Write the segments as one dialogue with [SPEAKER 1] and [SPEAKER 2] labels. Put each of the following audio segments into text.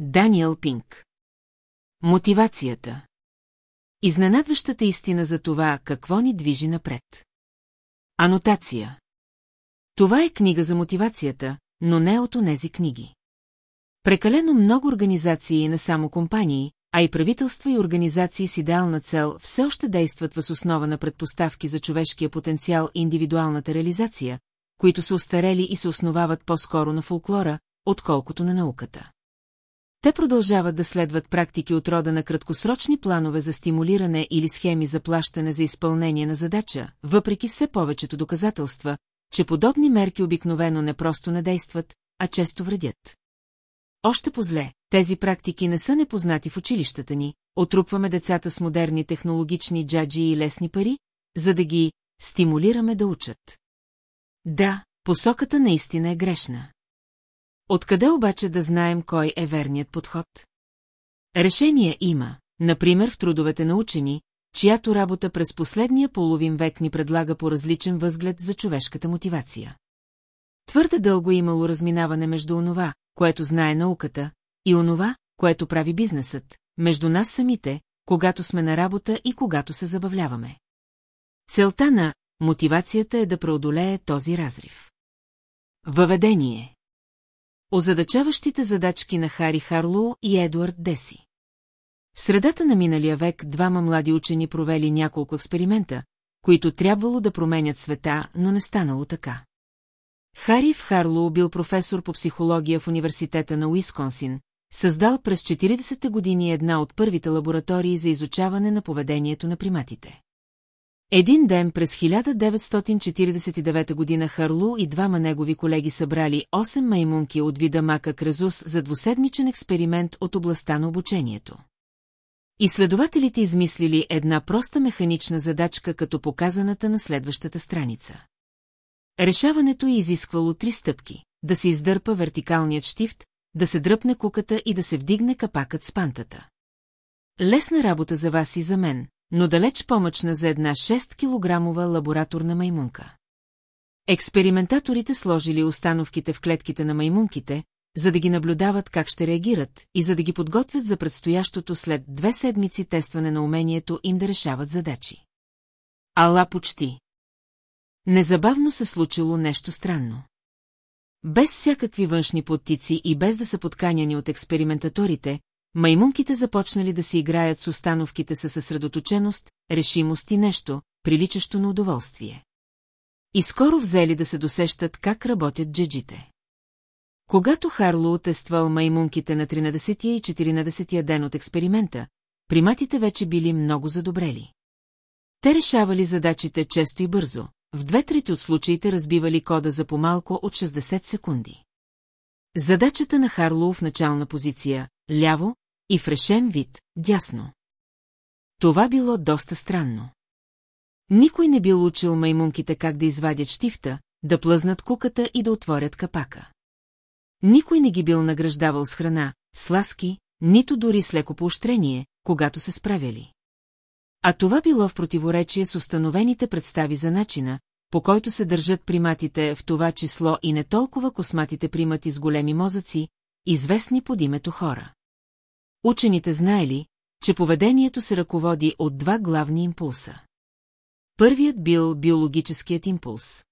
[SPEAKER 1] Даниел Пинк Мотивацията Изненадващата истина за това, какво ни движи напред. Анотация Това е книга за мотивацията, но не от онези книги. Прекалено много организации и не само компании, а и правителства и организации с идеална цел все още действат въз основа на предпоставки за човешкия потенциал и индивидуалната реализация, които са устарели и се основават по-скоро на фолклора, отколкото на науката. Те продължават да следват практики от рода на краткосрочни планове за стимулиране или схеми за плащане за изпълнение на задача, въпреки все повечето доказателства, че подобни мерки обикновено не просто не действат, а често вредят. Още по-зле, тези практики не са непознати в училищата ни, отрупваме децата с модерни технологични джаджи и лесни пари, за да ги стимулираме да учат. Да, посоката наистина е грешна. Откъде обаче да знаем кой е верният подход? Решение има, например в трудовете на учени, чиято работа през последния половин век ни предлага по различен възглед за човешката мотивация. Твърде дълго имало разминаване между онова, което знае науката, и онова, което прави бизнесът, между нас самите, когато сме на работа и когато се забавляваме. Целта на мотивацията е да преодолее този разрив. Въведение Озадачаващите задачки на Хари Харлоу и Едуард Деси В средата на миналия век двама млади учени провели няколко експеримента, които трябвало да променят света, но не станало така. Хари в Харлоу бил професор по психология в университета на Уисконсин, създал през 40-те години една от първите лаборатории за изучаване на поведението на приматите. Един ден през 1949 година Харлу и двама негови колеги събрали 8 маймунки от вида мака Кразус за двуседмичен експеримент от областта на обучението. Изследователите измислили една проста механична задачка като показаната на следващата страница. Решаването е изисквало три стъпки – да се издърпа вертикалният штифт, да се дръпне куката и да се вдигне капакът с пантата. Лесна работа за вас и за мен, но далеч помъчна за една 6-килограмова лабораторна маймунка. Експериментаторите сложили установките в клетките на маймунките, за да ги наблюдават как ще реагират и за да ги подготвят за предстоящото след две седмици тестване на умението им да решават задачи. Ала почти. Незабавно се случило нещо странно. Без всякакви външни подтици и без да са подканяни от експериментаторите, маймунките започнали да си играят с установките със съсредоточеност, решимост и нещо, приличащо на удоволствие. И скоро взели да се досещат как работят джеджите. Когато Харлоу тествал маймунките на 13 и 14 ден от експеримента, приматите вече били много задобрели. Те решавали задачите често и бързо, в две трети от случаите разбивали кода за по-малко от 60 секунди. Задачата на Харлоу в начална позиция, ляво, и в решен вид, дясно. Това било доста странно. Никой не бил учил маймунките как да извадят штифта, да плъзнат куката и да отворят капака. Никой не ги бил награждавал с храна, с ласки, нито дори с леко поощрение, когато се справяли. А това било в противоречие с установените представи за начина, по който се държат приматите в това число и не толкова косматите примати с големи мозъци, известни под името хора. Учените знаели, че поведението се ръководи от два главни импулса. Първият бил биологическият импулс.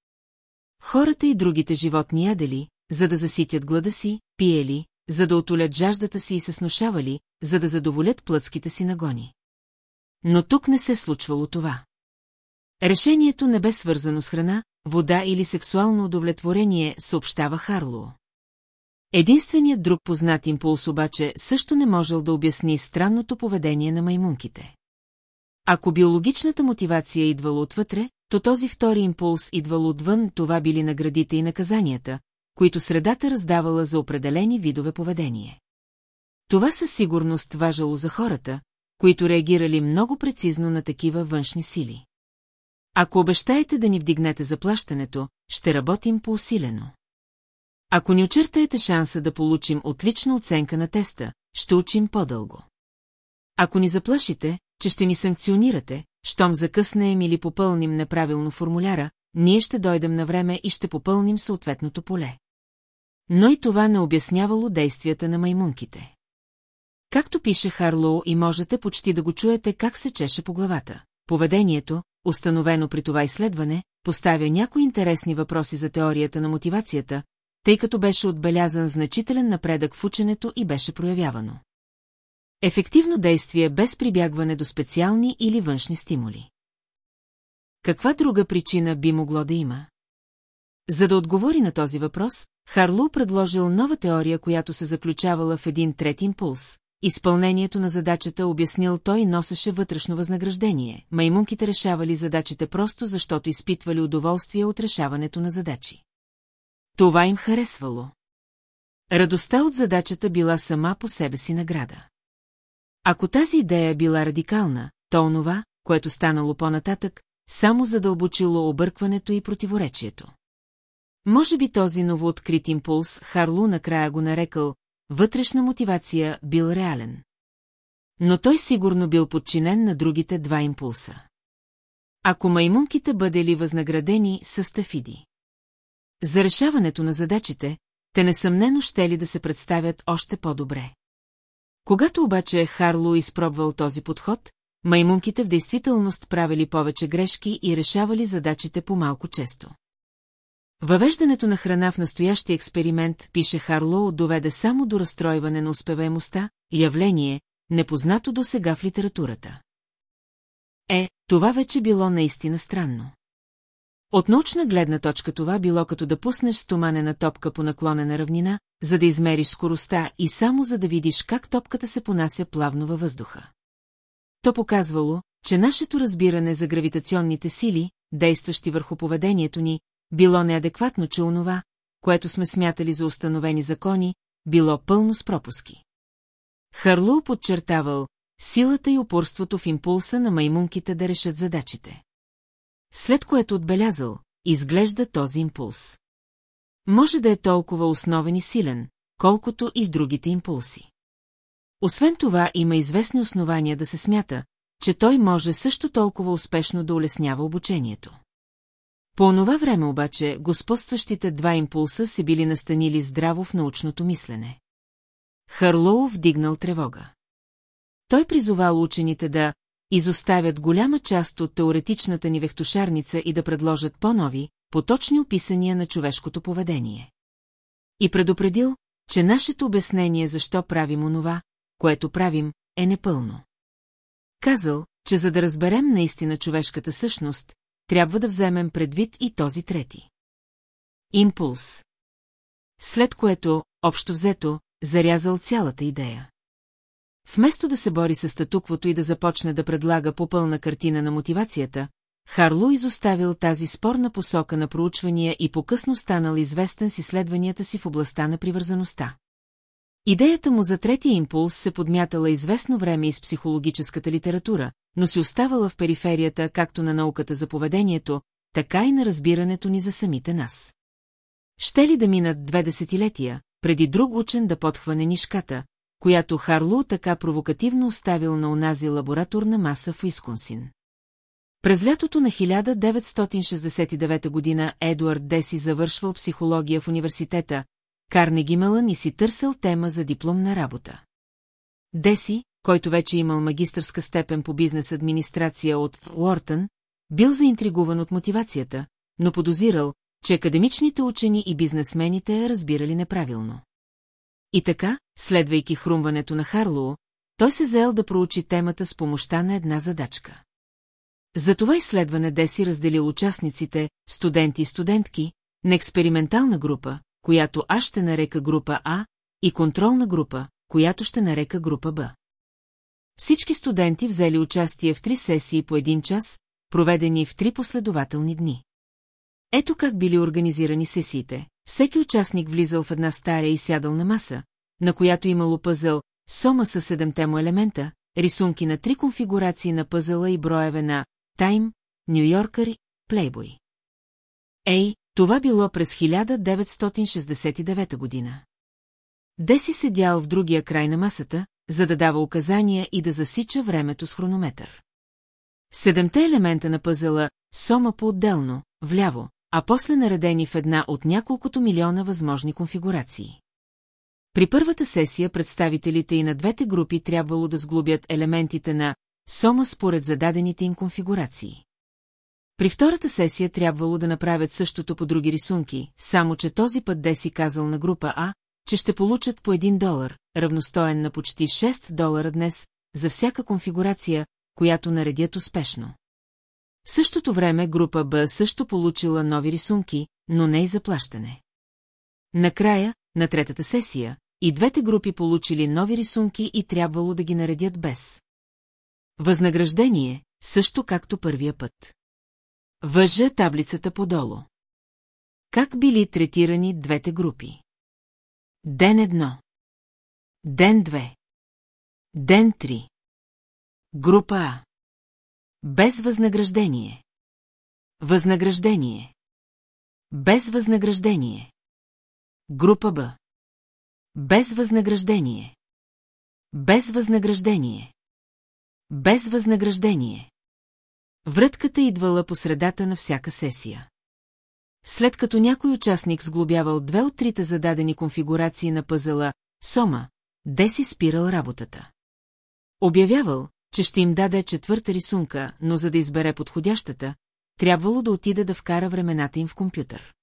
[SPEAKER 1] Хората и другите животни ядели, за да заситят глада си, пиели, за да отолят жаждата си и се снушавали, за да задоволят плътските си нагони. Но тук не се случвало това. Решението не бе свързано с храна, вода или сексуално удовлетворение, съобщава Харлоу. Единственият друг познат импулс обаче също не можел да обясни странното поведение на маймунките. Ако биологичната мотивация идвала отвътре, то този втори импулс идвал отвън, това били наградите и наказанията, които средата раздавала за определени видове поведение. Това със сигурност важало за хората, които реагирали много прецизно на такива външни сили. Ако обещаете да ни вдигнете заплащането, ще работим по-усилено. Ако ни очертаете шанса да получим отлична оценка на теста, ще учим по-дълго. Ако ни заплашите, че ще ни санкционирате, щом закъснеем или попълним неправилно формуляра, ние ще дойдем на време и ще попълним съответното поле. Но и това не обяснявало действията на маймунките. Както пише Харлоу и можете почти да го чуете как се чеше по главата. Поведението, установено при това изследване, поставя някои интересни въпроси за теорията на мотивацията, тъй като беше отбелязан значителен напредък в ученето и беше проявявано. Ефективно действие без прибягване до специални или външни стимули. Каква друга причина би могло да има? За да отговори на този въпрос, Харлу предложил нова теория, която се заключавала в един трети импулс. Изпълнението на задачата обяснил той носеше вътрешно възнаграждение. Маймунките решавали задачите просто защото изпитвали удоволствие от решаването на задачи. Това им харесвало. Радостта от задачата била сама по себе си награда. Ако тази идея била радикална, то онова, което станало по-нататък, само задълбочило объркването и противоречието. Може би този новооткрит импулс Харлу накрая го нарекал вътрешна мотивация бил реален. Но той сигурно бил подчинен на другите два импулса. Ако маймунките бъдели възнаградени с стафиди. За решаването на задачите, те несъмнено ще ли да се представят още по-добре. Когато обаче Харло изпробвал този подход, маймунките в действителност правили повече грешки и решавали задачите по-малко често. Въвеждането на храна в настоящия експеримент, пише Харлоу, доведе само до разстройване на успеваемостта, явление, непознато до сега в литературата. Е, това вече било наистина странно. От научна гледна точка това било като да пуснеш стоманена топка по наклонена равнина, за да измериш скоростта и само за да видиш как топката се понася плавно във въздуха. То показвало, че нашето разбиране за гравитационните сили, действащи върху поведението ни, било неадекватно, че онова, което сме смятали за установени закони, било пълно с пропуски. Харлоу подчертавал силата и упорството в импулса на маймунките да решат задачите. След което отбелязал, изглежда този импулс. Може да е толкова основен и силен, колкото и с другите импулси. Освен това, има известни основания да се смята, че той може също толкова успешно да улеснява обучението. По онова време обаче господстващите два импулса се били настанили здраво в научното мислене. Харлоу вдигнал тревога. Той призовал учените да изоставят голяма част от теоретичната ни вехтошарница и да предложат по-нови, поточни описания на човешкото поведение. И предупредил, че нашето обяснение защо правим онова, което правим, е непълно. Казал, че за да разберем наистина човешката същност, трябва да вземем предвид и този трети. Импулс. След което, общо взето, зарязал цялата идея. Вместо да се бори с статуквото и да започне да предлага попълна картина на мотивацията, Харло изоставил тази спорна посока на проучвания и по-късно станал известен с изследванията си в областта на привързаността. Идеята му за третия импулс се подмятала известно време из психологическата литература, но си оставала в периферията както на науката за поведението, така и на разбирането ни за самите нас. Ще ли да минат две десетилетия, преди друг учен да подхване нишката, която Харлу така провокативно оставил на онази лабораторна маса в Исконсин. През лятото на 1969 година Едуард Деси завършвал психология в университета, Карнеги Мелън и си търсил тема за дипломна работа. Деси, който вече имал магистърска степен по бизнес администрация от Уортън, бил заинтригуван от мотивацията, но подозирал, че академичните учени и бизнесмените я разбирали неправилно. И така, следвайки хрумването на Харлоу, той се заел да проучи темата с помощта на една задачка. За това изследване Деси разделил участниците, студенти и студентки, на експериментална група, която аз ще нарека група А, и контролна група, която ще нарека група Б. Всички студенти взели участие в три сесии по един час, проведени в три последователни дни. Ето как били организирани сесиите. Всеки участник влизал в една старя и сядал на маса, на която имало пъзъл сома с седемте му елемента, рисунки на три конфигурации на пъзъла и броеве на Тайм, Нью Йоркър, Плейбой. Ей, това било през 1969 година. Деси седял в другия край на масата, за да дава указания и да засича времето с хронометър. Седемте елемента на пъзела сома по-отделно, вляво, а после наредени в една от няколкото милиона възможни конфигурации. При първата сесия представителите и на двете групи трябвало да сглобят елементите на сома според зададените им конфигурации. При втората сесия трябвало да направят същото по други рисунки, само че този път Деси казал на група А, че ще получат по 1 долар, равностоен на почти 6 долара днес, за всяка конфигурация, която наредят успешно. В същото време група Б също получила нови рисунки, но не и заплащане. Накрая, на третата сесия, и двете групи получили нови рисунки и трябвало да ги наредят без. Възнаграждение, също както първия път. Въжа таблицата подолу. Как били третирани двете групи? Ден едно. Ден две. Ден три. Група А. Без възнаграждение. Възнаграждение. Без възнаграждение. Група Б. Без възнаграждение. Без възнаграждение. Без възнаграждение. Врътката идвала по средата на всяка сесия. След като някой участник сглобявал две от трите зададени конфигурации на пъзела Сома, Деси спирал работата. Обявявал, че ще им даде четвърта рисунка, но за да избере подходящата, трябвало да отида да вкара времената им в компютър.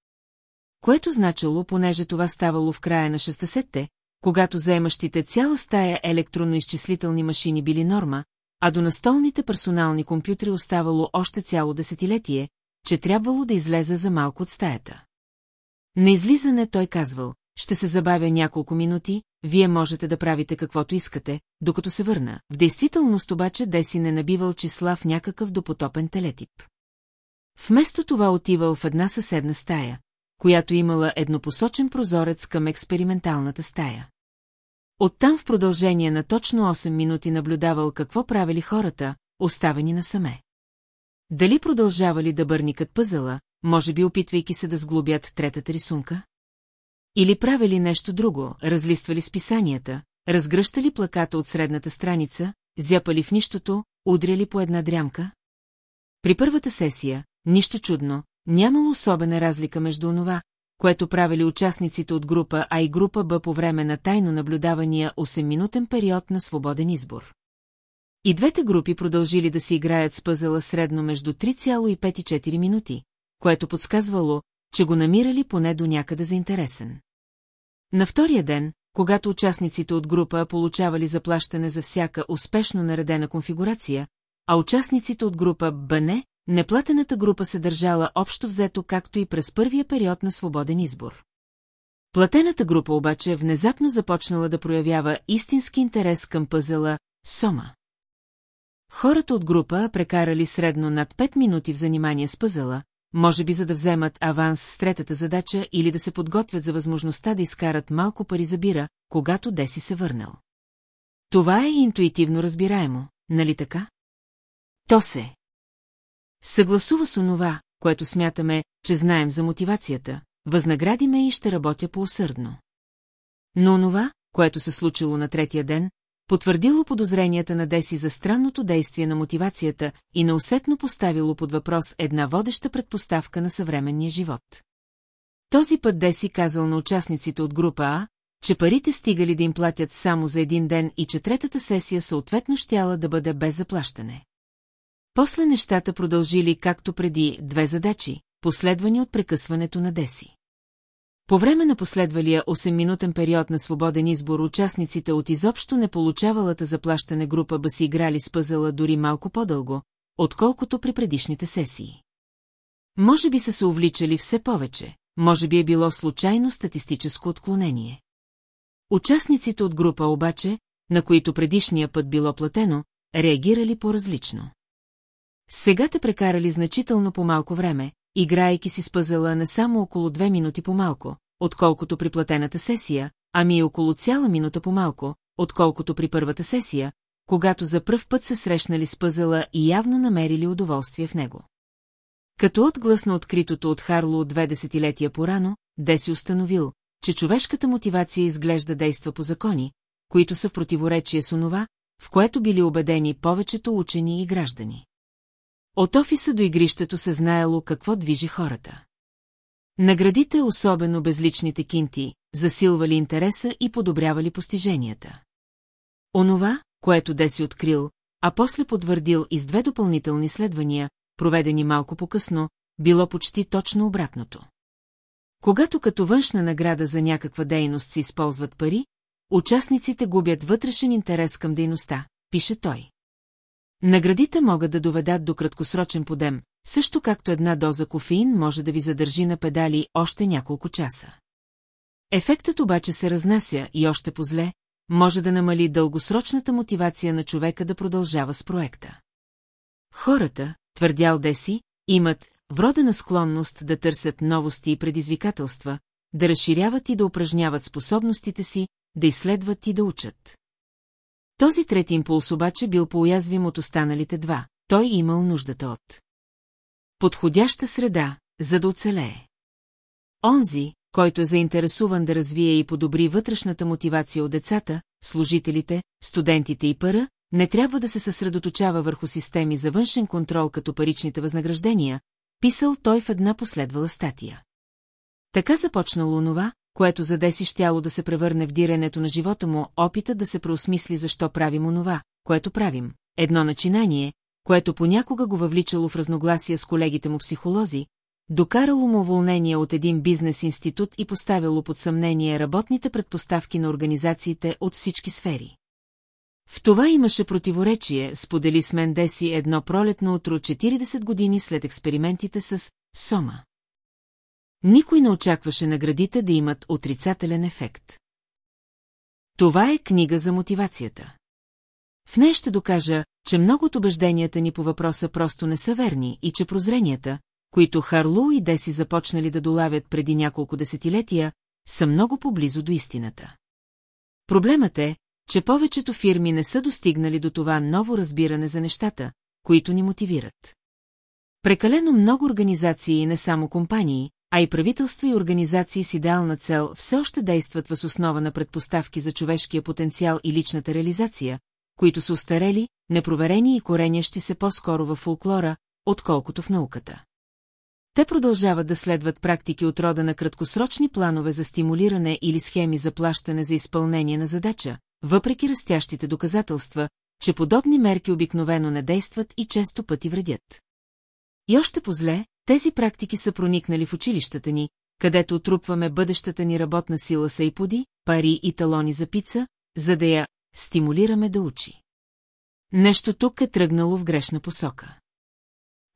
[SPEAKER 1] Което значило, понеже това ставало в края на 60-те, когато заемащите цяла стая електронно-изчислителни машини били норма, а до настолните персонални компютри оставало още цяло десетилетие, че трябвало да излезе за малко от стаята. На излизане той казвал, ще се забавя няколко минути, вие можете да правите каквото искате, докато се върна. В действителност обаче Деси не набивал числа в някакъв допотопен телетип. Вместо това отивал в една съседна стая, която имала еднопосочен прозорец към експерименталната стая. Оттам в продължение на точно 8 минути наблюдавал какво правили хората, оставени насаме. Дали продължавали да бърникат пъзела, може би опитвайки се да сглобят третата рисунка? Или правили нещо друго, разлиствали списанията, разгръщали плаката от средната страница, зяпали в нищото, удряли по една дрямка? При първата сесия, нищо чудно, нямало особена разлика между онова, което правили участниците от група А и група Б по време на тайно наблюдавания 8-минутен период на свободен избор. И двете групи продължили да си играят с пъзела средно между 3,5 и 4 минути, което подсказвало, че го намирали поне до някъде за интересен. На втория ден, когато участниците от група получавали заплащане за всяка успешно наредена конфигурация, а участниците от група Б не, неплатената група се държала общо взето както и през първия период на свободен избор. Платената група обаче внезапно започнала да проявява истински интерес към пъзела Сома. Хората от група прекарали средно над 5 минути в занимание с пъзела, може би за да вземат аванс с третата задача или да се подготвят за възможността да изкарат малко пари за бира, когато Деси се върнал. Това е интуитивно разбираемо, нали така? То се. Съгласува с онова, което смятаме, че знаем за мотивацията, възнаградиме и ще работя по-усърдно. Но онова, което се случило на третия ден, потвърдило подозренията на Деси за странното действие на мотивацията и неусетно поставило под въпрос една водеща предпоставка на съвременния живот. Този път Деси казал на участниците от група А, че парите стигали да им платят само за един ден и че третата сесия съответно щяла да бъде без заплащане. После нещата продължили както преди две задачи, последвани от прекъсването на Деси. По време на последвалия 8-минутен период на свободен избор участниците от изобщо не получавалата заплащане група ба си играли с пъзела дори малко по-дълго, отколкото при предишните сесии. Може би са се увличали все повече, може би е било случайно статистическо отклонение. Участниците от група обаче, на които предишния път било платено, реагирали по-различно. Сега те прекарали значително по-малко време, играйки си с пъзела не само около две минути по-малко, отколкото при платената сесия, ами и около цяла минута по-малко, отколкото при първата сесия, когато за пръв път се срещнали с пъзела и явно намерили удоволствие в него. Като отглас на откритото от Харло от две десетилетия порано, Деси установил, че човешката мотивация изглежда действа по закони, които са в противоречие с онова, в което били убедени повечето учени и граждани. От офиса до игрището се знаело какво движи хората. Наградите, особено безличните кинти, засилвали интереса и подобрявали постиженията. Онова, което Деси открил, а после потвърдил и с две допълнителни следвания, проведени малко по-късно, било почти точно обратното. Когато като външна награда за някаква дейност се използват пари, участниците губят вътрешен интерес към дейността, пише той. Наградите могат да доведат до краткосрочен подем, също както една доза кофеин може да ви задържи на педали още няколко часа. Ефектът обаче се разнася и още по-зле, може да намали дългосрочната мотивация на човека да продължава с проекта. Хората, твърдял Деси, имат вродена склонност да търсят новости и предизвикателства, да разширяват и да упражняват способностите си, да изследват и да учат. Този трети импулс обаче бил поуязвим от останалите два, той имал нуждата от подходяща среда, за да оцелее. Онзи, който е заинтересуван да развие и подобри вътрешната мотивация от децата, служителите, студентите и пара, не трябва да се съсредоточава върху системи за външен контрол като паричните възнаграждения, писал той в една последвала статия. Така започнало онова, което за Деси щяло да се превърне в диренето на живота му, опита да се преосмисли защо правим онова, което правим. Едно начинание, което понякога го въвличало в разногласия с колегите му психолози, докарало му уволнение от един бизнес институт и поставило под съмнение работните предпоставки на организациите от всички сфери. В това имаше противоречие, сподели с мен Деси едно пролетно утро 40 години след експериментите с Сома. Никой не очакваше наградите да имат отрицателен ефект. Това е книга за мотивацията. В нея ще докажа, че много от убежденията ни по въпроса просто не са верни и че прозренията, които Харлу и Деси започнали да долавят преди няколко десетилетия, са много поблизо до истината. Проблемът е, че повечето фирми не са достигнали до това ново разбиране за нещата, които ни мотивират. Прекалено много организации и не само компании, а и правителства и организации с идеална цел все още действат въз основа на предпоставки за човешкия потенциал и личната реализация, които са устарели, непроверени и коренящи се по-скоро в фолклора, отколкото в науката. Те продължават да следват практики от рода на краткосрочни планове за стимулиране или схеми за плащане за изпълнение на задача, въпреки растящите доказателства, че подобни мерки обикновено не действат и често пъти вредят. И още по-зле, тези практики са проникнали в училищата ни, където отрупваме бъдещата ни работна сила с айподи, пари и талони за пица, за да я стимулираме да учи. Нещо тук е тръгнало в грешна посока.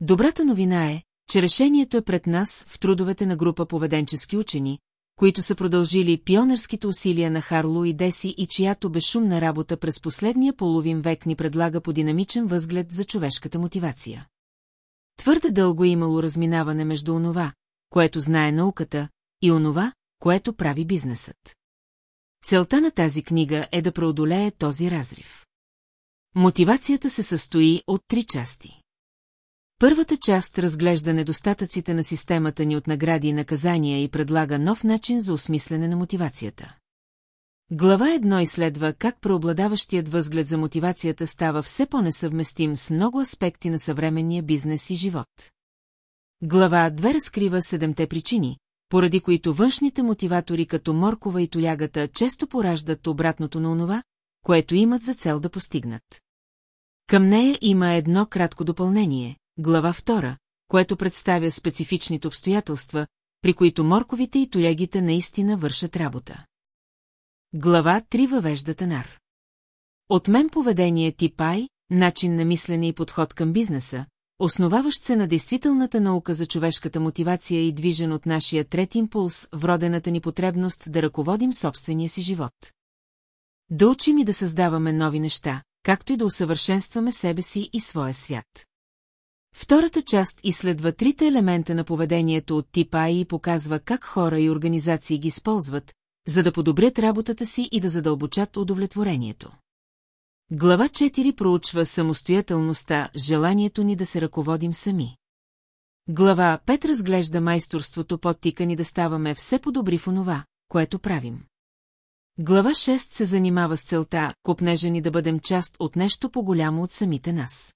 [SPEAKER 1] Добрата новина е, че решението е пред нас в трудовете на група поведенчески учени, които са продължили пионерските усилия на Харло и Деси и чиято безшумна работа през последния половин век ни предлага по динамичен възглед за човешката мотивация. Твърде дълго е имало разминаване между онова, което знае науката, и онова, което прави бизнесът. Целта на тази книга е да преодолее този разрив. Мотивацията се състои от три части. Първата част разглежда недостатъците на системата ни от награди и наказания и предлага нов начин за осмислене на мотивацията. Глава едно изследва как преобладаващият възглед за мотивацията става все по-несъвместим с много аспекти на съвременния бизнес и живот. Глава 2 разкрива седемте причини, поради които външните мотиватори като моркова и толягата често пораждат обратното на онова, което имат за цел да постигнат. Към нея има едно кратко допълнение, глава 2, което представя специфичните обстоятелства, при които морковите и толягите наистина вършат работа. Глава 3 въвежда Танар. От мен поведение тип Ай, начин на мислене и подход към бизнеса, основаващ се на действителната наука за човешката мотивация и движен от нашия трети импулс, вродената ни потребност да ръководим собствения си живот. Да учим и да създаваме нови неща, както и да усъвършенстваме себе си и своя свят. Втората част изследва трите елемента на поведението от тип А и показва как хора и организации ги използват, за да подобрят работата си и да задълбочат удовлетворението. Глава 4 проучва самостоятелността, желанието ни да се ръководим сами. Глава 5 разглежда майсторството подтика ни да ставаме все по-добри в онова, което правим. Глава 6 се занимава с целта, копнежа ни да бъдем част от нещо по-голямо от самите нас.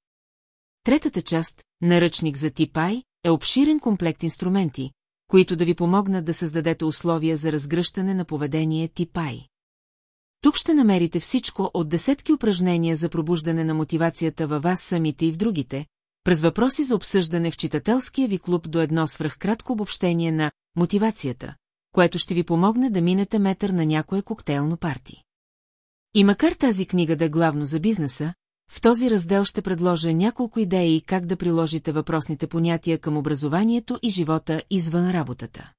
[SPEAKER 1] Третата част, наръчник за типай, е обширен комплект инструменти, които да ви помогнат да създадете условия за разгръщане на поведение тип I. Тук ще намерите всичко от десетки упражнения за пробуждане на мотивацията във вас самите и в другите, през въпроси за обсъждане в читателския ви клуб до едно свръхкратко обобщение на мотивацията, което ще ви помогне да минете метър на някое коктейлно парти. И макар тази книга да е главно за бизнеса, в този раздел ще предложа няколко идеи как да приложите въпросните понятия към образованието и живота извън работата.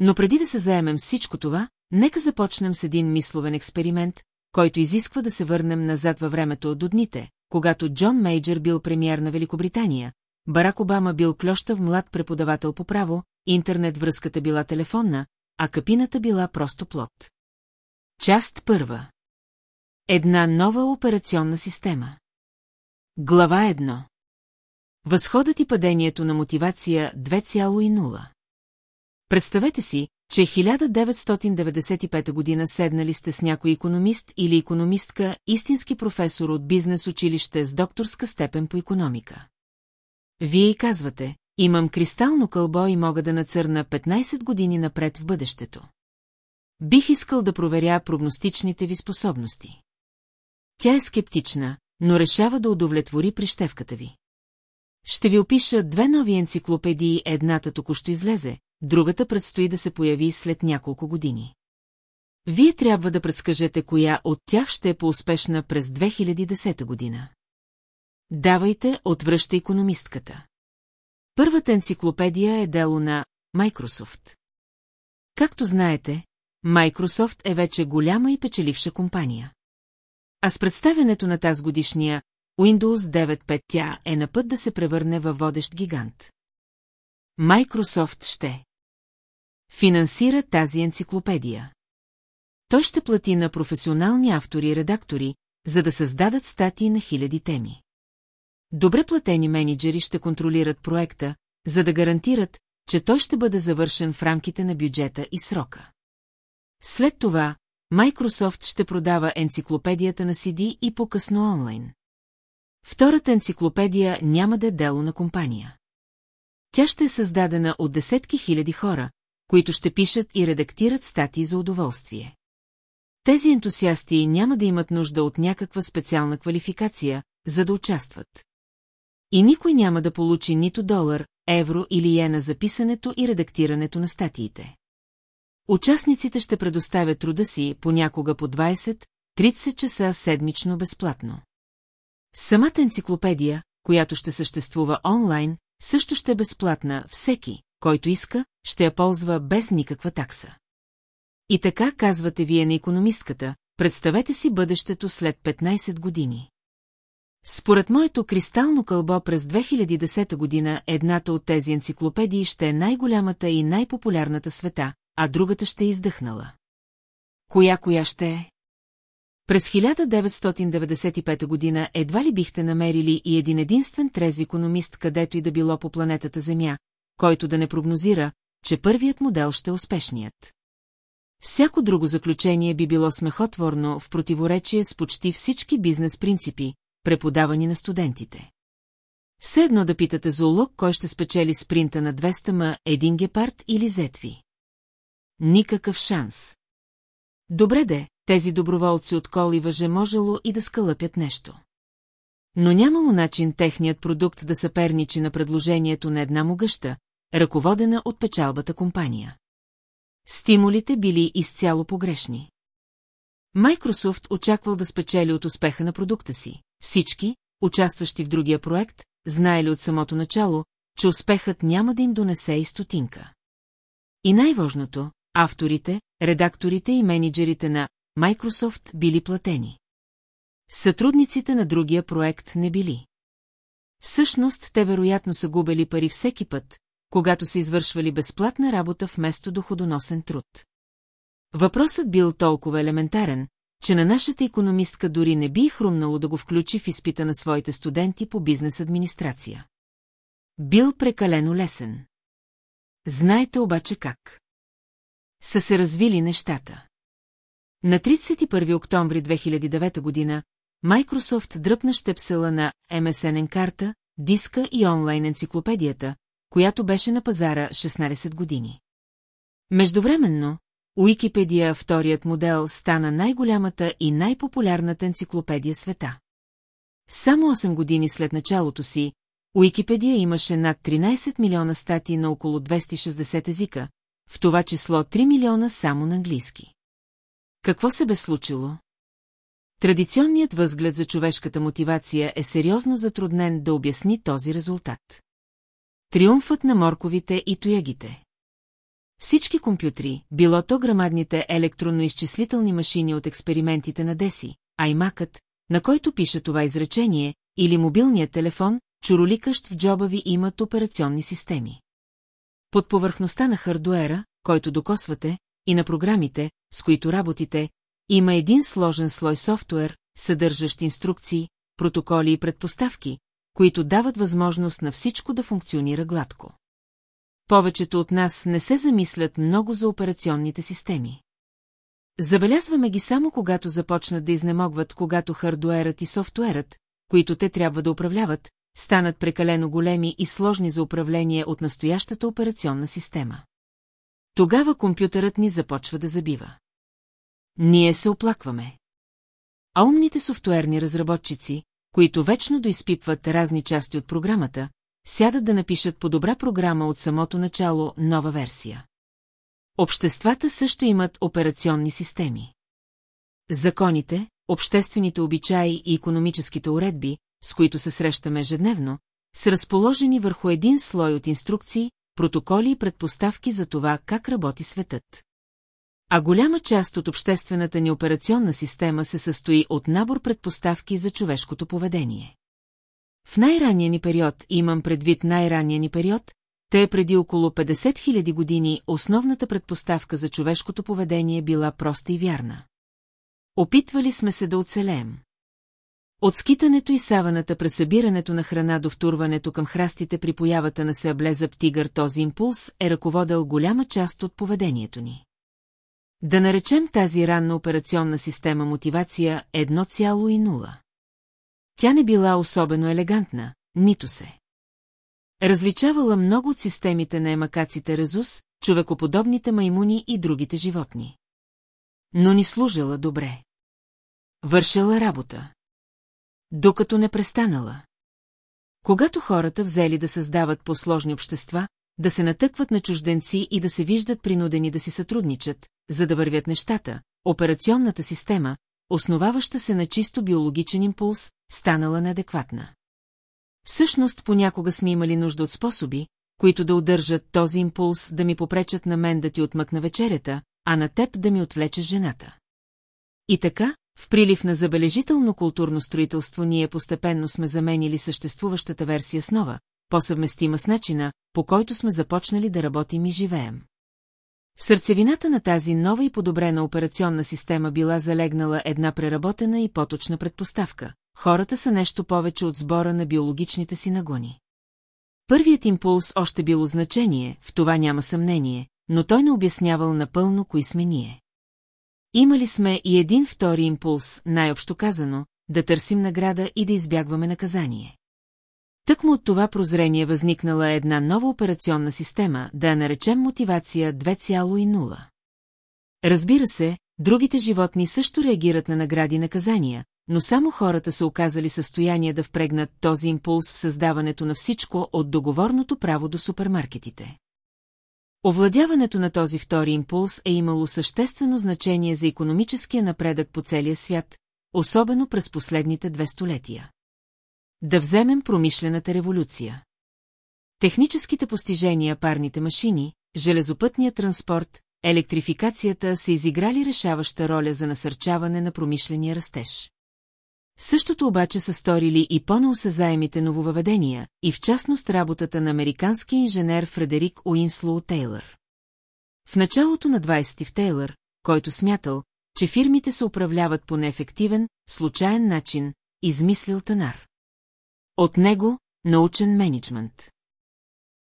[SPEAKER 1] Но преди да се заемем всичко това, нека започнем с един мисловен експеримент, който изисква да се върнем назад във времето до дните, когато Джон Мейджер бил премьер на Великобритания, Барак Обама бил клющав млад преподавател по право, интернет връзката била телефонна, а капината била просто плод. Част първа Една нова операционна система Глава 1 Възходът и падението на мотивация 2,0 Представете си, че 1995 година седнали сте с някой економист или економистка, истински професор от бизнес училище с докторска степен по економика. Вие и казвате, имам кристално кълбо и мога да нацърна 15 години напред в бъдещето. Бих искал да проверя прогностичните ви способности. Тя е скептична, но решава да удовлетвори прищевката ви. Ще ви опиша две нови енциклопедии, едната току-що излезе, другата предстои да се появи след няколко години. Вие трябва да предскажете коя от тях ще е по-успешна през 2010 година. Давайте, отвръща економистката. Първата енциклопедия е дело на Microsoft. Както знаете, Microsoft е вече голяма и печеливша компания. А с представянето на тази годишния Windows 9.5 тя е на път да се превърне във водещ гигант. Microsoft ще финансира тази енциклопедия. Той ще плати на професионални автори и редактори, за да създадат статии на хиляди теми. Добре платени менеджери ще контролират проекта, за да гарантират, че той ще бъде завършен в рамките на бюджета и срока. След това, Microsoft ще продава енциклопедията на CD и по-късно онлайн. Втората енциклопедия няма да е дело на компания. Тя ще е създадена от десетки хиляди хора, които ще пишат и редактират статии за удоволствие. Тези ентусиасти няма да имат нужда от някаква специална квалификация, за да участват. И никой няма да получи нито долар, евро или йена за писането и редактирането на статиите. Участниците ще предоставят труда си понякога по 20-30 часа седмично безплатно. Самата енциклопедия, която ще съществува онлайн, също ще е безплатна, всеки, който иска, ще я ползва без никаква такса. И така казвате вие на економистката, представете си бъдещето след 15 години. Според моето кристално кълбо през 2010 година едната от тези енциклопедии ще е най-голямата и най-популярната света, а другата ще е издъхнала. Коя-коя ще е? През 1995 година едва ли бихте намерили и един единствен трез економист, където и да било по планетата Земя, който да не прогнозира, че първият модел ще е успешният. Всяко друго заключение би било смехотворно в противоречие с почти всички бизнес принципи, преподавани на студентите. Все едно да питате зоолог, кой ще спечели спринта на 200 ма, един гепард или зетви. Никакъв шанс. Добре де, тези доброволци от кол и въже можело и да скълъпят нещо. Но нямало начин техният продукт да съперничи на предложението на една могъща, ръководена от печалбата компания. Стимулите били изцяло погрешни. Microsoft очаквал да спечели от успеха на продукта си. Всички, участващи в другия проект, знаели от самото начало, че успехът няма да им донесе и стотинка. И най-важното, авторите, редакторите и менеджерите на Microsoft били платени. Сътрудниците на другия проект не били. Всъщност, те вероятно са губели пари всеки път, когато са извършвали безплатна работа вместо доходоносен труд. Въпросът бил толкова елементарен, че на нашата економистка дори не би хрумнало да го включи в изпита на своите студенти по бизнес администрация. Бил прекалено лесен. Знаете обаче как. Са се развили нещата. На 31 октомври 2009 година Microsoft дръпна щепсела на MSN карта, диска и онлайн енциклопедията, която беше на пазара 16 години. Междувременно, Уикипедия, вторият модел, стана най-голямата и най-популярната енциклопедия света. Само 8 години след началото си, Уикипедия имаше над 13 милиона статии на около 260 езика, в това число 3 милиона само на английски. Какво се бе случило? Традиционният възглед за човешката мотивация е сериозно затруднен да обясни този резултат. Триумфът на морковите и тоягите Всички компютри, било то грамадните електронно-изчислителни машини от експериментите на Деси, аймакът, на който пише това изречение, или мобилният телефон, чуроликащ в джоба ви имат операционни системи. Под повърхността на хардуера, който докосвате, и на програмите, с които работите, има един сложен слой софтуер, съдържащ инструкции, протоколи и предпоставки, които дават възможност на всичко да функционира гладко. Повечето от нас не се замислят много за операционните системи. Забелязваме ги само когато започнат да изнемогват, когато хардуерът и софтуерът, които те трябва да управляват, станат прекалено големи и сложни за управление от настоящата операционна система. Тогава компютърът ни започва да забива. Ние се оплакваме. А умните софтуерни разработчици, които вечно доизпипват разни части от програмата, сядат да напишат по добра програма от самото начало нова версия. Обществата също имат операционни системи. Законите, обществените обичаи и економическите уредби, с които се срещаме ежедневно, са разположени върху един слой от инструкции, протоколи и предпоставки за това как работи светът. А голяма част от обществената ни операционна система се състои от набор предпоставки за човешкото поведение. В най-ранния ни период, имам предвид най-ранния ни период, те преди около 50 000 години основната предпоставка за човешкото поведение била проста и вярна. Опитвали сме се да оцелеем. От скитането и саваната през събирането на храна до втурването към храстите при появата на сеаблезъб тигър този импулс е ръководил голяма част от поведението ни. Да наречем тази ранна операционна система мотивация 1,0. Тя не била особено елегантна, нито се. Различавала много от системите на емакаците Резус, човекоподобните маймуни и другите животни. Но ни служила добре. Вършила работа. Докато не престанала. Когато хората взели да създават по-сложни общества, да се натъкват на чужденци и да се виждат принудени да си сътрудничат, за да вървят нещата, операционната система, основаваща се на чисто биологичен импулс, станала неадекватна. Всъщност понякога сме имали нужда от способи, които да удържат този импулс да ми попречат на мен да ти отмъкна вечерята, а на теб да ми отвлечеш жената. И така, в прилив на забележително културно строителство ние постепенно сме заменили съществуващата версия с нова, по-съвместима с начина, по който сме започнали да работим и живеем. В сърцевината на тази нова и подобрена операционна система била залегнала една преработена и поточна предпоставка. Хората са нещо повече от сбора на биологичните си нагони. Първият импулс още било значение, в това няма съмнение, но той не обяснявал напълно кои сме ние. Имали сме и един втори импулс, най-общо казано, да търсим награда и да избягваме наказание. Тъкмо от това прозрение възникнала една нова операционна система, да я наречем мотивация 2,0. Разбира се, другите животни също реагират на награди и наказания, но само хората са оказали състояние да впрегнат този импулс в създаването на всичко от договорното право до супермаркетите. Овладяването на този втори импулс е имало съществено значение за економическия напредък по целия свят, особено през последните две столетия. Да вземем промишлената революция. Техническите постижения, парните машини, железопътния транспорт, електрификацията са изиграли решаваща роля за насърчаване на промишления растеж. Същото обаче са сторили и по-неосъзаемите нововъведения, и в частност работата на американския инженер Фредерик Уинслоу Тейлър. В началото на 20 в Тейлър, който смятал, че фирмите се управляват по неефективен, случайен начин, измислил Танар. От него – научен менеджмент.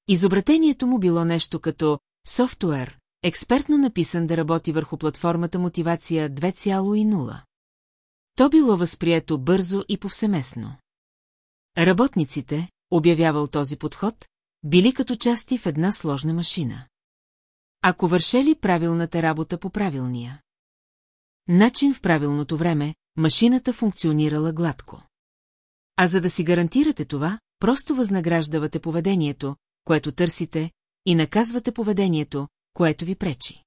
[SPEAKER 1] Изобретението му било нещо като софтуер, експертно написан да работи върху платформата Мотивация 2.0. То било възприето бързо и повсеместно. Работниците, обявявал този подход, били като части в една сложна машина. Ако вършели правилната работа по правилния начин в правилното време, машината функционирала гладко. А за да си гарантирате това, просто възнаграждавате поведението, което търсите, и наказвате поведението, което ви пречи.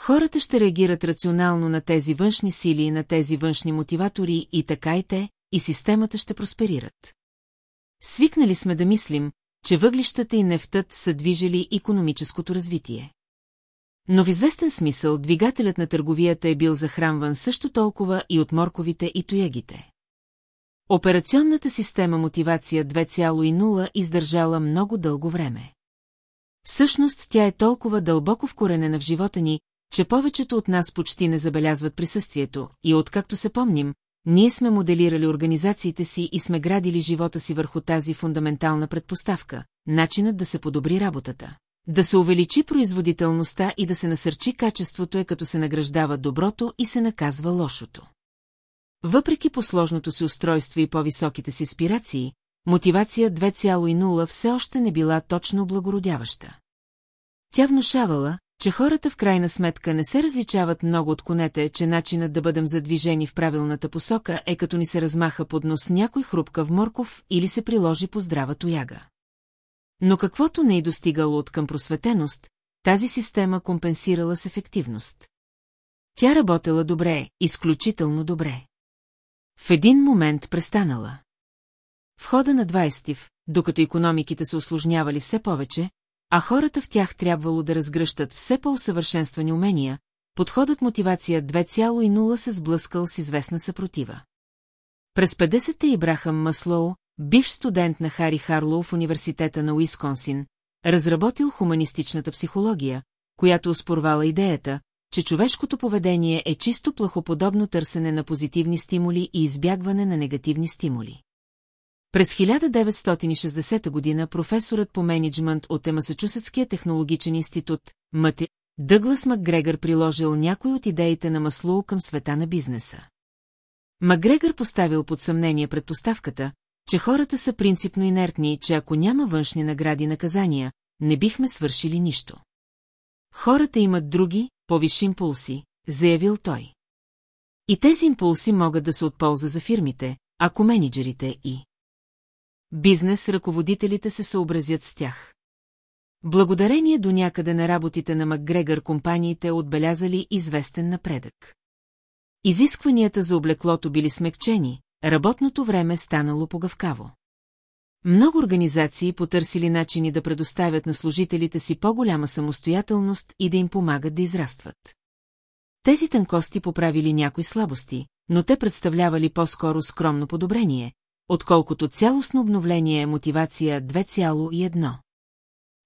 [SPEAKER 1] Хората ще реагират рационално на тези външни сили и на тези външни мотиватори и така и те, и системата ще просперират. Свикнали сме да мислим, че въглищата и нефтът са движили економическото развитие. Но в известен смисъл двигателят на търговията е бил захранван също толкова и от морковите и тоягите. Операционната система мотивация 2.0 издържала много дълго време. Всъщност тя е толкова дълбоко вкоренена в живота ни, че повечето от нас почти не забелязват присъствието и откакто се помним, ние сме моделирали организациите си и сме градили живота си върху тази фундаментална предпоставка, начинът да се подобри работата. Да се увеличи производителността и да се насърчи качеството е като се награждава доброто и се наказва лошото. Въпреки посложното си устройство и по-високите си спирации, мотивация 2.0 все още не била точно благородяваща. Тя внушавала, че хората в крайна сметка не се различават много от конете, че начинът да бъдем задвижени в правилната посока е като ни се размаха под нос някой хрупка в морков или се приложи по здрава тояга. Но каквото не е достигало от към просветеност, тази система компенсирала с ефективност. Тя работела добре, изключително добре. В един момент престанала. В хода на 20 докато економиките се осложнявали все повече, а хората в тях трябвало да разгръщат все по-усъвършенствани умения, подходът мотивация 2.0 се сблъскал с известна съпротива. През 50-те Ибрахам Маслоу, бивш студент на Хари Харлоу в университета на Уисконсин, разработил хуманистичната психология, която успорвала идеята, че човешкото поведение е чисто плахоподобно търсене на позитивни стимули и избягване на негативни стимули. През 1960 година професорът по менеджмент от Емасачусетския технологичен институт, МТ, Дъглас Макгрегор приложил някои от идеите на Маслоу към света на бизнеса. Макгрегор поставил под съмнение предпоставката, че хората са принципно инертни че ако няма външни награди и наказания, не бихме свършили нищо. Хората имат други, повиши импулси, заявил той. И тези импулси могат да се от полза за фирмите, ако менеджерите и бизнес ръководителите се съобразят с тях. Благодарение до някъде на работите на Макгрегор компаниите отбелязали известен напредък. Изискванията за облеклото били смекчени, работното време станало погъвкаво. Много организации потърсили начини да предоставят на служителите си по-голяма самостоятелност и да им помагат да израстват. Тези тънкости поправили някои слабости, но те представлявали по-скоро скромно подобрение, отколкото цялостно обновление е мотивация 2,1.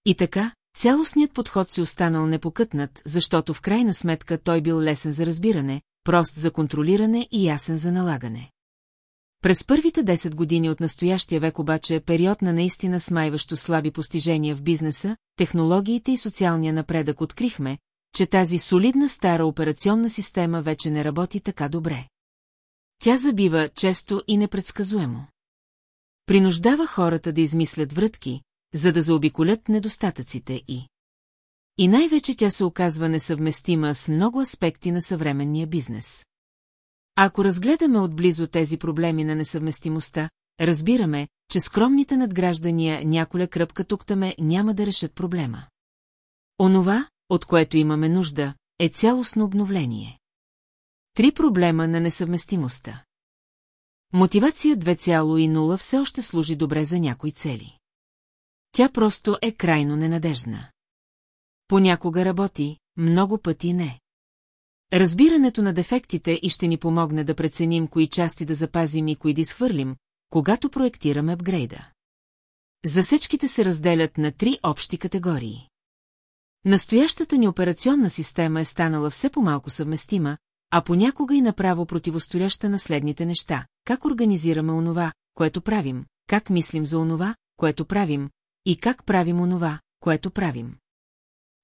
[SPEAKER 1] И така, цялостният подход си останал непокътнат, защото в крайна сметка той бил лесен за разбиране, прост за контролиране и ясен за налагане. През първите 10 години от настоящия век обаче е период на наистина смайващо слаби постижения в бизнеса, технологиите и социалния напредък открихме, че тази солидна стара операционна система вече не работи така добре. Тя забива често и непредсказуемо. Принуждава хората да измислят врътки, за да заобиколят недостатъците и... И най-вече тя се оказва несъвместима с много аспекти на съвременния бизнес. Ако разгледаме отблизо тези проблеми на несъвместимостта, разбираме, че скромните надграждания няколя кръпка туктаме няма да решат проблема. Онова, от което имаме нужда, е цялостно обновление. Три проблема на несъвместимостта. Мотивация 2.0 все още служи добре за някои цели. Тя просто е крайно ненадежна. Понякога работи, много пъти не. Разбирането на дефектите и ще ни помогне да преценим кои части да запазим и кои да изхвърлим, когато проектираме апгрейда. Засечките се разделят на три общи категории. Настоящата ни операционна система е станала все по-малко съвместима, а понякога и направо противостояща на следните неща. Как организираме онова, което правим, как мислим за онова, което правим, и как правим онова, което правим.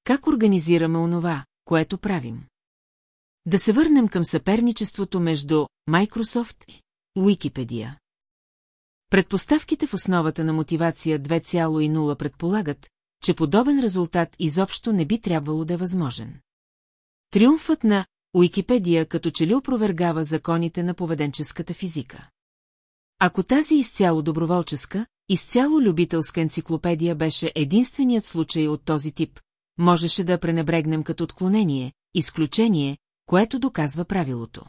[SPEAKER 1] Как организираме онова, което правим. Да се върнем към съперничеството между Microsoft и Wikipedia. Предпоставките в основата на мотивация 2,0 предполагат, че подобен резултат изобщо не би трябвало да е възможен. Триумфът на Уикипедия като че ли опровергава законите на поведенческата физика. Ако тази изцяло доброволческа, изцяло любителска енциклопедия беше единственият случай от този тип, можеше да пренебрегнем като отклонение, изключение, което доказва правилото.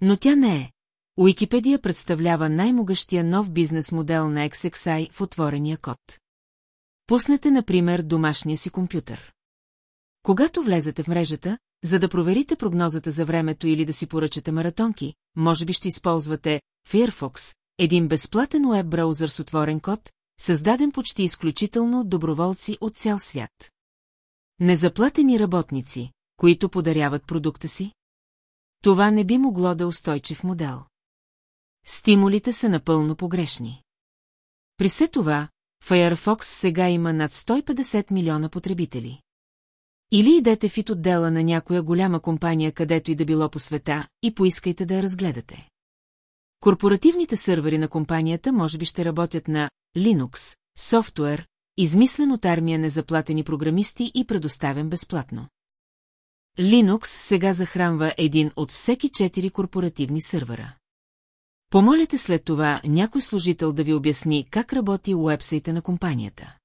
[SPEAKER 1] Но тя не е. Уикипедия представлява най-могъщия нов бизнес модел на XXI в отворения код. Пуснете, например, домашния си компютър. Когато влезете в мрежата, за да проверите прогнозата за времето или да си поръчате маратонки, може би ще използвате Firefox, един безплатен уеб браузър с отворен код, създаден почти изключително от доброволци от цял свят. Незаплатени работници, които подаряват продукта си? Това не би могло да е устойчив модел. Стимулите са напълно погрешни. При все това, Firefox сега има над 150 милиона потребители. Или идете в отдела на някоя голяма компания, където и да било по света, и поискайте да я разгледате. Корпоративните сървъри на компанията може би ще работят на Linux, софтуер, измислен от армия незаплатени програмисти и предоставен безплатно. Linux сега захранва един от всеки четири корпоративни сървъра. Помолете след това някой служител да ви обясни как работи уебсайта на компанията.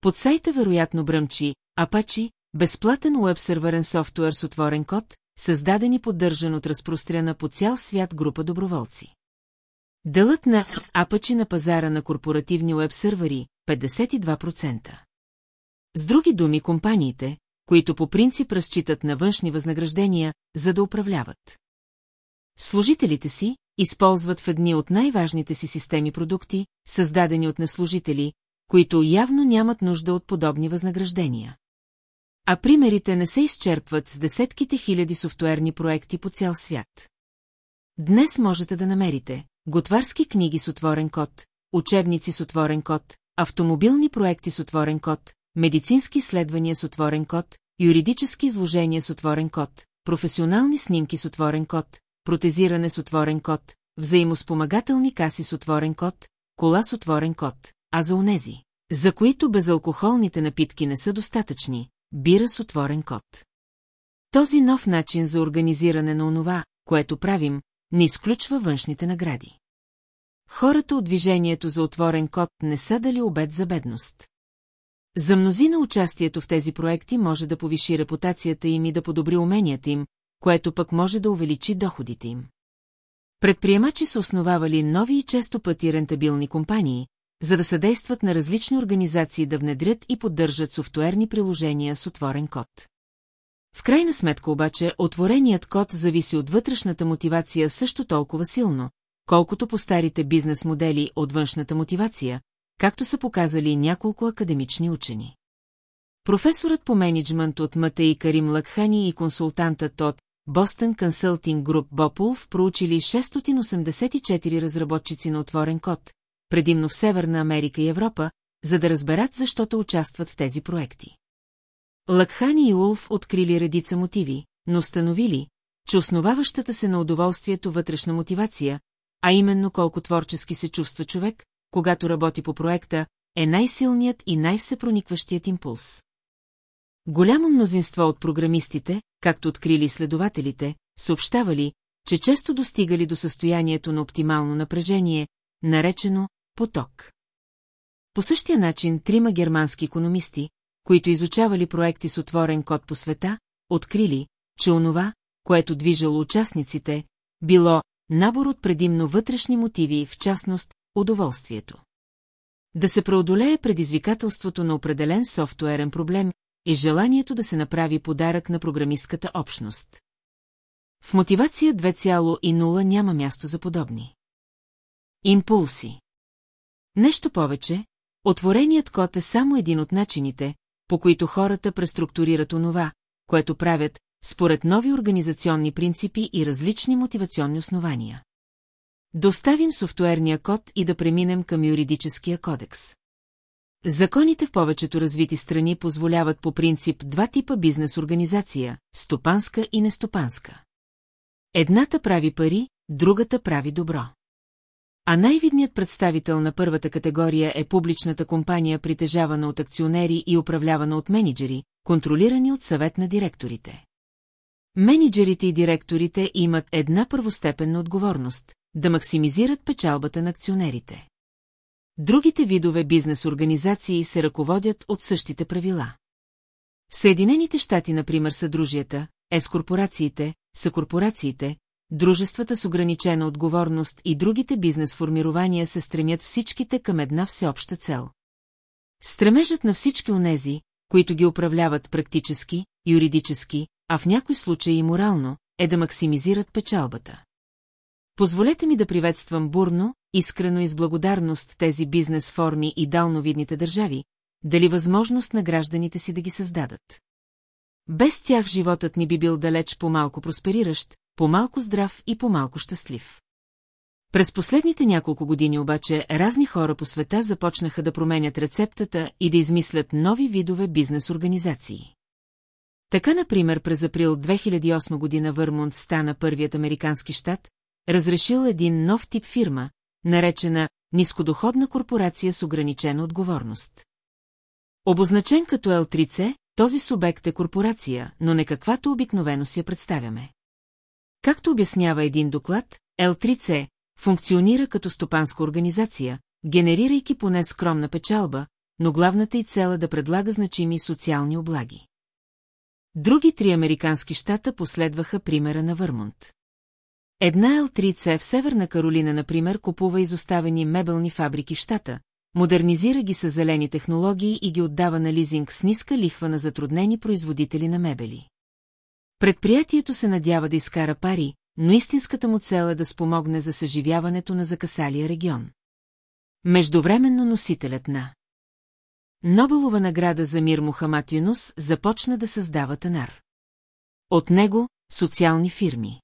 [SPEAKER 1] Под сайта вероятно бръмчи Apache, безплатен уеб-сървърен софтуер с отворен код, създаден и поддържан от разпростряна по цял свят група доброволци. Делът на Apache на пазара на корпоративни уеб-сървъри – 52%. С други думи, компаниите, които по принцип разчитат на външни възнаграждения, за да управляват. Служителите си използват в едни от най-важните си системи продукти, създадени от неслужители, които явно нямат нужда от подобни възнаграждения. А примерите не се изчерпват с десетките хиляди софтуерни проекти по цял свят. Днес можете да намерите готварски книги с отворен код, учебници с отворен код, автомобилни проекти с отворен код, медицински изследвания с отворен код, юридически изложения с отворен код, професионални снимки с отворен код, протезиране с отворен код, взаимоспомагателни каси с отворен код, кола с отворен код, а за онези, за които безалкохолните напитки не са достатъчни, бира с отворен код. Този нов начин за организиране на онова, което правим, не изключва външните награди. Хората от движението за отворен код не са дали обед за бедност. За мнозина участието в тези проекти може да повиши репутацията им и да подобри уменията им, което пък може да увеличи доходите им. Предприемачи са основавали нови и често пъти рентабилни компании, за да съдействат на различни организации да внедрят и поддържат софтуерни приложения с отворен код. В крайна сметка обаче, отвореният код зависи от вътрешната мотивация също толкова силно, колкото по старите бизнес модели от външната мотивация, както са показали няколко академични учени. Професорът по менеджмент от МТИ Карим Лакхани и консултантът от Boston Consulting Group Бопулф проучили 684 разработчици на отворен код, предимно в Северна Америка и Европа, за да разберат защото участват в тези проекти. Лакхани и Улф открили редица мотиви, но установили, че основаващата се на удоволствието вътрешна мотивация, а именно колко творчески се чувства човек, когато работи по проекта, е най-силният и най-всепроникващият импулс. Голямо мнозинство от програмистите, както открили следователите, съобщавали, че често достигали до състоянието на оптимално напрежение, наречено поток. По същия начин трима германски економисти, които изучавали проекти с отворен код по света, открили, че онова, което движало участниците, било набор от предимно вътрешни мотиви, в частност, удоволствието. Да се преодолее предизвикателството на определен софтуерен проблем и желанието да се направи подарък на програмистката общност. В мотивация 2.0 няма място за подобни. Импулси Нещо повече, отвореният код е само един от начините, по които хората преструктурират онова, което правят, според нови организационни принципи и различни мотивационни основания. Доставим софтуерния код и да преминем към юридическия кодекс. Законите в повечето развити страни позволяват по принцип два типа бизнес-организация – стопанска и нестопанска. Едната прави пари, другата прави добро. А най-видният представител на първата категория е публичната компания, притежавана от акционери и управлявана от менеджери, контролирани от съвет на директорите. Менеджерите и директорите имат една първостепенна отговорност – да максимизират печалбата на акционерите. Другите видове бизнес организации се ръководят от същите правила. Съединените щати, например, са дружията, ескорпорациите, са корпорациите, дружествата с ограничена отговорност и другите бизнес формирования се стремят всичките към една всеобща цел. Стремежът на всички онези, които ги управляват практически, юридически, а в някой случаи и морално, е да максимизират печалбата. Позволете ми да приветствам бурно, искрено и с благодарност тези бизнес форми и далновидните държави, дали възможност на гражданите си да ги създадат. Без тях животът ни би бил далеч по-малко проспериращ, по-малко здрав и по-малко щастлив. През последните няколко години обаче разни хора по света започнаха да променят рецептата и да измислят нови видове бизнес организации. Така, например, през април 2008 година Върмунд стана първият американски щат, разрешил един нов тип фирма, наречена нискодоходна корпорация с ограничена отговорност. Обозначен като L3C, този субект е корпорация, но не каквато обикновено си я представяме. Както обяснява един доклад, L3C функционира като стопанска организация, генерирайки поне скромна печалба, но главната й цел е да предлага значими социални облаги. Други три американски щата последваха примера на Върмунд. Една L3C в Северна Каролина, например, купува изоставени мебелни фабрики в щата, модернизира ги с зелени технологии и ги отдава на лизинг с ниска лихва на затруднени производители на мебели. Предприятието се надява да изкара пари, но истинската му цел е да спомогне за съживяването на закасалия регион. Междувременно носителят на Нобелова награда за мир Мухамад Юнус започна да създава Танар. От него – социални фирми.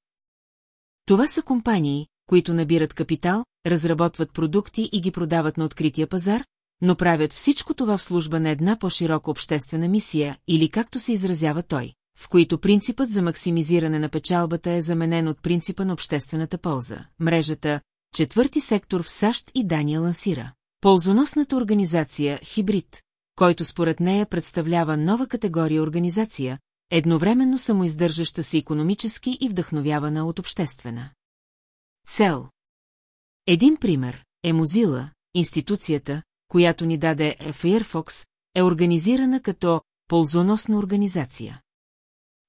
[SPEAKER 1] Това са компании, които набират капитал, разработват продукти и ги продават на открития пазар, но правят всичко това в служба на една по-широка обществена мисия или както се изразява той, в които принципът за максимизиране на печалбата е заменен от принципа на обществената полза. Мрежата Четвърти сектор в САЩ и Дания лансира. Ползоносната организация Хибрид, който според нея представлява нова категория организация, едновременно самоиздържаща се економически и вдъхновявана от обществена. Цел Един пример е Мозила, институцията, която ни даде Firefox, е организирана като ползоносна организация.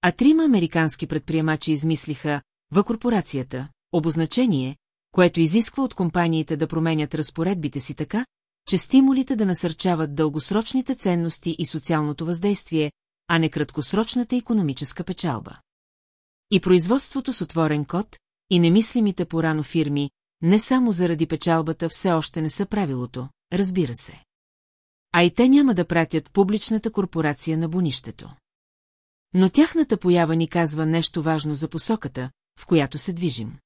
[SPEAKER 1] А трима американски предприемачи измислиха в корпорацията обозначение, което изисква от компаниите да променят разпоредбите си така, че стимулите да насърчават дългосрочните ценности и социалното въздействие, а не краткосрочната економическа печалба. И производството с отворен код, и немислимите порано фирми, не само заради печалбата все още не са правилото, разбира се. А и те няма да пратят публичната корпорация на бонището. Но тяхната поява ни казва нещо важно за посоката, в която се движим.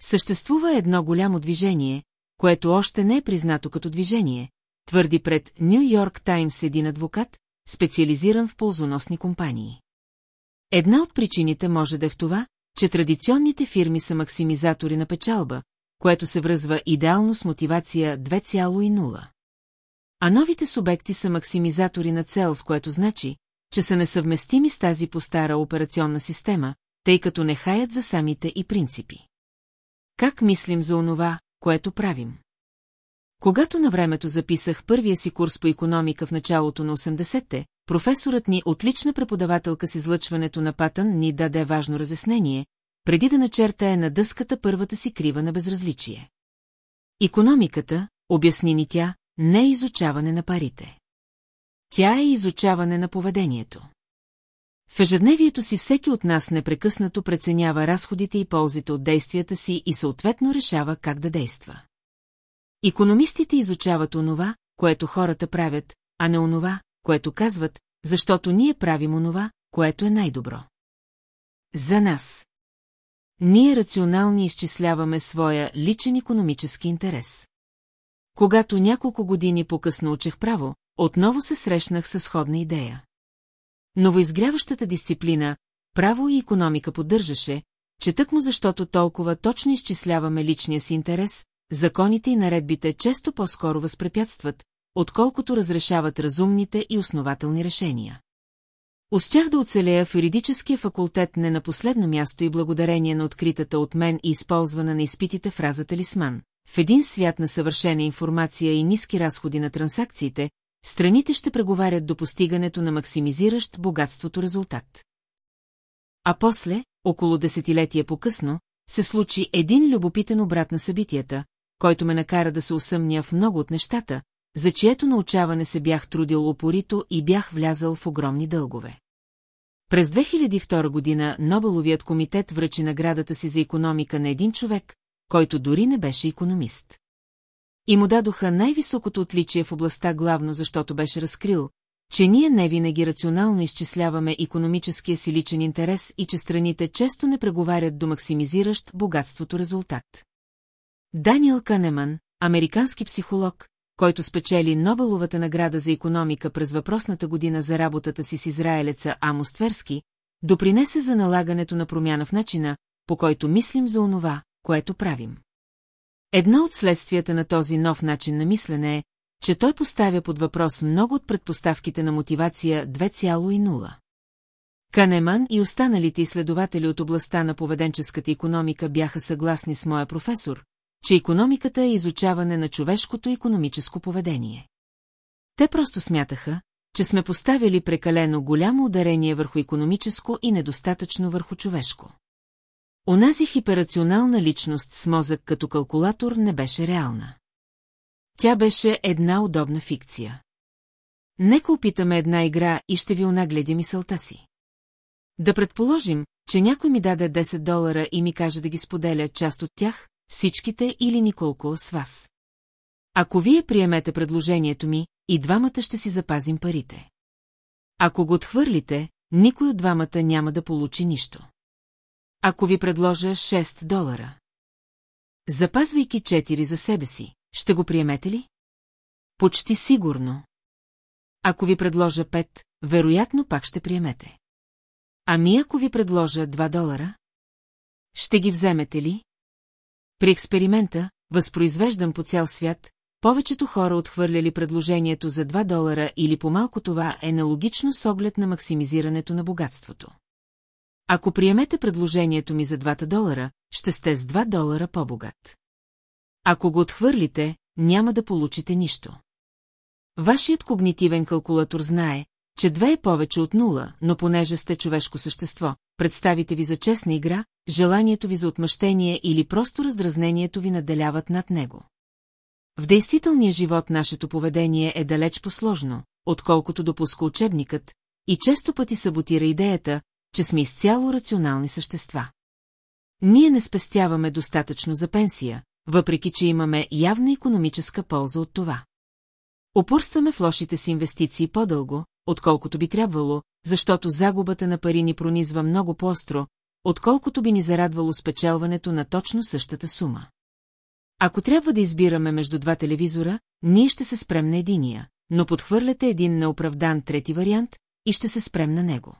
[SPEAKER 1] Съществува едно голямо движение, което още не е признато като движение, твърди пред Нью Йорк Таймс един адвокат, специализиран в ползоносни компании. Една от причините може да е в това, че традиционните фирми са максимизатори на печалба, което се връзва идеално с мотивация 2,0. А новите субекти са максимизатори на цел, с което значи, че са несъвместими с тази по-стара операционна система, тъй като не хаят за самите и принципи. Как мислим за онова, което правим? Когато на времето записах първия си курс по економика в началото на 80-те, професорът ни, отлична преподавателка с излъчването на патън, ни даде важно разяснение, преди да начертае на дъската първата си крива на безразличие. Економиката, обясни ни тя, не е изучаване на парите. Тя е изучаване на поведението. В ежедневието си всеки от нас непрекъснато преценява разходите и ползите от действията си и съответно решава как да действа. Икономистите изучават онова, което хората правят, а не онова, което казват, защото ние правим онова, което е най-добро. За нас. Ние рационално изчисляваме своя личен економически интерес. Когато няколко години по-късно учех право, отново се срещнах с сходна идея. Новоизгряващата дисциплина, право и економика поддържаше, че тъкмо защото толкова точно изчисляваме личния си интерес, законите и наредбите често по-скоро възпрепятстват, отколкото разрешават разумните и основателни решения. Успях да оцелея в юридическия факултет не на последно място и благодарение на откритата от мен и използвана на изпитите фраза талисман. В един свят на съвършена информация и ниски разходи на транзакциите, страните ще преговарят до постигането на максимизиращ богатството резултат. А после, около десетилетия по-късно, се случи един любопитен обрат на събитията, който ме накара да се усъмня в много от нещата, за чието научаване се бях трудил упорито и бях влязал в огромни дългове. През 2002 година Нобеловият комитет връчи наградата си за економика на един човек, който дори не беше економист. И му дадоха най-високото отличие в областта главно защото беше разкрил, че ние не винаги рационално изчисляваме економическия си личен интерес и че страните често не преговарят до максимизиращ богатството резултат. Даниел Канеман, американски психолог, който спечели Нобеловата награда за економика през въпросната година за работата си с израелеца Амос Тверски, допринесе за налагането на промяна в начина, по който мислим за онова, което правим. Едно от следствията на този нов начин на мислене е, че той поставя под въпрос много от предпоставките на мотивация 2,0. Канеман и останалите изследователи от областта на поведенческата економика бяха съгласни с моя професор, че економиката е изучаване на човешкото економическо поведение. Те просто смятаха, че сме поставили прекалено голямо ударение върху економическо и недостатъчно върху човешко. Онази хиперационална личност с мозък като калкулатор не беше реална. Тя беше една удобна фикция. Нека опитаме една игра и ще ви онагледя мисълта си. Да предположим, че някой ми даде 10 долара и ми каже да ги споделя част от тях, всичките или николко с вас. Ако вие приемете предложението ми, и двамата ще си запазим парите. Ако го отхвърлите, никой от двамата няма да получи нищо. Ако ви предложа 6 долара. Запазвайки 4 за себе си, ще го приемете ли? Почти сигурно. Ако ви предложа 5, вероятно пак ще приемете. Ами ако ви предложа 2 долара? Ще ги вземете ли? При експеримента, възпроизвеждан по цял свят, повечето хора отхвърляли предложението за 2 долара или по-малко това е нелогично с оглед на максимизирането на богатството. Ако приемете предложението ми за 2 долара, ще сте с 2 долара по-богат. Ако го отхвърлите, няма да получите нищо. Вашият когнитивен калкулатор знае, че две е повече от нула, но понеже сте човешко същество, представите ви за честна игра, желанието ви за отмъщение или просто раздразнението ви наделяват над него. В действителния живот нашето поведение е далеч посложно, отколкото допуска учебникът, и често пъти саботира идеята, че сме изцяло рационални същества. Ние не спестяваме достатъчно за пенсия, въпреки че имаме явна економическа полза от това. Опорстваме в лошите си инвестиции по-дълго, отколкото би трябвало, защото загубата на пари ни пронизва много по-остро, отколкото би ни зарадвало спечелването на точно същата сума. Ако трябва да избираме между два телевизора, ние ще се спрем на единия, но подхвърляте един неоправдан трети вариант и ще се спрем на него.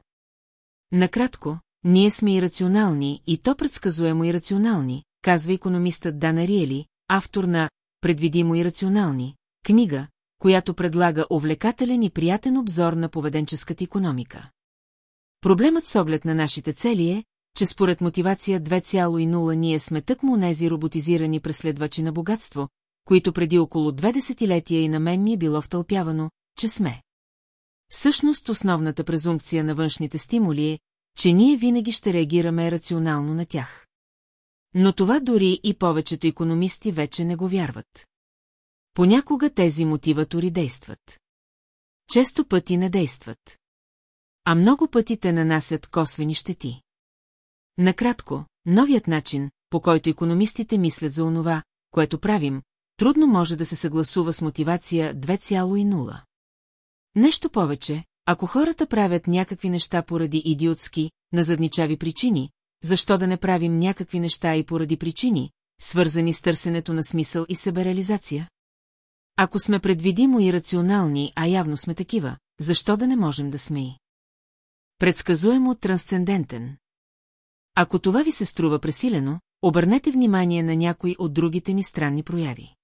[SPEAKER 1] Накратко, ние сме ирационални и то предсказуемо ирационални, казва економистът Дана Риели, автор на «Предвидимо и рационални» книга, която предлага увлекателен и приятен обзор на поведенческата економика. Проблемът с оглед на нашите цели е, че според мотивация 2,0 ние сме тъкмо нези роботизирани преследвачи на богатство, които преди около две десетилетия и на мен ми е било втълпявано, че сме. Всъщност основната презумпция на външните стимули е, че ние винаги ще реагираме рационално на тях. Но това дори и повечето економисти вече не го вярват. Понякога тези мотиватори действат. Често пъти не действат. А много пъти те нанасят косвени щети. Накратко, новият начин, по който економистите мислят за онова, което правим, трудно може да се съгласува с мотивация 2,0. Нещо повече, ако хората правят някакви неща поради идиотски, назадничави причини, защо да не правим някакви неща и поради причини, свързани с търсенето на смисъл и себереализация? Ако сме предвидимо и рационални, а явно сме такива, защо да не можем да сме и? Предсказуемо трансцендентен. Ако това ви се струва пресилено, обърнете внимание на някой от другите ни странни прояви.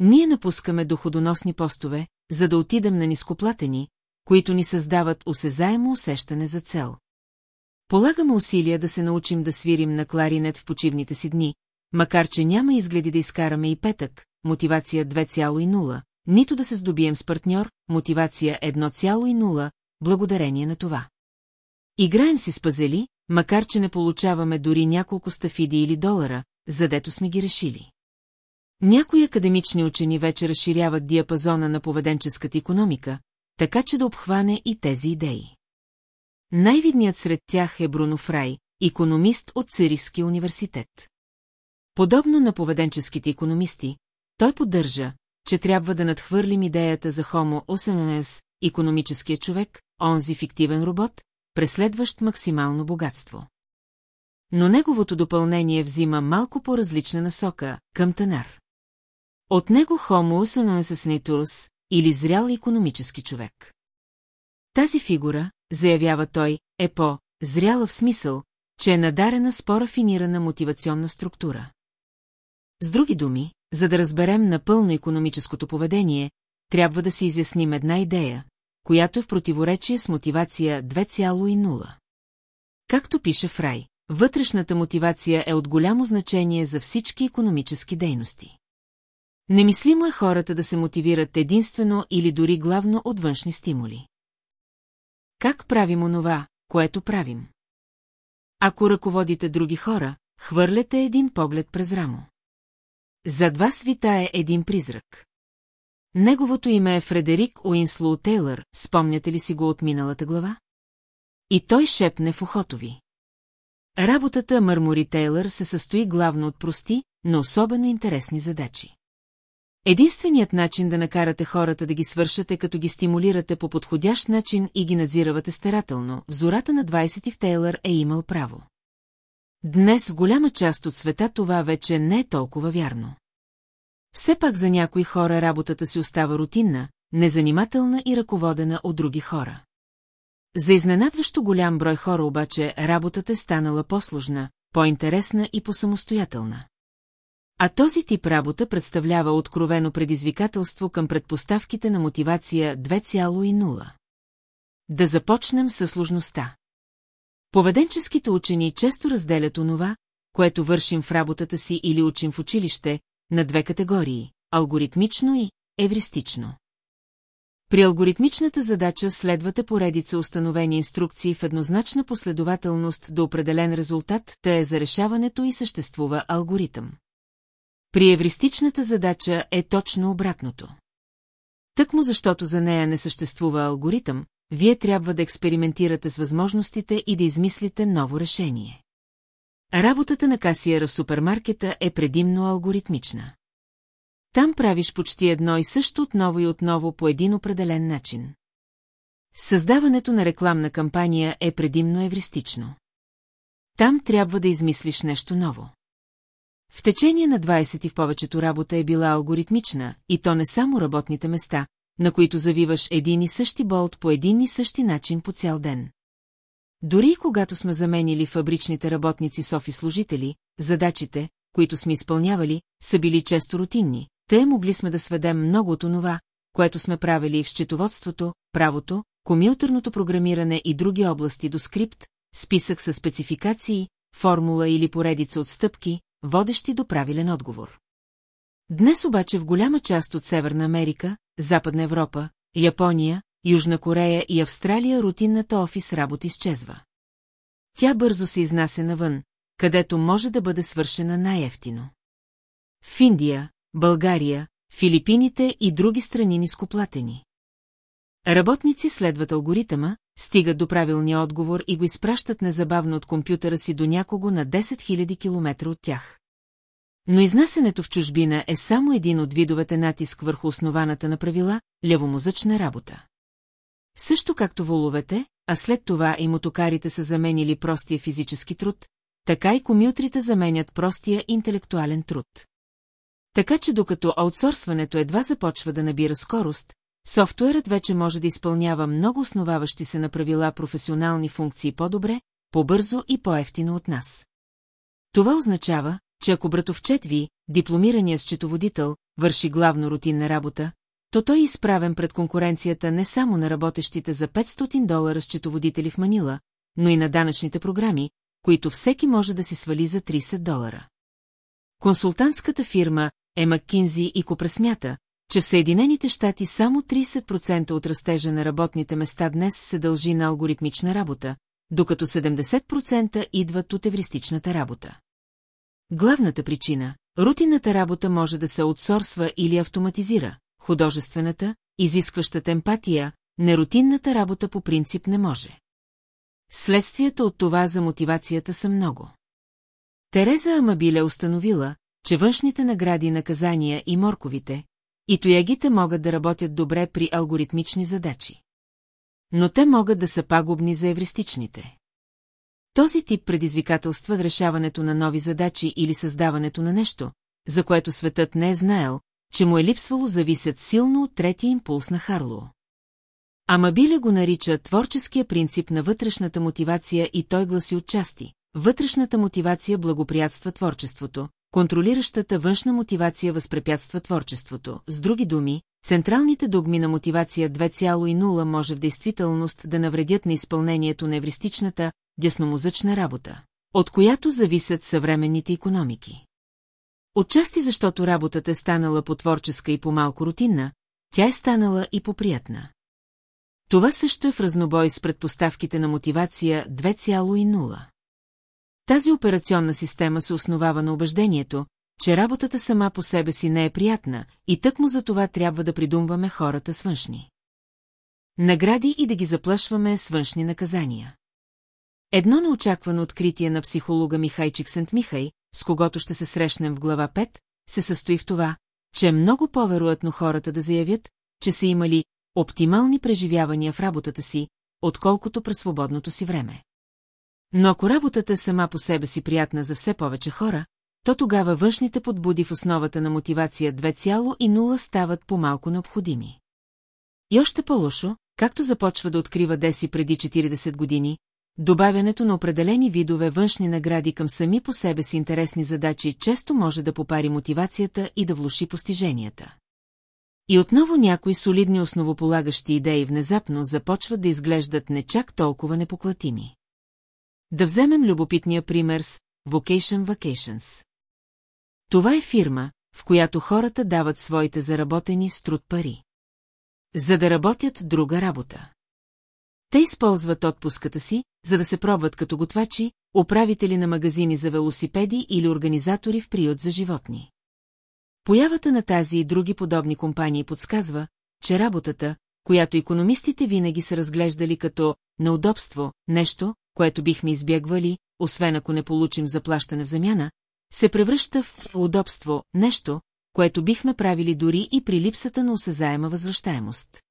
[SPEAKER 1] Ние напускаме доходоносни постове, за да отидем на нископлатени, които ни създават осезаемо усещане за цел. Полагаме усилия да се научим да свирим на кларинет в почивните си дни, макар че няма изгледи да изкараме и петък, мотивация 2,0, нито да се здобием с партньор, мотивация 1,0, благодарение на това. Играем си с пазели, макар че не получаваме дори няколко стафиди или долара, задето сме ги решили. Някои академични учени вече разширяват диапазона на поведенческата економика, така че да обхване и тези идеи. Най-видният сред тях е Бруно Фрай, економист от Цирихския университет. Подобно на поведенческите економисти, той поддържа, че трябва да надхвърлим идеята за Homo Osenes, економическия човек, онзи фиктивен робот, преследващ максимално богатство. Но неговото допълнение взима малко по-различна насока, към Танар. От него Homo Osenes или зрял економически човек. Тази фигура, заявява той, е по-зряла в смисъл, че е надарена с по-рафинирана мотивационна структура. С други думи, за да разберем напълно економическото поведение, трябва да си изясним една идея, която е в противоречие с мотивация 2,0. Както пише Фрай, вътрешната мотивация е от голямо значение за всички економически дейности. Немислимо е хората да се мотивират единствено или дори главно от външни стимули. Как правим онова, което правим? Ако ръководите други хора, хвърляте един поглед през рамо. Зад вас витае един призрак. Неговото име е Фредерик Уинслоу Тейлър, спомняте ли си го от миналата глава? И той шепне в ухото ви. Работата Мърмори Тейлър се състои главно от прости, но особено интересни задачи. Единственият начин да накарате хората да ги свършат е като ги стимулирате по подходящ начин и ги надзиравате старателно. Взората на 20 в Тейлър е имал право. Днес в голяма част от света това вече не е толкова вярно. Все пак за някои хора работата си остава рутинна, незанимателна и ръководена от други хора. За изненадващо голям брой хора обаче работата е станала по-сложна, по-интересна и по-самостоятелна. А този тип работа представлява откровено предизвикателство към предпоставките на мотивация 2,0. Да започнем със сложността. Поведенческите учени често разделят онова, което вършим в работата си или учим в училище, на две категории – алгоритмично и евристично. При алгоритмичната задача следвате поредица установени инструкции в еднозначна последователност до определен резултат, те е за решаването и съществува алгоритъм. При евристичната задача е точно обратното. Тъкмо защото за нея не съществува алгоритъм, вие трябва да експериментирате с възможностите и да измислите ново решение. Работата на касиера в супермаркета е предимно алгоритмична. Там правиш почти едно и също отново и отново по един определен начин. Създаването на рекламна кампания е предимно евристично. Там трябва да измислиш нещо ново. В течение на 20 в повечето работа е била алгоритмична, и то не само работните места, на които завиваш един и същи болт по един и същи начин по цял ден. Дори и когато сме заменили фабричните работници с офис служители, задачите, които сме изпълнявали, са били често рутинни, те могли сме да сведем много от онова, което сме правили в счетоводството, правото, компютърното програмиране и други области до скрипт, списък с спецификации, формула или поредица от стъпки, водещи до правилен отговор. Днес обаче в голяма част от Северна Америка, Западна Европа, Япония, Южна Корея и Австралия рутинната офис работа изчезва. Тя бързо се изнася навън, където може да бъде свършена най-ефтино. В Индия, България, Филипините и други страни нископлатени. Работници следват алгоритъма, стигат до правилния отговор и го изпращат незабавно от компютъра си до някого на 10 000 км от тях. Но изнасянето в чужбина е само един от видовете натиск върху основаната на правила, левомозъчна работа. Също както воловете, а след това и мотокарите са заменили простия физически труд, така и комютрите заменят простия интелектуален труд. Така че докато аутсорсването едва започва да набира скорост, софтуерът вече може да изпълнява много основаващи се на правила професионални функции по-добре, по-бързо и по-ефтино от нас. Това означава, че ако братовчет ви, дипломирания счетоводител, върши главно рутинна работа, то той е изправен пред конкуренцията не само на работещите за 500 долара счетоводители в Манила, но и на данъчните програми, които всеки може да си свали за 30 долара. Консултантската фирма е Маккинзи и Копресмята, че в Съединените щати само 30% от растежа на работните места днес се дължи на алгоритмична работа, докато 70% идват от евристичната работа. Главната причина – рутинната работа може да се аутсорсва или автоматизира, художествената, изискващата емпатия, нерутинната работа по принцип не може. Следствията от това за мотивацията са много. Тереза Амабиле установила, че външните награди, наказания и морковите, и тоягите могат да работят добре при алгоритмични задачи. Но те могат да са пагубни за евристичните. Този тип предизвикателства решаването на нови задачи или създаването на нещо, за което светът не е знаел, че му е липсвало зависят силно от третия импулс на Харло. Амабиле го нарича творческия принцип на вътрешната мотивация и той гласи отчасти. Вътрешната мотивация благоприятства творчеството, контролиращата външна мотивация възпрепятства творчеството. С други думи, централните догми на мотивация 2,0 може в действителност да навредят на изпълнението на евристичната, дясномозъчна работа, от която зависят съвременните економики. Отчасти защото работата е станала по-творческа и по-малко рутинна, тя е станала и по-приятна. Това също е в разнобой с предпоставките на мотивация 2,0. Тази операционна система се основава на убеждението, че работата сама по себе си не е приятна и тъкмо за това трябва да придумваме хората с външни. Награди и да ги заплашваме с външни наказания. Едно неочаквано откритие на психолога Михайчик Сент Михай, с когото ще се срещнем в глава 5, се състои в това, че е много по-вероятно хората да заявят, че са имали оптимални преживявания в работата си, отколкото през свободното си време. Но ако работата е сама по себе си приятна за все повече хора, то тогава външните подбуди в основата на мотивация 2,0 стават по-малко необходими. И още по-лошо, както започва да открива Деси преди 40 години, добавянето на определени видове външни награди към сами по себе си интересни задачи често може да попари мотивацията и да влуши постиженията. И отново някои солидни основополагащи идеи внезапно започват да изглеждат не чак толкова непоклатими. Да вземем любопитния пример с Vocation Vacations. Това е фирма, в която хората дават своите заработени с труд пари. За да работят друга работа. Те използват отпуската си, за да се пробват като готвачи, управители на магазини за велосипеди или организатори в приют за животни. Появата на тази и други подобни компании подсказва, че работата, която економистите винаги са разглеждали като неудобство, нещо, което бихме избягвали, освен ако не получим заплащане в замяна, се превръща в удобство, нещо, което бихме правили дори и при липсата на осезаема възвръщаемост.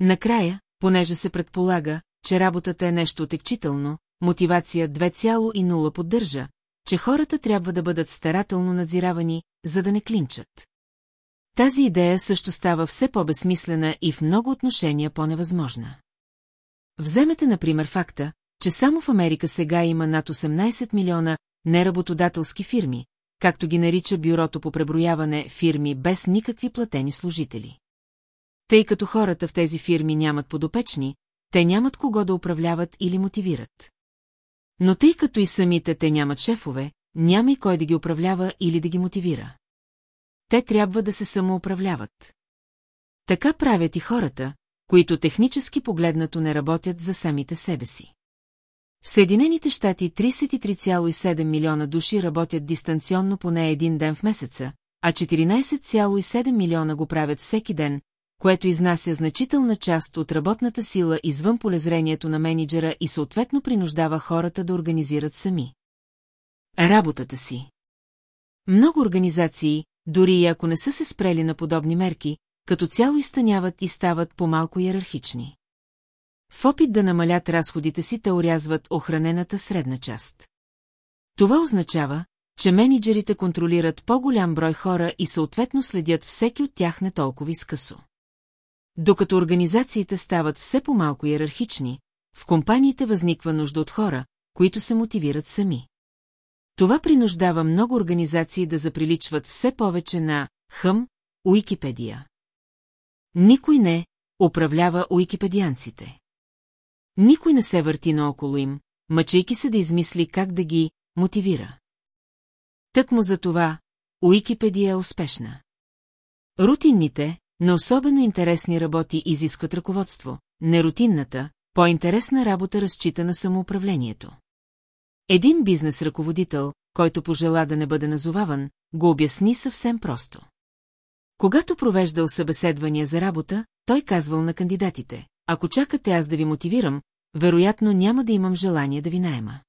[SPEAKER 1] Накрая, понеже се предполага, че работата е нещо отекчително, мотивация 2,0 поддържа, че хората трябва да бъдат старателно надзиравани, за да не клинчат. Тази идея също става все по-безсмислена и в много отношения по-невъзможна. Вземете, например, факта, че само в Америка сега има над 18 милиона неработодателски фирми, както ги нарича бюрото по преброяване фирми без никакви платени служители. Тъй като хората в тези фирми нямат подопечни, те нямат кого да управляват или мотивират. Но тъй като и самите те нямат шефове, няма и кой да ги управлява или да ги мотивира. Те трябва да се самоуправляват. Така правят и хората, които технически погледнато не работят за самите себе си. В Съединените щати 33,7 милиона души работят дистанционно поне един ден в месеца, а 14,7 милиона го правят всеки ден, което изнася значителна част от работната сила извън полезрението на менеджера и съответно принуждава хората да организират сами. Работата си Много организации, дори и ако не са се спрели на подобни мерки, като цяло изтъняват и стават по-малко иерархични. В опит да намалят разходите си, те урязват охранената средна част. Това означава, че менеджерите контролират по-голям брой хора и съответно следят всеки от тях не толкова изкъсо. Докато организациите стават все по-малко иерархични, в компаниите възниква нужда от хора, които се мотивират сами. Това принуждава много организации да заприличват все повече на хъм, Уикипедия. Никой не управлява уикипедианците. Никой не се върти наоколо им, мъчейки се да измисли как да ги мотивира. Тък му за това, Уикипедия е успешна. Рутинните, но особено интересни работи изискват ръководство, нерутинната, по-интересна работа разчита на самоуправлението. Един бизнес ръководител, който пожела да не бъде назоваван, го обясни съвсем просто. Когато провеждал събеседвания за работа, той казвал на кандидатите, ако чакате аз да ви мотивирам, вероятно няма да имам желание да ви наема.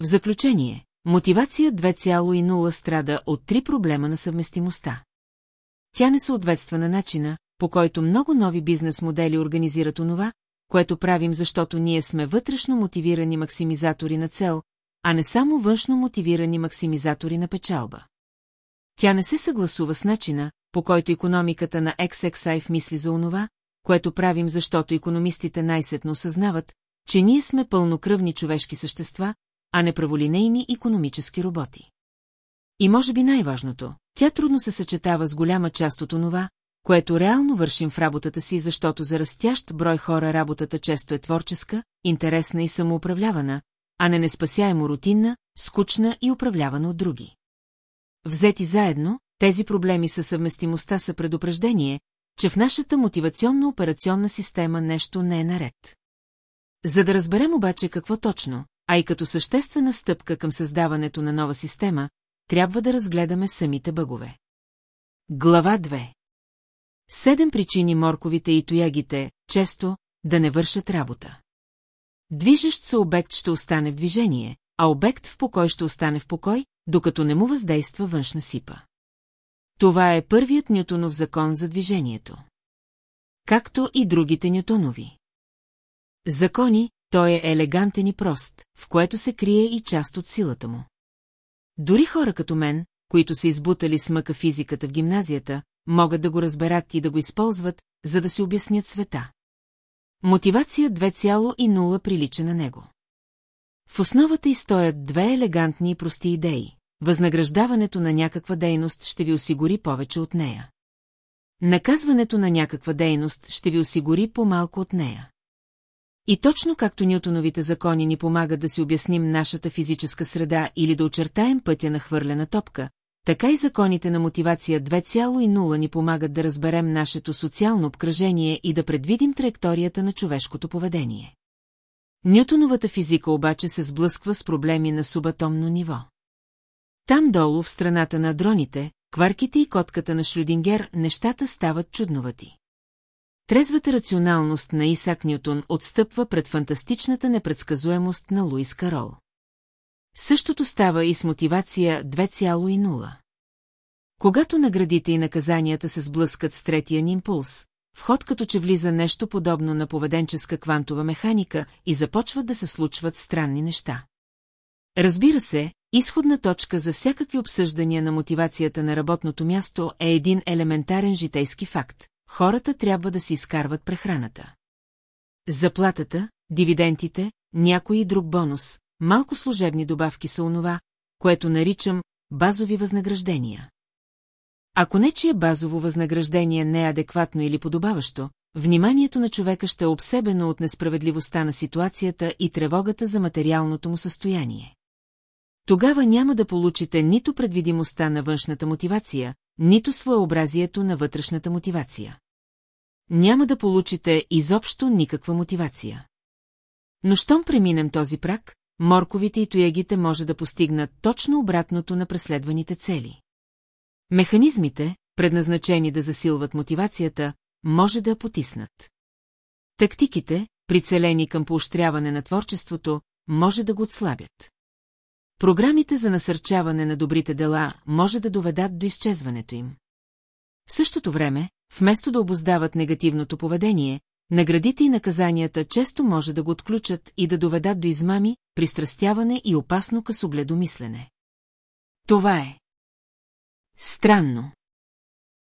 [SPEAKER 1] В заключение, мотивация 2,0 страда от три проблема на съвместимостта. Тя не съответства на начина, по който много нови бизнес модели организират онова, което правим, защото ние сме вътрешно мотивирани максимизатори на цел, а не само външно мотивирани максимизатори на печалба. Тя не се съгласува с начина, по който економиката на XXI мисли за онова, което правим, защото економистите най-сетно осъзнават, че ние сме пълнокръвни човешки същества, а не праволинейни економически роботи. И може би най-важното, тя трудно се съчетава с голяма част от онова, което реално вършим в работата си, защото за растящ брой хора работата често е творческа, интересна и самоуправлявана, а не неспасяемо рутинна, скучна и управлявана от други. Взети заедно, тези проблеми със съвместимостта са предупреждение, че в нашата мотивационно-операционна система нещо не е наред. За да разберем обаче какво точно, а и като съществена стъпка към създаването на нова система, трябва да разгледаме самите бъгове. Глава 2 Седем причини морковите и тоягите, често, да не вършат работа. Движещ се обект ще остане в движение, а обект в покой ще остане в покой, докато не му въздейства външна сипа. Това е първият Нютонов закон за движението. Както и другите Нютонови. Закони, той е елегантен и прост, в което се крие и част от силата му. Дори хора като мен, които са избутали с мъка физиката в гимназията, могат да го разберат и да го използват, за да си обяснят света. Мотивация 2,0 прилича на него. В основата й стоят две елегантни и прости идеи. Възнаграждаването на някаква дейност ще ви осигури повече от нея. Наказването на някаква дейност ще ви осигури по-малко от нея. И точно както Нютоновите закони ни помагат да си обясним нашата физическа среда или да очертаем пътя на хвърлена топка, така и законите на мотивация 2,0 ни помагат да разберем нашето социално обкръжение и да предвидим траекторията на човешкото поведение. Нютоновата физика обаче се сблъсква с проблеми на субатомно ниво. Там долу, в страната на дроните, кварките и котката на Шрюдингер, нещата стават чудновати. Трезвата рационалност на Исак Нютон отстъпва пред фантастичната непредсказуемост на Луис Карол. Същото става и с мотивация 2,0. Когато наградите и наказанията се сблъскат с третия ни импулс, вход като че влиза нещо подобно на поведенческа квантова механика и започват да се случват странни неща. Разбира се, изходна точка за всякакви обсъждания на мотивацията на работното място е един елементарен житейски факт. Хората трябва да си изкарват прехраната. Заплатата, дивидентите, някой и друг бонус, малко служебни добавки са онова, което наричам базови възнаграждения. Ако нечие базово възнаграждение не е адекватно или подобаващо, вниманието на човека ще е обсебено от несправедливостта на ситуацията и тревогата за материалното му състояние. Тогава няма да получите нито предвидимостта на външната мотивация, нито своеобразието на вътрешната мотивация. Няма да получите изобщо никаква мотивация. Но щом преминем този прак, морковите и тоягите може да постигнат точно обратното на преследваните цели. Механизмите, предназначени да засилват мотивацията, може да я потиснат. Тактиките, прицелени към поощряване на творчеството, може да го отслабят. Програмите за насърчаване на добрите дела може да доведат до изчезването им. В същото време, вместо да обоздават негативното поведение, наградите и наказанията често може да го отключат и да доведат до измами, пристрастяване и опасно късогледо мислене. Това е. Странно.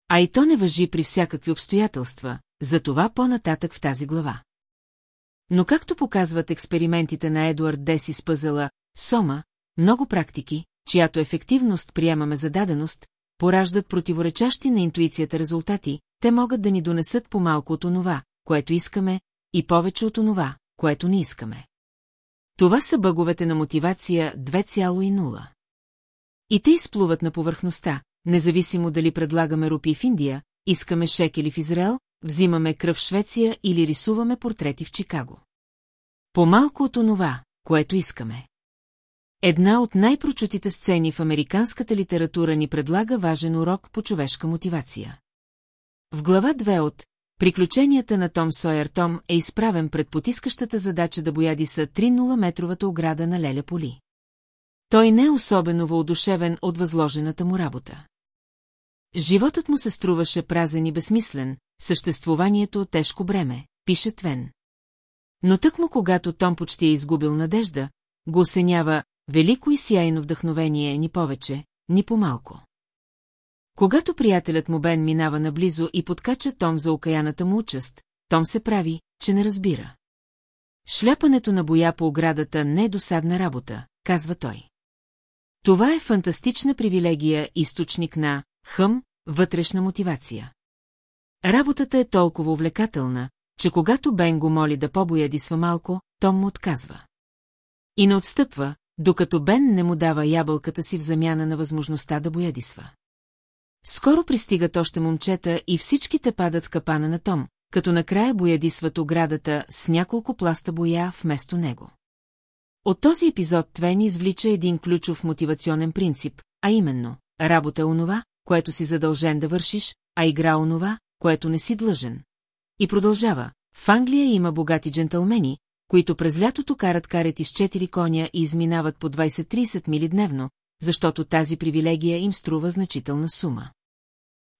[SPEAKER 1] А и то не въжи при всякакви обстоятелства, за това по-нататък в тази глава. Но както показват експериментите на Едуард Деси с пъзела, Сома, много практики, чиято ефективност приемаме за даденост, пораждат противоречащи на интуицията резултати, те могат да ни донесат по-малко от онова, което искаме, и повече от онова, което не искаме. Това са бъговете на мотивация 2,0. И те изплуват на повърхността, независимо дали предлагаме рупи в Индия, искаме шекели в Израел, взимаме кръв в Швеция или рисуваме портрети в Чикаго. По-малко от онова, което искаме. Една от най-прочутите сцени в американската литература ни предлага важен урок по човешка мотивация. В глава 2 от Приключенията на Том Сойер Том е изправен пред потискащата задача да бояди са 3-0-метровата ограда на Леля Поли. Той не е особено въодушевен от възложената му работа. Животът му се струваше празен и безсмислен, съществуванието тежко бреме, пише Твен. Но тък му, когато Том почти е изгубил надежда, го осенява велико и сияйно вдъхновение ни повече, ни по-малко. Когато приятелят му Бен минава наблизо и подкача Том за окаяната му участ, Том се прави, че не разбира. Шляпането на боя по оградата не е досадна работа, казва той. Това е фантастична привилегия, източник на хъм, вътрешна мотивация. Работата е толкова увлекателна, че когато Бен го моли да побоядисва малко, Том му отказва. И не отстъпва, докато Бен не му дава ябълката си в замяна на възможността да боядисва. Скоро пристигат още момчета и всичките падат в капана на Том, като накрая боядисват оградата с няколко пласта боя вместо него. От този епизод Твен извлича един ключов мотивационен принцип, а именно, работа е онова, което си задължен да вършиш, а игра онова, което не си длъжен. И продължава, в Англия има богати джентълмени, които през лятото карат карети с четири коня и изминават по 20-30 мили дневно, защото тази привилегия им струва значителна сума.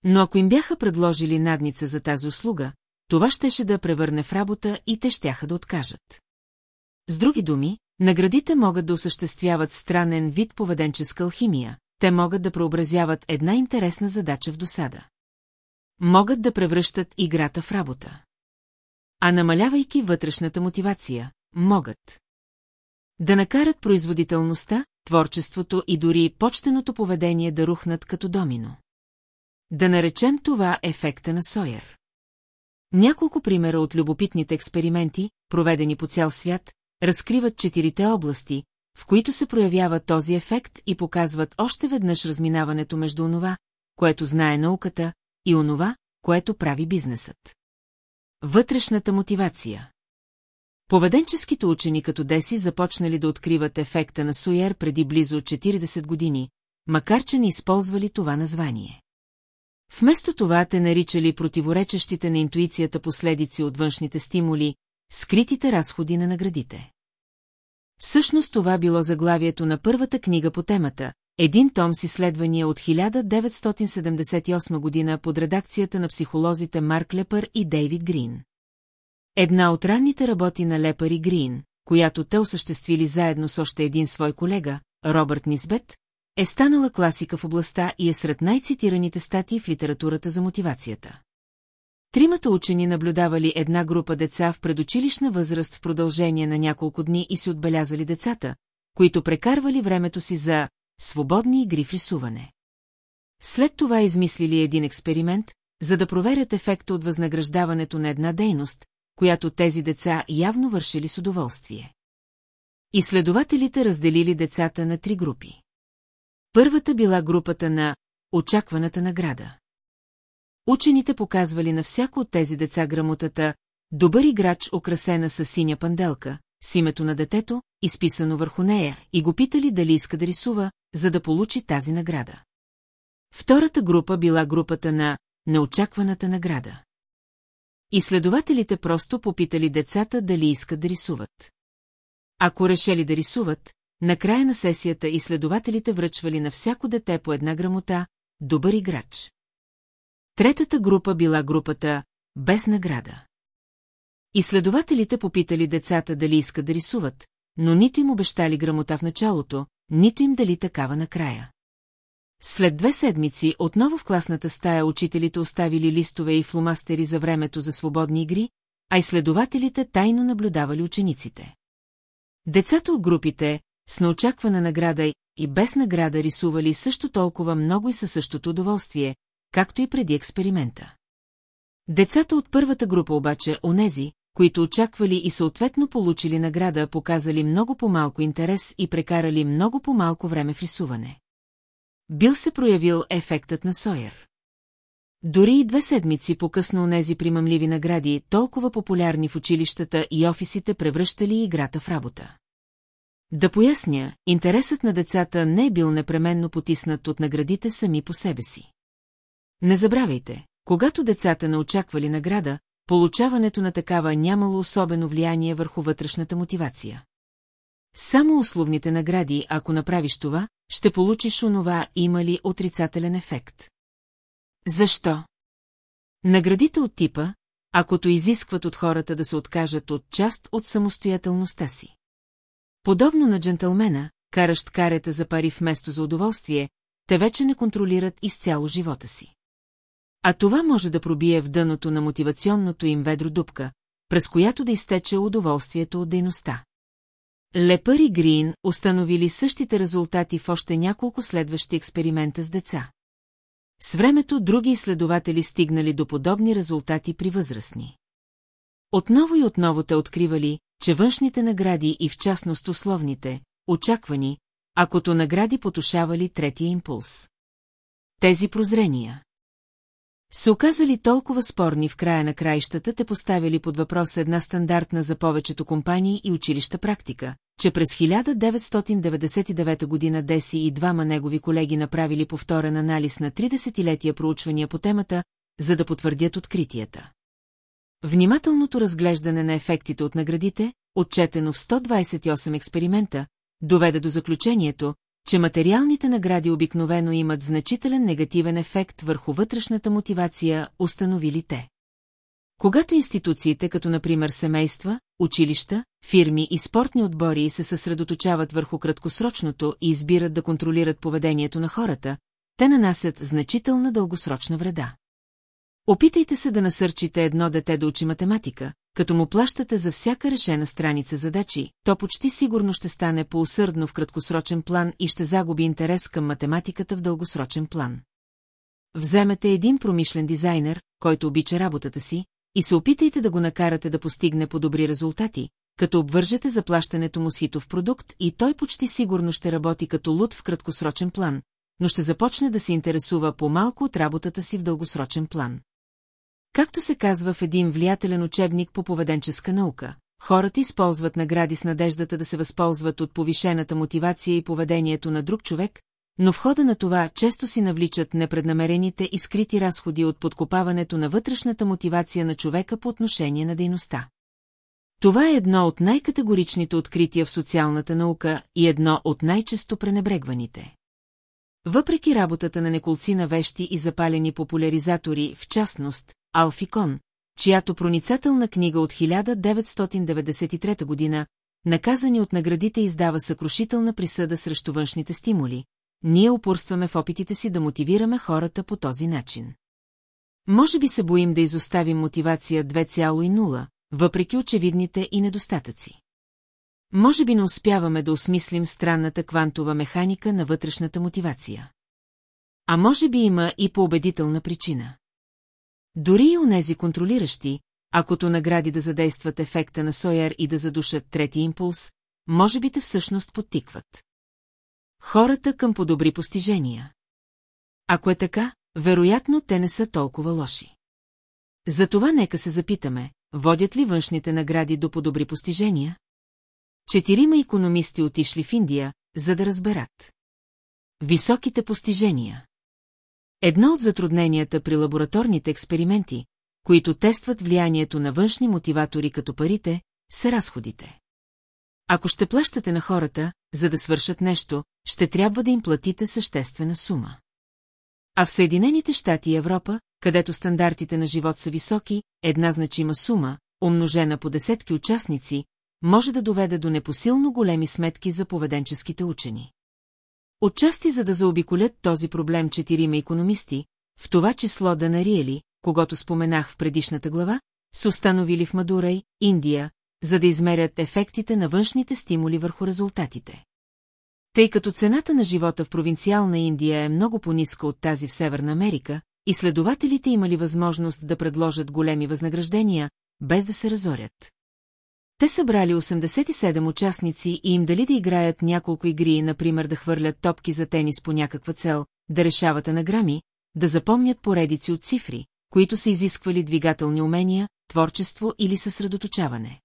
[SPEAKER 1] Но ако им бяха предложили надница за тази услуга, това щеше да превърне в работа и те щяха да откажат. С други думи, наградите могат да осъществяват странен вид поведенческа алхимия, те могат да преобразяват една интересна задача в досада. Могат да превръщат играта в работа. А намалявайки вътрешната мотивация, могат да накарат производителността, творчеството и дори почтеното поведение да рухнат като домино. Да наречем това ефекта на Сойер. Няколко примера от любопитните експерименти, проведени по цял свят, разкриват четирите области, в които се проявява този ефект и показват още веднъж разминаването между онова, което знае науката, и онова, което прави бизнесът. Вътрешната мотивация Поведенческите учени като Деси започнали да откриват ефекта на Суер преди близо 40 години, макар че не използвали това название. Вместо това те наричали противоречащите на интуицията последици от външните стимули, скритите разходи на наградите. Всъщност това било заглавието на първата книга по темата, един том с изследвания от 1978 година под редакцията на психолозите Марк Лепър и Дейвид Грин. Една от ранните работи на Лепър и Грин, която те осъществили заедно с още един свой колега, Робърт Нисбет, е станала класика в областта и е сред най-цитираните статии в литературата за мотивацията. Тримата учени наблюдавали една група деца в предучилищна възраст в продължение на няколко дни и си отбелязали децата, които прекарвали времето си за свободни игри в рисуване. След това измислили един експеримент, за да проверят ефекта от възнаграждаването на една дейност, която тези деца явно вършили с удоволствие. Изследователите разделили децата на три групи. Първата била групата на очакваната награда. Учените показвали на всяко от тези деца грамотата «Добър играч, украсена с синя панделка», с името на детето, изписано върху нея, и го питали дали иска да рисува, за да получи тази награда. Втората група била групата на неочакваната награда. Изследователите просто попитали децата дали искат да рисуват. Ако решели да рисуват, на края на сесията изследователите връчвали на всяко дете по една грамота «Добър играч». Третата група била групата «Без награда». Изследователите попитали децата дали искат да рисуват, но нито им обещали грамота в началото, нито им дали такава накрая. След две седмици отново в класната стая учителите оставили листове и фломастери за времето за свободни игри, а изследователите тайно наблюдавали учениците. Децата от групите с неочаквана награда и без награда рисували също толкова много и със същото удоволствие, както и преди експеримента. Децата от първата група обаче, онези, които очаквали и съответно получили награда, показали много по-малко интерес и прекарали много по-малко време в рисуване. Бил се проявил ефектът на Сойер. Дори и две седмици по-късно онези примамливи награди, толкова популярни в училищата и офисите, превръщали играта в работа. Да поясня, интересът на децата не е бил непременно потиснат от наградите сами по себе си. Не забравяйте, когато децата не очаквали награда, получаването на такава нямало особено влияние върху вътрешната мотивация. Само условните награди, ако направиш това, ще получиш онова, има ли отрицателен ефект. Защо? Наградите от типа, акото изискват от хората да се откажат от част от самостоятелността си. Подобно на джентълмена, каращ карета за пари вместо за удоволствие, те вече не контролират изцяло живота си. А това може да пробие в дъното на мотивационното им ведро дупка, през която да изтече удоволствието от дейността. Лепър и Грин установили същите резултати в още няколко следващи експеримента с деца. С времето други изследователи стигнали до подобни резултати при възрастни. Отново и отново те откривали, че външните награди и в частност условните, очаквани, акото награди потушавали третия импулс. Тези прозрения. Се оказали толкова спорни в края на краищата, те поставили под въпрос една стандартна за повечето компании и училища практика, че през 1999 година Деси и двама негови колеги направили повторен анализ на три десетилетия проучвания по темата, за да потвърдят откритията. Внимателното разглеждане на ефектите от наградите, отчетено в 128 експеримента, доведе до заключението, че материалните награди обикновено имат значителен негативен ефект върху вътрешната мотивация, установили те. Когато институциите, като например семейства, училища, фирми и спортни отбори се съсредоточават върху краткосрочното и избират да контролират поведението на хората, те нанасят значителна дългосрочна вреда. Опитайте се да насърчите едно дете да учи математика, като му плащате за всяка решена страница задачи, то почти сигурно ще стане по-усърдно в краткосрочен план и ще загуби интерес към математиката в дългосрочен план. Вземете един промишлен дизайнер, който обича работата си, и се опитайте да го накарате да постигне по-добри резултати, като обвържете заплащането му с хитов продукт и той почти сигурно ще работи като луд в краткосрочен план, но ще започне да се интересува по-малко от работата си в дългосрочен план. Както се казва в един влиятелен учебник по поведенческа наука, хората използват награди с надеждата да се възползват от повишената мотивация и поведението на друг човек, но в хода на това често си навличат непреднамерените и скрити разходи от подкопаването на вътрешната мотивация на човека по отношение на дейността. Това е едно от най-категоричните открития в социалната наука и едно от най-често пренебрегваните. Въпреки работата на неколци на вещи и запалени популяризатори, в частност, Алфикон, чиято проницателна книга от 1993 година, наказани от наградите издава съкрушителна присъда срещу външните стимули, ние упорстваме в опитите си да мотивираме хората по този начин. Може би се боим да изоставим мотивация 2,0, въпреки очевидните и недостатъци. Може би не успяваме да осмислим странната квантова механика на вътрешната мотивация. А може би има и поубедителна причина. Дори и онези контролиращи, акото награди да задействат ефекта на Сойер и да задушат трети импулс, може би те всъщност подтикват. Хората към подобри постижения. Ако е така, вероятно те не са толкова лоши. Затова нека се запитаме, водят ли външните награди до подобри постижения? Четирима економисти отишли в Индия, за да разберат. Високите постижения. Едно от затрудненията при лабораторните експерименти, които тестват влиянието на външни мотиватори като парите, са разходите. Ако ще плащате на хората, за да свършат нещо, ще трябва да им платите съществена сума. А в Съединените щати и Европа, където стандартите на живот са високи, една значима сума, умножена по десетки участници, може да доведе до непосилно големи сметки за поведенческите учени. Отчасти за да заобиколят този проблем четирима економисти, в това число да нариели, когато споменах в предишната глава, са установили в Мадурай, Индия, за да измерят ефектите на външните стимули върху резултатите. Тъй като цената на живота в провинциална Индия е много по-ниска от тази в Северна Америка, изследователите имали възможност да предложат големи възнаграждения, без да се разорят. Те събрали 87 участници и им дали да играят няколко игри, например да хвърлят топки за тенис по някаква цел, да решават анаграми, да запомнят поредици от цифри, които са изисквали двигателни умения, творчество или съсредоточаване.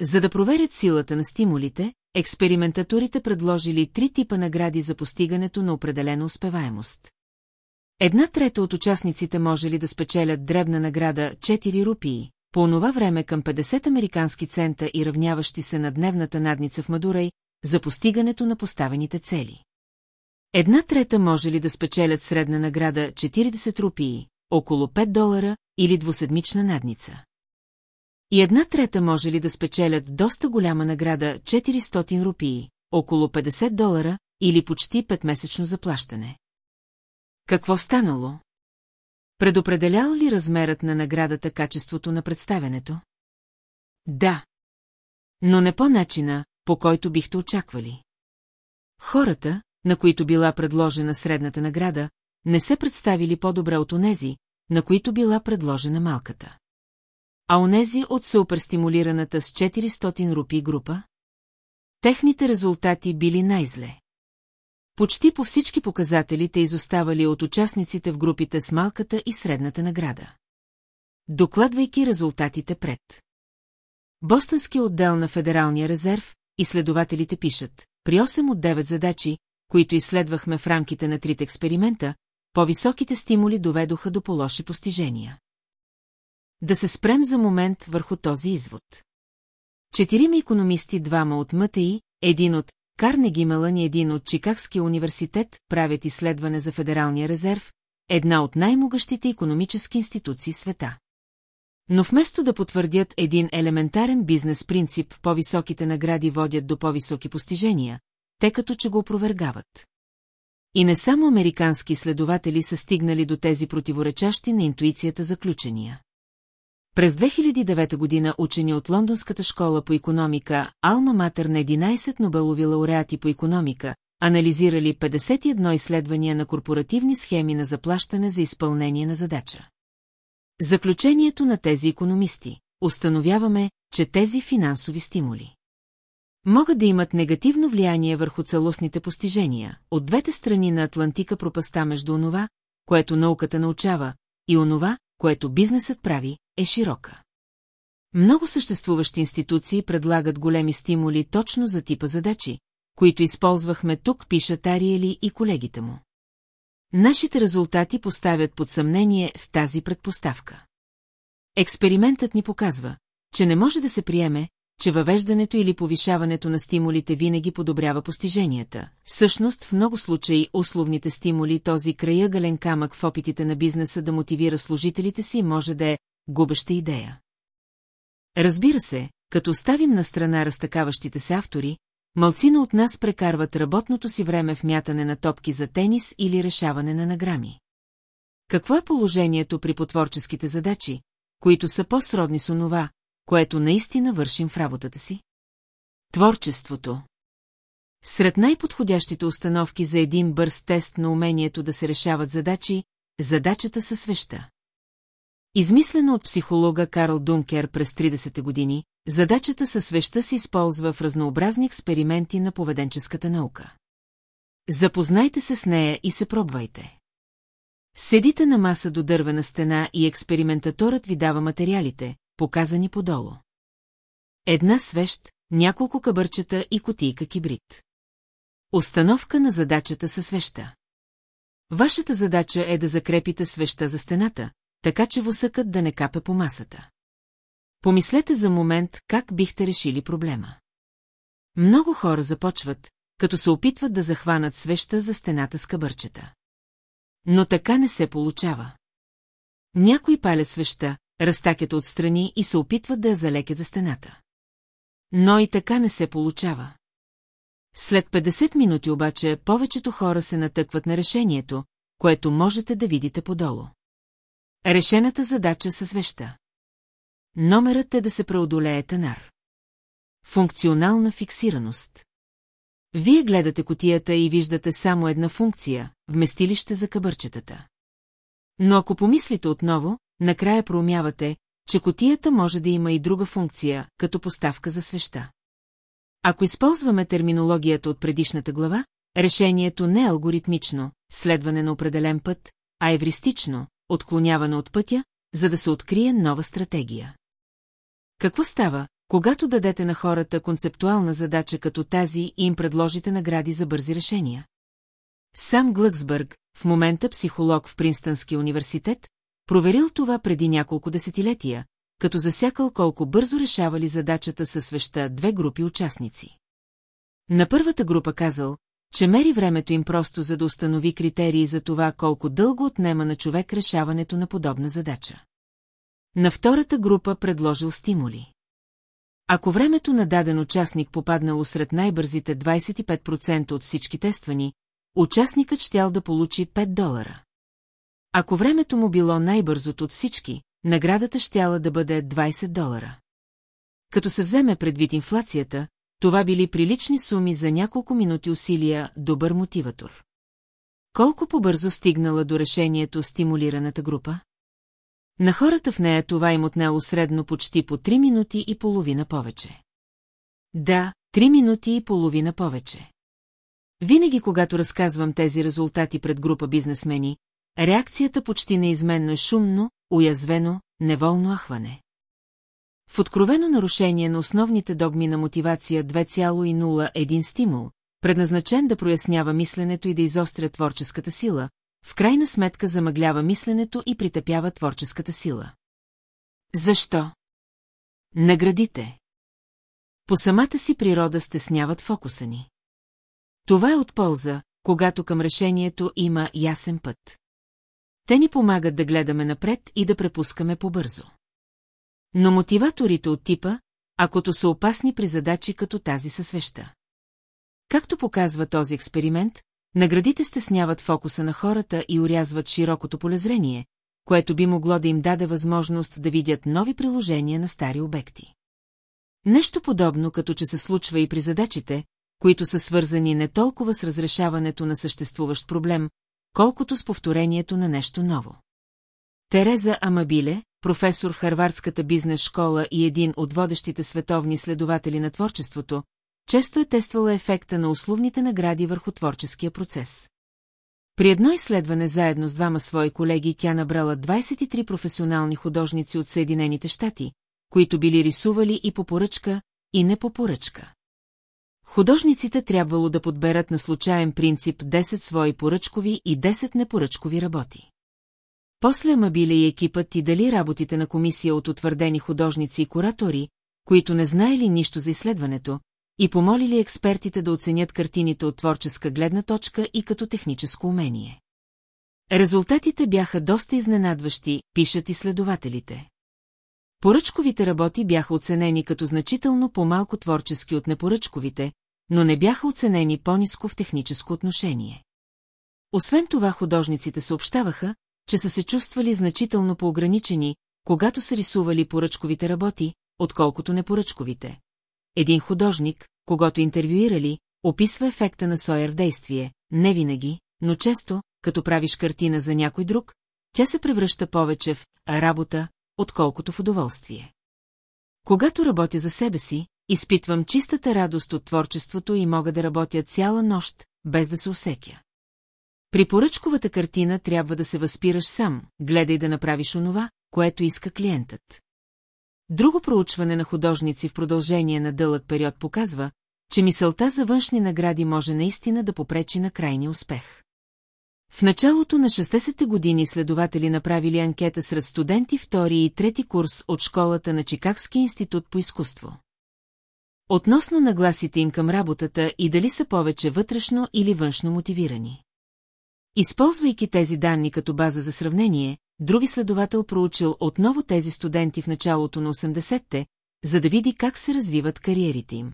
[SPEAKER 1] За да проверят силата на стимулите, експериментаторите предложили три типа награди за постигането на определена успеваемост. Една трета от участниците може ли да спечелят дребна награда 4 рупии, по онова време към 50 американски цента и равняващи се на дневната надница в Мадурай, за постигането на поставените цели. Една трета може ли да спечелят средна награда 40 рупии, около 5 долара или двуседмична надница. И една трета може ли да спечелят доста голяма награда 400 рупии, около 50 долара или почти 5-месечно заплащане. Какво станало? Предопределял ли размерът на наградата качеството на представенето? Да. Но не по начина, по който бихте очаквали. Хората, на които била предложена средната награда, не се представили по-добре от онези, на които била предложена малката. А онези от суперстимулираната с 400 рупи група? Техните резултати били най-зле. Почти по всички показатели те изоставали от участниците в групите с малката и средната награда. Докладвайки резултатите пред. Бостонския отдел на Федералния резерв, изследователите пишат, при 8 от 9 задачи, които изследвахме в рамките на трите експеримента, по-високите стимули доведоха до по-лоши постижения. Да се спрем за момент върху този извод. Четирима економисти, двама от МТИ, един от Карнеги Мелън и един от Чикагския университет правят изследване за Федералния резерв, една от най-могъщите економически институции в света. Но вместо да потвърдят един елементарен бизнес принцип, по-високите награди водят до по-високи постижения, те като че го опровергават. И не само американски изследователи са стигнали до тези противоречащи на интуицията заключения. През 2009 година учени от Лондонската школа по економика, Алма Матер на 11 Нобелови лауреати по економика, анализирали 51 изследвания на корпоративни схеми на заплащане за изпълнение на задача. Заключението на тези економисти – установяваме, че тези финансови стимули могат да имат негативно влияние върху целостните постижения, от двете страни на Атлантика пропаста между онова, което науката научава, и онова, което бизнесът прави, е широка. Много съществуващи институции предлагат големи стимули точно за типа задачи, които използвахме тук, пишат Ариели и колегите му. Нашите резултати поставят под съмнение в тази предпоставка. Експериментът ни показва, че не може да се приеме, че въвеждането или повишаването на стимулите винаги подобрява постиженията. Всъщност, в много случаи, условните стимули, този краягален камък в опитите на бизнеса да мотивира служителите си, може да е губеща идея. Разбира се, като оставим на страна разтакаващите се автори, малцина от нас прекарват работното си време в мятане на топки за тенис или решаване на награми. Какво е положението при потворческите задачи, които са по-сродни с онова, което наистина вършим в работата си? Творчеството. Сред най-подходящите установки за един бърз тест на умението да се решават задачи, задачата са свеща. Измислена от психолога Карл Дункер през 30-те години, задачата със свеща се използва в разнообразни експерименти на поведенческата наука. Запознайте се с нея и се пробвайте. Седите на маса до дървена стена и експериментаторът ви дава материалите, показани подолу. Една свещ, няколко кабърчета и котийка кибрид. Установка на задачата със свеща. Вашата задача е да закрепите свеща за стената, така че восъкът да не капе по масата. Помислете за момент как бихте решили проблема. Много хора започват, като се опитват да захванат свеща за стената с кабърчета. Но така не се получава. Някои палят свеща, разтакят отстрани и се опитват да я залекят за стената. Но и така не се получава. След 50 минути обаче повечето хора се натъкват на решението, което можете да видите подолу. Решената задача с веща. Номерът е да се преодолее тенар. Функционална фиксираност. Вие гледате котията и виждате само една функция – вместилище за кабърчетата. Но ако помислите отново, накрая проумявате, че котията може да има и друга функция, като поставка за свеща. Ако използваме терминологията от предишната глава, решението не е алгоритмично, следване на определен път, а евристично, отклоняване от пътя, за да се открие нова стратегия. Какво става, когато дадете на хората концептуална задача като тази и им предложите награди за бързи решения? Сам Глъксбърг, в момента психолог в Принстънския университет, проверил това преди няколко десетилетия, като засякал колко бързо решавали задачата със свеща две групи участници. На първата група казал, че мери времето им просто за да установи критерии за това колко дълго отнема на човек решаването на подобна задача. На втората група предложил стимули. Ако времето на даден участник попаднало сред най-бързите 25% от всички тествани, участникът щял да получи 5 долара. Ако времето му било най-бързото от всички, наградата щяла да бъде 20 долара. Като се вземе предвид инфлацията, това били прилични суми за няколко минути усилия, добър мотиватор. Колко побързо стигнала до решението стимулираната група? На хората в нея това им отнело средно почти по 3 минути и половина повече. Да, 3 минути и половина повече. Винаги, когато разказвам тези резултати пред група бизнесмени, реакцията почти неизменно е шумно, уязвено, неволно ахване. В откровено нарушение на основните догми на мотивация 2,01 стимул, предназначен да прояснява мисленето и да изостря творческата сила, в крайна сметка замъглява мисленето и притъпява творческата сила. Защо? Наградите. По самата си природа стесняват фокуса ни. Това е от полза, когато към решението има ясен път. Те ни помагат да гледаме напред и да препускаме побързо. Но мотиваторите от типа, акото са опасни при задачи като тази със свеща. Както показва този експеримент, наградите стесняват фокуса на хората и урязват широкото полезрение, което би могло да им даде възможност да видят нови приложения на стари обекти. Нещо подобно, като че се случва и при задачите, които са свързани не толкова с разрешаването на съществуващ проблем, колкото с повторението на нещо ново. Тереза Амабиле, професор в Харвардската бизнес школа и един от водещите световни следователи на творчеството, често е тествала ефекта на условните награди върху творческия процес. При едно изследване заедно с двама свои колеги тя набрала 23 професионални художници от Съединените щати, които били рисували и по поръчка, и не по поръчка. Художниците трябвало да подберат на случайен принцип 10 свои поръчкови и 10 непоръчкови работи. После Амабиле и екипът ти дали работите на комисия от утвърдени художници и куратори, които не знаели нищо за изследването, и помолили експертите да оценят картините от творческа гледна точка и като техническо умение. Резултатите бяха доста изненадващи, пишат изследователите. Поръчковите работи бяха оценени като значително по-малко творчески от непоръчковите, но не бяха оценени по-низко в техническо отношение. Освен това художниците съобщаваха, че са се чувствали значително поограничени, когато са рисували поръчковите работи, отколкото непоръчковите. Един художник, когато интервюирали, описва ефекта на Сойер в действие, не винаги, но често, като правиш картина за някой друг, тя се превръща повече в работа, отколкото в удоволствие. Когато работя за себе си, изпитвам чистата радост от творчеството и мога да работя цяла нощ, без да се усекя. При поръчковата картина трябва да се възпираш сам, гледай да направиш онова, което иска клиентът. Друго проучване на художници в продължение на дълъг период показва, че мисълта за външни награди може наистина да попречи на крайния успех. В началото на 60-те години следователи направили анкета сред студенти втори и трети курс от школата на Чикагски институт по изкуство. Относно нагласите им към работата и дали са повече вътрешно или външно мотивирани. Използвайки тези данни като база за сравнение, други следовател проучил отново тези студенти в началото на 80-те, за да види как се развиват кариерите им.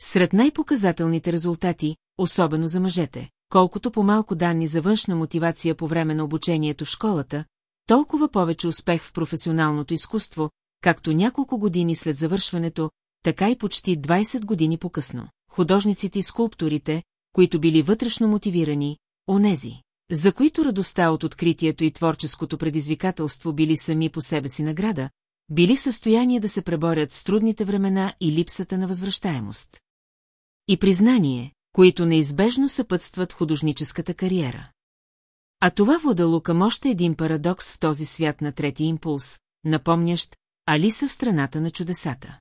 [SPEAKER 1] Сред най-показателните резултати, особено за мъжете, колкото по-малко данни за външна мотивация по време на обучението в школата, толкова повече успех в професионалното изкуство, както няколко години след завършването, така и почти 20 години по-късно. художниците и скулпторите, които били вътрешно мотивирани, онези, за които радостта от откритието и творческото предизвикателство били сами по себе си награда, били в състояние да се преборят с трудните времена и липсата на възвръщаемост. И признание, които неизбежно съпътстват художническата кариера. А това водало към още един парадокс в този свят на трети импулс, напомнящ Алиса в страната на чудесата.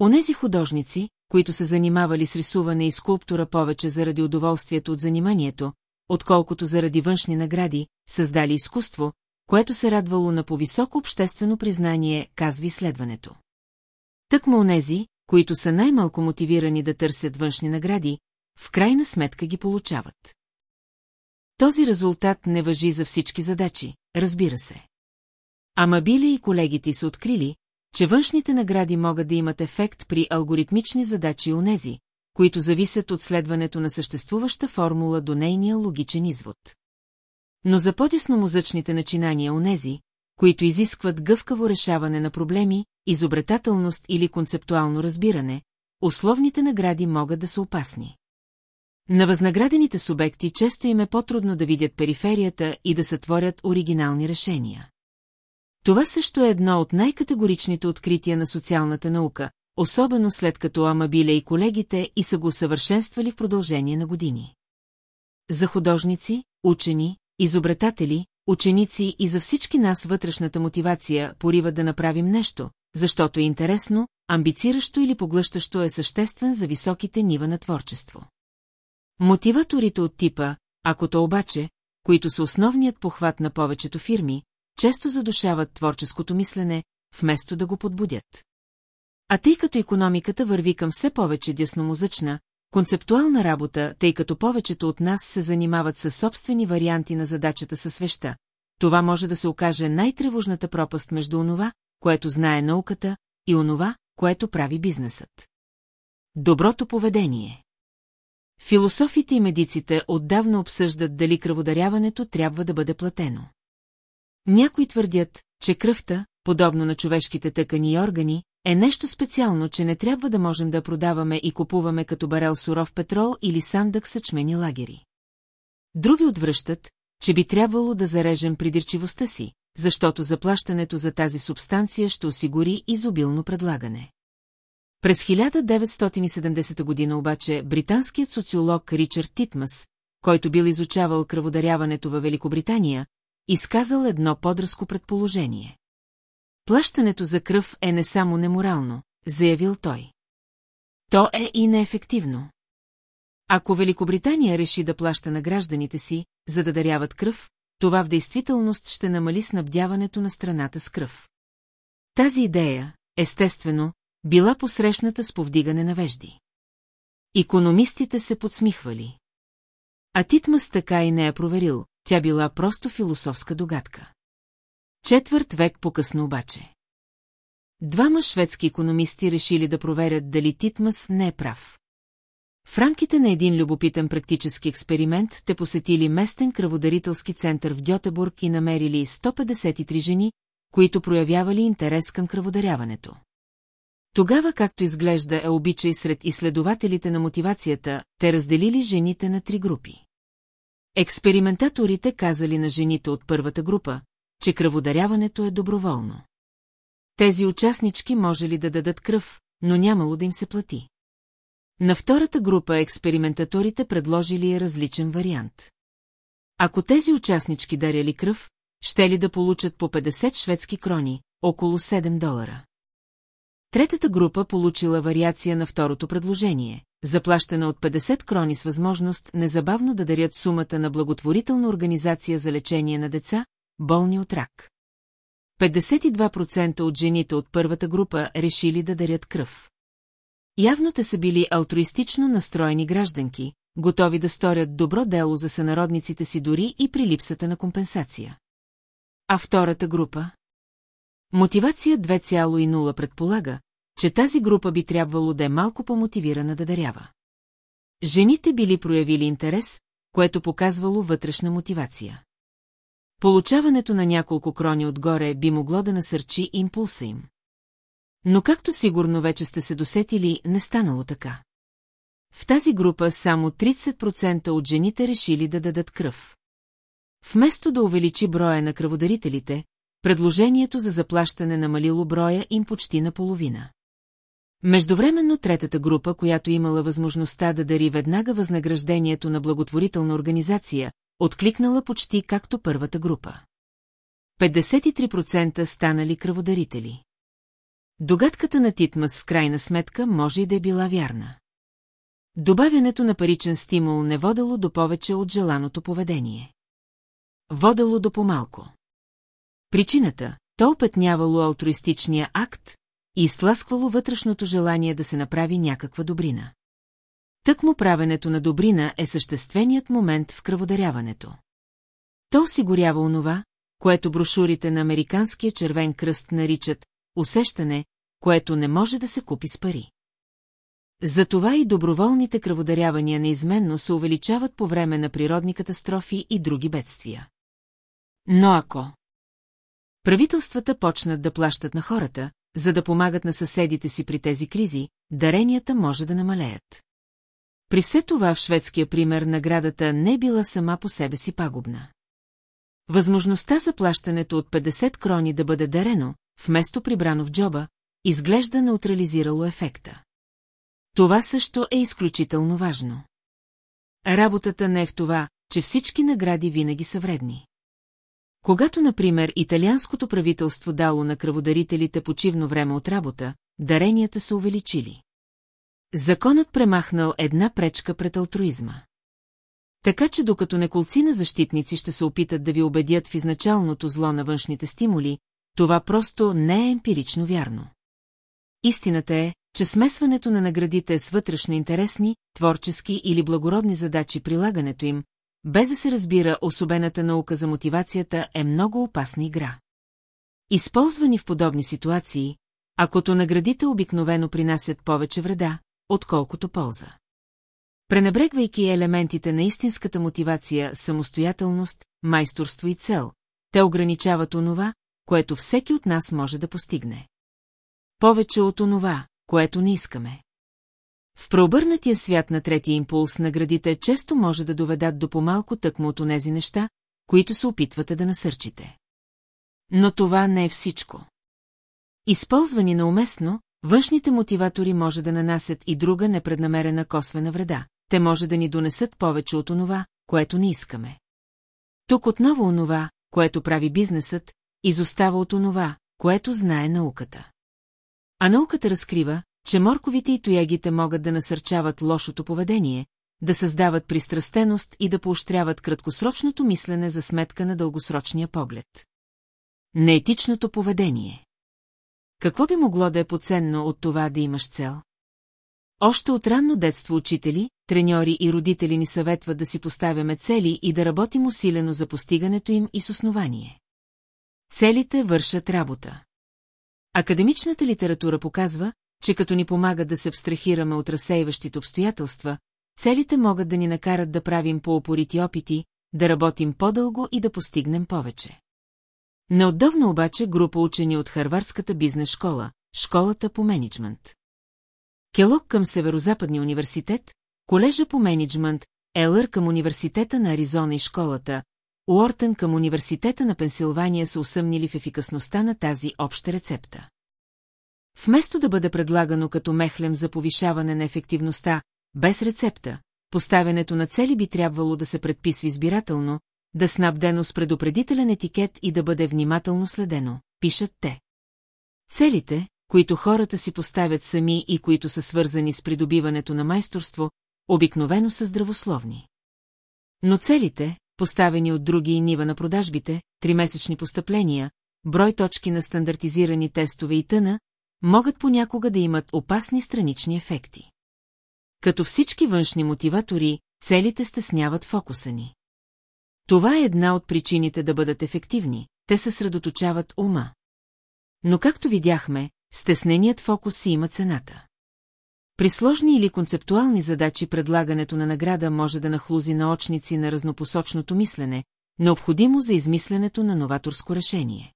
[SPEAKER 1] Онези художници, които се занимавали с рисуване и скулптура повече заради удоволствието от заниманието, отколкото заради външни награди, създали изкуство, което се радвало на повисоко обществено признание, казва изследването. Тъкмо онези, които са най-малко мотивирани да търсят външни награди, в крайна сметка ги получават. Този резултат не въжи за всички задачи, разбира се. Ама Биле и колегите са открили, че външните награди могат да имат ефект при алгоритмични задачи у нези, които зависят от следването на съществуваща формула до нейния логичен извод. Но за по мозъчните начинания у нези, които изискват гъвкаво решаване на проблеми, изобретателност или концептуално разбиране, условните награди могат да са опасни. На възнаградените субекти често им е по-трудно да видят периферията и да сътворят оригинални решения. Това също е едно от най-категоричните открития на социалната наука, особено след като Амабиле и колегите и са го усъвършенствали в продължение на години. За художници, учени, изобретатели, ученици и за всички нас вътрешната мотивация порива да направим нещо, защото е интересно, амбициращо или поглъщащо е съществен за високите нива на творчество. Мотиваторите от типа, ако то обаче, които са основният похват на повечето фирми, често задушават творческото мислене, вместо да го подбудят. А тъй като економиката върви към все повече дясномозъчна, концептуална работа, тъй като повечето от нас се занимават със собствени варианти на задачата със свеща, това може да се окаже най-тревожната пропаст между онова, което знае науката, и онова, което прави бизнесът. Доброто поведение Философите и медиците отдавна обсъждат дали кръводаряването трябва да бъде платено. Някои твърдят, че кръвта, подобно на човешките тъкани и органи, е нещо специално, че не трябва да можем да продаваме и купуваме като барел суров петрол или сандък съчмени лагери. Други отвръщат, че би трябвало да зарежем придирчивостта си, защото заплащането за тази субстанция ще осигури изобилно предлагане. През 1970 година обаче британският социолог Ричард Титмас, който бил изучавал кръводаряването във Великобритания, изказал едно подръско предположение. Плащането за кръв е не само неморално, заявил той. То е и неефективно. Ако Великобритания реши да плаща на гражданите си, за да даряват кръв, това в действителност ще намали снабдяването на страната с кръв. Тази идея, естествено, била посрещната с повдигане на вежди. Икономистите се подсмихвали. А Титмас така и не е проверил, тя била просто философска догадка. Четвърт век по-късно обаче. Двама шведски економисти решили да проверят дали Титмас не е прав. В рамките на един любопитен практически експеримент те посетили местен кръводарителски център в Дьотебург и намерили 153 жени, които проявявали интерес към кръводаряването. Тогава, както изглежда е обичай сред изследователите на мотивацията, те разделили жените на три групи. Експериментаторите казали на жените от първата група, че кръводаряването е доброволно. Тези участнички може ли да дадат кръв, но нямало да им се плати. На втората група експериментаторите предложили различен вариант. Ако тези участнички даряли кръв, ще ли да получат по 50 шведски крони, около 7 долара. Третата група получила вариация на второто предложение, заплащана от 50 крони с възможност незабавно да дарят сумата на благотворителна организация за лечение на деца, болни от рак. 52% от жените от първата група решили да дарят кръв. Явно те са били алтруистично настроени гражданки, готови да сторят добро дело за сънародниците си дори и при липсата на компенсация. А втората група? Мотивация 2,0 предполага, че тази група би трябвало да е малко по-мотивирана да дарява. Жените били проявили интерес, което показвало вътрешна мотивация. Получаването на няколко крони отгоре би могло да насърчи импулса им. Но както сигурно вече сте се досетили, не станало така. В тази група само 30% от жените решили да дадат кръв. Вместо да увеличи броя на кръводарителите, предложението за заплащане намалило броя им почти наполовина. Междувременно третата група, която имала възможността да дари веднага възнаграждението на благотворителна организация, откликнала почти както първата група. 53% станали кръводарители. Догадката на Титмас в крайна сметка може и да е била вярна. Добавянето на паричен стимул не водело до повече от желаното поведение. Водело до помалко. Причината – то опетнявало алтруистичния акт и изтласквало вътрешното желание да се направи някаква добрина. Тъкмо правенето на добрина е същественият момент в кръводаряването. То осигурява онова, което брошурите на Американския червен кръст наричат усещане, което не може да се купи с пари. Затова и доброволните кръводарявания неизменно се увеличават по време на природни катастрофи и други бедствия. Но ако правителствата почнат да плащат на хората, за да помагат на съседите си при тези кризи, даренията може да намалеят. При все това в шведския пример наградата не била сама по себе си пагубна. Възможността за плащането от 50 крони да бъде дарено, вместо прибрано в джоба, изглежда неутрализирало ефекта. Това също е изключително важно. Работата не е в това, че всички награди винаги са вредни. Когато, например, италианското правителство дало на кръводарителите почивно време от работа, даренията са увеличили. Законът премахнал една пречка пред алтруизма. Така че докато неколци на защитници ще се опитат да ви убедят в изначалното зло на външните стимули, това просто не е емпирично вярно. Истината е, че смесването на наградите с вътрешно интересни, творчески или благородни задачи прилагането им, без да се разбира особената наука за мотивацията е много опасна игра. Използвани в подобни ситуации, акото наградите обикновено принасят повече вреда, отколкото полза. Пренебрегвайки елементите на истинската мотивация, самостоятелност, майсторство и цел, те ограничават онова, което всеки от нас може да постигне. Повече от онова, което не искаме. В преобърнатия свят на третия импулс наградите често може да доведат до помалко тъкмо от онези неща, които се опитвате да насърчите. Но това не е всичко. Използвани науместно, външните мотиватори може да нанасят и друга непреднамерена косвена вреда. Те може да ни донесат повече от онова, което не искаме. Тук отново онова, което прави бизнесът, изостава от онова, което знае науката. А науката разкрива, че морковите и тоягите могат да насърчават лошото поведение, да създават пристрастеност и да поощряват краткосрочното мислене за сметка на дългосрочния поглед. Неетичното поведение. Какво би могло да е поценно от това да имаш цел? Още от ранно детство учители, треньори и родители ни съветват да си поставяме цели и да работим усилено за постигането им и с основание. Целите вършат работа. Академичната литература показва, че като ни помагат да се абстрахираме от разсейващите обстоятелства, целите могат да ни накарат да правим по-опорити опити, да работим по-дълго и да постигнем повече. Неотдавна обаче група учени от Харвардската бизнес школа, школата по менеджмент. Келок към Северо-Западния университет, колежа по менеджмент, Елър към университета на Аризона и школата, Уортън към университета на Пенсилвания са усъмнили в ефикасността на тази обща рецепта. Вместо да бъде предлагано като мехлем за повишаване на ефективността, без рецепта, поставянето на цели би трябвало да се предписва избирателно, да снабдено с предупредителен етикет и да бъде внимателно следено, пишат те. Целите, които хората си поставят сами и които са свързани с придобиването на майсторство, обикновено са здравословни. Но целите, поставени от други нива на продажбите, тримесечни постъпления, брой точки на стандартизирани тестове и тъна, могат понякога да имат опасни странични ефекти. Като всички външни мотиватори, целите стесняват фокуса ни. Това е една от причините да бъдат ефективни, те съсредоточават ума. Но както видяхме, стесненият фокус си има цената. При сложни или концептуални задачи предлагането на награда може да нахлузи наочници на разнопосочното мислене, необходимо за измисленето на новаторско решение.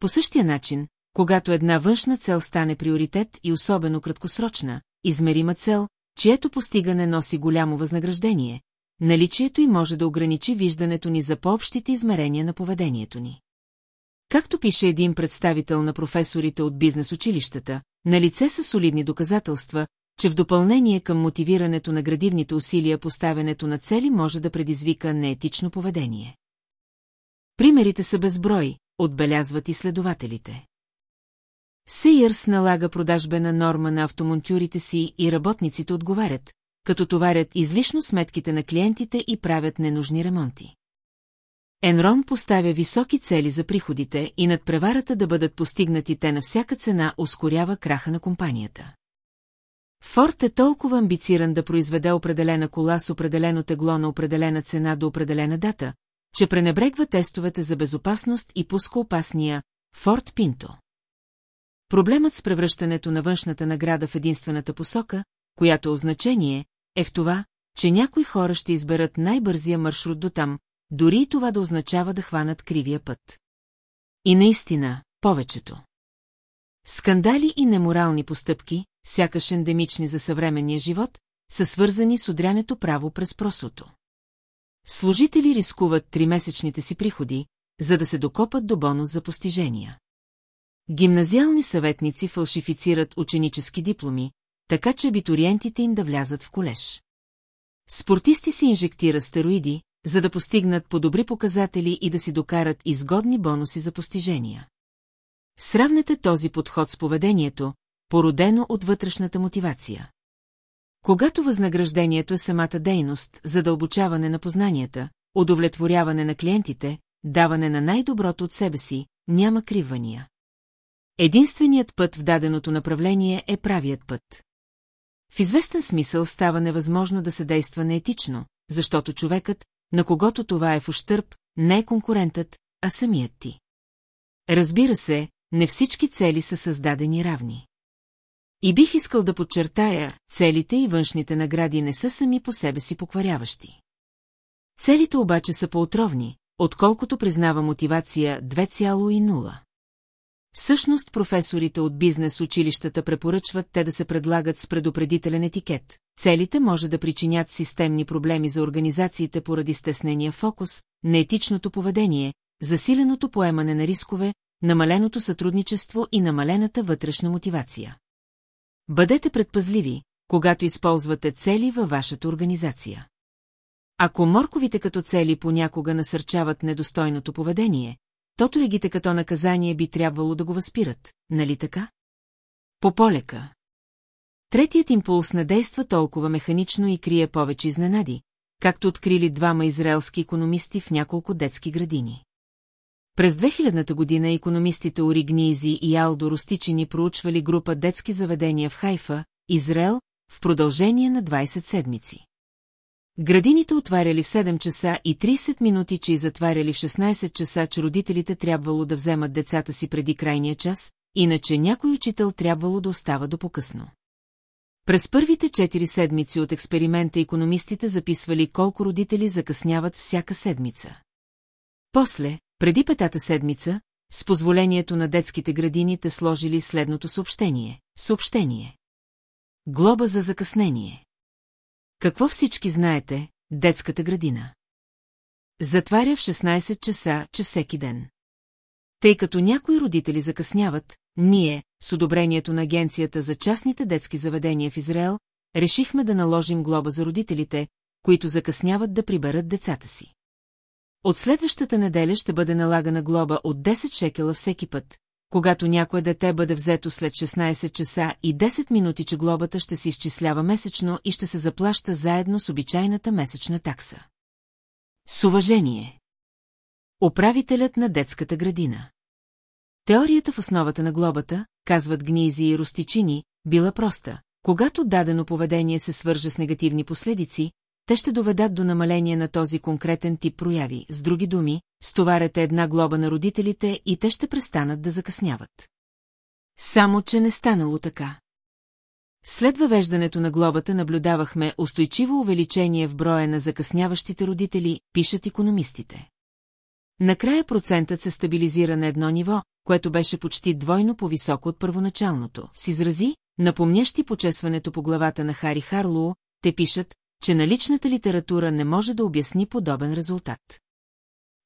[SPEAKER 1] По същия начин, когато една външна цел стане приоритет и особено краткосрочна, измерима цел, чието постигане носи голямо възнаграждение, наличието й може да ограничи виждането ни за по-общите измерения на поведението ни. Както пише един представител на професорите от бизнес училищата, на лице са солидни доказателства, че в допълнение към мотивирането на градивните усилия поставянето на цели може да предизвика неетично поведение. Примерите са безброй, отбелязват изследователите. Сейърс налага продажбена норма на автомонтюрите си и работниците отговарят, като товарят излишно сметките на клиентите и правят ненужни ремонти. Енрон поставя високи цели за приходите и над преварата да бъдат постигнати те на всяка цена ускорява краха на компанията. Форд е толкова амбициран да произведе определена кола с определено тегло на определена цена до определена дата, че пренебрегва тестовете за безопасност и пуска опасния Форд Пинто. Проблемът с превръщането на външната награда в единствената посока, която е значение, е в това, че някои хора ще изберат най-бързия маршрут до там, дори и това да означава да хванат кривия път. И наистина, повечето. Скандали и неморални постъпки, сякаш ендемични за съвременния живот, са свързани с удрянето право през просото. Служители рискуват тримесечните си приходи, за да се докопат до бонус за постижения. Гимназиални съветници фалшифицират ученически дипломи, така че абитуриентите им да влязат в колеж. Спортисти си инжектира стероиди, за да постигнат по-добри показатели и да си докарат изгодни бонуси за постижения. Сравнете този подход с поведението, породено от вътрешната мотивация. Когато възнаграждението е самата дейност, задълбочаване на познанията, удовлетворяване на клиентите, даване на най-доброто от себе си, няма кривания. Единственият път в даденото направление е правият път. В известен смисъл става невъзможно да се действа неетично, защото човекът, на когото това е в ущърп, не е конкурентът, а самият ти. Разбира се, не всички цели са създадени равни. И бих искал да подчертая, целите и външните награди не са сами по себе си покваряващи. Целите обаче са по-отровни, отколкото признава мотивация 2,0. Всъщност професорите от бизнес училищата препоръчват те да се предлагат с предупредителен етикет. Целите може да причинят системни проблеми за организациите поради стеснения фокус, неетичното поведение, засиленото поемане на рискове, намаленото сътрудничество и намалената вътрешна мотивация. Бъдете предпазливи, когато използвате цели във вашата организация. Ако морковите като цели понякога насърчават недостойното поведение, тото егите като наказание би трябвало да го възпират, нали така? По полека. Третият импулс не действа толкова механично и крие повече изненади, както открили двама израелски економисти в няколко детски градини. През 2000-та година економистите Ори Гнизи и Алдо Ростичини проучвали група детски заведения в Хайфа, Израел, в продължение на 20 седмици. Градините отваряли в 7 часа и 30 минути, че и затваряли в 16 часа, че родителите трябвало да вземат децата си преди крайния час, иначе някой учител трябвало да остава до покъсно. През първите 4 седмици от експеримента економистите записвали колко родители закъсняват всяка седмица. После, преди петата седмица, с позволението на детските градини те сложили следното съобщение. Съобщение. Глоба за закъснение. Какво всички знаете, детската градина? Затваря в 16 часа, че всеки ден. Тъй като някои родители закъсняват, ние, с одобрението на Агенцията за частните детски заведения в Израел, решихме да наложим глоба за родителите, които закъсняват да приберат децата си. От следващата неделя ще бъде налагана глоба от 10 шекела всеки път, когато някое дете бъде взето след 16 часа и 10 минути, че глобата ще се изчислява месечно и ще се заплаща заедно с обичайната месечна такса. С уважение. Управителят на детската градина. Теорията в основата на глобата, казват гнизи и ростичини, била проста. Когато дадено поведение се свърже с негативни последици, те ще доведат до намаление на този конкретен тип прояви. С други думи, стоварете една глоба на родителите и те ще престанат да закъсняват. Само, че не станало така. След въвеждането на глобата наблюдавахме устойчиво увеличение в броя на закъсняващите родители, пишат економистите. Накрая процентът се стабилизира на едно ниво, което беше почти двойно по-високо от първоначалното. С изрази, напомнящи почесването по главата на Хари Харлоу, те пишат, че наличната литература не може да обясни подобен резултат.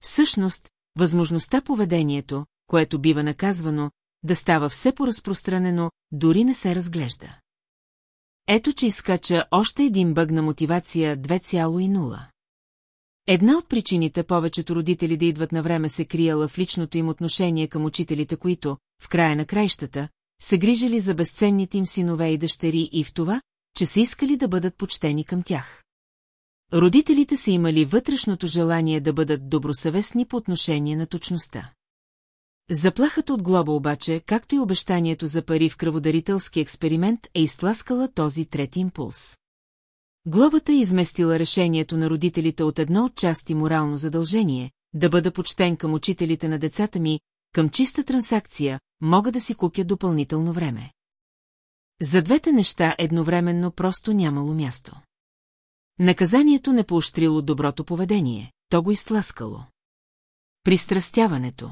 [SPEAKER 1] Всъщност, възможността поведението, което бива наказвано, да става все по-разпространено, дори не се разглежда. Ето, че изкача още един бъг на мотивация 2,0. Една от причините повечето родители да идват на време се крияла в личното им отношение към учителите, които, в края на краищата, се грижили за безценните им синове и дъщери и в това, че са искали да бъдат почтени към тях. Родителите са имали вътрешното желание да бъдат добросъвестни по отношение на точността. Заплахата от глоба обаче, както и обещанието за пари в кръводарителски експеримент, е изтласкала този трети импулс. Глобата е изместила решението на родителите от едно от части морално задължение, да бъда почтен към учителите на децата ми, към чиста трансакция, мога да си купя допълнително време. За двете неща едновременно просто нямало място. Наказанието не поощрило доброто поведение, то го изтласкало. Пристрастяването.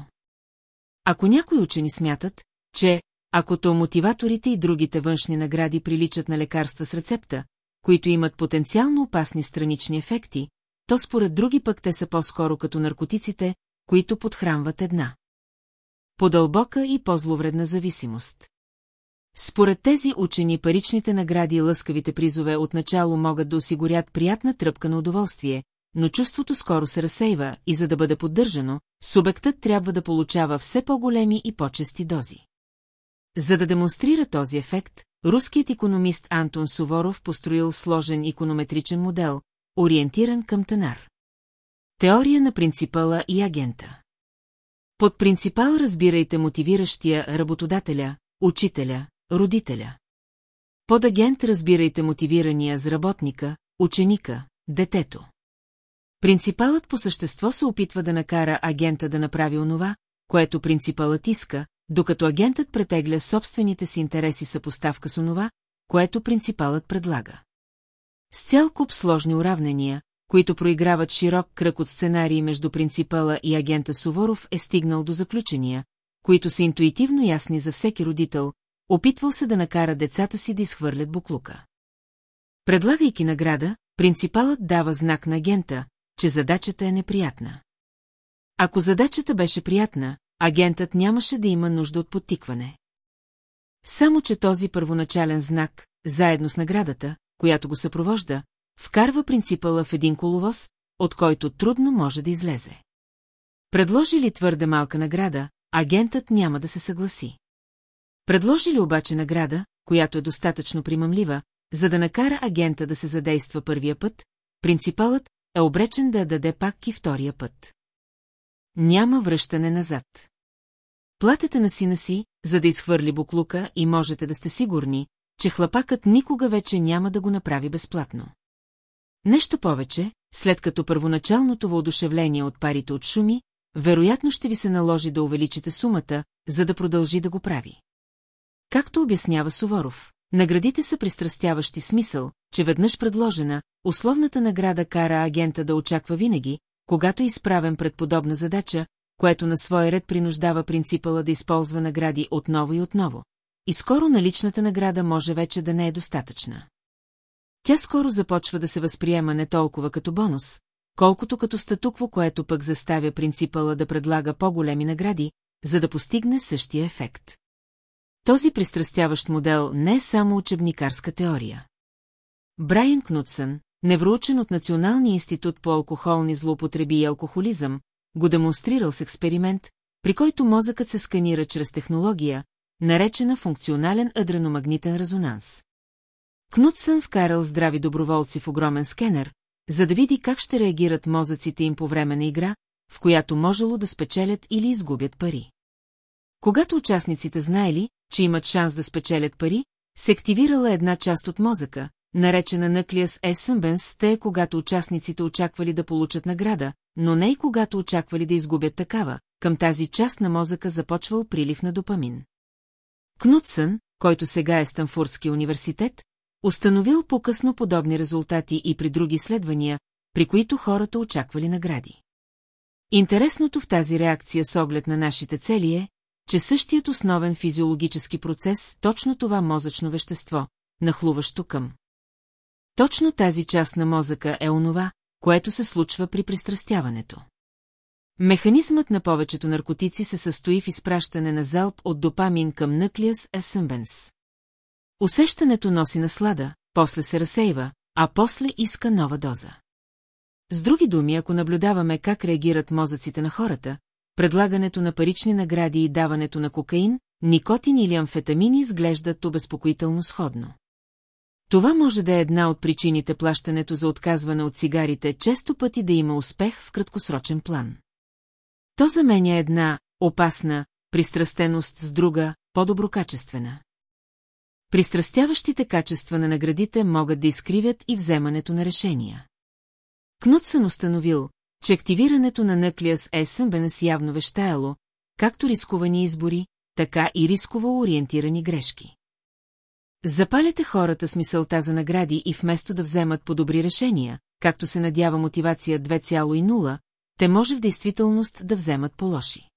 [SPEAKER 1] Ако някои учени смятат, че, ако то мотиваторите и другите външни награди приличат на лекарства с рецепта, които имат потенциално опасни странични ефекти, то според други пък те са по-скоро като наркотиците, които подхранват една. По-дълбока и по-зловредна зависимост. Според тези учени паричните награди и лъскавите призове отначало могат да осигурят приятна тръпка на удоволствие, но чувството скоро се разсейва и за да бъде поддържано, субектът трябва да получава все по-големи и по-чести дози. За да демонстрира този ефект, руският економист Антон Суворов построил сложен иконометричен модел, ориентиран към Танар. Теория на принципала и агента. Под принципал разбирайте мотивиращия работодателя, учителя, родителя. Под агент разбирайте мотивирания за работника, ученика, детето. Принципалът по същество се опитва да накара агента да направи онова, което принципалът иска, докато агентът претегля собствените си интереси съпоставка с онова, което принципалът предлага. С цял куп сложни уравнения, които проиграват широк кръг от сценарии между принципала и агента Суворов е стигнал до заключения, които са интуитивно ясни за всеки родител, опитвал се да накара децата си да изхвърлят буклука. Предлагайки награда, принципалът дава знак на агента, че задачата е неприятна. Ако задачата беше приятна, агентът нямаше да има нужда от подтикване. Само, че този първоначален знак, заедно с наградата, която го съпровожда, вкарва принципала в един коловоз, от който трудно може да излезе. Предложи ли твърде малка награда, агентът няма да се съгласи. Предложи ли обаче награда, която е достатъчно примамлива, за да накара агента да се задейства първия път, принципалът е обречен да я даде пак и втория път. Няма връщане назад. Платете на сина си, за да изхвърли буклука и можете да сте сигурни, че хлапакът никога вече няма да го направи безплатно. Нещо повече, след като първоначалното въодушевление от парите от шуми, вероятно ще ви се наложи да увеличите сумата, за да продължи да го прави. Както обяснява Суворов, наградите са пристрастяващи смисъл, че веднъж предложена, условната награда кара агента да очаква винаги, когато е изправен пред подобна задача, което на свой ред принуждава принципала да използва награди отново и отново. И скоро наличната награда може вече да не е достатъчна. Тя скоро започва да се възприема не толкова като бонус, колкото като статукво, което пък заставя принципала да предлага по-големи награди, за да постигне същия ефект. Този пристрастяващ модел не е само учебникарска теория. Брайан Кнутсън, невроучен от Националния институт по алкохолни злоупотреби и алкохолизъм, го демонстрирал с експеримент, при който мозъкът се сканира чрез технология, наречена функционален адреномагнитен резонанс. Кнутсън вкарал здрави доброволци в огромен скенер, за да види как ще реагират мозъците им по време на игра, в която можело да спечелят или изгубят пари. Когато участниците знаели, че имат шанс да спечелят пари, се активирала една част от мозъка, наречена Nucleus Accumbens, те когато участниците очаквали да получат награда, но не и когато очаквали да изгубят такава, към тази част на мозъка започвал прилив на допамин. Кнутсън, който сега е Станфордски университет, установил по-късно подобни резултати и при други изследвания, при които хората очаквали награди. Интересното в тази реакция с оглед на нашите цели е, че същият основен физиологически процес, точно това мозъчно вещество, нахлуващо към. Точно тази част на мозъка е онова, което се случва при пристрастяването. Механизмът на повечето наркотици се състои в изпращане на залп от допамин към нъклеас есъмбенс. Усещането носи наслада, после се разсейва, а после иска нова доза. С други думи, ако наблюдаваме как реагират мозъците на хората, предлагането на парични награди и даването на кокаин, никотин или амфетамини изглеждат обезпокоително сходно. Това може да е една от причините плащането за отказване от цигарите често пъти да има успех в краткосрочен план. То заменя една опасна пристрастеност с друга, по-доброкачествена. Пристрастяващите качества на наградите могат да изкривят и вземането на решения. Кнутсън установил, че активирането на Нъклеас Есъмбенес явно вещаяло, както рисковани избори, така и рисково ориентирани грешки. Запаляте хората с мисълта за награди и вместо да вземат по-добри решения, както се надява мотивация 2,0, те може в действителност да вземат по-лоши.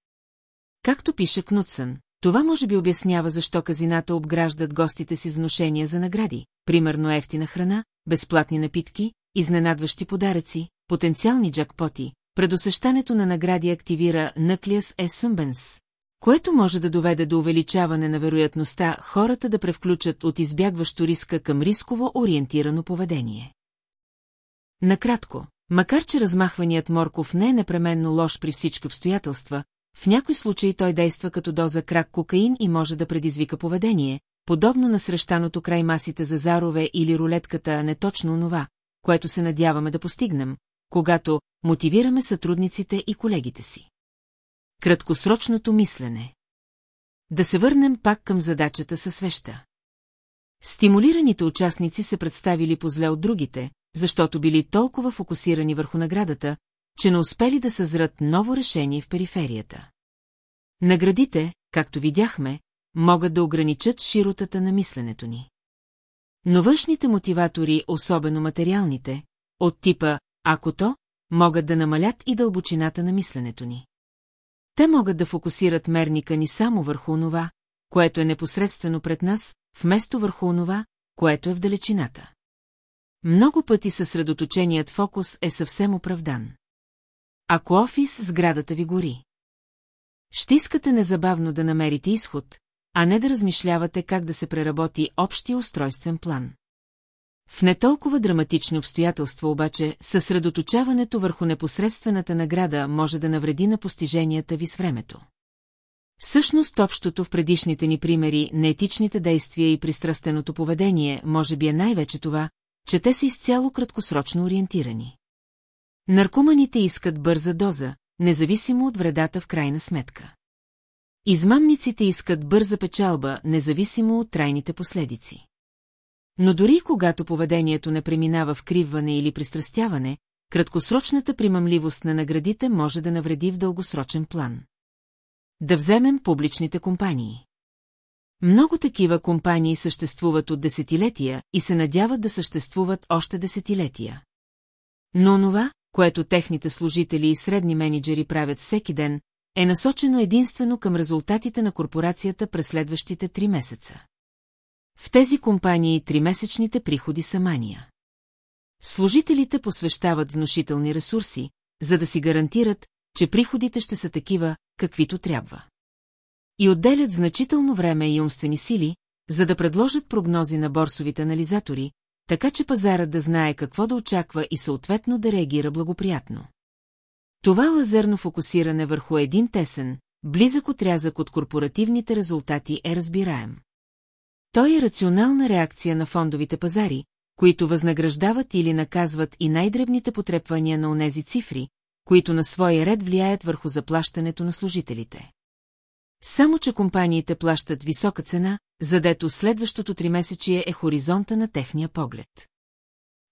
[SPEAKER 1] Както пише Кнутсън, това може би обяснява защо казината обграждат гостите си с вношения за награди, примерно ефтина храна, безплатни напитки, изненадващи подаръци, потенциални джакпоти. Предусещането на награди активира Nucleus Essumbens, което може да доведе до увеличаване на вероятността хората да превключат от избягващо риска към рисково ориентирано поведение. Накратко, макар че размахваният морков не е непременно лош при всички обстоятелства, в някой случай той действа като доза крак кокаин и може да предизвика поведение, подобно на срещаното край масите за зарове или рулетката, а не точно онова, което се надяваме да постигнем, когато мотивираме сътрудниците и колегите си. Краткосрочното мислене. Да се върнем пак към задачата със свеща. Стимулираните участници се представили позле от другите, защото били толкова фокусирани върху наградата, че не успели да съзрат ново решение в периферията. Наградите, както видяхме, могат да ограничат широтата на мисленето ни. Но външните мотиватори, особено материалните, от типа «ако то», могат да намалят и дълбочината на мисленето ни. Те могат да фокусират мерника ни само върху онова, което е непосредствено пред нас, вместо върху онова, което е в далечината. Много пъти съсредоточеният фокус е съвсем оправдан. Ако офис сградата ви гори. Ще искате незабавно да намерите изход, а не да размишлявате как да се преработи общия устройствен план. В не толкова драматични обстоятелства обаче, съсредоточаването върху непосредствената награда може да навреди на постиженията ви с времето. Всъщност общото в предишните ни примери на етичните действия и пристрастеното поведение може би е най-вече това, че те са изцяло краткосрочно ориентирани. Наркоманите искат бърза доза, независимо от вредата в крайна сметка. Измамниците искат бърза печалба, независимо от трайните последици. Но дори когато поведението не преминава в кривване или пристрастяване, краткосрочната примамливост на наградите може да навреди в дългосрочен план. Да вземем публичните компании. Много такива компании съществуват от десетилетия и се надяват да съществуват още десетилетия. Но това, което техните служители и средни менеджери правят всеки ден, е насочено единствено към резултатите на корпорацията през следващите три месеца. В тези компании тримесечните приходи са мания. Служителите посвещават внушителни ресурси, за да си гарантират, че приходите ще са такива, каквито трябва. И отделят значително време и умствени сили, за да предложат прогнози на борсовите анализатори, така че пазарът да знае какво да очаква и съответно да реагира благоприятно. Това лазерно фокусиране върху един тесен, близък отрязък от корпоративните резултати е разбираем. Той е рационална реакция на фондовите пазари, които възнаграждават или наказват и най-дребните потрепвания на онези цифри, които на своя ред влияят върху заплащането на служителите. Само, че компаниите плащат висока цена, задето следващото тримесечие е хоризонта на техния поглед.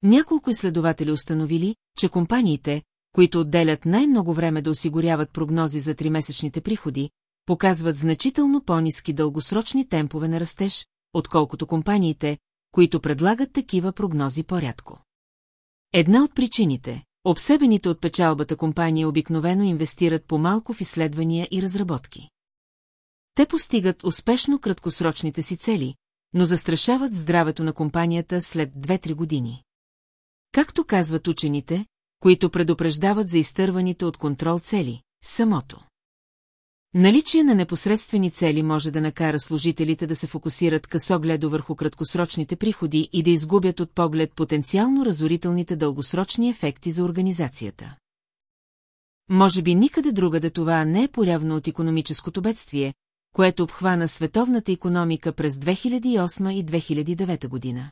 [SPEAKER 1] Няколко изследователи установили, че компаниите, които отделят най-много време да осигуряват прогнози за тримесечните приходи, показват значително по-низки дългосрочни темпове на растеж, отколкото компаниите, които предлагат такива прогнози по-рядко. Една от причините, обсебените от печалбата компании обикновено инвестират по-малко в изследвания и разработки. Те постигат успешно краткосрочните си цели, но застрашават здравето на компанията след 2-3 години. Както казват учените, които предупреждават за изтърваните от контрол цели, самото. Наличие на непосредствени цели може да накара служителите да се фокусират късогледо върху краткосрочните приходи и да изгубят от поглед потенциално разорителните дългосрочни ефекти за организацията. Може би никъде другаде това не е порявно от економическото бедствие, което обхвана световната економика през 2008 и 2009 година.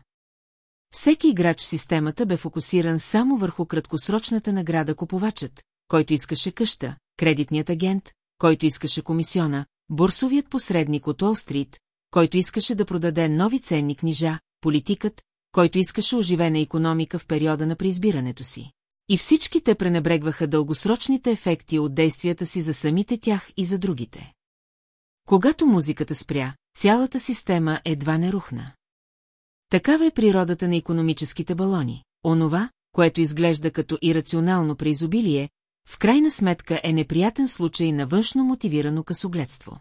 [SPEAKER 1] Всеки играч в системата бе фокусиран само върху краткосрочната награда купувачът, който искаше къща, кредитният агент, който искаше комисиона, бурсовият посредник от Уолл-стрит, който искаше да продаде нови ценни книжа, политикът, който искаше оживена економика в периода на преизбирането си. И всички те пренебрегваха дългосрочните ефекти от действията си за самите тях и за другите. Когато музиката спря, цялата система едва не рухна. Такава е природата на економическите балони. Онова, което изглежда като ирационално преизобилие, в крайна сметка е неприятен случай на външно мотивирано късогледство.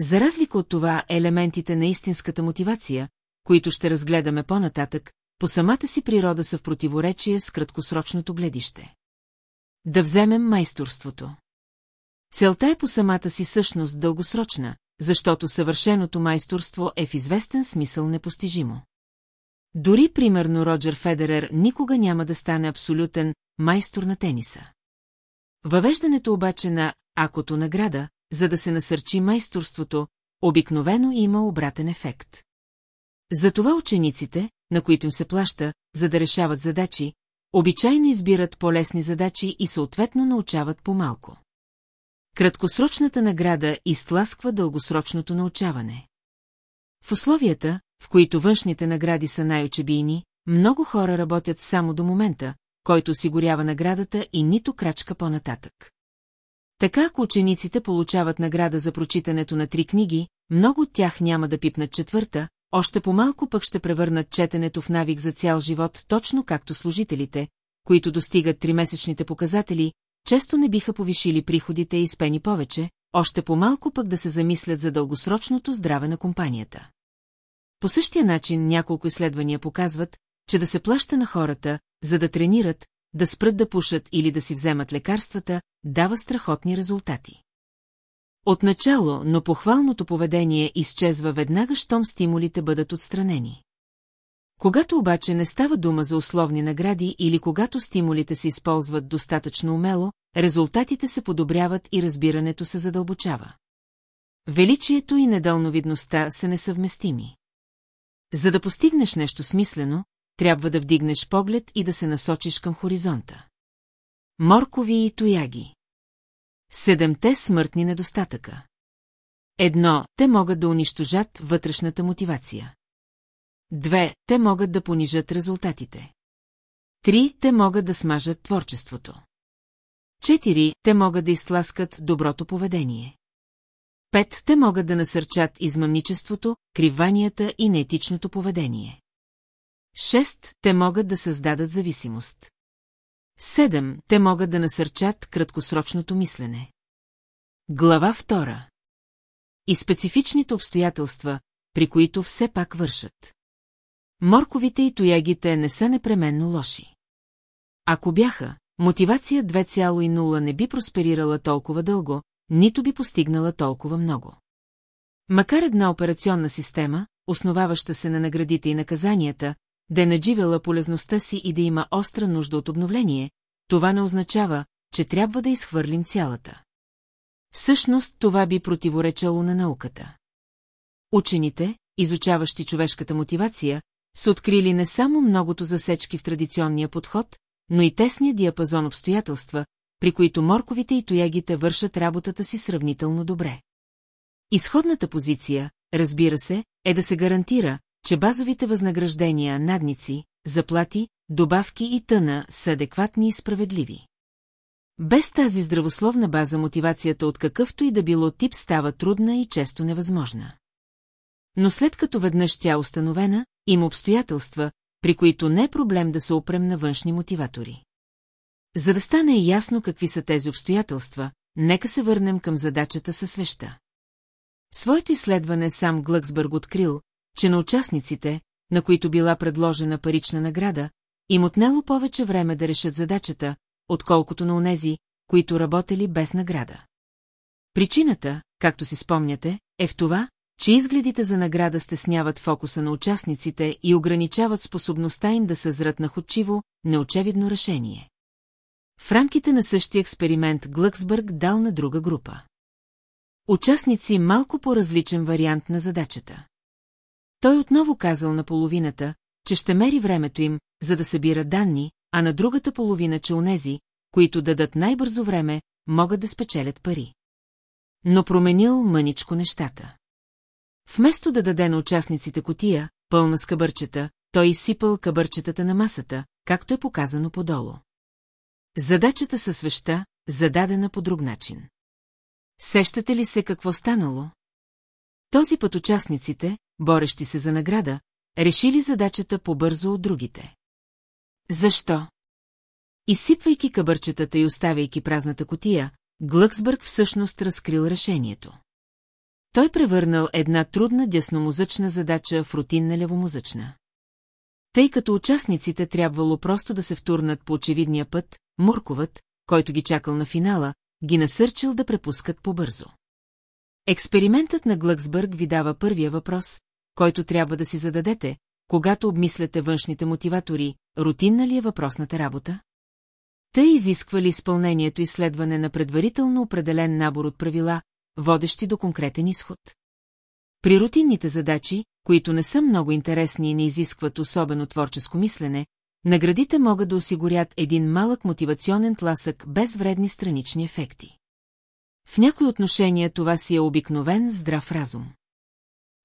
[SPEAKER 1] За разлика от това, елементите на истинската мотивация, които ще разгледаме по-нататък, по самата си природа са в противоречие с краткосрочното гледище. Да вземем майсторството. Целта е по самата си същност дългосрочна, защото съвършеното майсторство е в известен смисъл непостижимо. Дори, примерно, Роджер Федерер никога няма да стане абсолютен майстор на тениса. Въвеждането обаче на акото награда, за да се насърчи майсторството, обикновено има обратен ефект. Затова учениците, на които им се плаща, за да решават задачи, обичайно избират по-лесни задачи и съответно научават по-малко. Краткосрочната награда изтласква дългосрочното научаване. В условията, в които външните награди са най-очебийни, много хора работят само до момента, който осигурява наградата и нито крачка по-нататък. Така, ако учениците получават награда за прочитането на три книги, много от тях няма да пипнат четвърта, още по-малко пък ще превърнат четенето в навик за цял живот, точно както служителите, които достигат тримесечните показатели, често не биха повишили приходите и спени повече, още по-малко пък да се замислят за дългосрочното здраве на компанията. По същия начин няколко изследвания показват, че да се плаща на хората, за да тренират, да спрат да пушат или да си вземат лекарствата, дава страхотни резултати. Отначало, но похвалното поведение изчезва веднага, щом стимулите бъдат отстранени. Когато обаче не става дума за условни награди или когато стимулите се използват достатъчно умело, резултатите се подобряват и разбирането се задълбочава. Величието и недълновидността са несъвместими. За да постигнеш нещо смислено, трябва да вдигнеш поглед и да се насочиш към хоризонта. Моркови и тояги Седемте смъртни недостатъка. Едно, те могат да унищожат вътрешната мотивация. Две, те могат да понижат резултатите. Три, те могат да смажат творчеството. Четири, те могат да изтласкат доброто поведение. Пет, те могат да насърчат измъмничеството, криванията и неетичното поведение. Шест, те могат да създадат зависимост. Седем, те могат да насърчат краткосрочното мислене. Глава втора. И специфичните обстоятелства, при които все пак вършат. Морковите и тоягите не са непременно лоши. Ако бяха, мотивация 2,0 не би просперирала толкова дълго, нито би постигнала толкова много. Макар една операционна система, основаваща се на наградите и наказанията, да е надживела полезността си и да има остра нужда от обновление, това не означава, че трябва да изхвърлим цялата. Всъщност това би противоречало на науката. Учените, изучаващи човешката мотивация, са открили не само многото засечки в традиционния подход, но и тесния диапазон обстоятелства, при които морковите и тоягите вършат работата си сравнително добре. Изходната позиция, разбира се, е да се гарантира, че базовите възнаграждения, надници, заплати, добавки и тъна са адекватни и справедливи. Без тази здравословна база мотивацията от какъвто и да било тип става трудна и често невъзможна. Но след като веднъж тя е установена, има обстоятелства, при които не е проблем да се опрем на външни мотиватори. За да стане ясно какви са тези обстоятелства, нека се върнем към задачата със свеща. Своето изследване сам Глъксбърг открил, че на участниците, на които била предложена парична награда, им отнело повече време да решат задачата, отколкото на онези, които работели без награда. Причината, както си спомняте, е в това, че изгледите за награда стесняват фокуса на участниците и ограничават способността им да съзрат находчиво, неочевидно решение. В рамките на същия експеримент Глъксбърг дал на друга група. Участници малко по-различен вариант на задачата. Той отново казал на половината, че ще мери времето им, за да събира данни, а на другата половина, че унези, които дадат най-бързо време, могат да спечелят пари. Но променил мъничко нещата. Вместо да даде на участниците котия, пълна с кабърчета, той изсипал кабърчетата на масата, както е показано подолу. Задачата със свеща, зададена по друг начин. Сещате ли се какво станало? Този път участниците, борещи се за награда, решили задачата по-бързо от другите. Защо? Изсипвайки кабърчетата и оставяйки празната котия, Глъксбърг всъщност разкрил решението. Той превърнал една трудна дясномозъчна задача в рутинна левомозъчна. Тъй като участниците трябвало просто да се втурнат по очевидния път, Мурковът, който ги чакал на финала, ги насърчил да препускат побързо. Експериментът на Глъксбърг ви дава първия въпрос, който трябва да си зададете, когато обмисляте външните мотиватори, рутинна ли е въпросната работа? Те изисква ли изпълнението и следване на предварително определен набор от правила, водещи до конкретен изход? При рутинните задачи, които не са много интересни и не изискват особено творческо мислене, наградите могат да осигурят един малък мотивационен тласък без вредни странични ефекти. В някои отношения това си е обикновен здрав разум.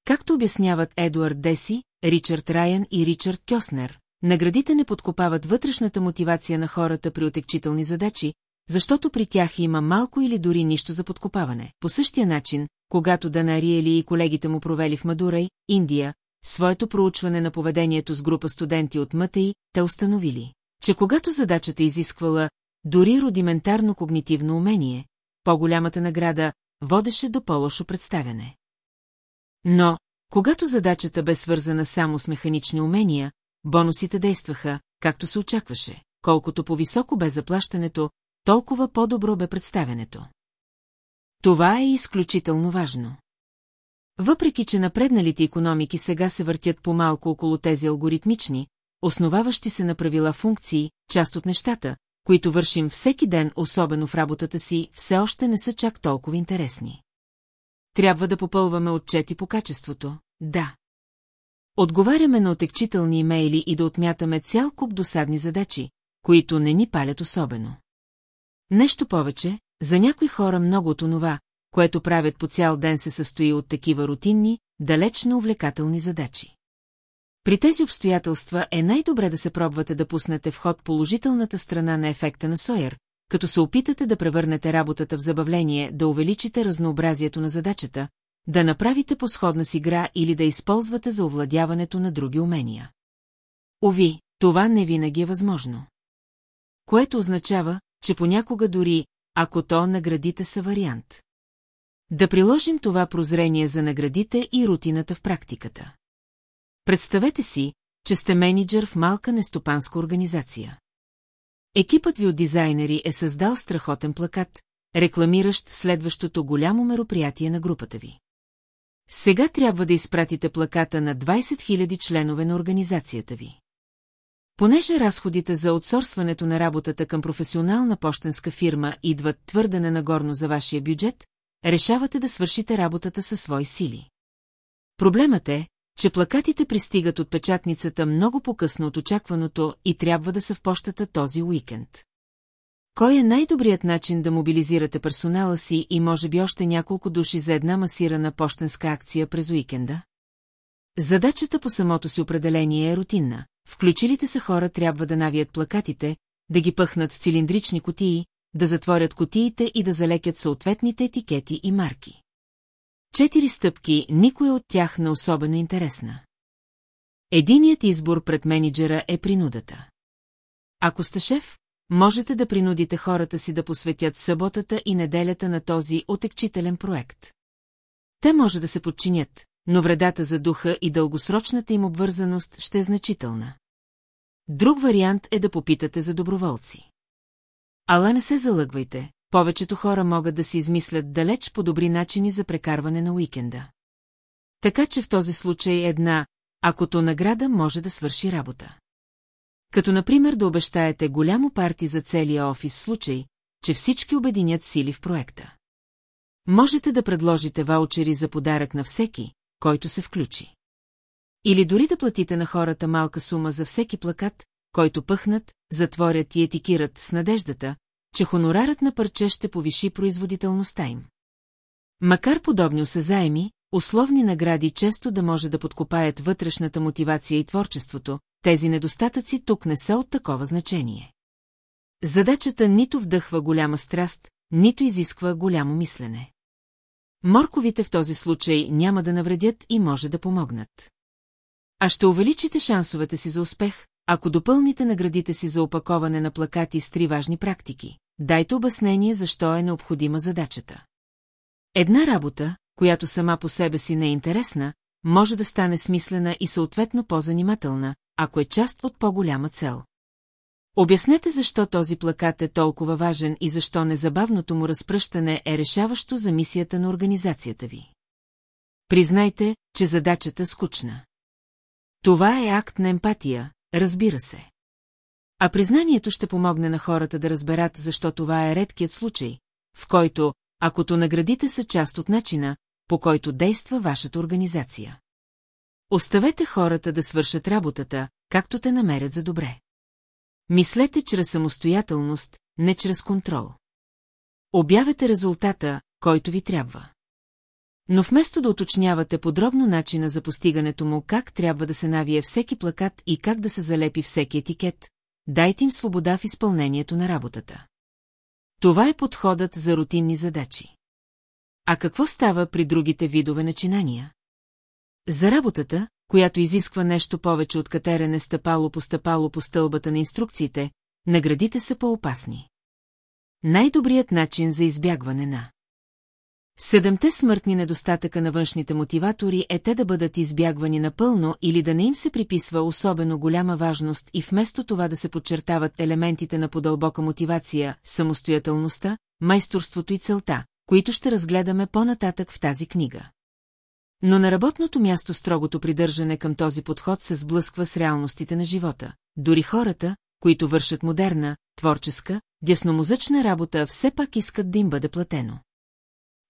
[SPEAKER 1] Както обясняват Едуард Деси, Ричард Райан и Ричард Кьоснер, наградите не подкопават вътрешната мотивация на хората при отекчителни задачи, защото при тях има малко или дори нищо за подкопаване. По същия начин, когато Данариели и колегите му провели в Мадурай, Индия, своето проучване на поведението с група студенти от МТИ, те установили, че когато задачата изисквала дори рудиментарно когнитивно умение, по-голямата награда водеше до по-лошо представяне. Но, когато задачата бе свързана само с механични умения, бонусите действаха, както се очакваше. Колкото по-високо бе заплащането, толкова по-добро бе представянето. Това е изключително важно. Въпреки, че напредналите економики сега се въртят по-малко около тези алгоритмични, основаващи се на правила функции, част от нещата, които вършим всеки ден, особено в работата си, все още не са чак толкова интересни. Трябва да попълваме отчети по качеството, да. Отговаряме на отекчителни имейли и да отмятаме цял куп досадни задачи, които не ни палят особено. Нещо повече, за някои хора много от онова, което правят по цял ден се състои от такива рутинни, далечно увлекателни задачи. При тези обстоятелства е най-добре да се пробвате да пуснете в ход положителната страна на ефекта на Сойер, като се опитате да превърнете работата в забавление, да увеличите разнообразието на задачата, да направите посходна с игра или да използвате за овладяването на други умения. Ови, това не винаги е възможно. Което означава, че понякога дори, ако то наградите са вариант. Да приложим това прозрение за наградите и рутината в практиката. Представете си, че сте менеджер в малка нестопанска организация. Екипът ви от дизайнери е създал страхотен плакат, рекламиращ следващото голямо мероприятие на групата ви. Сега трябва да изпратите плаката на 20 000 членове на организацията ви. Понеже разходите за отсорсването на работата към професионална почтенска фирма идват твърде ненагорно за вашия бюджет, решавате да свършите работата със свои сили. Проблемът е, че плакатите пристигат от печатницата много по-късно от очакваното и трябва да са в почтата този уикенд. Кой е най-добрият начин да мобилизирате персонала си и може би още няколко души за една масирана почтенска акция през уикенда? Задачата по самото си определение е рутинна. Включилите се хора трябва да навият плакатите, да ги пъхнат в цилиндрични котии, да затворят котиите и да залекят съответните етикети и марки. Четири стъпки, никой от тях не особено интересна. Единият избор пред менеджера е принудата. Ако сте шеф, можете да принудите хората си да посветят съботата и неделята на този отекчителен проект. Те може да се подчинят, но вредата за духа и дългосрочната им обвързаност ще е значителна. Друг вариант е да попитате за доброволци. Ала не се залъгвайте, повечето хора могат да си измислят далеч по добри начини за прекарване на уикенда. Така че в този случай една, акото награда може да свърши работа. Като например да обещаете голямо парти за целия офис случай, че всички обединят сили в проекта. Можете да предложите ваучери за подарък на всеки, който се включи. Или дори да платите на хората малка сума за всеки плакат, който пъхнат, затворят и етикират с надеждата, че хонорарът на парче ще повиши производителността им. Макар подобни осезаеми, условни награди често да може да подкопаят вътрешната мотивация и творчеството, тези недостатъци тук не са от такова значение. Задачата нито вдъхва голяма страст, нито изисква голямо мислене. Морковите в този случай няма да навредят и може да помогнат. А ще увеличите шансовете си за успех, ако допълните наградите си за опаковане на плакати с три важни практики. Дайте обяснение защо е необходима задачата. Една работа, която сама по себе си не е интересна, може да стане смислена и съответно по-занимателна, ако е част от по-голяма цел. Обяснете защо този плакат е толкова важен и защо незабавното му разпръщане е решаващо за мисията на организацията ви. Признайте, че задачата скучна. Това е акт на емпатия, разбира се. А признанието ще помогне на хората да разберат защо това е редкият случай, в който, акото наградите са част от начина, по който действа вашата организация. Оставете хората да свършат работата, както те намерят за добре. Мислете чрез самостоятелност, не чрез контрол. Обявете резултата, който ви трябва. Но вместо да уточнявате подробно начина за постигането му как трябва да се навие всеки плакат и как да се залепи всеки етикет, дайте им свобода в изпълнението на работата. Това е подходът за рутинни задачи. А какво става при другите видове начинания? За работата, която изисква нещо повече от катерене стъпало по стъпало по стълбата на инструкциите, наградите са по-опасни. Най-добрият начин за избягване на Седемте смъртни недостатъка на външните мотиватори е те да бъдат избягвани напълно или да не им се приписва особено голяма важност и вместо това да се подчертават елементите на подълбока мотивация, самостоятелността, майсторството и целта, които ще разгледаме по-нататък в тази книга. Но на работното място строгото придържане към този подход се сблъсква с реалностите на живота. Дори хората, които вършат модерна, творческа, дясномозъчна работа, все пак искат да им бъде платено.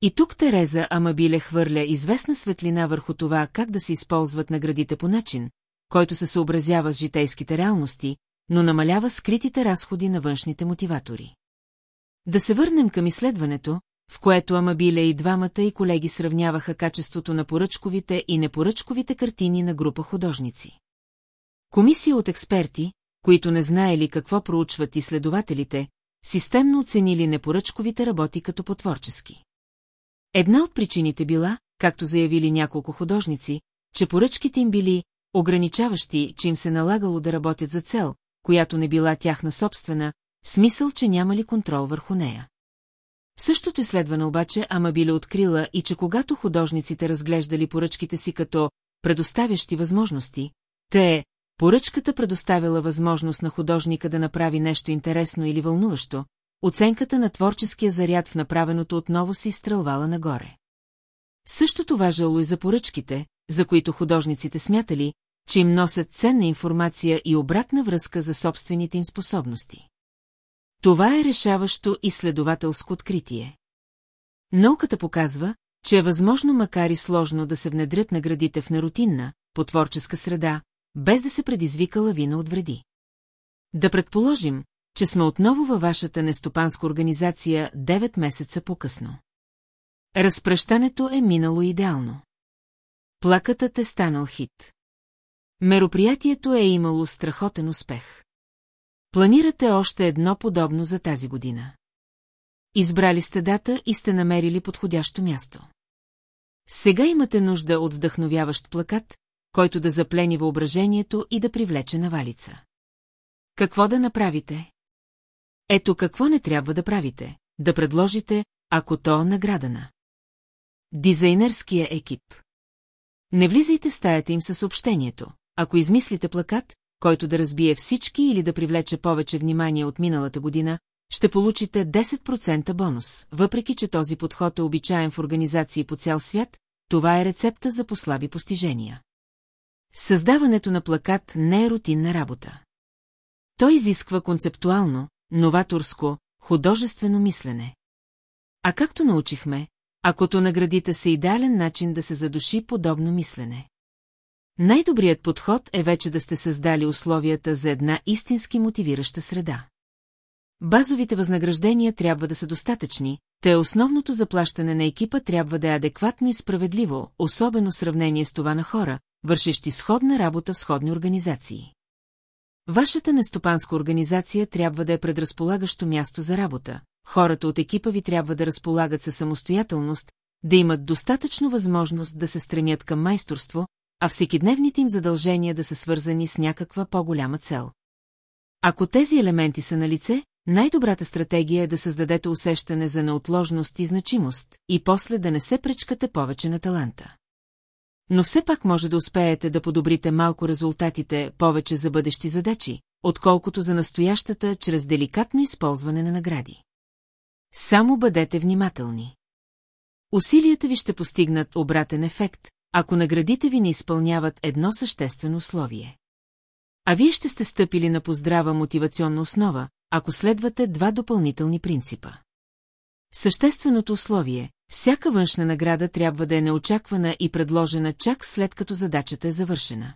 [SPEAKER 1] И тук Тереза Амабиле хвърля известна светлина върху това как да се използват наградите по начин, който се съобразява с житейските реалности, но намалява скритите разходи на външните мотиватори. Да се върнем към изследването, в което Амабиле и двамата и колеги сравняваха качеството на поръчковите и непоръчковите картини на група художници. Комисия от експерти, които не знаели какво проучват изследователите, системно оценили непоръчковите работи като потворчески. Една от причините била, както заявили няколко художници, че поръчките им били ограничаващи, че им се налагало да работят за цел, която не била тяхна собствена, в смисъл, че нямали контрол върху нея. Същото изследване обаче ама били открила и че когато художниците разглеждали поръчките си като предоставящи възможности, те поръчката предоставила възможност на художника да направи нещо интересно или вълнуващо, оценката на творческия заряд в направеното отново си изстрелвала нагоре. Същото важало и за поръчките, за които художниците смятали, че им носят ценна информация и обратна връзка за собствените им способности. Това е решаващо изследователско откритие. Науката показва, че е възможно макар и сложно да се внедрят наградите в нерутинна, потворческа среда, без да се предизвика лавина от вреди. Да предположим, че сме отново във вашата нестопанска организация 9 месеца по-късно. Разпръщането е минало идеално. Плакатът е станал хит. Мероприятието е имало страхотен успех. Планирате още едно подобно за тази година. Избрали сте дата и сте намерили подходящо място. Сега имате нужда от вдъхновяващ плакат, който да заплени въображението и да привлече навалица. Какво да направите? Ето какво не трябва да правите, да предложите, ако то е наградана. Дизайнерския екип. Не влизайте в стаята им със съобщението. Ако измислите плакат, който да разбие всички или да привлече повече внимание от миналата година, ще получите 10% бонус. Въпреки, че този подход е обичаен в организации по цял свят, това е рецепта за послаби постижения. Създаването на плакат не е рутинна работа. Той изисква концептуално, новаторско, художествено мислене. А както научихме, акото наградите са идеален начин да се задуши подобно мислене. Най-добрият подход е вече да сте създали условията за една истински мотивираща среда. Базовите възнаграждения трябва да са достатъчни, те основното заплащане на екипа трябва да е адекватно и справедливо, особено в сравнение с това на хора, вършещи сходна работа в сходни организации. Вашата нестопанска организация трябва да е предразполагащо място за работа. Хората от екипа ви трябва да разполагат със самостоятелност, да имат достатъчно възможност да се стремят към майсторство, а всекидневните им задължения да са свързани с някаква по-голяма цел. Ако тези елементи са на лице, най-добрата стратегия е да създадете усещане за неотложност и значимост, и после да не се пречкате повече на таланта. Но все пак може да успеете да подобрите малко резултатите повече за бъдещи задачи, отколкото за настоящата чрез деликатно използване на награди. Само бъдете внимателни. Усилията ви ще постигнат обратен ефект, ако наградите ви не изпълняват едно съществено условие. А вие ще сте стъпили на поздрава мотивационна основа, ако следвате два допълнителни принципа. Същественото условие – всяка външна награда трябва да е неочаквана и предложена чак след като задачата е завършена.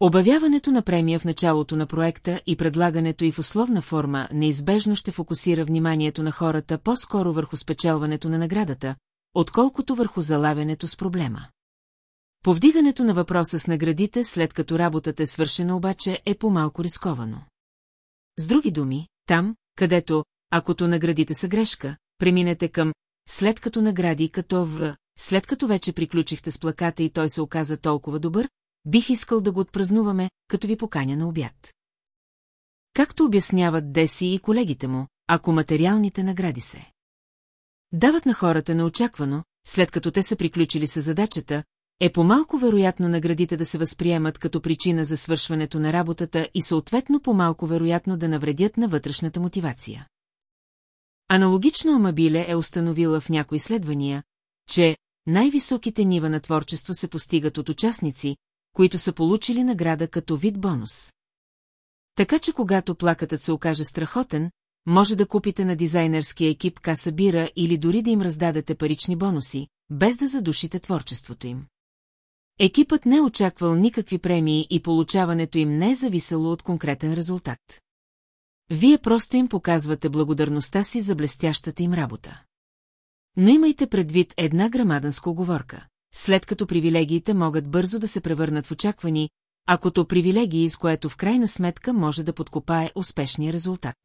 [SPEAKER 1] Обявяването на премия в началото на проекта и предлагането и в условна форма неизбежно ще фокусира вниманието на хората по-скоро върху спечелването на наградата, отколкото върху залавянето с проблема. Повдигането на въпроса с наградите след като работата е свършена обаче е по-малко рисковано. С други думи, там, където, акото наградите са грешка, преминете към след като награди като в... След като вече приключихте с плаката и той се оказа толкова добър, бих искал да го отпразнуваме, като ви поканя на обяд. Както обясняват Деси и колегите му, ако материалните награди се. Дават на хората неочаквано, след като те са приключили с задачата, е по-малко вероятно наградите да се възприемат като причина за свършването на работата и съответно по-малко вероятно да навредят на вътрешната мотивация. Аналогично Амабиле е установила в някои изследвания, че най-високите нива на творчество се постигат от участници, които са получили награда като вид бонус. Така че когато плакатът се окаже страхотен, може да купите на дизайнерския екип каса бира или дори да им раздадете парични бонуси, без да задушите творчеството им. Екипът не е очаквал никакви премии и получаването им не е зависело от конкретен резултат. Вие просто им показвате благодарността си за блестящата им работа. Но имайте предвид една грамаданска оговорка. След като привилегиите могат бързо да се превърнат в очаквани, ако то привилегии, с което в крайна сметка може да подкопае успешния резултат.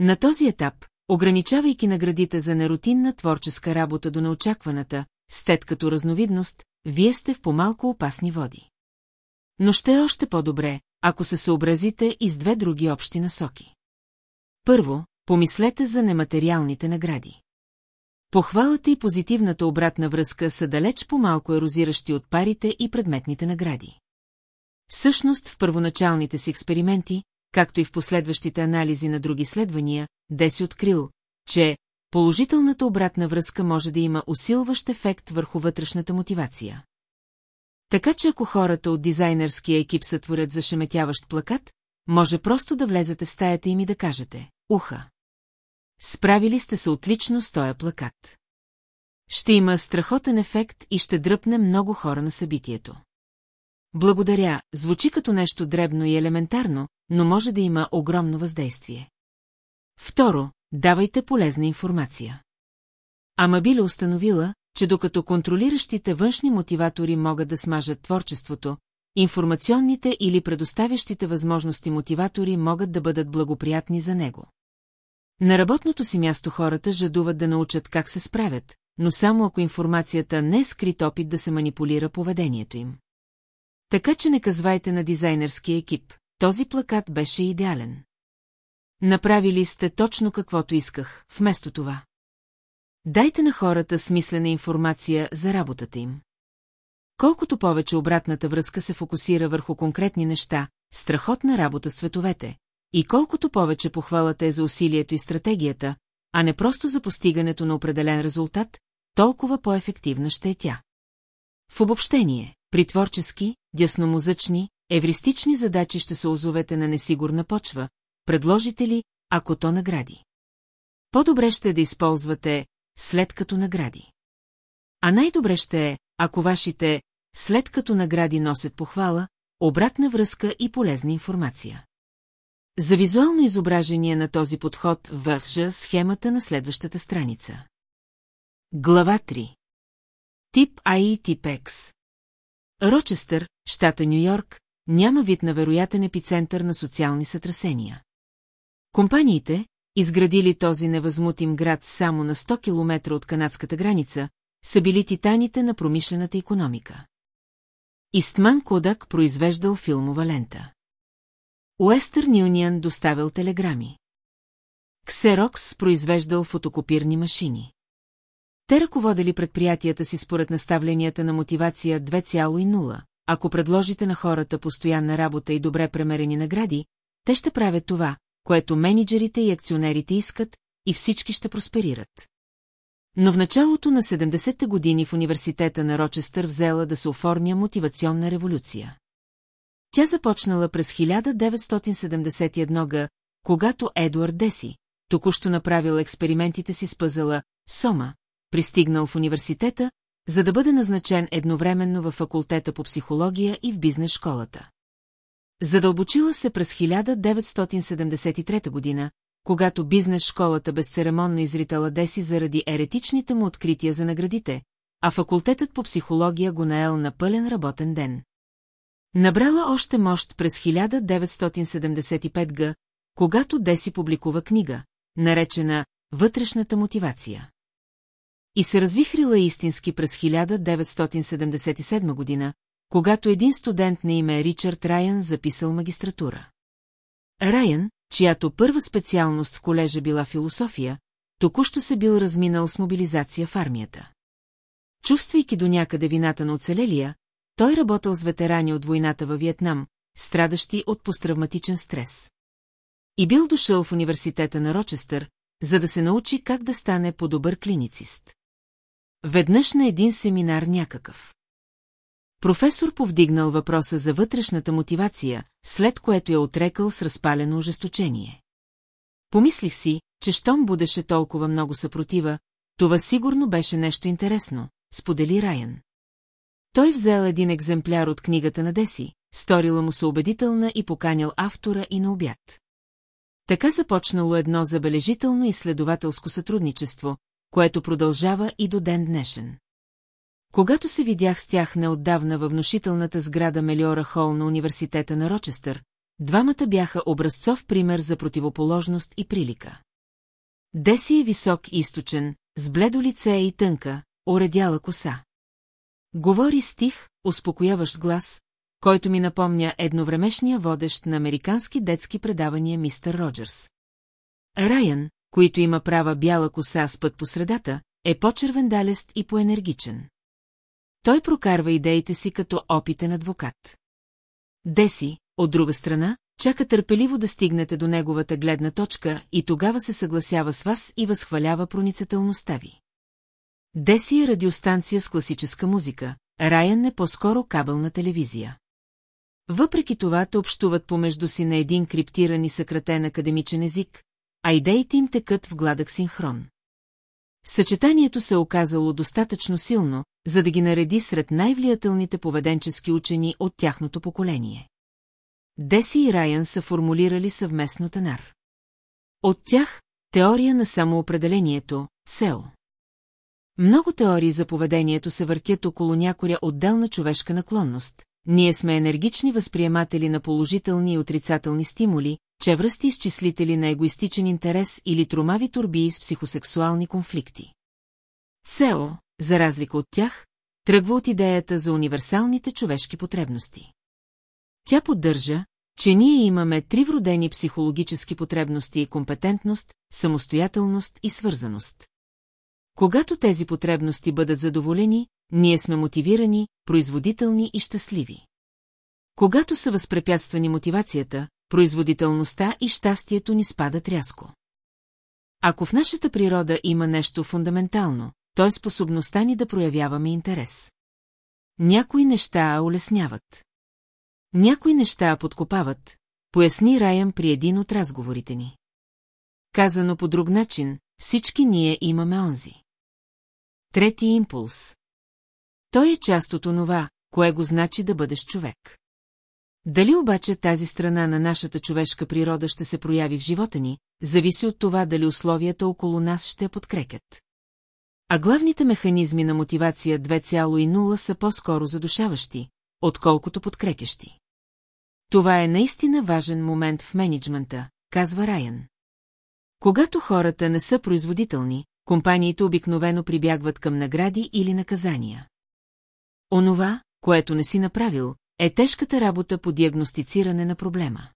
[SPEAKER 1] На този етап, ограничавайки наградите за нерутинна творческа работа до неочакваната, стет като разновидност, вие сте в по-малко опасни води. Но ще е още по-добре, ако се съобразите и с две други общи насоки. Първо, помислете за нематериалните награди. Похвалата и позитивната обратна връзка са далеч по-малко ерозиращи от парите и предметните награди. Всъщност в първоначалните си експерименти, както и в последващите анализи на други следвания, Деси открил, че положителната обратна връзка може да има усилващ ефект върху вътрешната мотивация. Така че ако хората от дизайнерския екип сътворят зашеметяващ плакат, може просто да влезете в стаята им и да кажете «Уха». Справили сте се отлично с този плакат. Ще има страхотен ефект и ще дръпне много хора на събитието. Благодаря, звучи като нещо дребно и елементарно, но може да има огромно въздействие. Второ, давайте полезна информация. Ама Биле установила, че докато контролиращите външни мотиватори могат да смажат творчеството, информационните или предоставящите възможности мотиватори могат да бъдат благоприятни за него. На работното си място хората жадуват да научат как се справят, но само ако информацията не е скрит опит да се манипулира поведението им. Така че не казвайте на дизайнерския екип, този плакат беше идеален. Направили сте точно каквото исках, вместо това. Дайте на хората смислена информация за работата им. Колкото повече обратната връзка се фокусира върху конкретни неща, страхотна работа с цветовете, и колкото повече похвалата е за усилието и стратегията, а не просто за постигането на определен резултат, толкова по-ефективна ще е тя. В обобщение, при творчески, дясномозъчни, евристични задачи ще се озовете на несигурна почва, предложите ли, ако то награди. По-добре ще да използвате след като награди. А най-добре ще е, ако вашите след като награди носят похвала, обратна връзка и полезна информация. За визуално изображение на този подход въвжа схемата на следващата страница. Глава 3 Тип А и тип X Рочестър, щата Нью-Йорк, няма вид на вероятен епицентър на социални сътрасения. Компаниите, изградили този невъзмутим град само на 100 км от канадската граница, са били титаните на промишлената економика. Истман Кодак произвеждал филмова лента. Уестърн Юнион доставил телеграми. Ксерокс произвеждал фотокопирни машини. Те ръководели предприятията си според наставленията на мотивация 2,0. Ако предложите на хората постоянна работа и добре премерени награди, те ще правят това, което менеджерите и акционерите искат, и всички ще просперират. Но в началото на 70-те години в университета на Рочестър взела да се оформя мотивационна революция. Тя започнала през 1971 г, когато Едуард Деси, току-що направил експериментите си с пъзела Сома, пристигнал в университета, за да бъде назначен едновременно във факултета по психология и в бизнес школата. Задълбочила се през 1973 година, когато бизнес школата безцеремонно изритала Деси заради еретичните му открития за наградите, а факултетът по психология го наел на пълен работен ден. Набрала още мощ през 1975 г, когато Деси публикува книга, наречена «Вътрешната мотивация». И се развихрила истински през 1977 година, когато един студент на име Ричард Райан записал магистратура. Райан, чиято първа специалност в колежа била философия, току-що се бил разминал с мобилизация в армията. Чувствайки до някъде вината на оцелелия, той работил с ветерани от войната във Виетнам, страдащи от посттравматичен стрес. И бил дошъл в университета на Рочестър, за да се научи как да стане по-добър клиницист. Веднъж на един семинар някакъв. Професор повдигнал въпроса за вътрешната мотивация, след което я отрекал с разпалено ожесточение. Помислих си, че щом будеше толкова много съпротива, това сигурно беше нещо интересно, сподели Райан. Той взел един екземпляр от книгата на Деси, сторила му се убедителна и поканял автора и на обяд. Така започнало едно забележително изследователско сътрудничество, което продължава и до ден днешен. Когато се видях с тях неотдавна във внушителната сграда Мелиора Хол на университета на Рочестър, двамата бяха образцов пример за противоположност и прилика. Деси е висок и източен, с бледо лице и тънка, оредяла коса. Говори стих, успокояващ глас, който ми напомня едновремешния водещ на американски детски предавания мистер Роджерс. Райан, който има права бяла коса с път по средата, е по-червендалест и по-енергичен. Той прокарва идеите си като опитен адвокат. Деси, от друга страна, чака търпеливо да стигнете до неговата гледна точка и тогава се съгласява с вас и възхвалява проницателността ви. Деси е радиостанция с класическа музика, Райан е по-скоро кабелна телевизия. Въпреки това те общуват помежду си на един криптиран и съкратен академичен език, а идеите им текат в гладък синхрон. Съчетанието се е оказало достатъчно силно, за да ги нареди сред най-влиятелните поведенчески учени от тяхното поколение. Деси и Райан са формулирали съвместно Танар. От тях – теория на самоопределението, СЕО. Много теории за поведението се въртят около някоя отделна човешка наклонност. Ние сме енергични възприематели на положителни и отрицателни стимули, чевръсти изчислители на егоистичен интерес или тромави турбии с психосексуални конфликти. СЕО, за разлика от тях, тръгва от идеята за универсалните човешки потребности. Тя поддържа, че ние имаме три вродени психологически потребности и компетентност, самостоятелност и свързаност. Когато тези потребности бъдат задоволени, ние сме мотивирани, производителни и щастливи. Когато са възпрепятствани мотивацията, производителността и щастието ни спадат рязко. Ако в нашата природа има нещо фундаментално, то е способността ни да проявяваме интерес. Някои неща улесняват. Някои неща подкопават, поясни Райан при един от разговорите ни. Казано по друг начин, всички ние имаме онзи. Трети импулс. Той е част от онова, кое го значи да бъдеш човек. Дали обаче тази страна на нашата човешка природа ще се прояви в живота ни, зависи от това дали условията около нас ще подкрепят. А главните механизми на мотивация 2,0 са по-скоро задушаващи, отколкото подкрепящи. Това е наистина важен момент в менеджмента, казва Райан. Когато хората не са производителни, компаниите обикновено прибягват към награди или наказания. Онова, което не си направил, е тежката работа по диагностициране на проблема.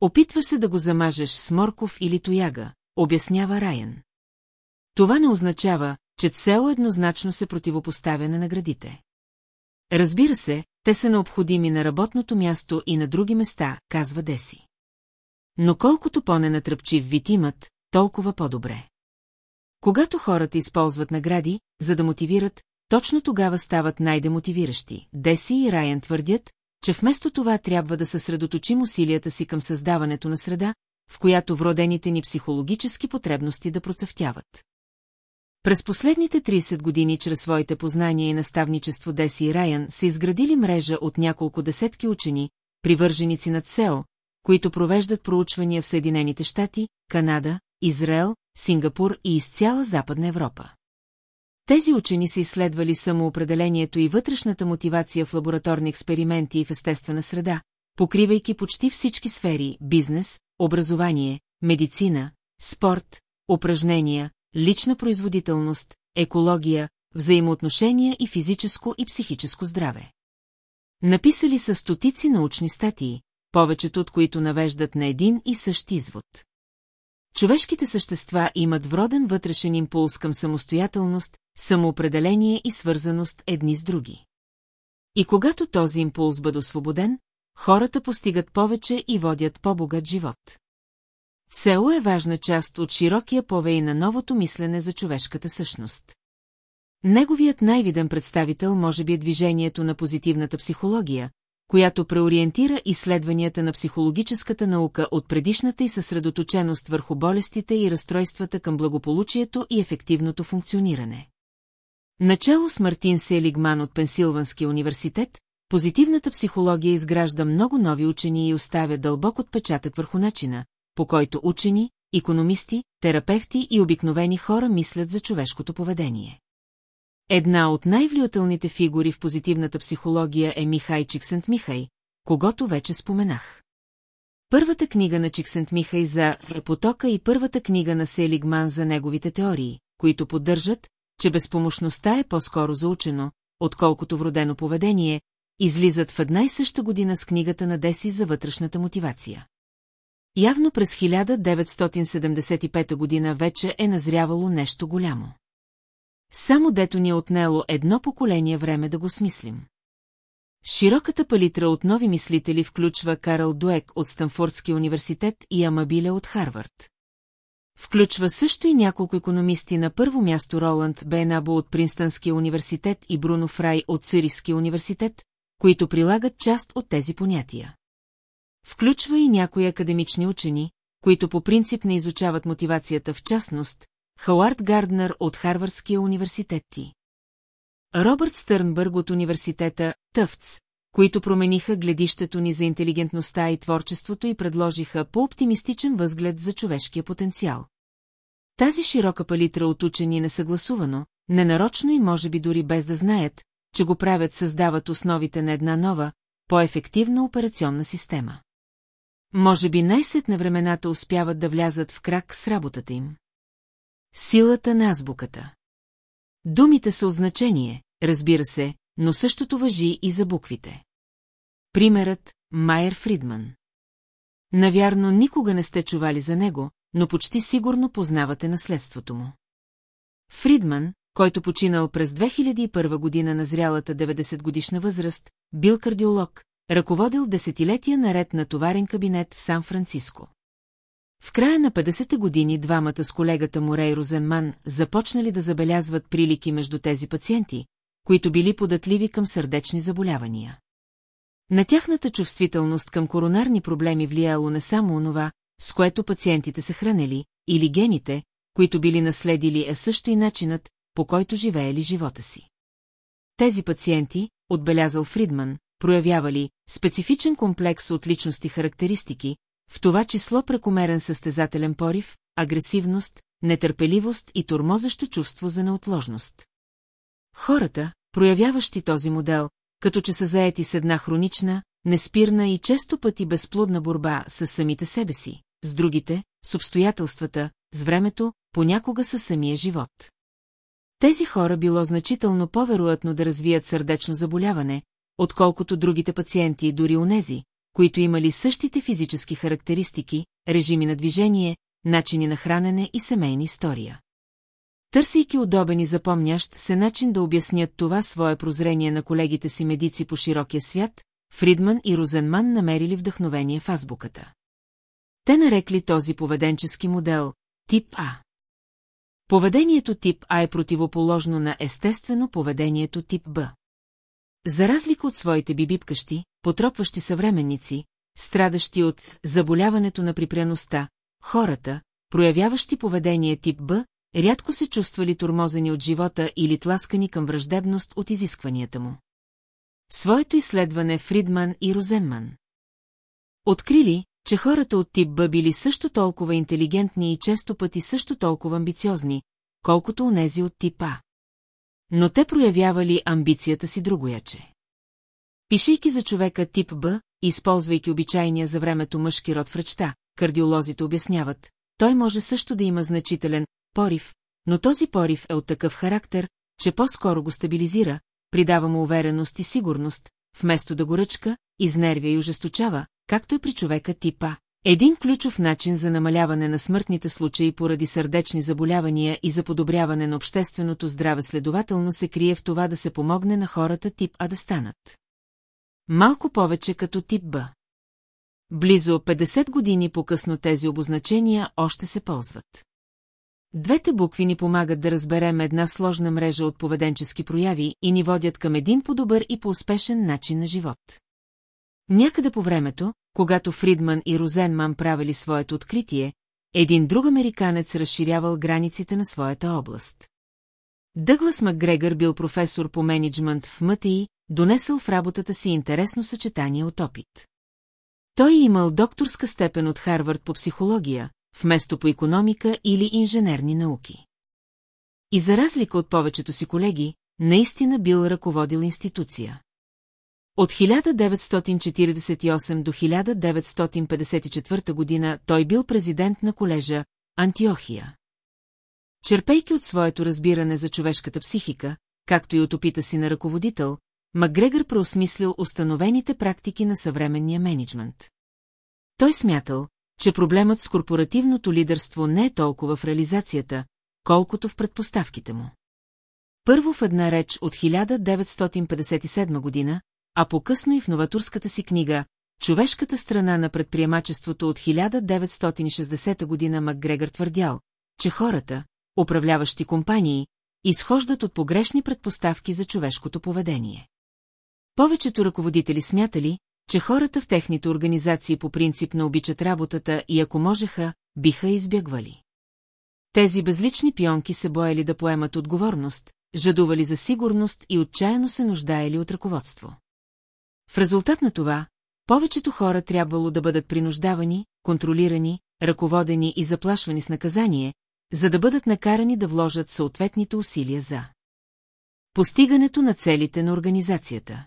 [SPEAKER 1] Опитваш се да го замажеш с морков или тояга, обяснява Райан. Това не означава, че цел еднозначно се противопоставя на наградите. Разбира се, те са необходими на работното място и на други места, казва Деси. Но колкото по-ненатръпчив вид имат, толкова по-добре. Когато хората използват награди, за да мотивират, точно тогава стават най-демотивиращи. Деси и Райан твърдят, че вместо това трябва да съсредоточим усилията си към създаването на среда, в която вродените ни психологически потребности да процъфтяват. През последните 30 години чрез своите познания и наставничество Деси и Райан са изградили мрежа от няколко десетки учени, привърженици на СЕО, които провеждат проучвания в Съединените щати, Канада, Израел, Сингапур и из цяла Западна Европа. Тези учени са изследвали самоопределението и вътрешната мотивация в лабораторни експерименти и в естествена среда, покривайки почти всички сфери – бизнес, образование, медицина, спорт, упражнения, лична производителност, екология, взаимоотношения и физическо и психическо здраве. Написали са стотици научни статии, повечето от които навеждат на един и същ извод. Човешките същества имат вроден вътрешен импулс към самостоятелност, самоопределение и свързаност едни с други. И когато този импулс бъде освободен, хората постигат повече и водят по-богат живот. Цело е важна част от широкия повей на новото мислене за човешката същност. Неговият най-виден представител може би е движението на позитивната психология, която преориентира изследванията на психологическата наука от предишната и съсредоточеност върху болестите и разстройствата към благополучието и ефективното функциониране. Начало с Мартин Селигман от Пенсилванския университет, позитивната психология изгражда много нови учени и оставя дълбок отпечатък върху начина, по който учени, економисти, терапевти и обикновени хора мислят за човешкото поведение. Една от най-влиятелните фигури в позитивната психология е Михай Чиксент-Михай, когато вече споменах. Първата книга на Чиксент-Михай за Епотока и първата книга на Селигман за неговите теории, които поддържат, че безпомощността е по-скоро заучено, отколкото вродено поведение, излизат в една и съща година с книгата на Деси за вътрешната мотивация. Явно през 1975 година вече е назрявало нещо голямо. Само дето ни е отнело едно поколение време да го смислим. Широката палитра от нови мислители включва Карл Дуек от Станфордския университет и Амабиле от Харвард. Включва също и няколко економисти на първо място Роланд Бенабо от Принстънския университет и Бруно Фрай от Цирихския университет, които прилагат част от тези понятия. Включва и някои академични учени, които по принцип не изучават мотивацията в частност, Хауард Гарднер от Харвардския университет ти. Робърт Стърнбърг от университета Тъфтс, които промениха гледището ни за интелигентността и творчеството и предложиха по-оптимистичен възглед за човешкия потенциал. Тази широка палитра от учени несъгласувано, ненарочно и може би дори без да знаят, че го правят създават основите на една нова, по-ефективна операционна система. Може би най-сетне времената успяват да влязат в крак с работата им. Силата на азбуката. Думите са от значение, разбира се, но същото въжи и за буквите. Примерът Майер Фридман. Навярно никога не сте чували за него, но почти сигурно познавате наследството му. Фридман, който починал през 2001 година на зрялата 90 годишна възраст, бил кардиолог, ръководил десетилетия наред на товарен кабинет в Сан-Франциско. В края на 50-те години двамата с колегата Морей Розенман започнали да забелязват прилики между тези пациенти, които били податливи към сърдечни заболявания. На тяхната чувствителност към коронарни проблеми влияло не само онова, с което пациентите се хранели, или гените, които били наследили, а също и начинът, по който живеели живота си. Тези пациенти, отбелязал Фридман, проявявали специфичен комплекс от личности характеристики, в това число прекомерен състезателен порив, агресивност, нетърпеливост и тормозащо чувство за неотложност. Хората, проявяващи този модел, като че са заети с една хронична, неспирна и често пъти безплодна борба с самите себе си, с другите, с обстоятелствата, с времето, понякога със самия живот. Тези хора било значително по-вероятно да развият сърдечно заболяване, отколкото другите пациенти и дори онези, които имали същите физически характеристики, режими на движение, начини на хранене и семейни история. Търсейки удобен и запомнящ се начин да обяснят това свое прозрение на колегите си медици по широкия свят, Фридман и Розенман намерили вдъхновение в азбуката. Те нарекли този поведенчески модел тип А. Поведението тип А е противоположно на естествено поведението тип Б. За разлика от своите бибипкащи, потропващи съвременници, страдащи от заболяването на припряността, хората, проявяващи поведение тип Б, рядко се чувствали тормозени от живота или тласкани към враждебност от изискванията му. Своето изследване Фридман и Розенман Открили, че хората от тип Б били също толкова интелигентни и често пъти също толкова амбициозни, колкото онези от тип А. Но те проявявали амбицията си другояче. Пишейки за човека тип Б, използвайки обичайния за времето мъжки род в речта, кардиолозите обясняват, той може също да има значителен порив, но този порив е от такъв характер, че по-скоро го стабилизира, придава му увереност и сигурност, вместо да го ръчка, изнервя и ожесточава, както е при човека типа. Един ключов начин за намаляване на смъртните случаи поради сърдечни заболявания и за подобряване на общественото здраве следователно се крие в това да се помогне на хората тип А да станат. Малко повече като тип Б. Близо 50 години по-късно тези обозначения още се ползват. Двете букви ни помагат да разберем една сложна мрежа от поведенчески прояви и ни водят към един по-добър и по-успешен начин на живот. Някъде по времето, когато Фридман и Розенман правили своето откритие, един друг американец разширявал границите на своята област. Дъглас Макгрегор бил професор по менеджмент в МТИ, донесъл в работата си интересно съчетание от опит. Той имал докторска степен от Харвард по психология, вместо по економика или инженерни науки. И за разлика от повечето си колеги, наистина бил ръководил институция. От 1948 до 1954 година той бил президент на колежа Антиохия. Черпейки от своето разбиране за човешката психика, както и от опита си на ръководител, Макгрегор преосмислил установените практики на съвременния менеджмент. Той смятал, че проблемът с корпоративното лидерство не е толкова в реализацията, колкото в предпоставките му. Първо в една реч от 1957 година, а по-късно и в новаторската си книга «Човешката страна на предприемачеството» от 1960 година Макгрегор твърдял, че хората, управляващи компании, изхождат от погрешни предпоставки за човешкото поведение. Повечето ръководители смятали, че хората в техните организации по принцип не обичат работата и ако можеха, биха избягвали. Тези безлични пионки се бояли да поемат отговорност, жадували за сигурност и отчаяно се нуждаели от ръководство. В резултат на това, повечето хора трябвало да бъдат принуждавани, контролирани, ръководени и заплашвани с наказание, за да бъдат накарани да вложат съответните усилия за постигането на целите на организацията.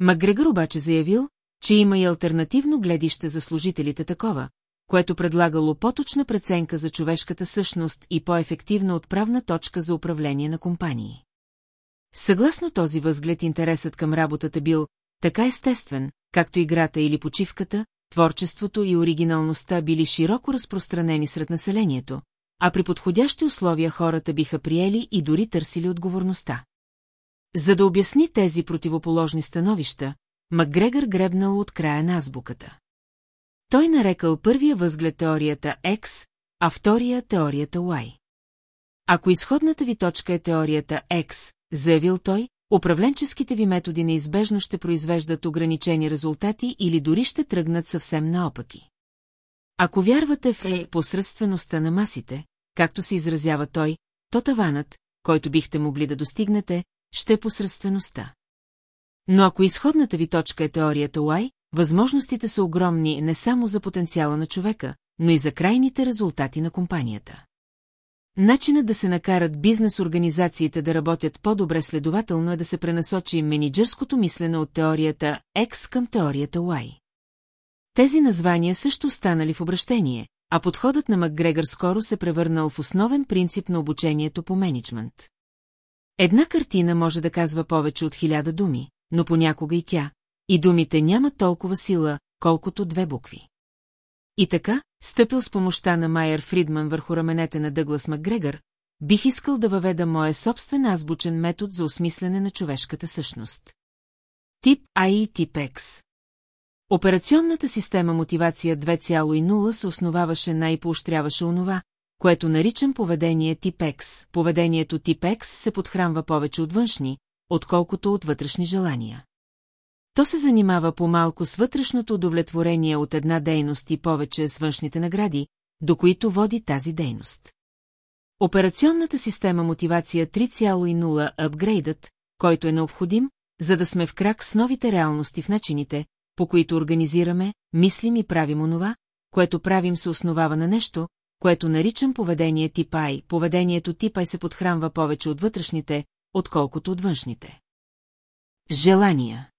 [SPEAKER 1] Макгрегор обаче заявил, че има и альтернативно гледище за служителите такова, което предлагало по-точна преценка за човешката същност и по-ефективна отправна точка за управление на компании. Съгласно този възглед интересът към работата бил така естествен, както играта или почивката, творчеството и оригиналността били широко разпространени сред населението, а при подходящи условия хората биха приели и дори търсили отговорността. За да обясни тези противоположни становища, Макгрегор гребнал от края на азбуката. Той нарекал първия възглед теорията X, а втория теорията Y. Ако изходната ви точка е теорията X, заявил той, управленческите ви методи неизбежно ще произвеждат ограничени резултати или дори ще тръгнат съвсем наопаки. Ако вярвате в е посредствеността на масите, както се изразява той, то таванът, който бихте могли да достигнете, ще е посредствеността. Но ако изходната ви точка е теорията Y, възможностите са огромни не само за потенциала на човека, но и за крайните резултати на компанията. Начинът да се накарат бизнес-организациите да работят по-добре следователно е да се пренасочи менеджерското мислене от теорията X към теорията Y. Тези названия също станали в обращение, а подходът на Макгрегор скоро се превърнал в основен принцип на обучението по менеджмент. Една картина може да казва повече от хиляда думи, но понякога и тя, и думите нямат толкова сила, колкото две букви. И така, стъпил с помощта на Майер Фридман върху раменете на Дъглас Макгрегор, бих искал да въведа моя собствен азбучен метод за осмислене на човешката същност. Тип А и тип X Операционната система мотивация 2.0 се основаваше най-поощряваше онова, което наричам поведение тип X. Поведението тип X се подхранва повече от външни, отколкото от вътрешни желания. То се занимава по-малко с вътрешното удовлетворение от една дейност и повече с външните награди, до които води тази дейност. Операционната система мотивация 3.0 апгрейдът, който е необходим, за да сме в крак с новите реалности в начините, по които организираме, мислим и правим онова, което правим се основава на нещо, което наричам поведение тип I. Поведението тип I се подхранва повече от вътрешните, отколкото от външните. Желания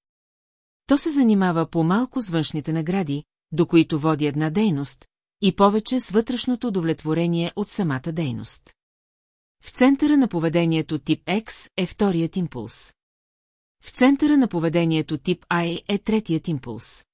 [SPEAKER 1] То се занимава по-малко с външните награди, до които води една дейност, и повече с вътрешното удовлетворение от самата дейност. В центъра на поведението тип X е вторият импулс. В центъра на поведението тип I е третият импулс.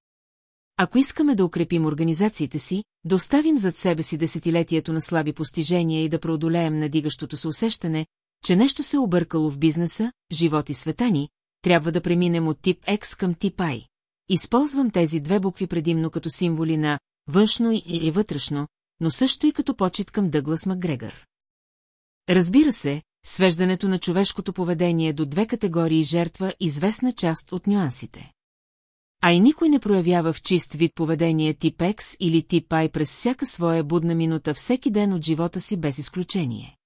[SPEAKER 1] Ако искаме да укрепим организациите си, да зад себе си десетилетието на слаби постижения и да преодолеем надигащото се усещане, че нещо се е объркало в бизнеса, живот и света ни, трябва да преминем от тип X към тип I. Използвам тези две букви предимно като символи на външно и вътрешно, но също и като почет към Дъглас Макгрегор. Разбира се, свеждането на човешкото поведение до две категории жертва известна част от нюансите. А и никой не проявява в чист вид поведение тип X или тип I през всяка своя будна минута всеки ден от живота си без изключение.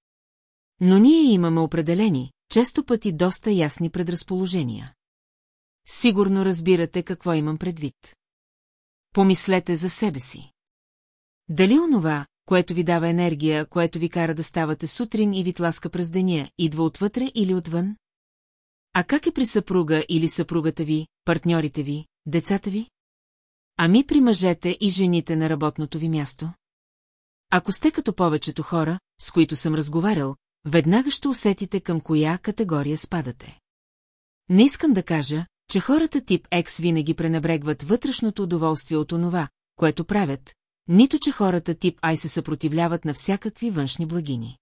[SPEAKER 1] Но ние имаме определени, често пъти доста ясни предразположения. Сигурно разбирате какво имам предвид. Помислете за себе си. Дали онова, което ви дава енергия, което ви кара да ставате сутрин и ви тласка през деня, идва отвътре или отвън? А как е при съпруга или съпругата ви, партньорите ви, децата ви? Ами при мъжете и жените на работното ви място? Ако сте като повечето хора, с които съм разговарял, веднага ще усетите към коя категория спадате. Не искам да кажа, че хората тип X винаги пренебрегват вътрешното удоволствие от онова, което правят, нито че хората тип I се съпротивляват на всякакви външни благини.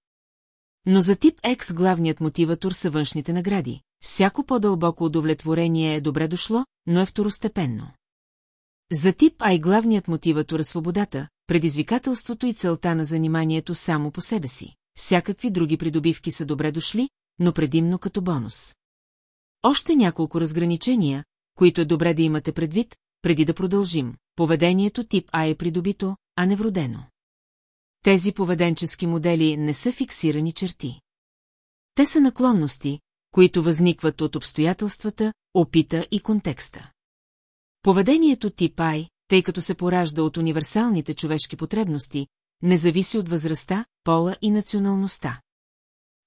[SPEAKER 1] Но за тип X главният мотиватор са външните награди. Всяко по-дълбоко удовлетворение е добре дошло, но е второстепенно. За тип I главният мотиватор е свободата, предизвикателството и целта на заниманието само по себе си. Всякакви други придобивки са добре дошли, но предимно като бонус. Още няколко разграничения, които е добре да имате предвид, преди да продължим. Поведението тип А е придобито, а не вродено. Тези поведенчески модели не са фиксирани черти. Те са наклонности, които възникват от обстоятелствата, опита и контекста. Поведението тип I, тъй като се поражда от универсалните човешки потребности, не зависи от възрастта, пола и националността.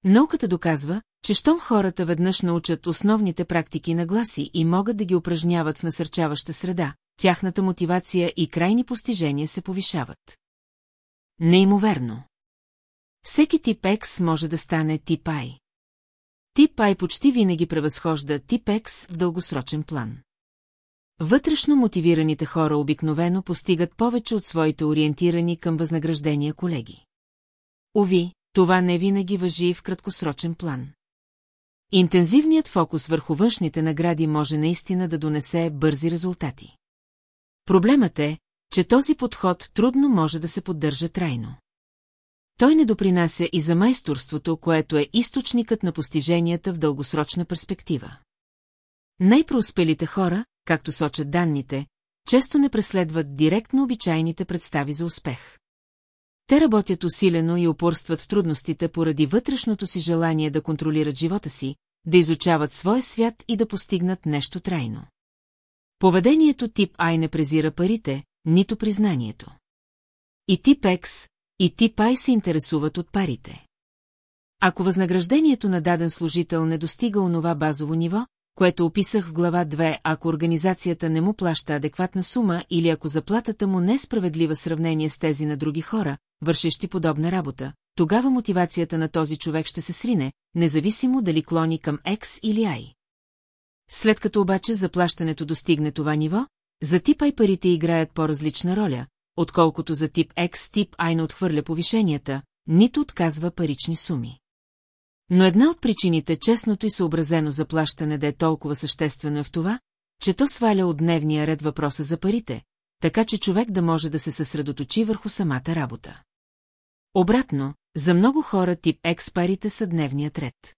[SPEAKER 1] Науката доказва, че щом хората веднъж научат основните практики на гласи и могат да ги упражняват в насърчаваща среда, тяхната мотивация и крайни постижения се повишават. Неимоверно. Всеки тип X може да стане тип I. Тип I почти винаги превъзхожда тип X в дългосрочен план. Вътрешно мотивираните хора обикновено постигат повече от своите ориентирани към възнаграждения колеги. Ови, това не винаги въжи в краткосрочен план. Интензивният фокус върху външните награди може наистина да донесе бързи резултати. Проблемът е, че този подход трудно може да се поддържа трайно. Той не допринася и за майсторството, което е източникът на постиженията в дългосрочна перспектива. Най-проуспелите хора, както сочат данните, често не преследват директно обичайните представи за успех. Те работят усилено и упорстват в трудностите поради вътрешното си желание да контролират живота си, да изучават своя свят и да постигнат нещо трайно. Поведението тип Ай не презира парите, нито признанието. И тип X, и тип Ай се интересуват от парите. Ако възнаграждението на даден служител не достига онова базово ниво, което описах в глава 2, ако организацията не му плаща адекватна сума или ако заплатата му не е справедлива сравнение с тези на други хора, вършещи подобна работа, тогава мотивацията на този човек ще се срине, независимо дали клони към X или Y. След като обаче заплащането достигне това ниво, за тип I парите играят по-различна роля, отколкото за тип X тип I не отхвърля повишенията, нито отказва парични суми. Но една от причините честното и съобразено заплащане да е толкова съществено е в това, че то сваля от дневния ред въпроса за парите, така че човек да може да се съсредоточи върху самата работа. Обратно, за много хора тип X парите са дневният ред.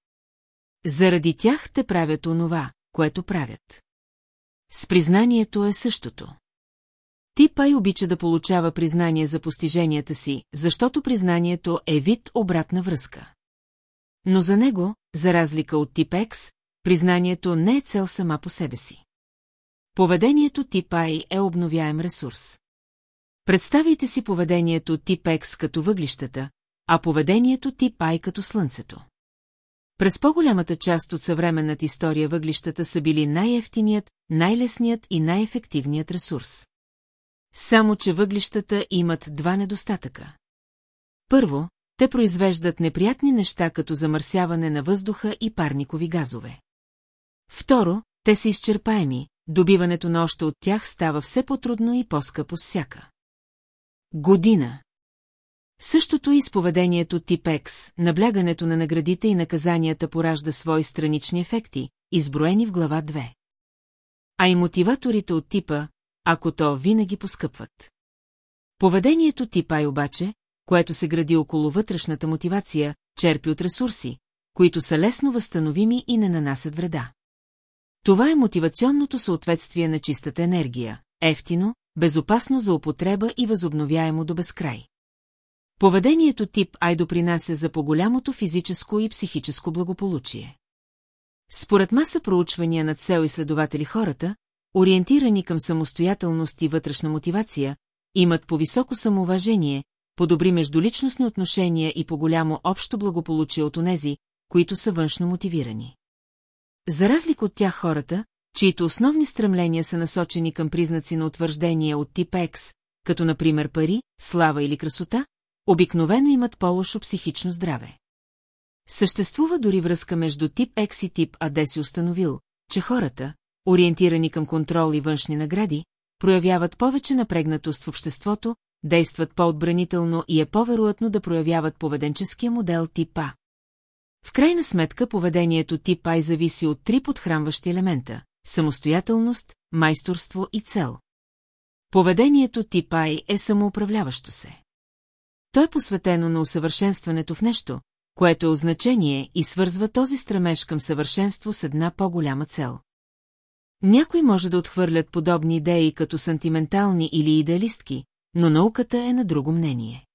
[SPEAKER 1] Заради тях те правят онова, което правят. С признанието е същото. Тип Ай обича да получава признание за постиженията си, защото признанието е вид обратна връзка. Но за него, за разлика от тип X, признанието не е цел сама по себе си. Поведението тип I е обновяем ресурс. Представите си поведението тип X като въглищата, а поведението тип I като слънцето. През по-голямата част от съвременната история въглищата са били най-ефтиният, най-лесният и най-ефективният ресурс. Само, че въглищата имат два недостатъка. Първо, те произвеждат неприятни неща като замърсяване на въздуха и парникови газове. Второ, те са изчерпаеми, добиването на още от тях става все по-трудно и по-скъпо всяка. Година Същото и с поведението тип X, наблягането на наградите и наказанията поражда свои странични ефекти, изброени в глава 2. А и мотиваторите от типа, ако то винаги поскъпват. Поведението тип I обаче, което се гради около вътрешната мотивация, черпи от ресурси, които са лесно възстановими и не нанасят вреда. Това е мотивационното съответствие на чистата енергия, ефтино, безопасно за употреба и възобновяемо до безкрай. Поведението тип Ай допринася за по-голямото физическо и психическо благополучие. Според маса проучвания на цел изследователи хората, ориентирани към самостоятелност и вътрешна мотивация, имат по-високо самоуважение, по-добри междуличностни отношения и по-голямо общо благополучие от онези, които са външно мотивирани. За разлика от тях хората, чието основни стремления са насочени към признаци на утвърждение от тип X, като например пари, слава или красота, обикновено имат по-лошо психично здраве. Съществува дори връзка между тип X и тип AD си установил, че хората, ориентирани към контрол и външни награди, проявяват повече напрегнатост в обществото, действат по-отбранително и е по-вероятно да проявяват поведенческия модел тип А. В крайна сметка поведението тип А зависи от три подхранващи елемента – самостоятелност, майсторство и цел. Поведението тип А е самоуправляващо се. То е посветено на усъвършенстването в нещо, което е от значение и свързва този стремеж към съвършенство с една по-голяма цел. Някой може да отхвърлят подобни идеи като сантиментални или идеалистки, но науката е на друго мнение.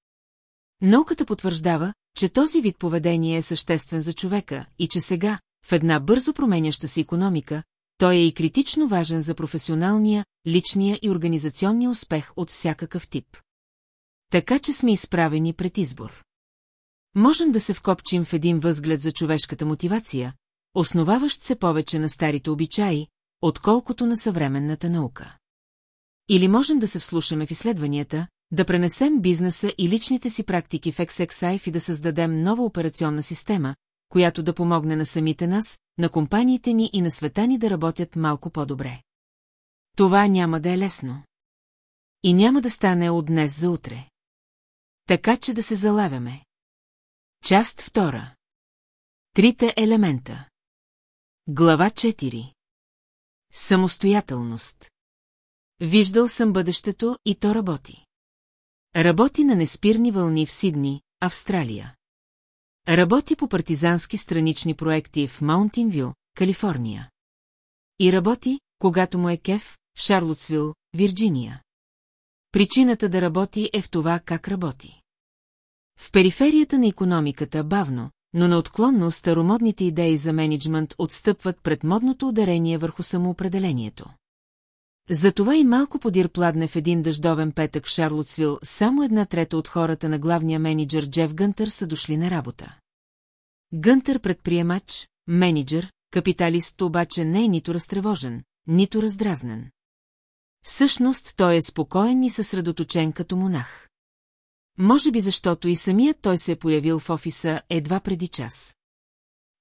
[SPEAKER 1] Науката потвърждава, че този вид поведение е съществен за човека и че сега, в една бързо променяща се економика, той е и критично важен за професионалния, личния и организационния успех от всякакъв тип. Така че сме изправени пред избор. Можем да се вкопчим в един възглед за човешката мотивация, основаващ се повече на старите обичаи, отколкото на съвременната наука. Или можем да се вслушаме в изследванията, да пренесем бизнеса и личните си практики в XXIF и да създадем нова операционна система, която да помогне на самите нас, на компаниите ни и на света ни да работят малко по-добре. Това няма да е лесно. И няма да стане от днес за утре. Така че да се залавяме. Част втора. Трите елемента. Глава 4. Самостоятелност. Виждал съм бъдещето и то работи. Работи на неспирни вълни в Сидни, Австралия. Работи по партизански странични проекти в Маунтин Вю, Калифорния. И работи, когато му е кеф, в Шарлотсвил, Вирджиния. Причината да работи е в това как работи. В периферията на економиката бавно, но неотклонно старомодните идеи за менеджмент отстъпват пред модното ударение върху самоопределението. Затова и малко подир пладне в един дъждовен петък в Шарлотсвил, само една трета от хората на главния менеджер Джеф Гънтър са дошли на работа. Гънтър предприемач, менеджер, капиталист обаче не е нито разтревожен, нито раздразнен. Всъщност той е спокоен и съсредоточен като монах. Може би защото и самият той се е появил в офиса едва преди час.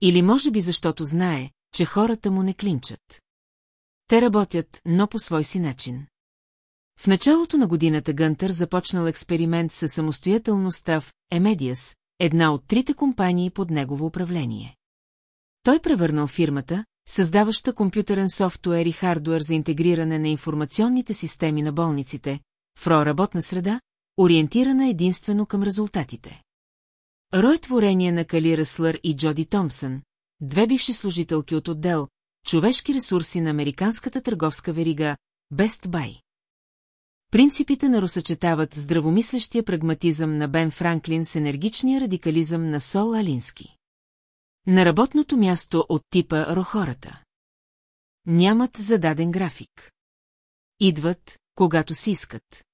[SPEAKER 1] Или може би защото знае, че хората му не клинчат. Те работят, но по свой си начин. В началото на годината Гънтър започнал експеримент със самостоятелността в Емедиас, една от трите компании под негово управление. Той превърнал фирмата, създаваща компютърен софтуер и хардуер за интегриране на информационните системи на болниците, в ро работна среда, ориентирана единствено към резултатите. Рой творение на Кали Ръслър и Джоди Томпсън, две бивши служителки от отдел, човешки ресурси на американската търговска верига Best Buy. Принципите нарусъчетават здравомислещия прагматизъм на Бен Франклин с енергичния радикализъм на Сол Алински. На работното място от типа рохората. Нямат зададен график. Идват, когато си искат.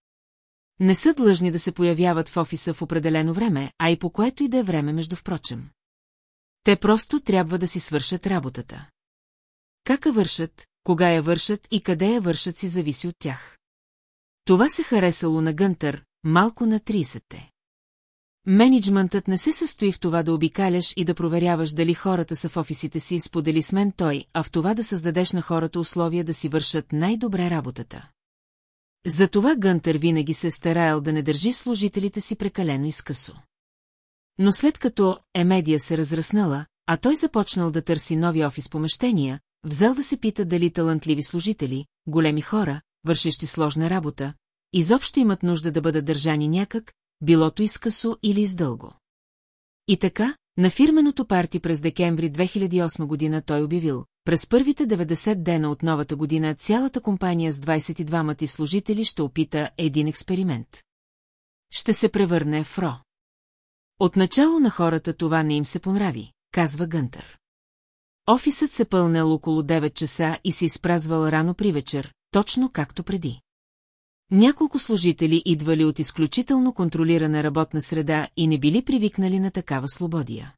[SPEAKER 1] Не са длъжни да се появяват в офиса в определено време, а и по което и да е време между впрочем. Те просто трябва да си свършат работата. Как я вършат, кога я вършат и къде я вършат си зависи от тях. Това се харесало на Гънтър, малко на 30-те. Менеджментът не се състои в това да обикаляш и да проверяваш дали хората са в офисите си, сподели с мен той, а в това да създадеш на хората условия да си вършат най-добре работата. Затова Гънтър винаги се е стараял да не държи служителите си прекалено изкъсо. Но след като Емедия се разраснала, а той започнал да търси нови офис помещения, взел да се пита дали талантливи служители, големи хора, вършещи сложна работа, изобщо имат нужда да бъдат държани някак, билото изкъсо или издълго. И така, на фирменото парти през декември 2008 година той обявил, през първите 90 дена от новата година цялата компания с 22 ти служители ще опита един експеримент. Ще се превърне в ро. Отначало на хората това не им се понрави, казва Гънтър. Офисът се пълнел около 9 часа и се изпразвал рано при вечер, точно както преди. Няколко служители идвали от изключително контролирана работна среда и не били привикнали на такава свободия.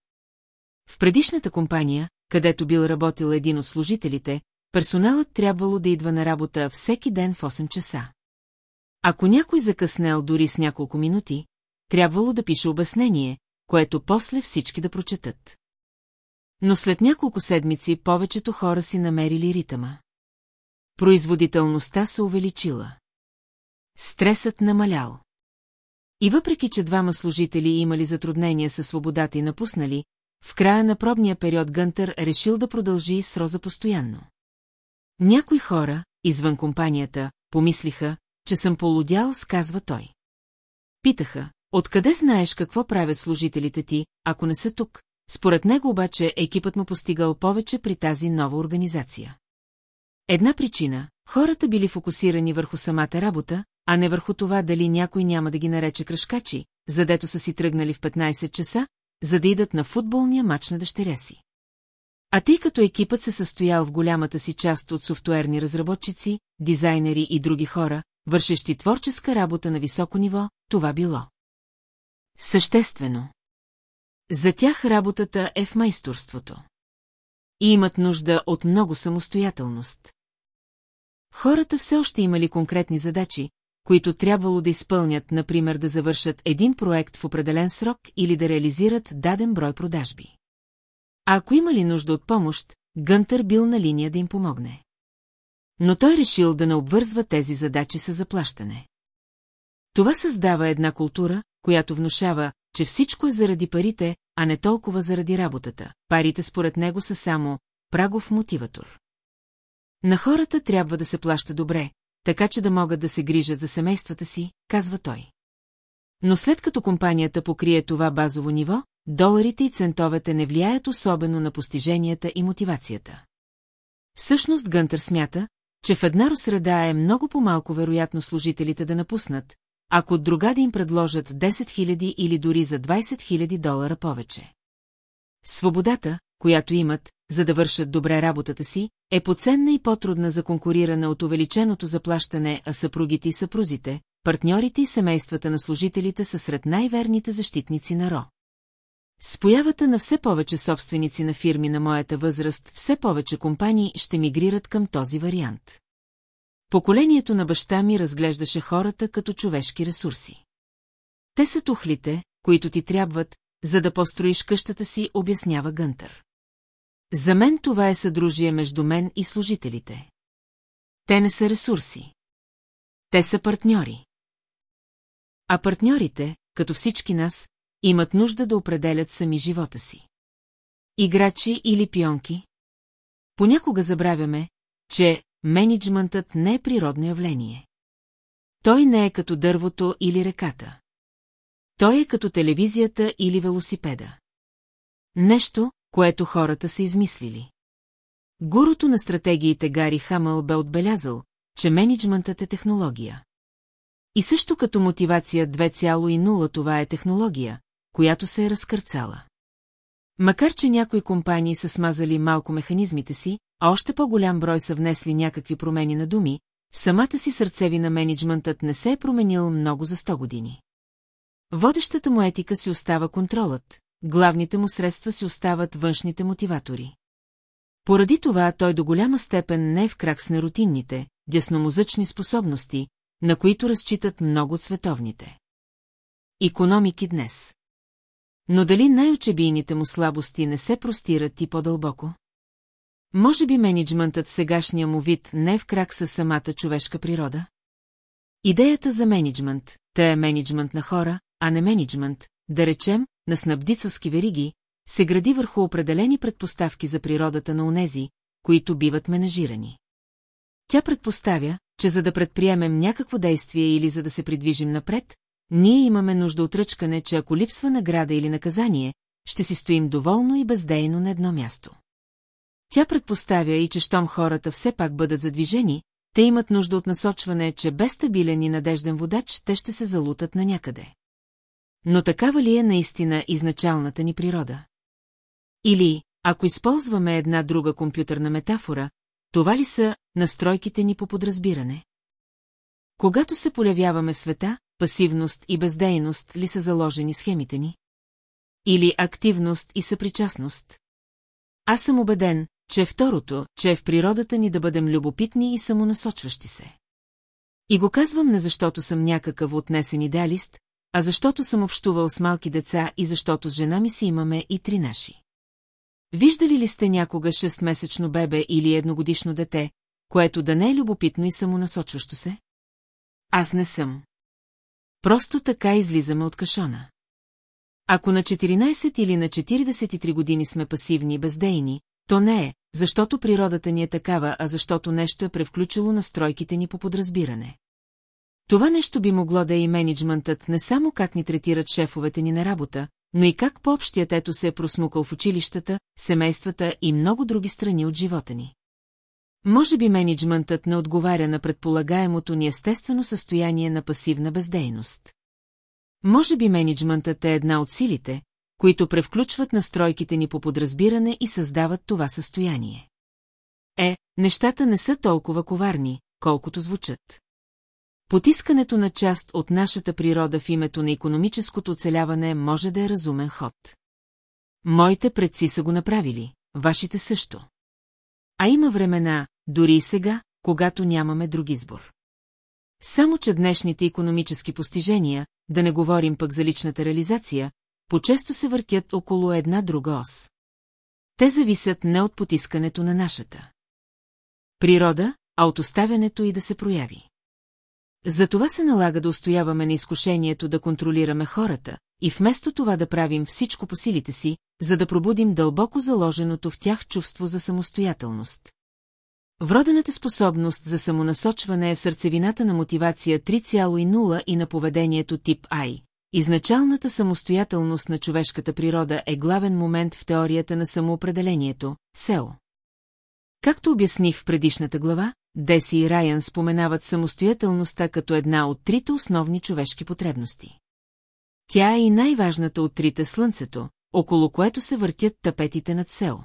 [SPEAKER 1] В предишната компания, където бил работил един от служителите, персоналът трябвало да идва на работа всеки ден в 8 часа. Ако някой закъснел дори с няколко минути, трябвало да пише обяснение, което после всички да прочетат. Но след няколко седмици повечето хора си намерили ритъма. Производителността се увеличила. Стресът намалял. И въпреки, че двама служители имали затруднения със свободата и напуснали, в края на пробния период Гънтър решил да продължи с Роза постоянно. Някои хора, извън компанията, помислиха, че съм полудял, сказва той. Питаха, откъде знаеш какво правят служителите ти, ако не са тук? Според него обаче екипът му постигал повече при тази нова организация. Една причина – хората били фокусирани върху самата работа, а не върху това дали някой няма да ги нарече кръшкачи, задето са си тръгнали в 15 часа, за да идат на футболния мач на дъщеря си. А тъй като екипът се състоял в голямата си част от софтуерни разработчици, дизайнери и други хора, вършещи творческа работа на високо ниво, това било. Съществено. За тях работата е в майсторството. И имат нужда от много самостоятелност. Хората все още имали конкретни задачи, които трябвало да изпълнят, например да завършат един проект в определен срок или да реализират даден брой продажби. А ако имали нужда от помощ, Гънтър бил на линия да им помогне. Но той решил да не обвързва тези задачи с заплащане. Това създава една култура, която внушава, че всичко е заради парите, а не толкова заради работата. Парите според него са само прагов мотиватор. На хората трябва да се плаща добре, така че да могат да се грижат за семействата си, казва той. Но след като компанията покрие това базово ниво, доларите и центовете не влияят особено на постиженията и мотивацията. Всъщност Гънтър смята, че в една среда е много по-малко вероятно служителите да напуснат, ако от друга да им предложат 10 000 или дори за 20 000 долара повече. Свободата, която имат, за да вършат добре работата си, е поценна и по-трудна за конкуриране от увеличеното заплащане, а съпругите и съпрузите, партньорите и семействата на служителите са сред най-верните защитници на РО. С появата на все повече собственици на фирми на моята възраст, все повече компании ще мигрират към този вариант. Поколението на баща ми разглеждаше хората като човешки ресурси. Те са тухлите, които ти трябват, за да построиш къщата си, обяснява Гънтър. За мен това е съдружие между мен и служителите. Те не са ресурси. Те са партньори. А партньорите, като всички нас, имат нужда да определят сами живота си. Играчи или пионки? Понякога забравяме, че менеджментът не е природно явление. Той не е като дървото или реката. Той е като телевизията или велосипеда. Нещо, което хората са измислили. Гурото на стратегиите Гари Хамъл бе отбелязал, че менеджментът е технология. И също като мотивация 2,0 това е технология, която се е разкърцала. Макар, че някои компании са смазали малко механизмите си, а още по-голям брой са внесли някакви промени на думи, в самата си сърцевина менеджментът не се е променил много за 100 години. Водещата му етика си остава контролът, главните му средства си остават външните мотиватори. Поради това той до голяма степен не е в крак с нерутинните, дясномозъчни способности, на които разчитат много от световните. Икономики днес. Но дали най-очебийните му слабости не се простират и по-дълбоко? Може би менеджментът в сегашния му вид не е в крак с самата човешка природа? Идеята за менеджмент, те е менеджмент на хора, а не менеджмент, да речем, на снабдицълски вериги, се гради върху определени предпоставки за природата на онези, които биват менажирани. Тя предпоставя, че за да предприемем някакво действие или за да се придвижим напред, ние имаме нужда от ръчкане, че ако липсва награда или наказание, ще си стоим доволно и бездейно на едно място. Тя предпоставя и, че щом хората все пак бъдат задвижени, те имат нужда от насочване, че без стабилен и надежден водач те ще се залутат на някъде. Но такава ли е наистина изначалната ни природа? Или, ако използваме една друга компютърна метафора, това ли са настройките ни по подразбиране? Когато се полявяваме в света, пасивност и бездейност ли са заложени схемите ни? Или активност и съпричастност? Аз съм убеден, че е второто, че е в природата ни да бъдем любопитни и самонасочващи се. И го казвам не защото съм някакъв отнесен идеалист, а защото съм общувал с малки деца и защото с жена ми си имаме и три наши. Виждали ли сте някога шестмесечно бебе или едногодишно дете, което да не е любопитно и самонасочващо се? Аз не съм. Просто така излизаме от кашона. Ако на 14 или на 43 години сме пасивни и бездейни, то не е, защото природата ни е такава, а защото нещо е превключило настройките ни по подразбиране. Това нещо би могло да е и менеджментът не само как ни третират шефовете ни на работа, но и как по-общият ето се е просмукал в училищата, семействата и много други страни от живота ни. Може би менеджментът не отговаря на предполагаемото ни естествено състояние на пасивна бездейност. Може би менеджментът е една от силите, които превключват настройките ни по подразбиране и създават това състояние. Е, нещата не са толкова коварни, колкото звучат. Потискането на част от нашата природа в името на економическото оцеляване може да е разумен ход. Моите предци са го направили, вашите също. А има времена, дори и сега, когато нямаме друг избор. Само, че днешните економически постижения, да не говорим пък за личната реализация, по-често се въртят около една друга ос. Те зависят не от потискането на нашата природа, а от оставянето и да се прояви. Затова се налага да устояваме на изкушението да контролираме хората и вместо това да правим всичко по силите си, за да пробудим дълбоко заложеното в тях чувство за самостоятелност. Вродената способност за самонасочване е в сърцевината на мотивация 3,0 и на поведението тип I. Изначалната самостоятелност на човешката природа е главен момент в теорията на самоопределението – СЕО. Както обясних в предишната глава, Деси и Райан споменават самостоятелността като една от трите основни човешки потребности. Тя е и най-важната от трите слънцето, около което се въртят тапетите над СЕО.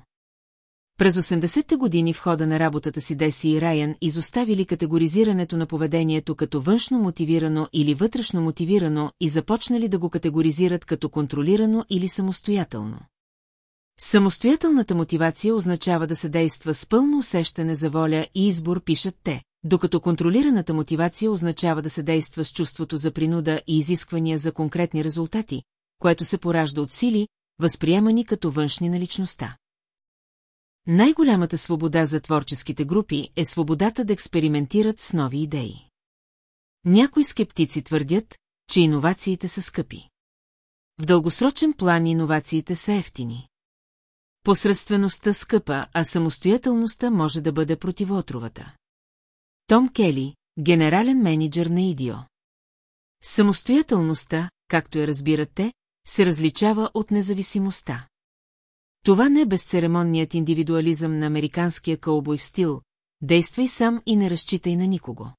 [SPEAKER 1] През 80-те години в хода на работата си Деси и Райан изоставили категоризирането на поведението като външно мотивирано или вътрешно мотивирано и започнали да го категоризират като контролирано или самостоятелно. Самостоятелната мотивация означава да се действа с пълно усещане за воля и избор, пишат те, докато контролираната мотивация означава да се действа с чувството за принуда и изисквания за конкретни резултати, което се поражда от сили, възприемани като външни на личността. Най-голямата свобода за творческите групи е свободата да експериментират с нови идеи. Някои скептици твърдят, че иновациите са скъпи. В дългосрочен план иновациите са ефтини. Посредствеността скъпа, а самостоятелността може да бъде противоотровата. Том Кели, генерален менеджер на Идио. Самостоятелността, както я разбирате, се различава от независимостта. Това не е безцеремонният индивидуализъм на американския кълбой в стил, действай сам и не разчитай на никого.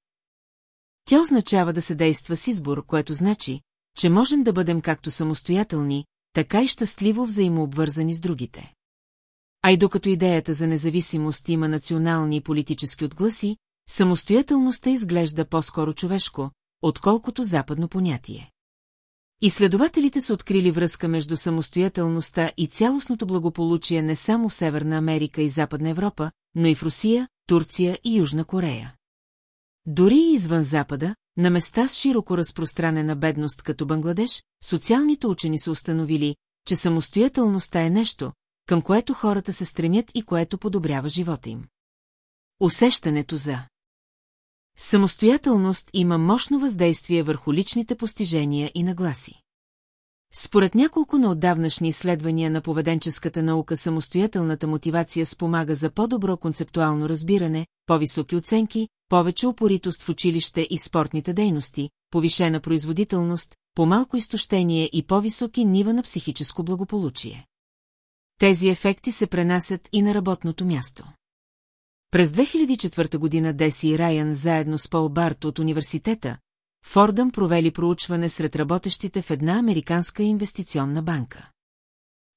[SPEAKER 1] Тя означава да се действа с избор, което значи, че можем да бъдем както самостоятелни, така и щастливо взаимообвързани с другите. А и докато идеята за независимост има национални и политически отгласи, самостоятелността изглежда по-скоро човешко, отколкото западно понятие. Изследователите са открили връзка между самостоятелността и цялостното благополучие не само в Северна Америка и Западна Европа, но и в Русия, Турция и Южна Корея. Дори и извън Запада, на места с широко разпространена бедност като Бангладеш, социалните учени са установили, че самостоятелността е нещо, към което хората се стремят и което подобрява живота им. Усещането за Самостоятелност има мощно въздействие върху личните постижения и нагласи. Според няколко на отдавнашни изследвания на поведенческата наука самостоятелната мотивация спомага за по-добро концептуално разбиране, по-високи оценки, повече упоритост в училище и спортните дейности, повишена производителност, по-малко изтощение и по-високи нива на психическо благополучие. Тези ефекти се пренасят и на работното място. През 2004 година Деси и Райан заедно с Пол Барт от университета, Фордъм провели проучване сред работещите в една американска инвестиционна банка.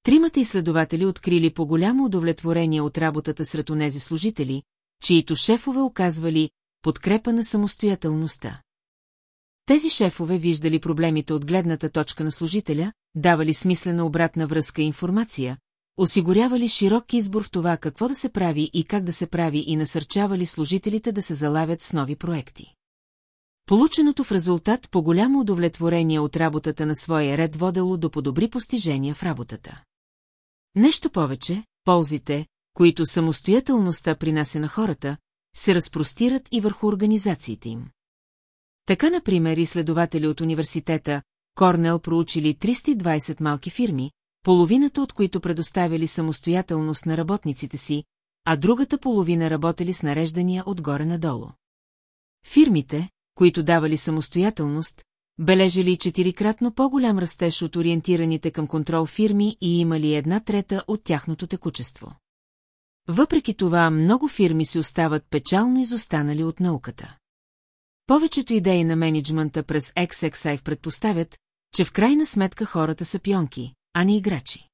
[SPEAKER 1] Тримата изследователи открили по голямо удовлетворение от работата сред онези служители, чието шефове оказвали подкрепа на самостоятелността. Тези шефове виждали проблемите от гледната точка на служителя, давали смислена обратна връзка и информация, осигурявали широк избор в това какво да се прави и как да се прави и насърчавали служителите да се залавят с нови проекти. Полученото в резултат по голямо удовлетворение от работата на своя ред водело до подобри постижения в работата. Нещо повече, ползите, които самостоятелността принася на хората, се разпростират и върху организациите им. Така, например, изследователи от университета Корнел проучили 320 малки фирми, половината от които предоставяли самостоятелност на работниците си, а другата половина работели с нареждания отгоре надолу. Фирмите, които давали самостоятелност, бележили четирикратно по-голям растеж от ориентираните към контрол фирми и имали една трета от тяхното текучество. Въпреки това, много фирми си остават печално изостанали от науката. Повечето идеи на менеджмента през XXI предпоставят, че в крайна сметка хората са пионки, а не играчи.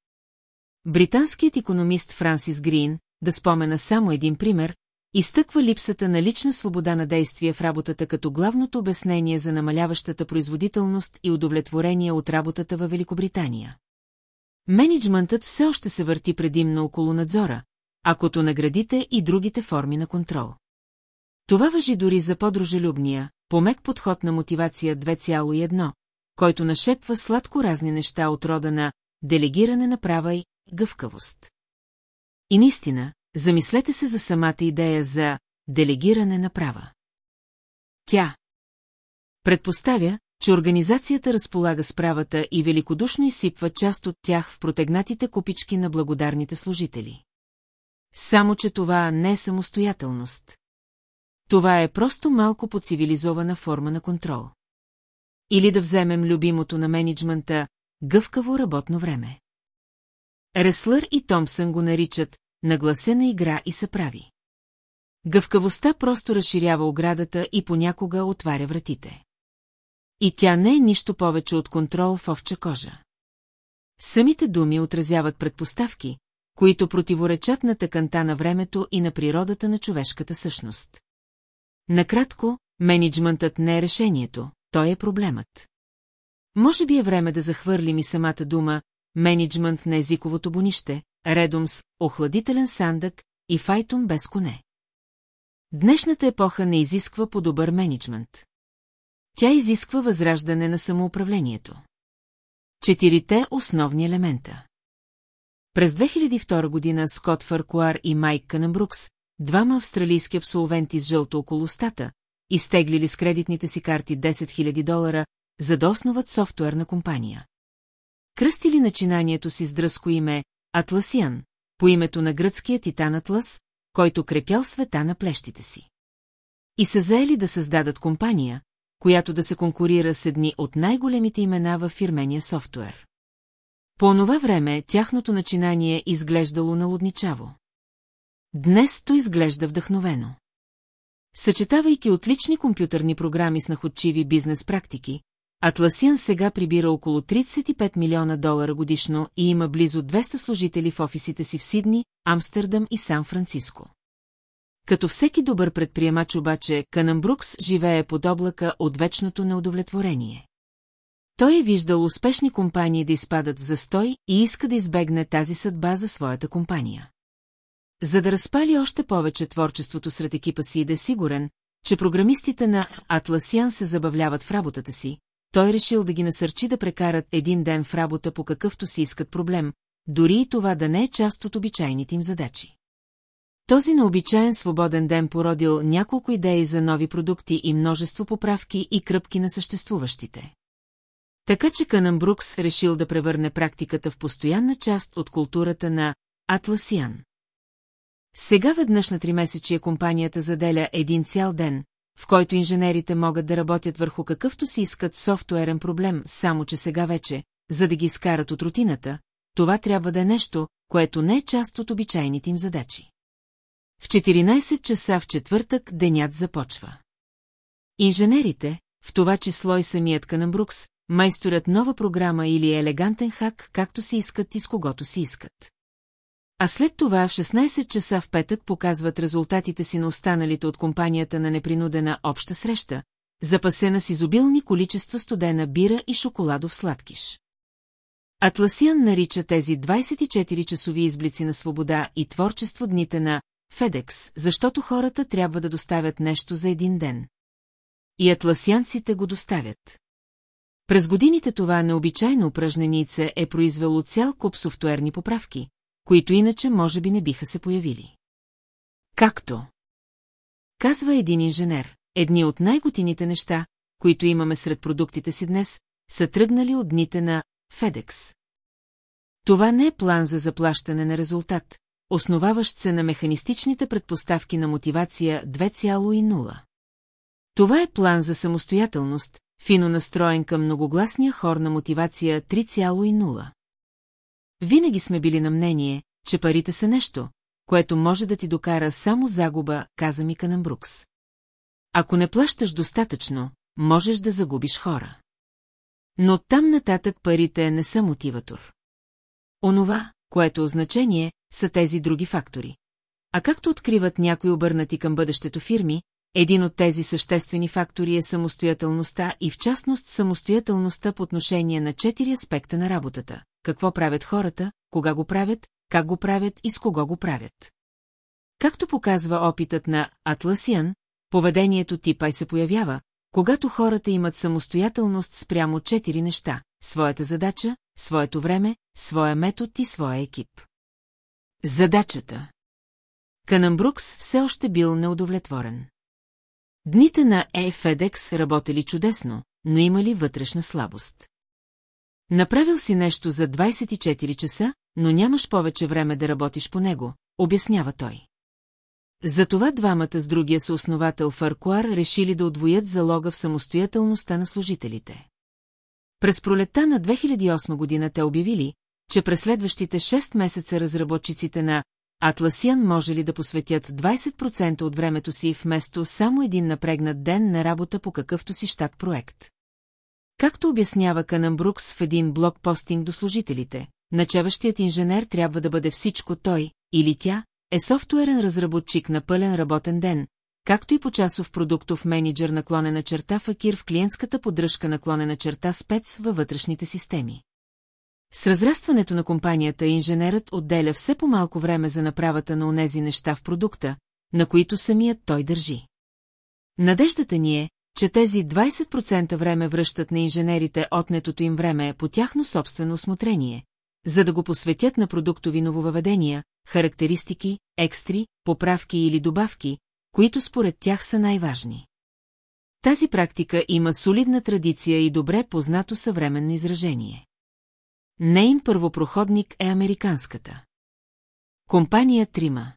[SPEAKER 1] Британският економист Франсис Грин, да спомена само един пример, изтъква липсата на лична свобода на действие в работата като главното обяснение за намаляващата производителност и удовлетворение от работата във Великобритания. Менеджментът все още се върти предимно около надзора, акото наградите и другите форми на контрол. Това въжи дори за по-дружелюбния, помек подход на мотивация 2,1, който нашепва сладко разни неща от рода на делегиране на права и гъвкавост. И наистина, замислете се за самата идея за делегиране на права. Тя Предпоставя, че организацията разполага с правата и великодушно изсипва част от тях в протегнатите купички на благодарните служители. Само, че това не е самостоятелност. Това е просто малко по-цивилизована форма на контрол. Или да вземем любимото на менеджмента – гъвкаво работно време. Реслър и Томпсън го наричат нагласена игра и се прави. Гъвкавостта просто разширява оградата и понякога отваря вратите. И тя не е нищо повече от контрол в овча кожа. Самите думи отразяват предпоставки, които противоречат на тъканта на времето и на природата на човешката същност. Накратко, менеджментът не е решението, той е проблемът. Може би е време да захвърлим и самата дума менеджмент на езиковото бонище, редом с охладителен сандък и файтум без коне. Днешната епоха не изисква по-добър менеджмент. Тя изисква възраждане на самоуправлението. Четирите основни елемента. През 2002 година Скот Фаркуар и Майк Канамбрукс, двама австралийски абсолвенти с жълто около стата, изтеглили с кредитните си карти 10 000 долара, за да основат софтуерна компания. Кръстили начинанието си с дръско име Атласиан, по името на гръцкия титан Атлас, който крепял света на плещите си. И се заели да създадат компания, която да се конкурира с едни от най-големите имена във фирмения софтуер. По онова време тяхното начинание изглеждало налудничаво. Днес то изглежда вдъхновено. Съчетавайки отлични компютърни програми с находчиви бизнес практики, Атласиан сега прибира около 35 милиона долара годишно и има близо 200 служители в офисите си в Сидни, Амстердам и Сан-Франциско. Като всеки добър предприемач обаче, Канамбрукс живее под облака от вечното неудовлетворение. Той е виждал успешни компании да изпадат в застой и иска да избегне тази съдба за своята компания. За да разпали още повече творчеството сред екипа си и да е сигурен, че програмистите на Атласиан се забавляват в работата си, той решил да ги насърчи да прекарат един ден в работа по какъвто си искат проблем, дори и това да не е част от обичайните им задачи. Този необичайен свободен ден породил няколко идеи за нови продукти и множество поправки и кръпки на съществуващите. Така че Канъм Брукс решил да превърне практиката в постоянна част от културата на Атласиан. Сега веднъж на три месечия компанията заделя един цял ден, в който инженерите могат да работят върху какъвто си искат софтуерен проблем, само че сега вече, за да ги изкарат от рутината, това трябва да е нещо, което не е част от обичайните им задачи. В 14 часа в четвъртък денят започва. Инженерите, в това число и самият Канамбрукс, майсторят нова програма или елегантен хак, както си искат и с когото си искат. А след това в 16 часа в петък показват резултатите си на останалите от компанията на непринудена обща среща, запасена с изобилни количества студена бира и шоколадов сладкиш. Атласиан нарича тези 24-часови изблици на свобода и творчество дните на Федекс, защото хората трябва да доставят нещо за един ден. И атласианците го доставят. През годините това необичайно упражненице е произвело цял куп софтуерни поправки, които иначе може би не биха се появили. Както? Казва един инженер, едни от най-готините неща, които имаме сред продуктите си днес, са тръгнали от дните на Федекс. Това не е план за заплащане на резултат, основаващ се на механистичните предпоставки на мотивация 2,0. Това е план за самостоятелност, фино настроен към многогласния хор на мотивация 3,0. Винаги сме били на мнение, че парите са нещо, което може да ти докара само загуба, каза ми Канамбрукс. Ако не плащаш достатъчно, можеш да загубиш хора. Но там нататък парите не са мотиватор. Онова, което е са тези други фактори. А както откриват някои обърнати към бъдещето фирми, един от тези съществени фактори е самостоятелността и в частност самостоятелността по отношение на четири аспекта на работата. Какво правят хората, кога го правят, как го правят и с кого го правят. Както показва опитът на Атласиан, поведението типа и се появява, когато хората имат самостоятелност спрямо четири неща – своята задача, своето време, своя метод и своя екип. Задачата Канамбрукс все още бил неудовлетворен. Дните на FedEx работели чудесно, но имали вътрешна слабост. Направил си нещо за 24 часа, но нямаш повече време да работиш по него, обяснява той. Затова двамата с другия съосновател Фаркуар решили да отвоят залога в самостоятелността на служителите. През пролетта на 2008 година те обявили, че през следващите 6 месеца разработчиците на Атласиан може ли да посветят 20% от времето си вместо само един напрегнат ден на работа по какъвто си щат проект. Както обяснява Канъм Брукс в един блог постинг до служителите, начеващият инженер трябва да бъде всичко той, или тя, е софтуерен разработчик на пълен работен ден, както и почасов продуктов менеджер наклонена черта факир в клиентската поддръжка наклонена черта спец във вътрешните системи. С разрастването на компанията инженерът отделя все по-малко време за направата на онези неща в продукта, на които самият той държи. Надеждата ни е, че тези 20% време връщат на инженерите отнетото им време по тяхно собствено осмотрение, за да го посветят на продуктови нововъведения, характеристики, екстри, поправки или добавки, които според тях са най-важни. Тази практика има солидна традиция и добре познато съвременно изражение. Нейн първопроходник е американската. Компания Трима.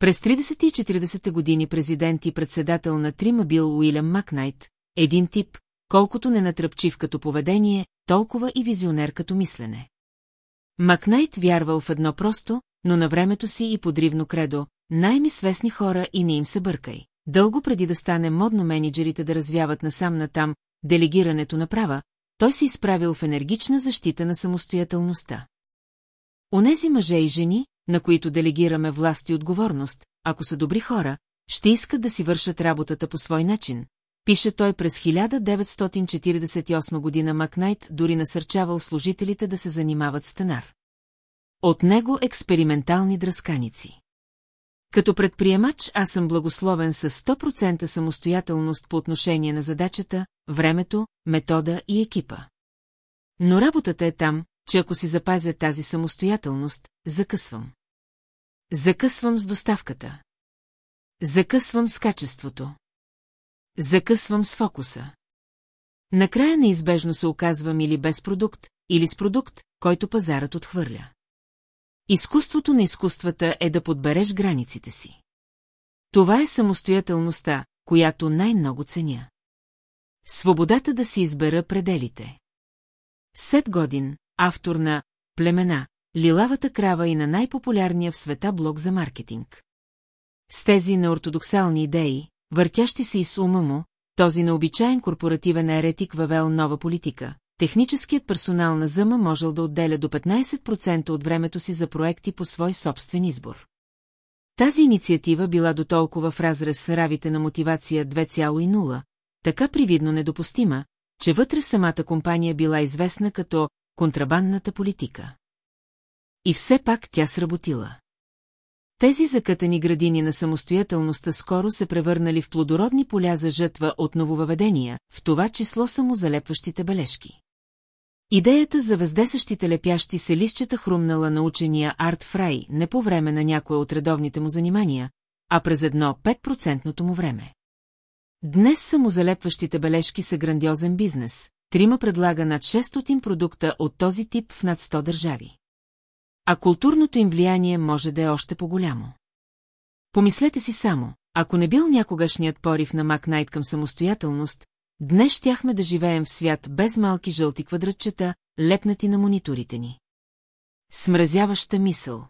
[SPEAKER 1] През 30 и 40 години президент и председател на Трима бил Уилям Макнайт, един тип, колкото не натръпчив като поведение, толкова и визионер като мислене. Макнайт вярвал в едно просто, но на времето си и подривно кредо, най-ми свестни хора и не им се бъркай. Дълго преди да стане модно менеджерите да развяват насам натам делегирането на права, той се изправил в енергична защита на самостоятелността. Онези мъже и жени, на които делегираме власт и отговорност, ако са добри хора, ще искат да си вършат работата по свой начин, пише той през 1948 година Макнайт дори насърчавал служителите да се занимават с тенар. От него експериментални дръсканици. Като предприемач аз съм благословен с 100% самостоятелност по отношение на задачата, времето, метода и екипа. Но работата е там, че ако си запазя тази самостоятелност, закъсвам. Закъсвам с доставката. Закъсвам с качеството. Закъсвам с фокуса. Накрая неизбежно се оказвам или без продукт, или с продукт, който пазарът отхвърля. Изкуството на изкуствата е да подбереш границите си. Това е самостоятелността, която най-много ценя. Свободата да си избера пределите. Сет Годин, автор на «Племена», Лилавата крава и на най-популярния в света блог за маркетинг. С тези неортодоксални идеи, въртящи се и с ума му, този необичаен корпоративен еретик въвел нова политика. Техническият персонал на ЗъМа можел да отделя до 15% от времето си за проекти по свой собствен избор. Тази инициатива била до толкова в разрез с равите на мотивация 2,0, така привидно недопустима, че вътре самата компания била известна като контрабандната политика. И все пак тя сработила. Тези закътани градини на самостоятелността скоро се превърнали в плодородни поля за жътва от нововъведения, в това число самозалепващите бележки. Идеята за въздесъщите лепящи се лищета хрумнала на учения Арт Фрай не по време на някое от редовните му занимания, а през едно 5% му време. Днес самозалепващите бележки са грандиозен бизнес. Трима предлага над 600 продукта от този тип в над 100 държави. А културното им влияние може да е още по-голямо. Помислете си само, ако не бил някогашният порив на Макнайт към самостоятелност, днес щяхме да живеем в свят без малки жълти квадратчета, лепнати на мониторите ни. Смразяваща мисъл.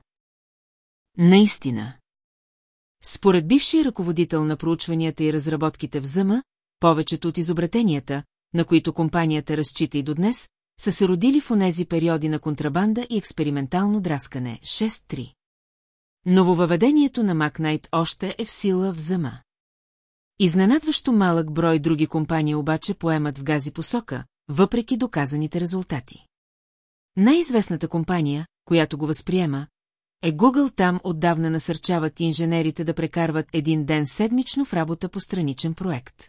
[SPEAKER 1] Наистина. Според бившия ръководител на проучванията и разработките в ЗМ, повечето от изобретенията, на които компанията разчита и до днес, са се родили в онези периоди на контрабанда и експериментално драскане 6-3. Нововъведението на Макнайт още е в сила в зъма. Изненадващо малък брой други компании обаче поемат в гази посока, въпреки доказаните резултати. Най-известната компания, която го възприема, е Google там отдавна насърчават инженерите да прекарват един ден седмично в работа по страничен проект.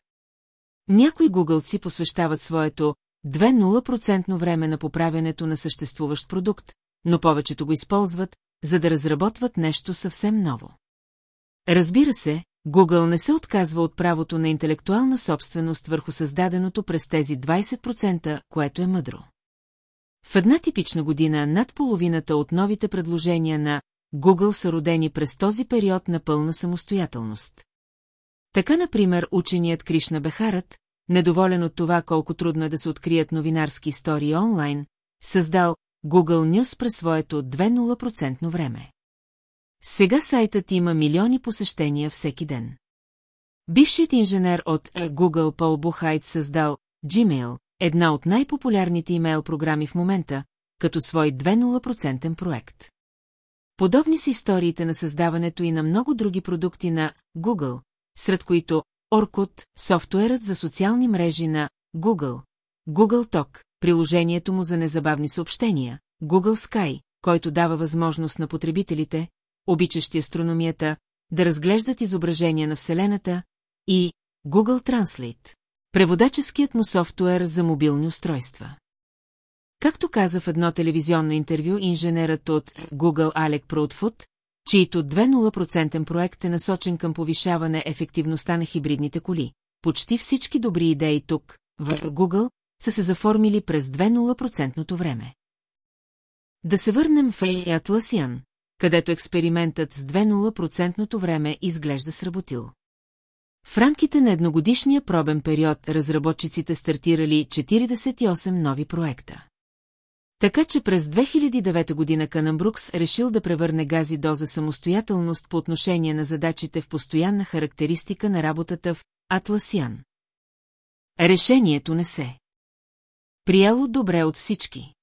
[SPEAKER 1] Някои гугълци посвещават своето 2-0% време на поправянето на съществуващ продукт, но повечето го използват, за да разработват нещо съвсем ново. Разбира се, Google не се отказва от правото на интелектуална собственост върху създаденото през тези 20%, което е мъдро. В една типична година над половината от новите предложения на Google са родени през този период на пълна самостоятелност. Така, например, ученият Кришна Бехарат, недоволен от това колко трудно е да се открият новинарски истории онлайн, създал Google News през своето 2-0% време. Сега сайтът има милиони посещения всеки ден. Бившият инженер от Google Пол Бухайт създал Gmail, една от най-популярните имейл програми в момента, като свой 2-0% проект. Подобни са историите на създаването и на много други продукти на Google, сред които Orkut, софтуерът за социални мрежи на Google, Google Talk, приложението му за незабавни съобщения, Google Sky, който дава възможност на потребителите, обичащи астрономията, да разглеждат изображения на Вселената, и Google Translate, преводаческият му софтуер за мобилни устройства. Както каза в едно телевизионно интервю инженерът от Google Алек Проудфуд, чието 2.0% проект е насочен към повишаване ефективността на хибридните коли. Почти всички добри идеи тук, в Google, са се заформили през 2.0% време. Да се върнем в Atlassian, където експериментът с 2.0% време изглежда сработил. В рамките на едногодишния пробен период разработчиците стартирали 48 нови проекта. Така че през 2009 година Канамбрукс решил да превърне гази доза самостоятелност по отношение на задачите в постоянна характеристика на работата в Атласиан. Решението не се. Приело добре от всички.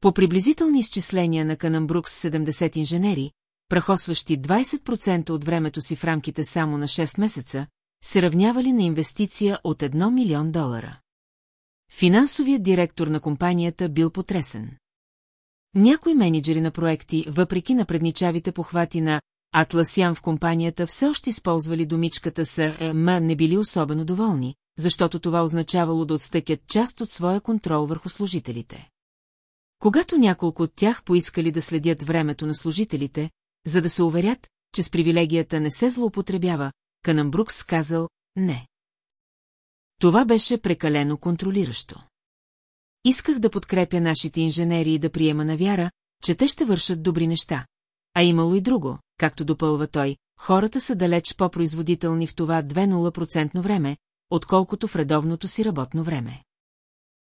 [SPEAKER 1] По приблизителни изчисления на Канамбрукс 70 инженери, прахосващи 20% от времето си в рамките само на 6 месеца, се равнявали на инвестиция от 1 милион долара. Финансовият директор на компанията бил потресен. Някои менеджери на проекти, въпреки напредничавите похвати на Атласян в компанията, все още използвали думичката с ма не били особено доволни, защото това означавало да отстъкят част от своя контрол върху служителите. Когато няколко от тях поискали да следят времето на служителите, за да се уверят, че с привилегията не се злоупотребява, Канамбрукс казал «не». Това беше прекалено контролиращо. Исках да подкрепя нашите инженери и да приема на вяра, че те ще вършат добри неща. А имало и друго, както допълва той, хората са далеч по-производителни в това 2-0% време, отколкото в редовното си работно време.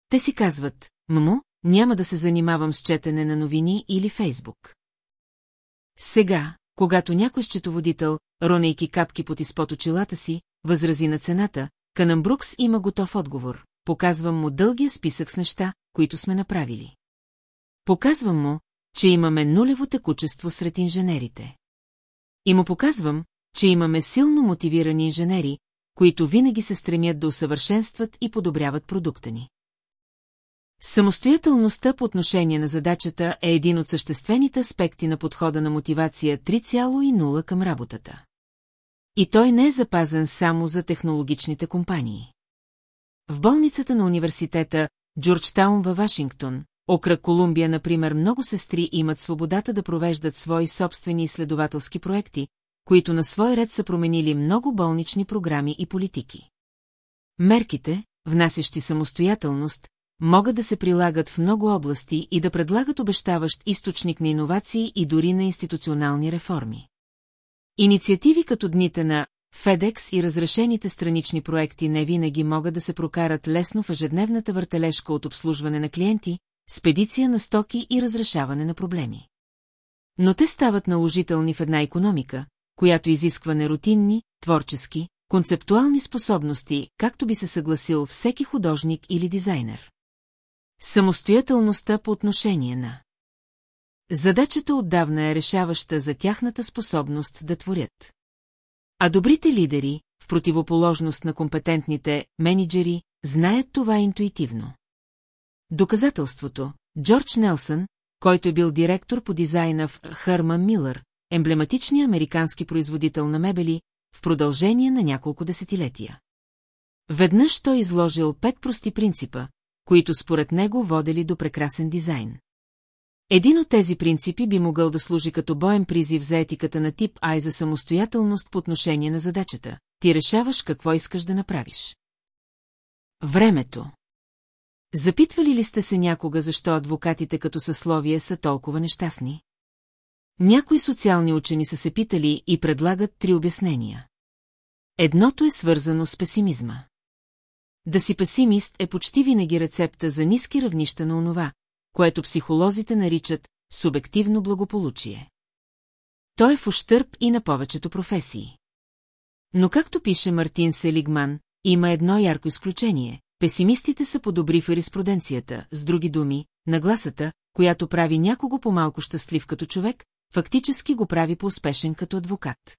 [SPEAKER 1] Те си казват, мамо, няма да се занимавам с четене на новини или Фейсбук. Сега, когато някой счетоводител, ронейки капки под изпод очилата си, възрази на цената, Канамбрукс има готов отговор. Показвам му дългия списък с неща, които сме направили. Показвам му, че имаме нулево текучество сред инженерите. И му показвам, че имаме силно мотивирани инженери, които винаги се стремят да усъвършенстват и подобряват продукта ни. Самостоятелността по отношение на задачата е един от съществените аспекти на подхода на мотивация 3,0 към работата. И той не е запазен само за технологичните компании. В болницата на университета Джорджтаун във Вашингтон, окръг Колумбия, например, много сестри имат свободата да провеждат свои собствени изследователски проекти, които на свой ред са променили много болнични програми и политики. Мерките, внасящи самостоятелност, могат да се прилагат в много области и да предлагат обещаващ източник на иновации и дори на институционални реформи. Инициативи като дните на FedEx и разрешените странични проекти не винаги могат да се прокарат лесно в ежедневната въртележка от обслужване на клиенти, спедиция на стоки и разрешаване на проблеми. Но те стават наложителни в една економика, която изисква нерутинни, творчески, концептуални способности, както би се съгласил всеки художник или дизайнер. Самостоятелността по отношение на Задачата отдавна е решаваща за тяхната способност да творят. А добрите лидери, в противоположност на компетентните менеджери, знаят това интуитивно. Доказателството – Джордж Нелсън, който е бил директор по дизайна в Хърман Милър, емблематичния американски производител на мебели, в продължение на няколко десетилетия. Веднъж той изложил пет прости принципа, които според него водели до прекрасен дизайн. Един от тези принципи би могъл да служи като боен призив за етиката на тип А и за самостоятелност по отношение на задачата. Ти решаваш какво искаш да направиш. Времето. Запитвали ли сте се някога защо адвокатите като съсловие са толкова нещастни? Някои социални учени са се питали и предлагат три обяснения. Едното е свързано с песимизма. Да си песимист е почти винаги рецепта за ниски равнища на онова, което психолозите наричат субективно благополучие. Той е в ущърп и на повечето професии. Но както пише Мартин Селигман, има едно ярко изключение. Песимистите са подобри в юриспруденцията, с други думи, нагласата, която прави някого по-малко щастлив като човек, фактически го прави по-успешен като адвокат.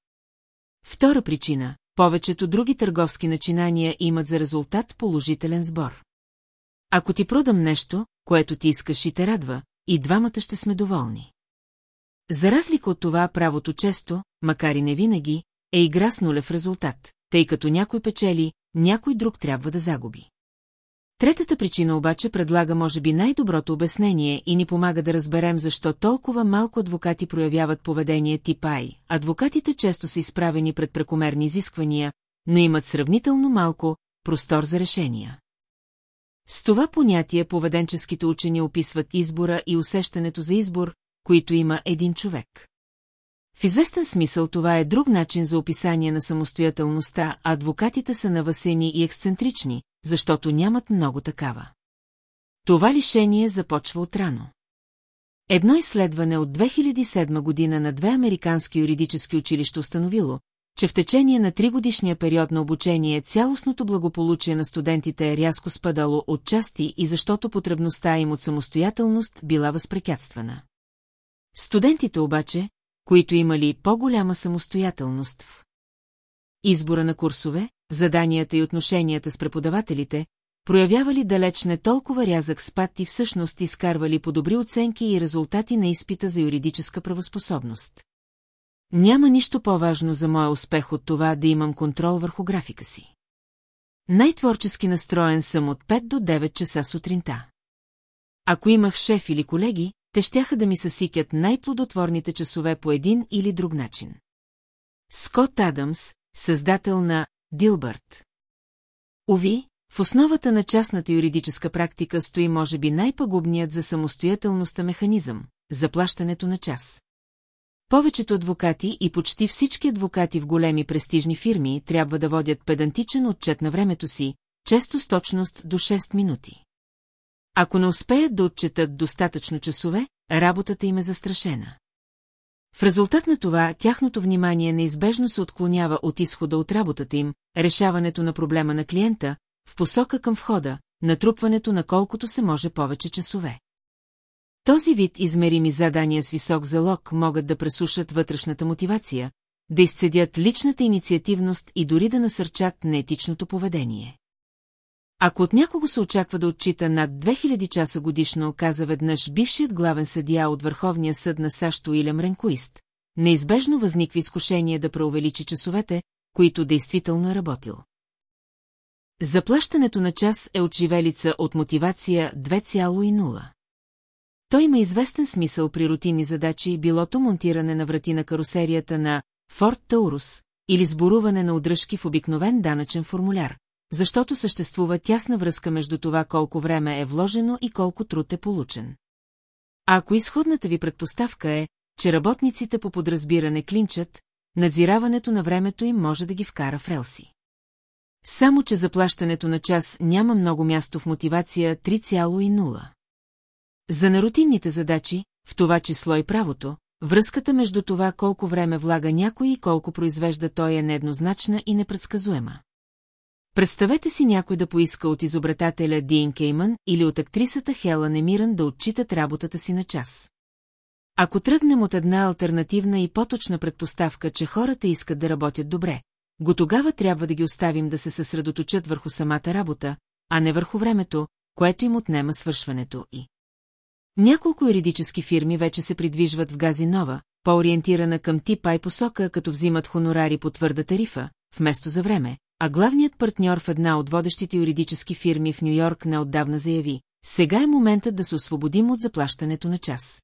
[SPEAKER 1] Втора причина – повечето други търговски начинания имат за резултат положителен сбор. Ако ти продам нещо, което ти искаш и те радва, и двамата ще сме доволни. За разлика от това, правото често, макар и не винаги, е игра с нулев резултат, тъй като някой печели, някой друг трябва да загуби. Третата причина обаче предлага може би най-доброто обяснение и ни помага да разберем защо толкова малко адвокати проявяват поведение тип Ай. Адвокатите често са изправени пред прекомерни изисквания, но имат сравнително малко простор за решения. С това понятие поведенческите учени описват избора и усещането за избор, които има един човек. В известен смисъл това е друг начин за описание на самостоятелността, а адвокатите са навасени и ексцентрични, защото нямат много такава. Това лишение започва отрано. Едно изследване от 2007 година на две американски юридически училища установило, че в течение на тригодишния период на обучение цялостното благополучие на студентите е рязко спадало от части и защото потребността им от самостоятелност била възпрепятствана. Студентите обаче, които имали по-голяма самостоятелност в избора на курсове, заданията и отношенията с преподавателите, проявявали далеч не толкова рязък спад и всъщност изкарвали по добри оценки и резултати на изпита за юридическа правоспособност. Няма нищо по-важно за моя успех от това да имам контрол върху графика си. Най-творчески настроен съм от 5 до 9 часа сутринта. Ако имах шеф или колеги, те щяха да ми съсикят най-плодотворните часове по един или друг начин. Скот Адамс, създател на Дилбърт. Ови, в основата на частната юридическа практика стои може би най-пагубният за самостоятелността механизъм – заплащането на час. Повечето адвокати и почти всички адвокати в големи престижни фирми трябва да водят педантичен отчет на времето си, често с точност до 6 минути. Ако не успеят да отчетат достатъчно часове, работата им е застрашена. В резултат на това, тяхното внимание неизбежно се отклонява от изхода от работата им, решаването на проблема на клиента, в посока към входа, натрупването на колкото се може повече часове. Този вид измерими задания с висок залог могат да пресушат вътрешната мотивация, да изцедят личната инициативност и дори да насърчат неетичното поведение. Ако от някого се очаква да отчита над 2000 часа годишно, каза веднъж бившият главен съдия от Върховния съд на САЩ Уилям Ренкуист, неизбежно възниква изкушение да преувеличи часовете, които действително е работил. Заплащането на час е отживелица от мотивация 2,0. Той има известен смисъл при рутинни задачи, билото монтиране на врати на карусерията на Форт Таурус или сборуване на удръжки в обикновен данъчен формуляр, защото съществува тясна връзка между това колко време е вложено и колко труд е получен. А ако изходната ви предпоставка е, че работниците по подразбиране клинчат, надзираването на времето им може да ги вкара в релси. Само, че заплащането на час няма много място в мотивация 3,0. За нарутинните задачи, в това число и правото, връзката между това колко време влага някой и колко произвежда той е нееднозначна и непредсказуема. Представете си някой да поиска от изобретателя Дин Кейман или от актрисата Хела Немиран да отчитат работата си на час. Ако тръгнем от една альтернативна и поточна предпоставка, че хората искат да работят добре, го тогава трябва да ги оставим да се съсредоточат върху самата работа, а не върху времето, което им отнема свършването и. Няколко юридически фирми вече се придвижват в гази нова, по-ориентирана към типа и посока, като взимат хонорари по твърда тарифа, вместо за време, а главният партньор в една от водещите юридически фирми в Нью-Йорк неотдавна заяви, сега е моментът да се освободим от заплащането на час.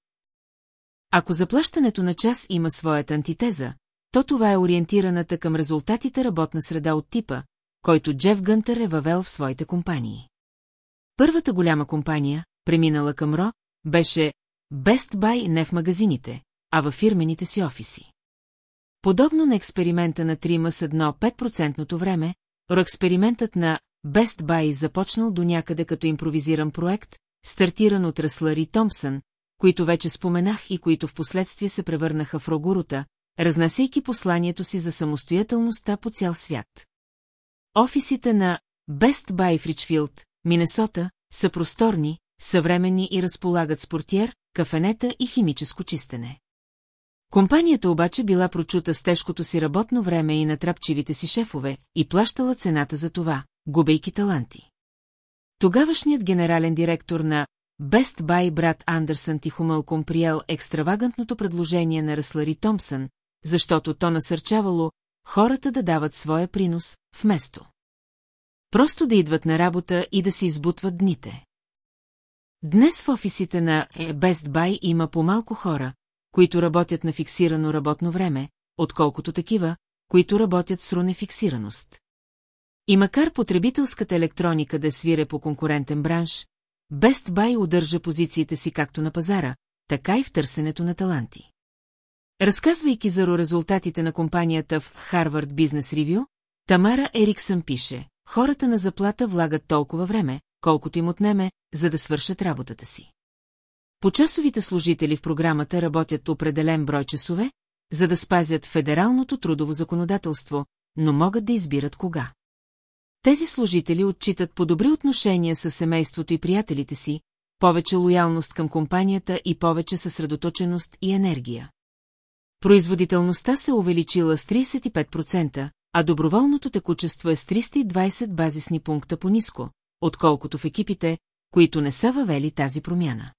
[SPEAKER 1] Ако заплащането на час има своята антитеза, то това е ориентираната към резултатите работна среда от типа, който Джеф Гънтър е въвел в своите компании. Първата голяма компания, преминала към РО, беше Best Buy не в магазините, а във фирмените си офиси. Подобно на експеримента на Трима с едно 5% време, експериментът на Best Buy започнал до някъде като импровизиран проект, стартиран от Ръслари Томпсън, които вече споменах и които в последствие се превърнаха в рогурута, разнасяйки посланието си за самостоятелността по цял свят. Офисите на Best Buy в Ричфилд, Минесота, са просторни, съвременни и разполагат с кафенета и химическо чистене. Компанията обаче била прочута с тежкото си работно време и натрапчивите си шефове и плащала цената за това, губейки таланти. Тогавашният генерален директор на Best Buy брат Андерсън тихомълком приел екстравагантното предложение на Ръслари Томпсън, защото то насърчавало хората да дават своя принос, вместо. Просто да идват на работа и да си избутват дните. Днес в офисите на Best Buy има по-малко хора, които работят на фиксирано работно време, отколкото такива, които работят с рунефиксираност. И макар потребителската електроника да свире по конкурентен бранш, Best Buy удържа позициите си както на пазара, така и в търсенето на таланти. Разказвайки за резултатите на компанията в Harvard Business Review, Тамара Ериксън пише, хората на заплата влагат толкова време, колкото им отнеме, за да свършат работата си. Почасовите служители в програмата работят определен брой часове, за да спазят федералното трудово законодателство, но могат да избират кога. Тези служители отчитат по-добри отношения с семейството и приятелите си, повече лоялност към компанията и повече съсредоточеност и енергия. Производителността се увеличила с 35%, а доброволното текучество е с 320 базисни пункта по-ниско, отколкото в екипите, които не са въвели тази промяна.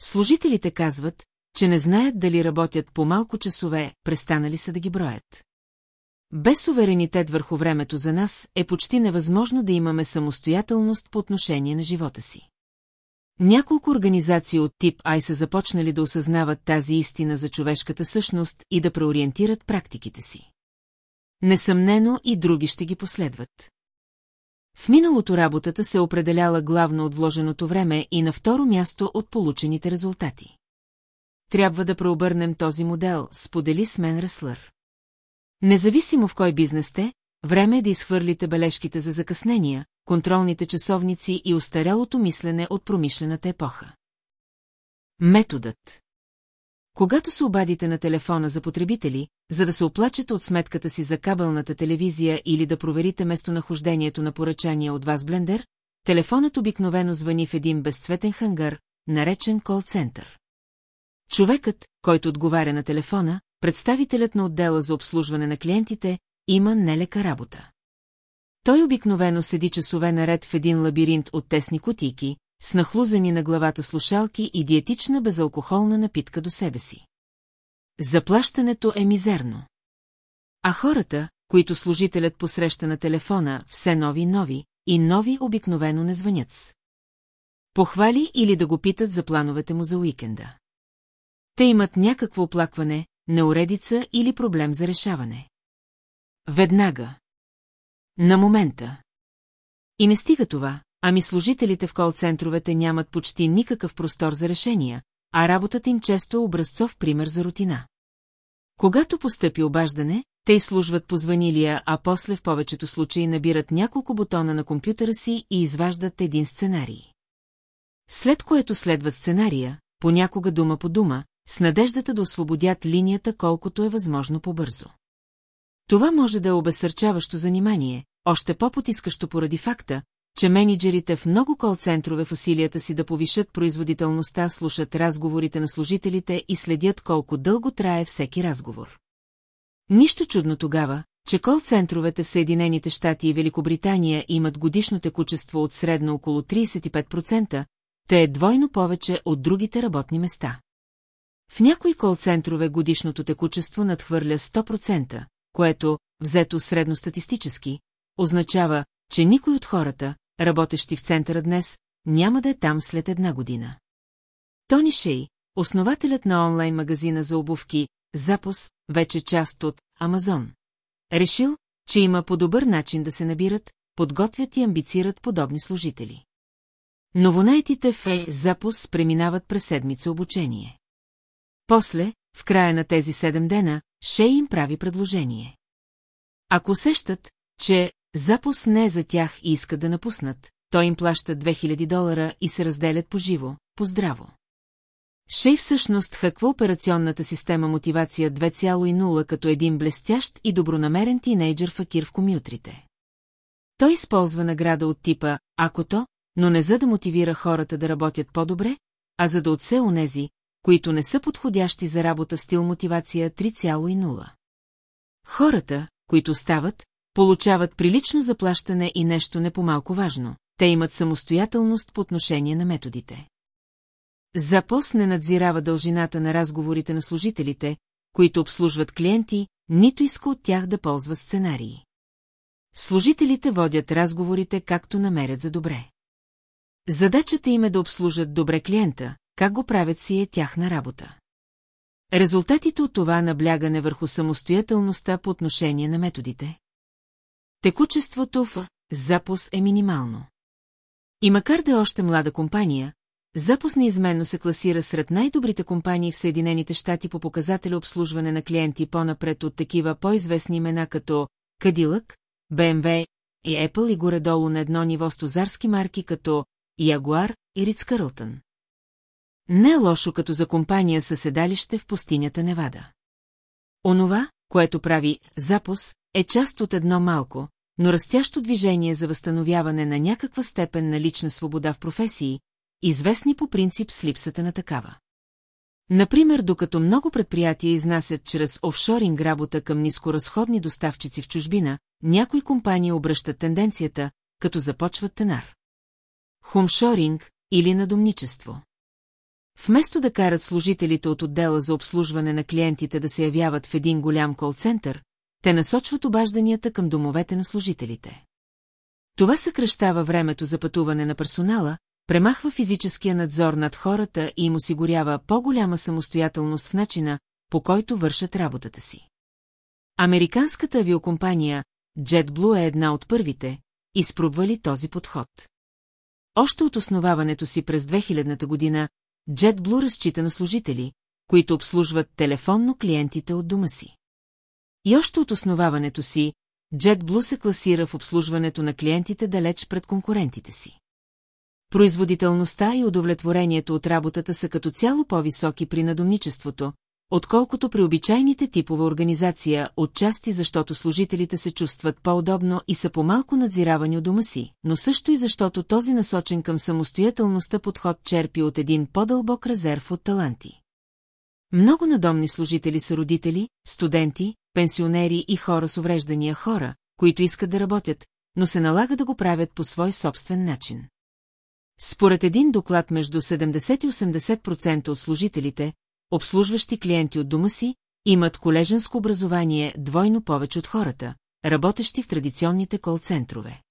[SPEAKER 1] Служителите казват, че не знаят дали работят по малко часове, престанали са да ги броят. Без суверенитет върху времето за нас е почти невъзможно да имаме самостоятелност по отношение на живота си. Няколко организации от тип Ай са започнали да осъзнават тази истина за човешката същност и да преориентират практиките си. Несъмнено и други ще ги последват. В миналото работата се определяла главно от вложеното време и на второ място от получените резултати. Трябва да преобърнем този модел, сподели с мен Реслър. Независимо в кой бизнес сте, време е да изхвърлите бележките за закъснения, контролните часовници и устарялото мислене от промишлената епоха. Методът Когато се обадите на телефона за потребители, за да се оплачете от сметката си за кабелната телевизия или да проверите местонахождението на поръчания от вас блендер, телефонът обикновено звъни в един безцветен хангар, наречен кол-център. Човекът, който отговаря на телефона, представителят на отдела за обслужване на клиентите, има нелека работа. Той обикновено седи часове наред в един лабиринт от тесни кутийки, с нахлузани на главата слушалки и диетична безалкохолна напитка до себе си. Заплащането е мизерно. А хората, които служителят посреща на телефона, все нови нови, и нови обикновено не звънят. Похвали или да го питат за плановете му за уикенда. Те имат някакво оплакване, неуредица или проблем за решаване. Веднага. На момента. И не стига това, ами служителите в кол-центровете нямат почти никакъв простор за решения, а работата им често е образцов пример за рутина. Когато постъпи обаждане, те изслужват позванилия, а после в повечето случаи набират няколко бутона на компютъра си и изваждат един сценарий. След което следва сценария, понякога дума по дума, с надеждата да освободят линията колкото е възможно по-бързо. Това може да е обесърчаващо занимание, още по-потискащо поради факта, че менеджерите в много кол-центрове в усилията си да повишат производителността слушат разговорите на служителите и следят колко дълго трае всеки разговор. Нищо чудно тогава, че кол-центровете в Съединените щати и Великобритания имат годишно текучество от средно около 35%, те е двойно повече от другите работни места. В някои кол-центрове годишното текучество надхвърля 100%, което, взето средностатистически, означава, че никой от хората, работещи в центъра днес, няма да е там след една година. Тони Шей, основателят на онлайн магазина за обувки, Запос, вече част от Амазон. Решил, че има по-добър начин да се набират, подготвят и амбицират подобни служители. Новонайтите в Запос преминават през седмица обучение. После, в края на тези седем дена, Шей им прави предложение. Ако усещат, че Запос не е за тях и искат да напуснат, той им плаща 2000 долара и се разделят по живо, по здраво. Шей всъщност хаква операционната система мотивация 2.0 като един блестящ и добронамерен тинейджър факир в комютрите. Той използва награда от типа «ако то», но не за да мотивира хората да работят по-добре, а за да отсе онези, които не са подходящи за работа в стил мотивация 3.0. Хората, които стават, получават прилично заплащане и нещо не по-малко важно. Те имат самостоятелност по отношение на методите. Запос не надзирава дължината на разговорите на служителите, които обслужват клиенти, нито иска от тях да ползват сценарии. Служителите водят разговорите както намерят за добре. Задачата им е да обслужат добре клиента, как го правят си е тяхна работа. Резултатите от това наблягане върху самостоятелността по отношение на методите. Текучеството в запус е минимално. И макар да е още млада компания, Запус неизменно се класира сред най-добрите компании в Съединените щати по показателя обслужване на клиенти по-напред от такива по-известни имена като Кадилък, BMW и Apple и горе-долу на едно ниво стозарски марки като Ягуар и Риц Карлтън. Не е лошо като за компания със седалище в пустинята Невада. Онова, което прави Запус, е част от едно малко, но растящо движение за възстановяване на някаква степен на лична свобода в професии, известни по принцип с липсата на такава. Например, докато много предприятия изнасят чрез офшоринг работа към нискоразходни доставчици в чужбина, някои компании обръщат тенденцията, като започват тенар. Хумшоринг или надомничество. Вместо да карат служителите от отдела за обслужване на клиентите да се явяват в един голям кол-център, те насочват обажданията към домовете на служителите. Това съкръщава времето за пътуване на персонала, премахва физическия надзор над хората и им осигурява по-голяма самостоятелност в начина, по който вършат работата си. Американската авиокомпания JetBlue е една от първите, изпробвали този подход. Още от основаването си през 2000 година, JetBlue разчита на служители, които обслужват телефонно клиентите от дома си. И още от основаването си, JetBlue се класира в обслужването на клиентите далеч пред конкурентите си. Производителността и удовлетворението от работата са като цяло по-високи при надомничеството, отколкото при обичайните типове организация, отчасти защото служителите се чувстват по-удобно и са по-малко надзиравани от дома си, но също и защото този насочен към самостоятелността подход черпи от един по-дълбок резерв от таланти. Много надомни служители са родители, студенти, пенсионери и хора с увреждания хора, които искат да работят, но се налага да го правят по свой собствен начин. Според един доклад между 70 и 80% от служителите, обслужващи клиенти от дома си, имат колеженско образование двойно повече от хората, работещи в традиционните кол-центрове.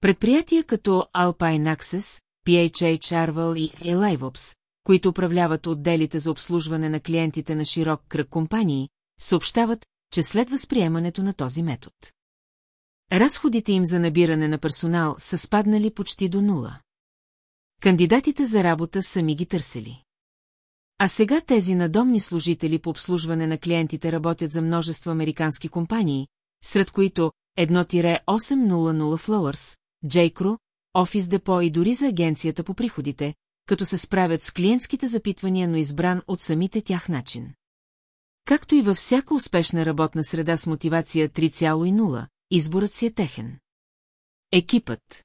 [SPEAKER 1] Предприятия като Alpine Access, PHH Arval и Elivops, които управляват отделите за обслужване на клиентите на широк кръг компании, съобщават, че след възприемането на този метод. Разходите им за набиране на персонал са спаднали почти до нула. Кандидатите за работа сами ги търсили. А сега тези надомни служители по обслужване на клиентите работят за множество американски компании, сред които 1-800 Flowers, J.Crew, Office Depot и дори за агенцията по приходите, като се справят с клиентските запитвания, но избран от самите тях начин. Както и във всяка успешна работна среда с мотивация 3.0, изборът си е техен. Екипът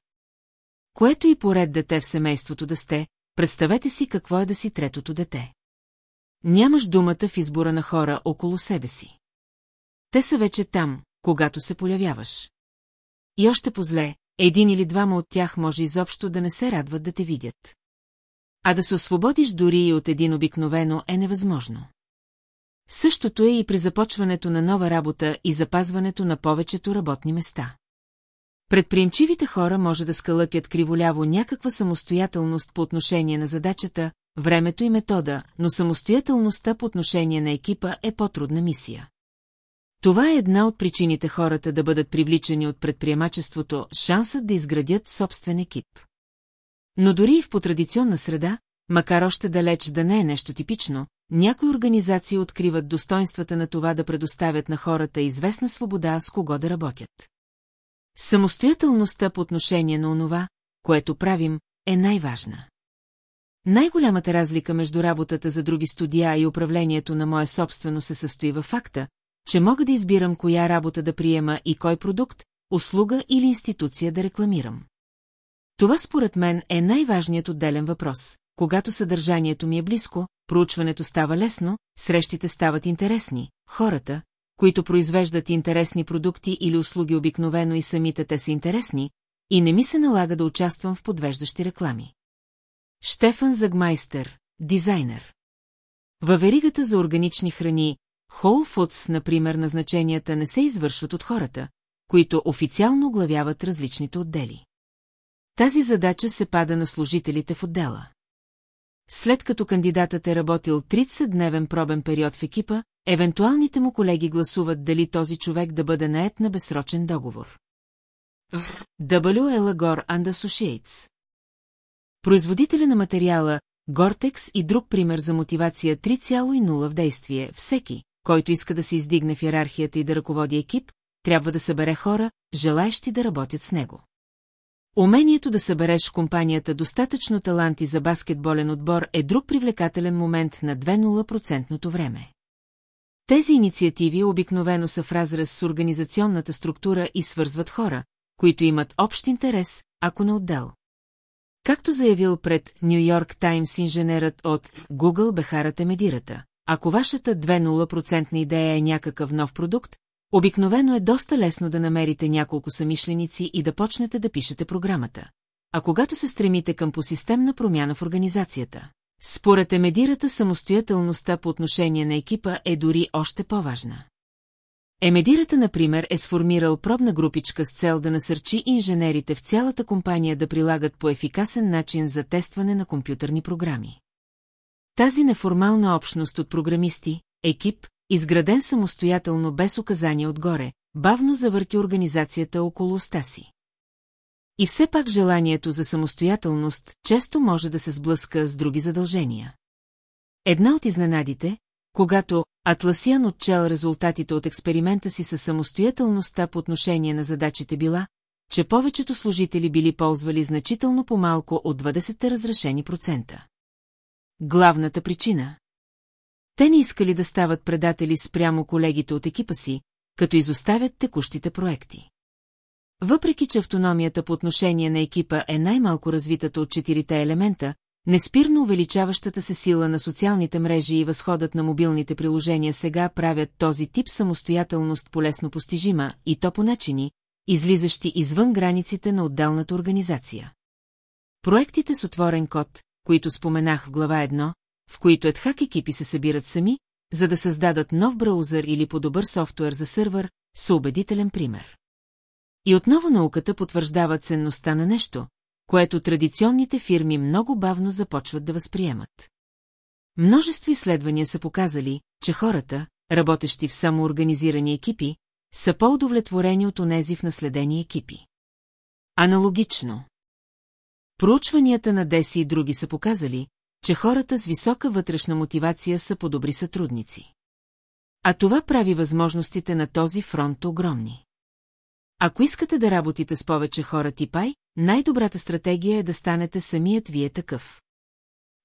[SPEAKER 1] Което и поред дете в семейството да сте, представете си какво е да си третото дете. Нямаш думата в избора на хора около себе си. Те са вече там, когато се появяваш. И още позле, един или двама от тях може изобщо да не се радват да те видят. А да се освободиш дори и от един обикновено е невъзможно. Същото е и при започването на нова работа и запазването на повечето работни места. Предприемчивите хора може да скалъкят криволяво някаква самостоятелност по отношение на задачата, времето и метода, но самостоятелността по отношение на екипа е по-трудна мисия. Това е една от причините хората да бъдат привличани от предприемачеството, шансът да изградят собствен екип. Но дори и в потрадиционна среда, макар още далеч да не е нещо типично, някои организации откриват достоинствата на това да предоставят на хората известна свобода с кого да работят. Самостоятелността по отношение на онова, което правим, е най-важна. Най-голямата разлика между работата за други студия и управлението на мое собствено се състои във факта, че мога да избирам коя работа да приема и кой продукт, услуга или институция да рекламирам. Това според мен е най-важният отделен въпрос. Когато съдържанието ми е близко, проучването става лесно, срещите стават интересни, хората, които произвеждат интересни продукти или услуги обикновено и самите те са интересни, и не ми се налага да участвам в подвеждащи реклами. Штефан Загмайстер, дизайнер. Във веригата за органични храни, Whole Foods, например, назначенията не се извършват от хората, които официално оглавяват различните отдели. Тази задача се пада на служителите в отдела. След като кандидатът е работил 30-дневен пробен период в екипа, евентуалните му колеги гласуват дали този човек да бъде наед на безсрочен договор. W. Elagor and Associates Производителя на материала, Гортекс и друг пример за мотивация 3,0 в действие, всеки, който иска да се издигне в иерархията и да ръководи екип, трябва да събере хора, желаещи да работят с него. Умението да събереш в компанията достатъчно таланти за баскетболен отбор е друг привлекателен момент на 2-0% време. Тези инициативи обикновено са в разрез с организационната структура и свързват хора, които имат общ интерес, ако не отдел. Както заявил пред Нью Йорк Таймс инженерът от Google Бехарата Медирата, ако вашата 2-0% идея е някакъв нов продукт, обикновено е доста лесно да намерите няколко самишленици и да почнете да пишете програмата. А когато се стремите към посистемна промяна в организацията, според Емедирата самостоятелността по отношение на екипа е дори още по-важна. Емедирата, например, е сформирал пробна групичка с цел да насърчи инженерите в цялата компания да прилагат по ефикасен начин за тестване на компютърни програми. Тази неформална общност от програмисти, екип, изграден самостоятелно без указания отгоре, бавно завърти организацията около уста си. И все пак желанието за самостоятелност често може да се сблъска с други задължения. Една от изненадите, когато Атласиан отчел резултатите от експеримента си със самостоятелността по отношение на задачите била, че повечето служители били ползвали значително по-малко от 20 разрешени процента. Главната причина те не искали да стават предатели спрямо колегите от екипа си, като изоставят текущите проекти. Въпреки, че автономията по отношение на екипа е най-малко развитата от четирите елемента, неспирно увеличаващата се сила на социалните мрежи и възходът на мобилните приложения сега правят този тип самостоятелност полесно постижима и то по начини, излизащи извън границите на отделната организация. Проектите с отворен код, които споменах в глава 1, в които едхак екипи се събират сами, за да създадат нов браузър или по-добър софтуер за сървър, са убедителен пример. И отново науката потвърждава ценността на нещо, което традиционните фирми много бавно започват да възприемат. Множество изследвания са показали, че хората, работещи в самоорганизирани екипи, са по-удовлетворени от онези в наследени екипи. Аналогично. Проучванията на Деси и други са показали, че хората с висока вътрешна мотивация са по-добри сътрудници. А това прави възможностите на този фронт огромни. Ако искате да работите с повече хора типай, най-добрата стратегия е да станете самият вие такъв.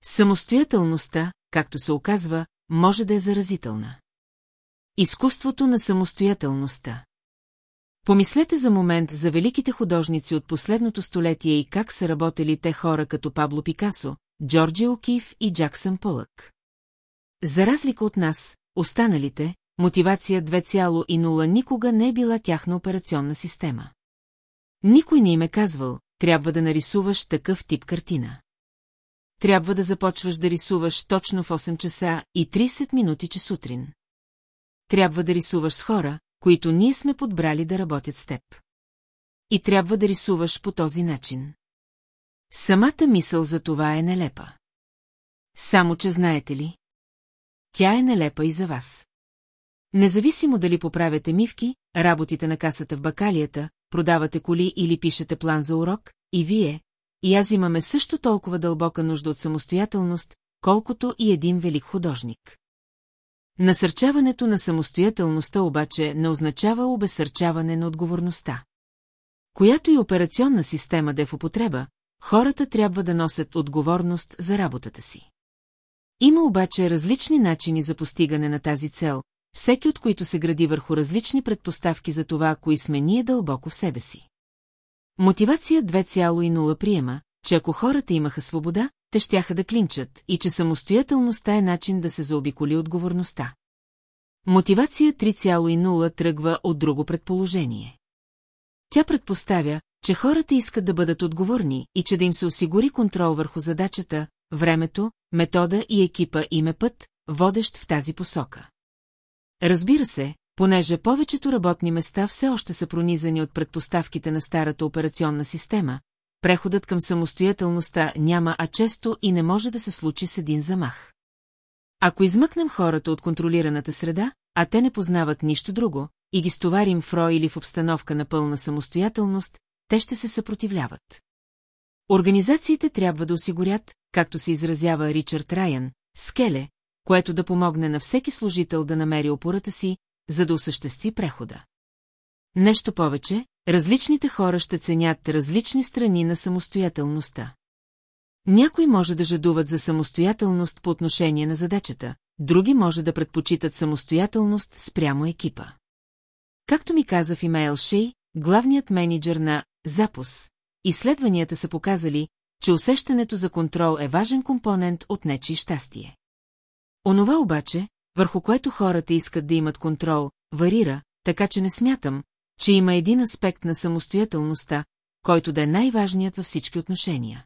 [SPEAKER 1] Самостоятелността, както се оказва, може да е заразителна. Изкуството на самостоятелността. Помислете за момент за великите художници от последното столетие и как са работили те хора като Пабло Пикасо, Джорджи Окив и Джаксън Полък. За разлика от нас, останалите, мотивация 2,0 никога не е била тяхна операционна система. Никой не им е казвал, трябва да нарисуваш такъв тип картина. Трябва да започваш да рисуваш точно в 8 часа и 30 минути че сутрин. Трябва да рисуваш с хора, които ние сме подбрали да работят с теб. И трябва да рисуваш по този начин. Самата мисъл за това е нелепа. само че знаете ли? Тя е нелепа и за вас. Независимо дали поправяте мивки, работите на касата в бакалията, продавате коли или пишете план за урок, и вие, и аз имаме също толкова дълбока нужда от самостоятелност, колкото и един велик художник. Насърчаването на самостоятелността обаче не означава обесърчаване на отговорността. Която и операционна система да е в употреба, хората трябва да носят отговорност за работата си. Има обаче различни начини за постигане на тази цел, всеки от които се гради върху различни предпоставки за това, кои сме ние дълбоко в себе си. Мотивация 2,0 приема, че ако хората имаха свобода, те щяха да клинчат и че самостоятелността е начин да се заобиколи отговорността. Мотивация 3,0 тръгва от друго предположение. Тя предпоставя, че хората искат да бъдат отговорни и че да им се осигури контрол върху задачата, времето, метода и екипа им е път, водещ в тази посока. Разбира се, понеже повечето работни места все още са пронизани от предпоставките на старата операционна система, преходът към самостоятелността няма, а често и не може да се случи с един замах. Ако измъкнем хората от контролираната среда, а те не познават нищо друго, и ги стоварим в рой или в обстановка на пълна самостоятелност, те ще се съпротивляват. Организациите трябва да осигурят, както се изразява Ричард Райан, скеле, което да помогне на всеки служител да намери опората си, за да осъществи прехода. Нещо повече, различните хора ще ценят различни страни на самостоятелността. Някои може да жадуват за самостоятелност по отношение на задачата, други може да предпочитат самостоятелност спрямо екипа. Както ми каза в имейл Шей, главният менеджер на Запус, изследванията са показали, че усещането за контрол е важен компонент от нечи щастие. Онова обаче, върху което хората искат да имат контрол, варира, така че не смятам, че има един аспект на самостоятелността, който да е най-важният във всички отношения.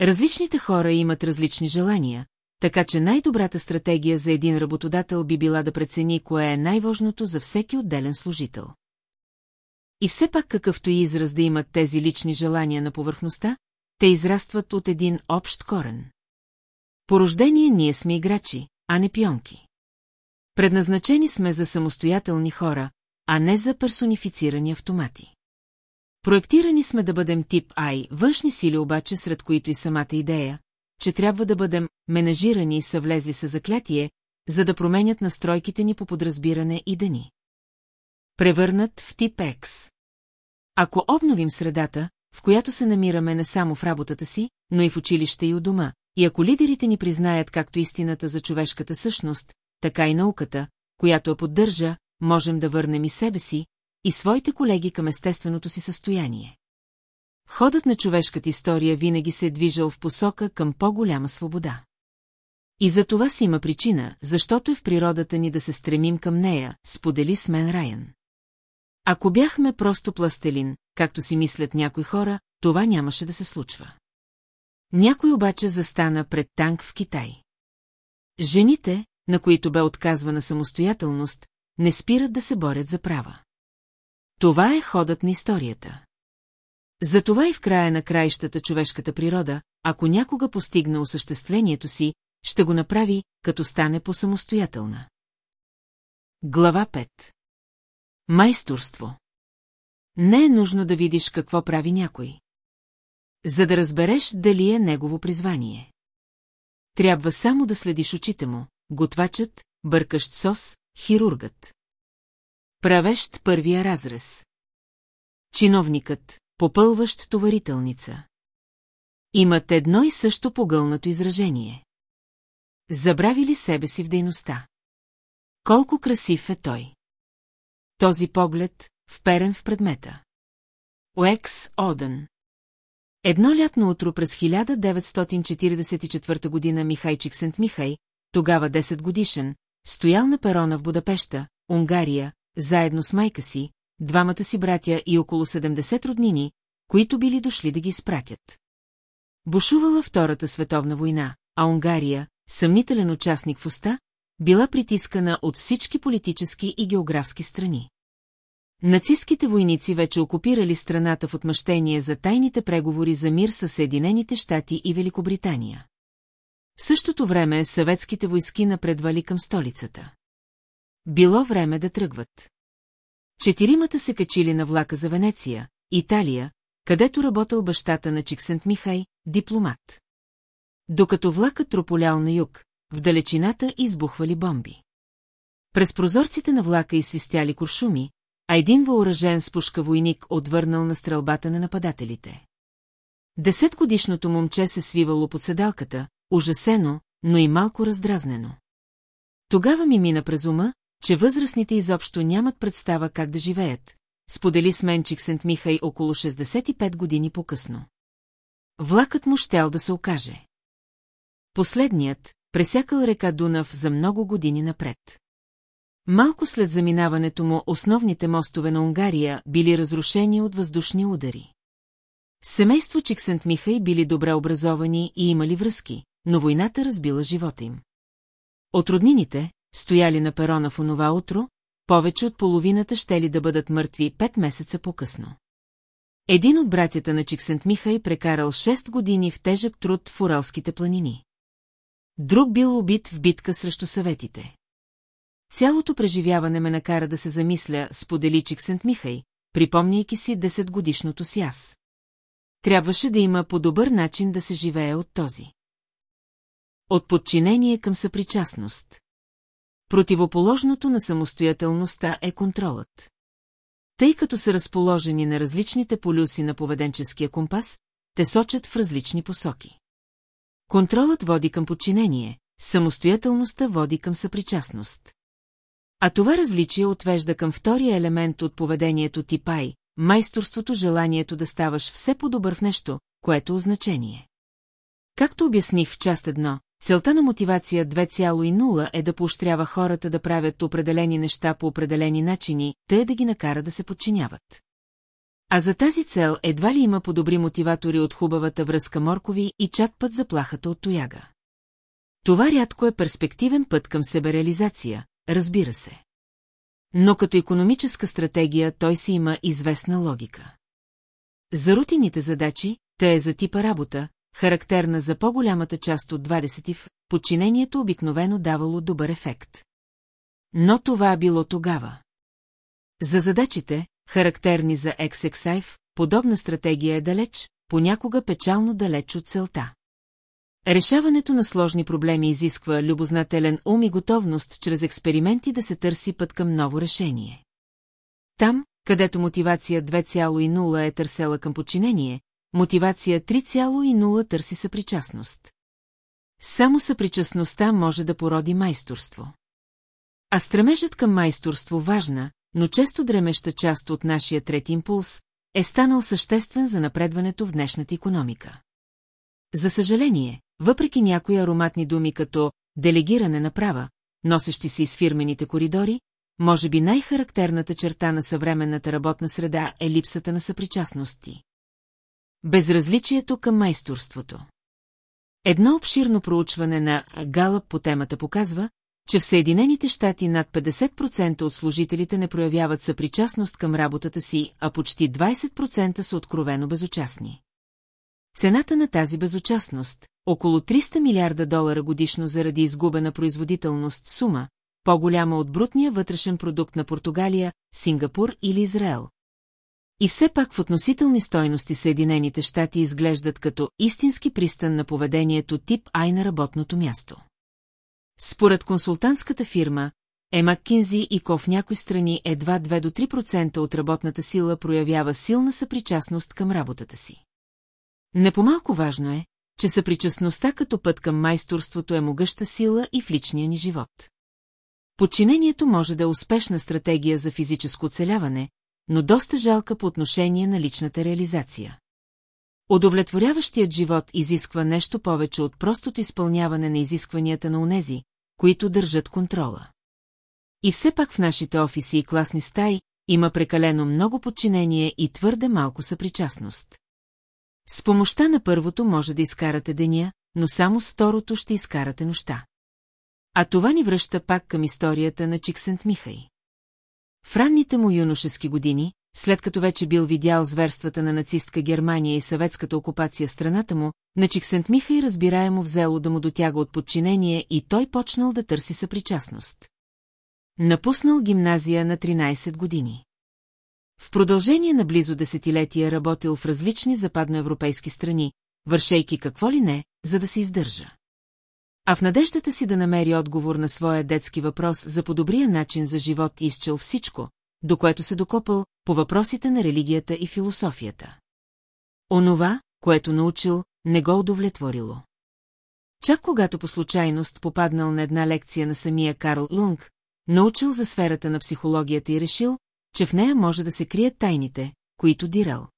[SPEAKER 1] Различните хора имат различни желания, така че най-добрата стратегия за един работодател би била да прецени кое е най-важното за всеки отделен служител. И все пак какъвто и израз да имат тези лични желания на повърхността, те израстват от един общ корен. По рождение ние сме играчи, а не пионки. Предназначени сме за самостоятелни хора, а не за персонифицирани автомати. Проектирани сме да бъдем тип Ай, външни сили обаче, сред които и самата идея, че трябва да бъдем менажирани и са влезли с заклятие, за да променят настройките ни по подразбиране и да ни. Превърнат в тип X. Ако обновим средата, в която се намираме не само в работата си, но и в училище и у дома, и ако лидерите ни признаят както истината за човешката същност, така и науката, която я поддържа, можем да върнем и себе си, и своите колеги към естественото си състояние. Ходът на човешката история винаги се е движал в посока към по-голяма свобода. И за това си има причина, защото е в природата ни да се стремим към нея, сподели с мен Райан. Ако бяхме просто пластелин, както си мислят някои хора, това нямаше да се случва. Някой обаче застана пред танк в Китай. Жените, на които бе отказвана самостоятелност, не спират да се борят за права. Това е ходът на историята. Затова и в края на краищата човешката природа, ако някога постигне осъществлението си, ще го направи, като стане по-самостоятелна. Глава 5 Майсторство Не е нужно да видиш какво прави някой. За да разбереш дали е негово призвание. Трябва само да следиш очите му, готвачът, бъркащ сос, хирургът. Правещ първия разрез. Чиновникът, попълващ товарителница. Имат едно и също погълнато изражение. Забрави ли себе си в дейността? Колко красив е той! Този поглед, вперен в предмета. Уекс Оден Едно лятно утро през 1944 година Михайчик Сент Михай, тогава 10 годишен, стоял на перона в Будапеща, Унгария, заедно с майка си, двамата си братя и около 70 роднини, които били дошли да ги спратят. Бушувала Втората световна война, а Унгария, съмнителен участник в уста, била притискана от всички политически и географски страни. Нацистските войници вече окупирали страната в отмъщение за тайните преговори за мир с Съединените щати и Великобритания. В същото време съветските войски напредвали към столицата. Било време да тръгват. Четиримата се качили на влака за Венеция, Италия, където работил бащата на Чиксент Михай, дипломат. Докато влакът трополял на юг, в далечината избухвали бомби. През прозорците на влака изсвистяли куршуми, а един въоръжен с пушка войник отвърнал на стрелбата на нападателите. Десетгодишното момче се свивало под седалката, ужасено, но и малко раздразнено. Тогава ми мина през ума, че възрастните изобщо нямат представа как да живеят, сподели с мен Чиксент Михай около 65 години по-късно. Влакът му щял да се окаже. Последният, пресякал река Дунав за много години напред. Малко след заминаването му основните мостове на Унгария били разрушени от въздушни удари. Семейство Чиксент Михай били добре образовани и имали връзки, но войната разбила живота им. От роднините, стояли на перона в онова утро, повече от половината щели да бъдат мъртви пет месеца по-късно. Един от братята на Чиксент Михай прекарал 6 години в тежък труд в Уралските планини. Друг бил убит в битка срещу съветите. Цялото преживяване ме накара да се замисля, сподели Чиксент Михай, припомняйки си десетгодишното си аз. Трябваше да има по-добър начин да се живее от този. От подчинение към съпричастност. Противоположното на самостоятелността е контролът. Тъй като са разположени на различните полюси на поведенческия компас, те сочат в различни посоки. Контролът води към подчинение, самостоятелността води към съпричастност. А това различие отвежда към втория елемент от поведението типай, майсторството желанието да ставаш все по-добър в нещо, което означение. Както обясних в част едно, целта на мотивация 2.0 е да поощрява хората да правят определени неща по определени начини, тъй да ги накара да се подчиняват. А за тази цел едва ли има подобри мотиватори от хубавата връзка моркови и чат път заплахата от тояга. Това рядко е перспективен път към себереализация, разбира се. Но като економическа стратегия той си има известна логика. За рутините задачи, те е за типа работа, характерна за по-голямата част от 20 в, подчинението обикновено давало добър ефект. Но това било тогава. За задачите, характерни за XXIF, подобна стратегия е далеч, понякога печално далеч от целта. Решаването на сложни проблеми изисква любознателен ум и готовност чрез експерименти да се търси път към ново решение. Там, където мотивация 2.0 е търсела към подчинение, мотивация 3.0 търси съпричастност. Само съпричастността може да породи майсторство. А стремежът към майсторство важна, но често дремеща част от нашия трети импулс, е станал съществен за напредването в днешната економика. За съжаление, въпреки някои ароматни думи като «делегиране на права», носещи се из фирмените коридори, може би най-характерната черта на съвременната работна среда е липсата на съпричастности. Безразличието към майсторството. Едно обширно проучване на Галъп по темата показва, че в Съединените щати над 50% от служителите не проявяват съпричастност към работата си, а почти 20% са откровено безучастни. Цената на тази безучастност – около 300 милиарда долара годишно заради изгубена производителност сума, по-голяма от брутния вътрешен продукт на Португалия, Сингапур или Израел. И все пак в относителни стойности Съединените щати изглеждат като истински пристан на поведението тип Ай на работното място. Според консултантската фирма, е Маккинзи и Ко в някои страни едва 2 до 3% от работната сила проявява силна съпричастност към работата си. Непомалко важно е, че съпричастността като път към майсторството е могъща сила и в личния ни живот. Подчинението може да е успешна стратегия за физическо оцеляване, но доста жалка по отношение на личната реализация. Удовлетворяващият живот изисква нещо повече от простото изпълняване на изискванията на унези, които държат контрола. И все пак в нашите офиси и класни стаи има прекалено много подчинение и твърде малко съпричастност. С помощта на първото може да изкарате деня, но само с второто ще изкарате нощта. А това ни връща пак към историята на Чиксент Михай. В ранните му юношески години, след като вече бил видял зверствата на нацистка Германия и съветската окупация страната му, на Чиксент Михай разбираемо взело да му дотяга от подчинение и той почнал да търси съпричастност. Напуснал гимназия на 13 години. В продължение на близо десетилетия работил в различни западноевропейски страни, вършейки какво ли не, за да се издържа. А в надеждата си да намери отговор на своя детски въпрос за подобрия начин за живот изчел всичко, до което се докопал по въпросите на религията и философията. Онова, което научил, не го удовлетворило. Чак когато по случайност попаднал на една лекция на самия Карл Лунг, научил за сферата на психологията и решил, че в нея може да се крият тайните, които дирал.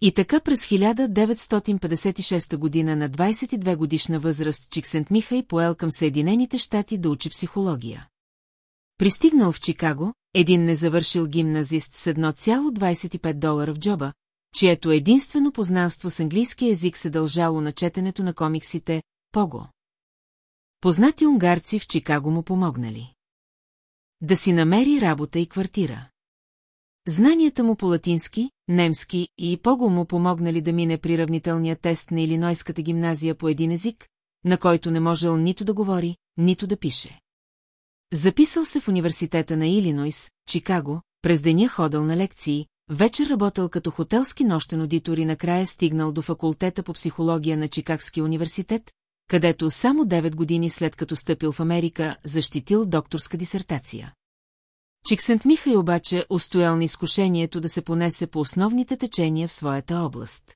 [SPEAKER 1] И така през 1956 година на 22 годишна възраст Чиксент Михай поел към Съединените щати да учи психология. Пристигнал в Чикаго, един незавършил гимназист с 1,25 долара в джоба, чието единствено познанство с английски език се дължало на четенето на комиксите «Пого». Познати унгарци в Чикаго му помогнали. Да си намери работа и квартира. Знанията му по латински, немски и Пого му помогнали да мине приравнителния тест на Илинойската гимназия по един език, на който не можел нито да говори, нито да пише. Записал се в университета на Илинойс, Чикаго, през деня ходил на лекции, вечер работил като хотелски нощен аудитор и накрая стигнал до факултета по психология на Чикагския университет, където само 9 години след като стъпил в Америка, защитил докторска дисертация. Чиксент Михай обаче устоял на изкушението да се понесе по основните течения в своята област.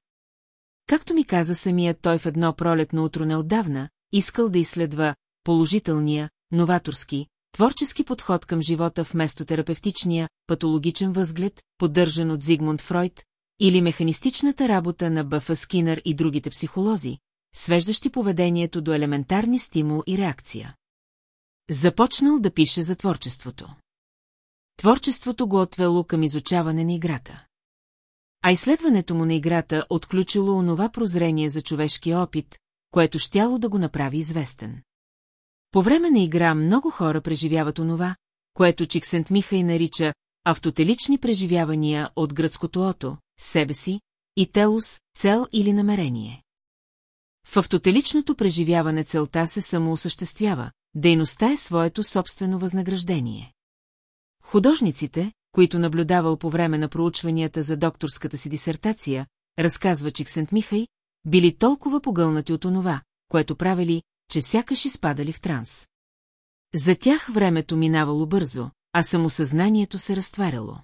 [SPEAKER 1] Както ми каза самият той в едно пролетно утро неотдавна, искал да изследва положителния, новаторски, творчески подход към живота вместо терапевтичния, патологичен възглед, поддържан от Зигмунд Фройд, или механистичната работа на Бъфа Скинър и другите психолози, свеждащи поведението до елементарни стимул и реакция. Започнал да пише за творчеството. Творчеството го отвело към изучаване на играта. А изследването му на играта отключило онова прозрение за човешкия опит, което щяло да го направи известен. По време на игра много хора преживяват онова, което Чиксент Михай нарича автотелични преживявания от гръцкото ото, себе си, и телус, цел или намерение. В автотеличното преживяване целта се самоосъществява, дейността е своето собствено възнаграждение. Художниците, които наблюдавал по време на проучванията за докторската си дисертация, разказва Чиксент Михай, били толкова погълнати от онова, което правили, че сякаш изпадали в транс. За тях времето минавало бързо, а самосъзнанието се разтваряло.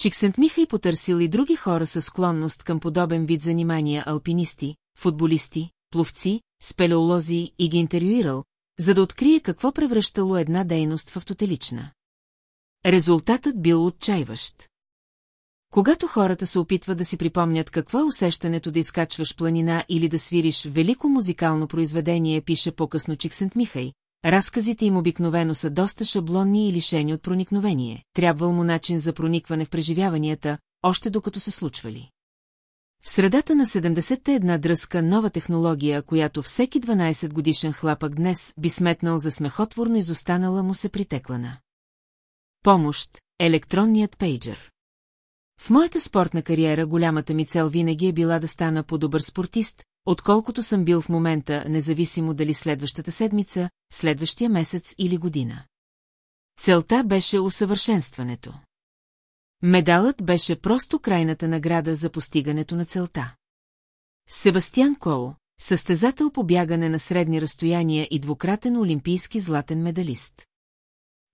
[SPEAKER 1] Чиксент Михай потърсил и други хора със склонност към подобен вид занимания алпинисти, футболисти, пловци, спелеолози и ги интервюирал, за да открие какво превръщало една дейност в автотелична. Резултатът бил отчаиващ. Когато хората се опитват да си припомнят какво е усещането да изкачваш планина или да свириш велико музикално произведение, пише по-късно Чиксент Михай, разказите им обикновено са доста шаблонни и лишени от проникновение. Трябвал му начин за проникване в преживяванията, още докато се случвали. В средата на 70-та една дръзка нова технология, която всеки 12 годишен хлапък днес би сметнал за смехотворно изостанала му се притеклана. Помощ – електронният пейджер. В моята спортна кариера голямата ми цел винаги е била да стана по-добър спортист, отколкото съм бил в момента, независимо дали следващата седмица, следващия месец или година. Целта беше усъвършенстването. Медалът беше просто крайната награда за постигането на целта. Себастиан Коу, състезател по бягане на средни разстояния и двукратен олимпийски златен медалист.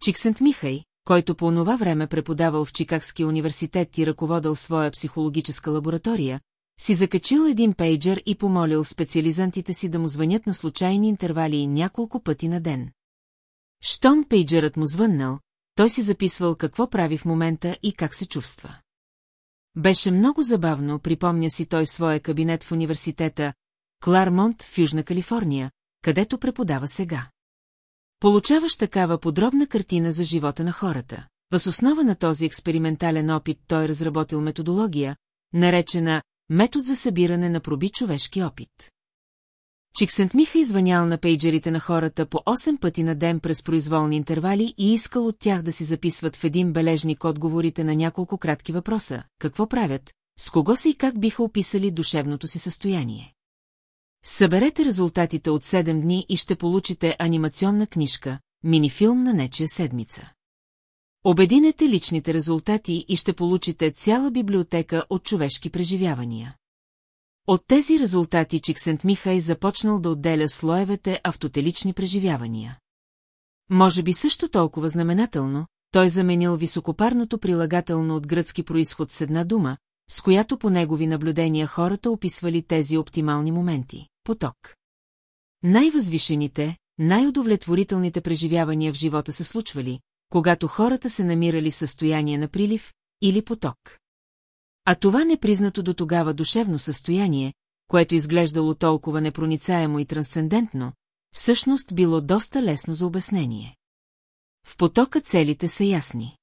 [SPEAKER 1] Чиксент Михай, който по онова време преподавал в Чикагския университет и ръководил своя психологическа лаборатория, си закачил един пейджер и помолил специализантите си да му звънят на случайни интервали няколко пъти на ден. Щом пейджерът му звъннал, той си записвал какво прави в момента и как се чувства. Беше много забавно, припомня си той своя кабинет в университета Клармонт в Южна Калифорния, където преподава сега. Получаваш такава подробна картина за живота на хората. Въз основа на този експериментален опит той разработил методология, наречена метод за събиране на проби човешки опит. Чиксент Миха извънял на пейджерите на хората по 8 пъти на ден през произволни интервали и искал от тях да си записват в един бележник отговорите на няколко кратки въпроса. Какво правят, с кого са и как биха описали душевното си състояние. Съберете резултатите от 7 дни и ще получите анимационна книжка, минифилм на нечия седмица. Обединете личните резултати и ще получите цяла библиотека от човешки преживявания. От тези резултати Чиксент Михай започнал да отделя слоевете автотелични преживявания. Може би също толкова знаменателно, той заменил високопарното прилагателно от гръцки происход с една дума, с която по негови наблюдения хората описвали тези оптимални моменти – поток. Най-възвишените, най-удовлетворителните преживявания в живота се случвали, когато хората се намирали в състояние на прилив или поток. А това непризнато до тогава душевно състояние, което изглеждало толкова непроницаемо и трансцендентно, всъщност било доста лесно за обяснение. В потока целите са ясни.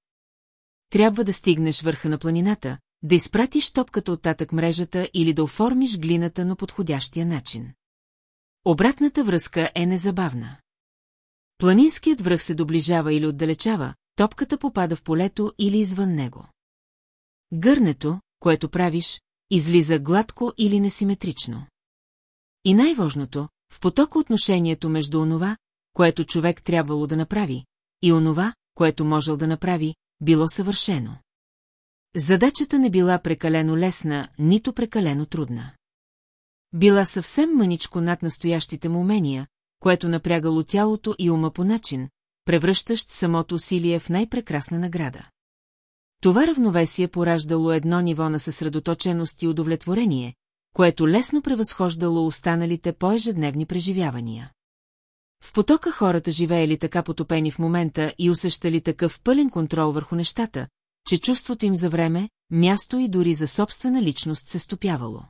[SPEAKER 1] Трябва да стигнеш върха на планината, да изпратиш топката от татък мрежата или да оформиш глината на подходящия начин. Обратната връзка е незабавна. Планинският връх се доближава или отдалечава, топката попада в полето или извън него. Гърнето, което правиш, излиза гладко или несиметрично. И най-важното, в потока отношението между онова, което човек трябвало да направи, и онова, което можел да направи, било съвършено. Задачата не била прекалено лесна, нито прекалено трудна. Била съвсем мъничко над настоящите му умения, което напрягало тялото и ума по начин, превръщащ самото усилие в най-прекрасна награда. Това равновесие пораждало едно ниво на съсредоточеност и удовлетворение, което лесно превъзхождало останалите по-ежедневни преживявания. В потока хората живеели така потопени в момента и усещали такъв пълен контрол върху нещата, че чувството им за време, място и дори за собствена личност се стопявало.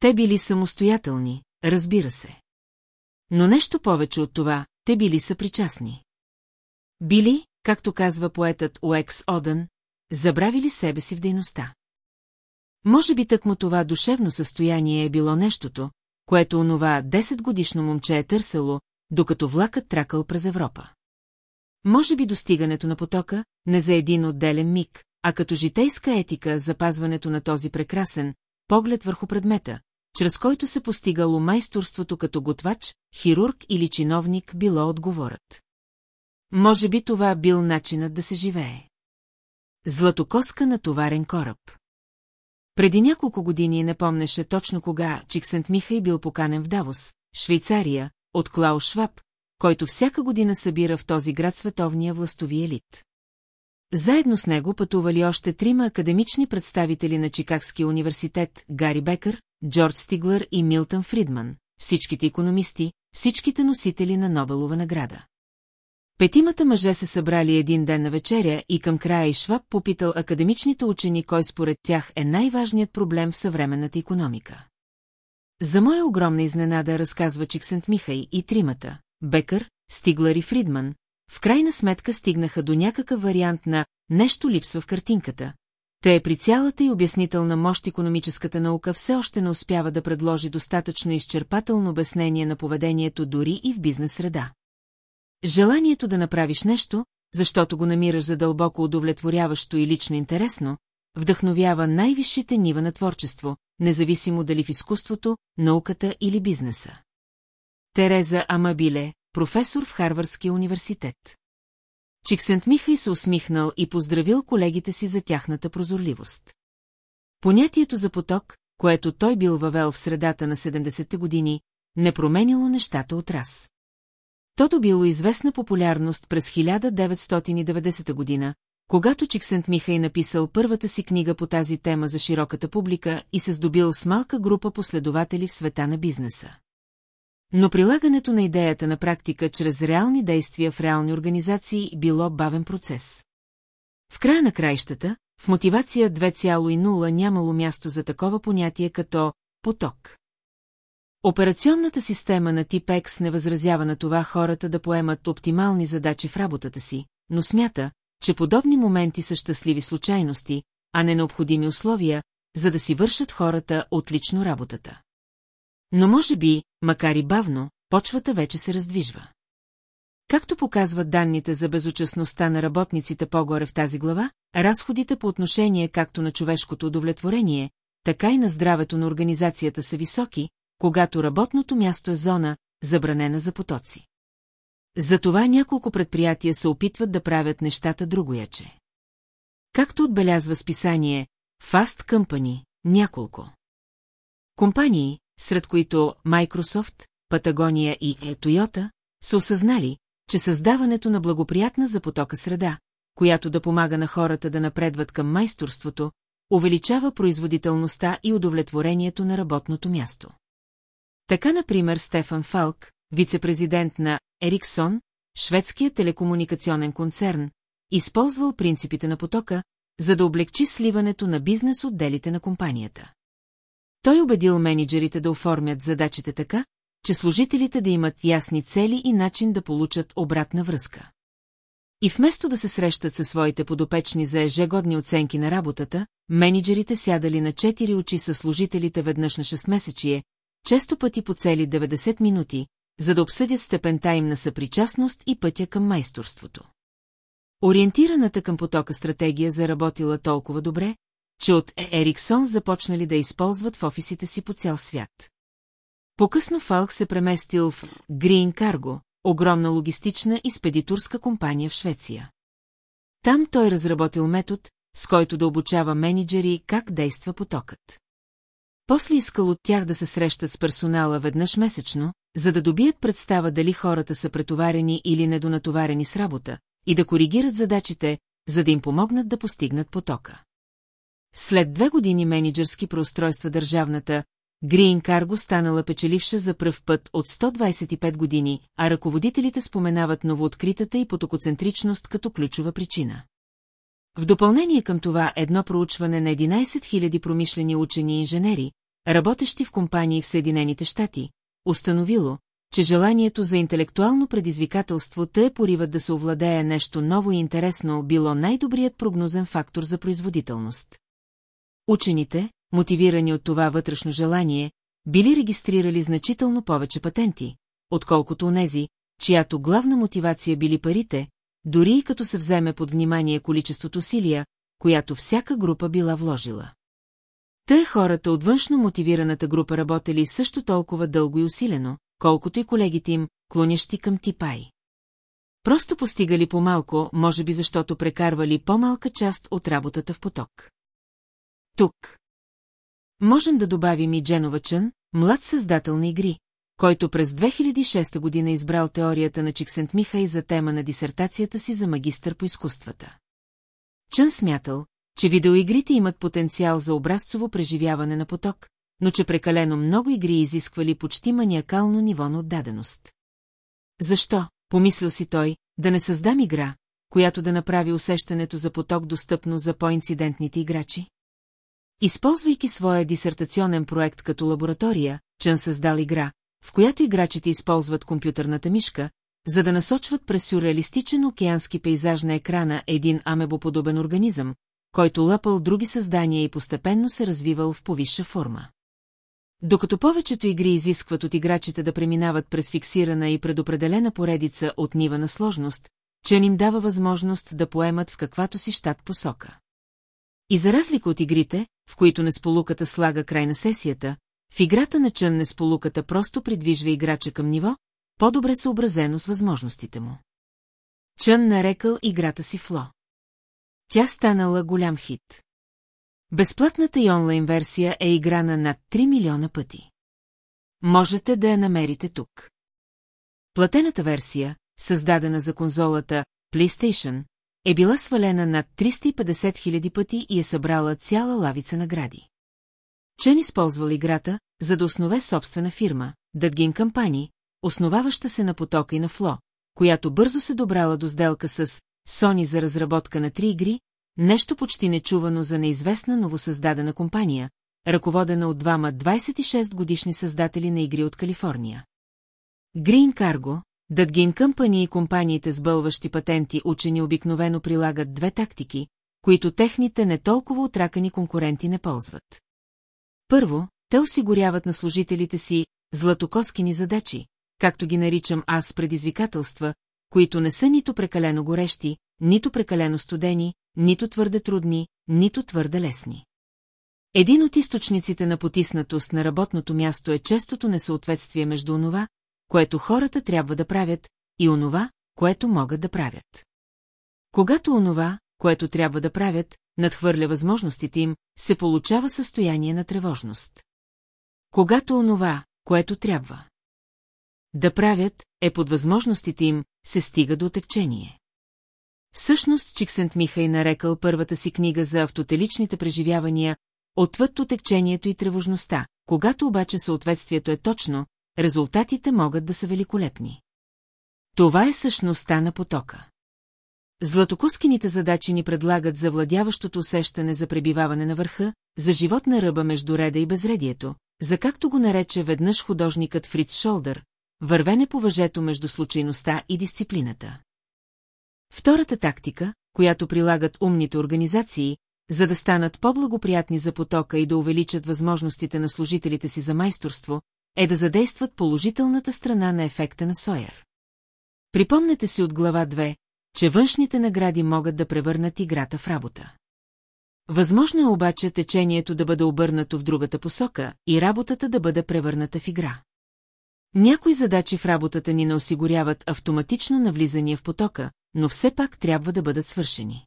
[SPEAKER 1] Те били самостоятелни, разбира се. Но нещо повече от това, те били съпричастни. Били, както казва поетът Уекс Одън, забравили себе си в дейността. Може би тъкмо това душевно състояние е било нещото, което онова 10-годишно момче е търсело, докато влакът тракал през Европа. Може би достигането на потока, не за един отделен миг, а като житейска етика запазването на този прекрасен поглед върху предмета, чрез който се постигало майсторството като готвач, хирург или чиновник било отговорът. Може би това бил начинът да се живее. Златокоска на товарен кораб. Преди няколко години не помнеше точно кога Чиксент Михай бил поканен в Давос, Швейцария, от Клаус Шваб, който всяка година събира в този град световния властови елит. Заедно с него пътували още трима академични представители на Чикагския университет Гари Бекър, Джордж Стиглър и Милтън Фридман, всичките економисти, всичките носители на Нобелова награда. Петимата мъже се събрали един ден на вечеря и към края и Шваб попитал академичните учени кой според тях е най-важният проблем в съвременната економика. За моя огромна изненада разказва Чиксент Михай и тримата, Бекър, Стиглър и Фридман, в крайна сметка стигнаха до някакъв вариант на «нещо липсва в картинката». Те при цялата и обяснителна мощ економическата наука все още не успява да предложи достатъчно изчерпателно обяснение на поведението дори и в бизнес среда. Желанието да направиш нещо, защото го намираш за дълбоко удовлетворяващо и лично интересно, вдъхновява най-висшите нива на творчество, независимо дали в изкуството, науката или бизнеса. Тереза Амабиле, професор в Харвардския университет. Чиксент Михай се усмихнал и поздравил колегите си за тяхната прозорливост. Понятието за поток, което той бил въвел в средата на 70-те години, не променило нещата от раз. То добило известна популярност през 1990 година, когато Чиксент Михай написал първата си книга по тази тема за широката публика и се здобил с малка група последователи в света на бизнеса. Но прилагането на идеята на практика чрез реални действия в реални организации било бавен процес. В края на краищата, в мотивация 2.0 нямало място за такова понятие като поток. Операционната система на тип X не възразява на това хората да поемат оптимални задачи в работата си, но смята, че подобни моменти са щастливи случайности, а не необходими условия, за да си вършат хората отлично работата. Но може би, макар и бавно, почвата вече се раздвижва. Както показват данните за безучастността на работниците по-горе в тази глава, разходите по отношение както на човешкото удовлетворение, така и на здравето на организацията са високи, когато работното място е зона, забранена за потоци. Затова няколко предприятия се опитват да правят нещата другояче. Както отбелязва списание Fast Company, няколко. Компании, сред които Microsoft, Патагония и Toyota, са осъзнали, че създаването на благоприятна за потока среда, която да помага на хората да напредват към майсторството, увеличава производителността и удовлетворението на работното място. Така, например, Стефан Фалк, вице-президент на Ериксон, шведския телекомуникационен концерн, използвал принципите на потока, за да облегчи сливането на бизнес отделите на компанията. Той убедил менеджерите да оформят задачите така, че служителите да имат ясни цели и начин да получат обратна връзка. И вместо да се срещат със своите подопечни за ежегодни оценки на работата, менеджерите сядали на четири очи със служителите веднъж на 6 месечие, често пъти по цели 90 минути, за да обсъдят степента им на съпричастност и пътя към майсторството. Ориентираната към потока стратегия заработила толкова добре, че от Ериксон започнали да използват в офисите си по цял свят. По-късно Фалк се преместил в Green Cargo, огромна логистична и спедитурска компания в Швеция. Там той разработил метод, с който да обучава менеджери как действа потокът. После искал от тях да се срещат с персонала веднъж месечно, за да добият представа дали хората са претоварени или недонатоварени с работа, и да коригират задачите, за да им помогнат да постигнат потока. След две години менеджерски проустройства държавната, Green Cargo станала печеливша за пръв път от 125 години, а ръководителите споменават новооткритата и потокоцентричност като ключова причина. В допълнение към това едно проучване на 11 000 промишлени учени и инженери, работещи в компании в Съединените щати, установило, че желанието за интелектуално предизвикателство те пориват да се овладее нещо ново и интересно било най-добрият прогнозен фактор за производителност. Учените, мотивирани от това вътрешно желание, били регистрирали значително повече патенти, отколкото онези, чиято главна мотивация били парите, дори и като се вземе под внимание количеството усилия, която всяка група била вложила. Те хората от външно мотивираната група работели също толкова дълго и усилено, колкото и колегите им, клонящи към типай. Просто постигали по-малко, може би защото прекарвали по-малка част от работата в поток. Тук. Можем да добавим и Дженова млад създател на игри, който през 2006 година избрал теорията на Чиксент Михай за тема на дисертацията си за магистър по изкуствата. Чън смятал, че видеоигрите имат потенциал за образцово преживяване на поток, но че прекалено много игри изисквали почти маниакално ниво на отдаденост. Защо, помислил си той, да не създам игра, която да направи усещането за поток достъпно за по-инцидентните играчи? Използвайки своя дисертационен проект като лаборатория, Чън създал игра, в която играчите използват компютърната мишка, за да насочват през сюрреалистичен океански пейзаж на екрана един амебоподобен организъм, който лъпал други създания и постепенно се развивал в повисша форма. Докато повечето игри изискват от играчите да преминават през фиксирана и предопределена поредица от нива на сложност, че им дава възможност да поемат в каквато си щат посока. И за разлика от игрите, в които несполуката слага край на сесията, в играта на Чън несполуката просто придвижва играча към ниво, по-добре съобразено с възможностите му. Чън нарекал играта си Фло. Тя станала голям хит. Безплатната и онлайн версия е играна над 3 милиона пъти. Можете да я намерите тук. Платената версия, създадена за конзолата PlayStation, е била свалена над 350 000 пъти и е събрала цяла лавица награди. Чен използвал играта, за да основе собствена фирма, Дадгин Company, основаваща се на потока и на Фло, която бързо се добрала до сделка с Sony за разработка на три игри, нещо почти нечувано за неизвестна новосъздадена компания, ръководена от двама 26 годишни създатели на игри от Калифорния. Green Cargo, Дадгин Company и компаниите с бълващи патенти учени обикновено прилагат две тактики, които техните не толкова отракани конкуренти не ползват. Първо, те осигуряват на служителите си златокоскини задачи, както ги наричам аз предизвикателства, които не са нито прекалено горещи, нито прекалено студени, нито твърде трудни, нито твърде лесни. Един от източниците на потиснатост на работното място е честото несъответствие между онова, което хората трябва да правят, и онова, което могат да правят. Когато онова, което трябва да правят, надхвърля възможностите им, се получава състояние на тревожност. Когато онова, което трябва да правят, е под възможностите им, се стига до отекчение. Всъщност Чиксент Михай нарекал първата си книга за автотеличните преживявания отвъд отекчението и тревожността, когато обаче съответствието е точно, резултатите могат да са великолепни. Това е същността на потока. Златокускините задачи ни предлагат завладяващото усещане за пребиваване на върха, за живот на ръба между реда и безредието, за както го нарече веднъж художникът Фриц Шолдър, вървене по въжето между случайността и дисциплината. Втората тактика, която прилагат умните организации, за да станат по-благоприятни за потока и да увеличат възможностите на служителите си за майсторство, е да задействат положителната страна на ефекта на Сойер. Припомнете си от глава 2, че външните награди могат да превърнат играта в работа. Възможно е обаче течението да бъде обърнато в другата посока и работата да бъде превърната в игра. Някои задачи в работата ни не осигуряват автоматично навлизание в потока, но все пак трябва да бъдат свършени.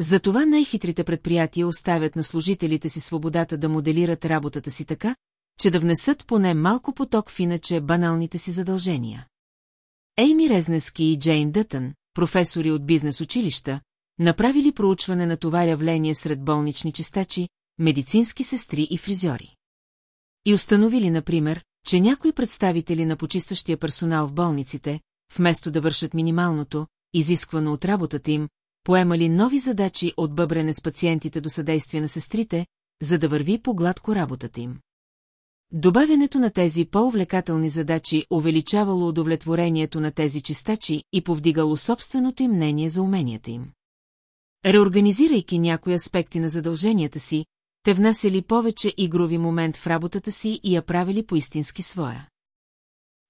[SPEAKER 1] Затова най-хитрите предприятия оставят на служителите си свободата да моделират работата си така, че да внесат поне малко поток в иначе баналните си задължения. Ейми Резнески и Джейн Дътън, професори от бизнес училища, направили проучване на това явление сред болнични чистачи, медицински сестри и фризьори. И установили, например, че някои представители на почистващия персонал в болниците, вместо да вършат минималното, изисквано от работата им, поемали нови задачи от бъбрене с пациентите до съдействие на сестрите, за да върви по-гладко работата им. Добавянето на тези по-увлекателни задачи увеличавало удовлетворението на тези чистачи и повдигало собственото им мнение за уменията им. Реорганизирайки някои аспекти на задълженията си, те внасяли повече игрови момент в работата си и я правили поистински своя.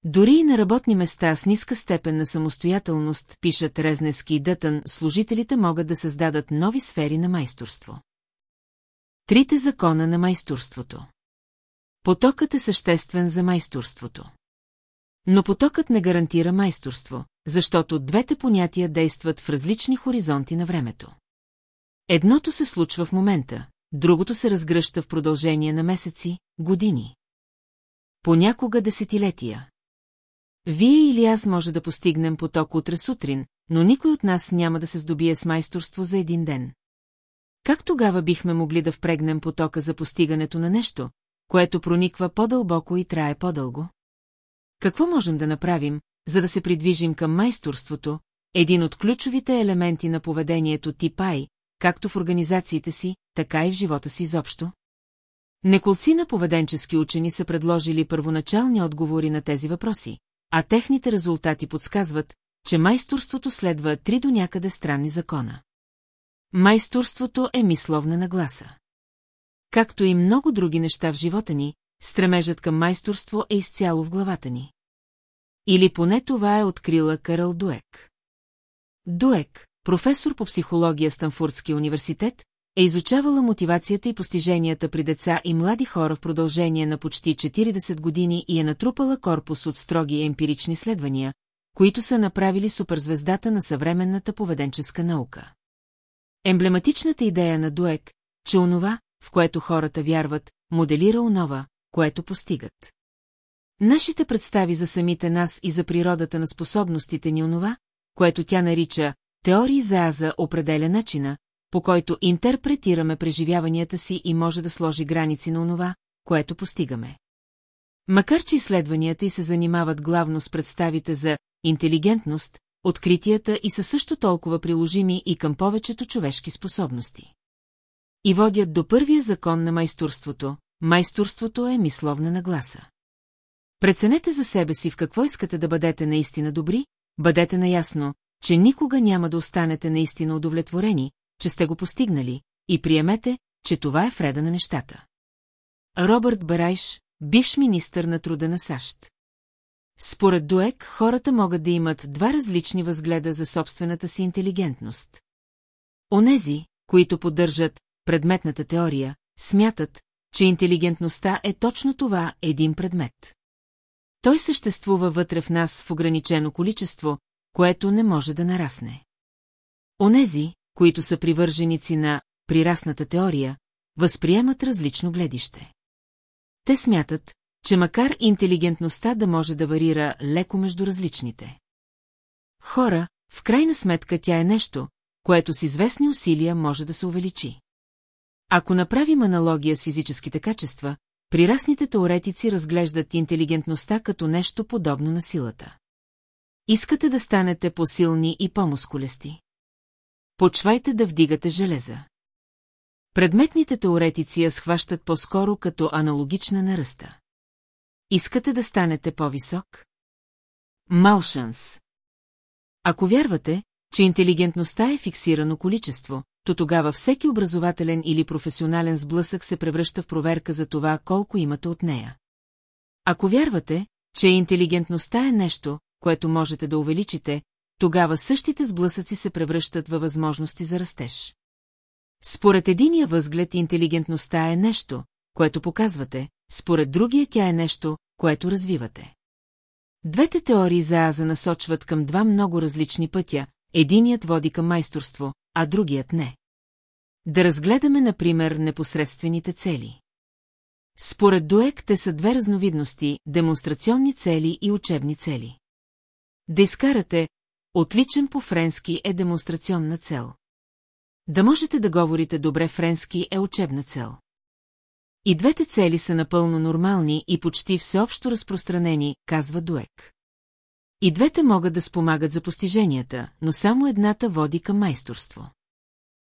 [SPEAKER 1] Дори и на работни места с ниска степен на самостоятелност, пишат Резнески и Дътън, служителите могат да създадат нови сфери на майсторство. Трите закона на майсторството Потокът е съществен за майсторството. Но потокът не гарантира майсторство, защото двете понятия действат в различни хоризонти на времето. Едното се случва в момента, другото се разгръща в продължение на месеци, години. Понякога десетилетия. Вие или аз може да постигнем поток утре сутрин, но никой от нас няма да се здобие с майсторство за един ден. Как тогава бихме могли да впрегнем потока за постигането на нещо, което прониква по-дълбоко и трае по-дълго? Какво можем да направим, за да се придвижим към майсторството, един от ключовите елементи на поведението тип Ай, както в организациите си, така и в живота си изобщо? Неколци на поведенчески учени са предложили първоначални отговори на тези въпроси, а техните резултати подсказват, че майсторството следва три до някъде странни закона. Майсторството е мисловна нагласа. Както и много други неща в живота ни, стремежът към майсторство е изцяло в главата ни. Или поне това е открила Карл Дуек. Дуек, професор по психология Станфордския университет, е изучавала мотивацията и постиженията при деца и млади хора в продължение на почти 40 години и е натрупала корпус от строги емпирични следвания, които са направили суперзвездата на съвременната поведенческа наука. Емблематичната идея на Дуек, че онова, в което хората вярват, моделира онова, което постигат. Нашите представи за самите нас и за природата на способностите ни онова, което тя нарича теории за аза определя начина, по който интерпретираме преживяванията си и може да сложи граници на онова, което постигаме. Макар че изследванията и се занимават главно с представите за интелигентност, откритията и са също толкова приложими и към повечето човешки способности. И водят до първия закон на майсторството. Майсторството е мисловна нагласа. Преценете за себе си в какво искате да бъдете наистина добри, бъдете наясно, че никога няма да останете наистина удовлетворени, че сте го постигнали, и приемете, че това е вреда на нещата. Робърт Барайш, бивш министър на труда на САЩ. Според Дуек, хората могат да имат два различни възгледа за собствената си интелигентност. Онези, които поддържат предметната теория, смятат, че интелигентността е точно това един предмет. Той съществува вътре в нас в ограничено количество, което не може да нарасне. Онези, които са привърженици на прирасната теория, възприемат различно гледище. Те смятат, че макар интелигентността да може да варира леко между различните хора, в крайна сметка тя е нещо, което с известни усилия може да се увеличи. Ако направим аналогия с физическите качества, прирастните теоретици разглеждат интелигентността като нещо подобно на силата. Искате да станете по-силни и по-мускулести. Почвайте да вдигате железа. Предметните теоретици я схващат по-скоро като аналогична на ръста. Искате да станете по-висок? Мал шанс. Ако вярвате, че интелигентността е фиксирано количество, то тогава всеки образователен или професионален сблъсък се превръща в проверка за това колко имате от нея. Ако вярвате, че интелигентността е нещо, което можете да увеличите, тогава същите сблъсъци се превръщат във възможности за растеж. Според единия възглед интелигентността е нещо, което показвате, според другия тя е нещо, което развивате. Двете теории за Аза насочват към два много различни пътя, единият води към майсторство, а другият не. Да разгледаме, например, непосредствените цели. Според Дуек те са две разновидности – демонстрационни цели и учебни цели. Да изкарате отличен по френски е демонстрационна цел. Да можете да говорите добре френски е учебна цел. И двете цели са напълно нормални и почти всеобщо разпространени, казва Дуек. И двете могат да спомагат за постиженията, но само едната води към майсторство.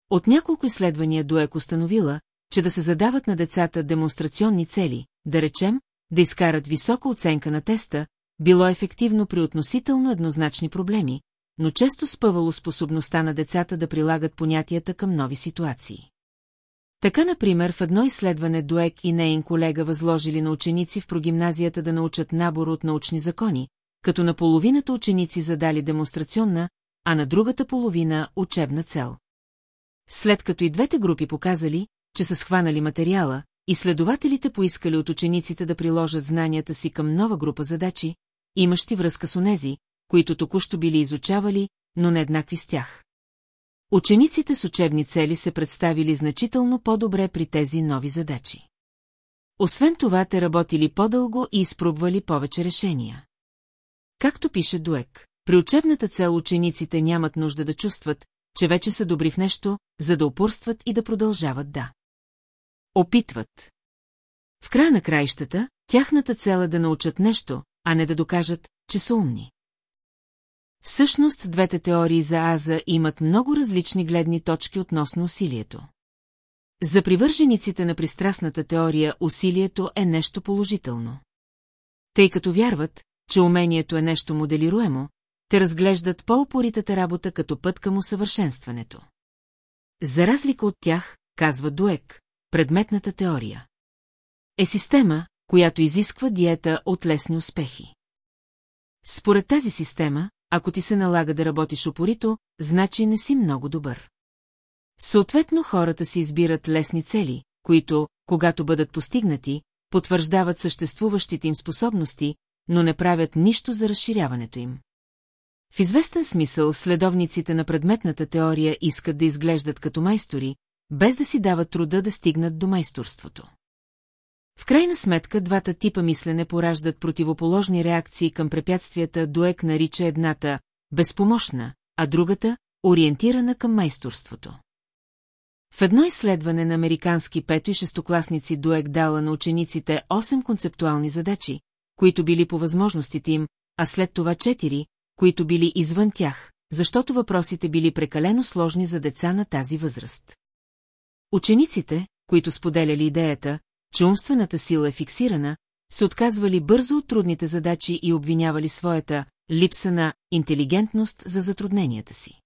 [SPEAKER 1] От няколко изследвания Дуек установила, че да се задават на децата демонстрационни цели, да речем, да изкарат висока оценка на теста, било ефективно при относително еднозначни проблеми, но често спъвало способността на децата да прилагат понятията към нови ситуации. Така, например, в едно изследване Дуек и нейн колега възложили на ученици в прогимназията да научат набор от научни закони, като на половината ученици задали демонстрационна, а на другата половина – учебна цел. След като и двете групи показали, че са схванали материала, изследователите поискали от учениците да приложат знанията си към нова група задачи, имащи връзка с онези, които току-що били изучавали, но не еднакви с тях. Учениците с учебни цели се представили значително по-добре при тези нови задачи. Освен това, те работили по-дълго и изпробвали повече решения. Както пише Дуек, при учебната цел учениците нямат нужда да чувстват, че вече са добри в нещо, за да упорстват и да продължават да. Опитват. В края на краищата, тяхната цел е да научат нещо, а не да докажат, че са умни. Всъщност двете теории за Аза имат много различни гледни точки относно усилието. За привържениците на пристрастната теория усилието е нещо положително. Тъй като вярват, че умението е нещо моделируемо, те разглеждат по-опоритата работа като път към усъвършенстването. За разлика от тях, казва Дуек, предметната теория. Е система, която изисква диета от лесни успехи. Според тази система, ако ти се налага да работиш упорито, значи не си много добър. Съответно хората си избират лесни цели, които, когато бъдат постигнати, потвърждават съществуващите им способности, но не правят нищо за разширяването им. В известен смисъл следовниците на предметната теория искат да изглеждат като майстори, без да си дават труда да стигнат до майсторството. В крайна сметка двата типа мислене пораждат противоположни реакции към препятствията, Дуек нарича едната безпомощна, а другата ориентирана към майсторството. В едно изследване на американски пето и шестокласници Дуек дала на учениците 8 концептуални задачи, които били по възможностите им, а след това 4, които били извън тях, защото въпросите били прекалено сложни за деца на тази възраст. Учениците, които споделяли идеята, че умствената сила е фиксирана, се отказвали бързо от трудните задачи и обвинявали своята липса на интелигентност за затрудненията си.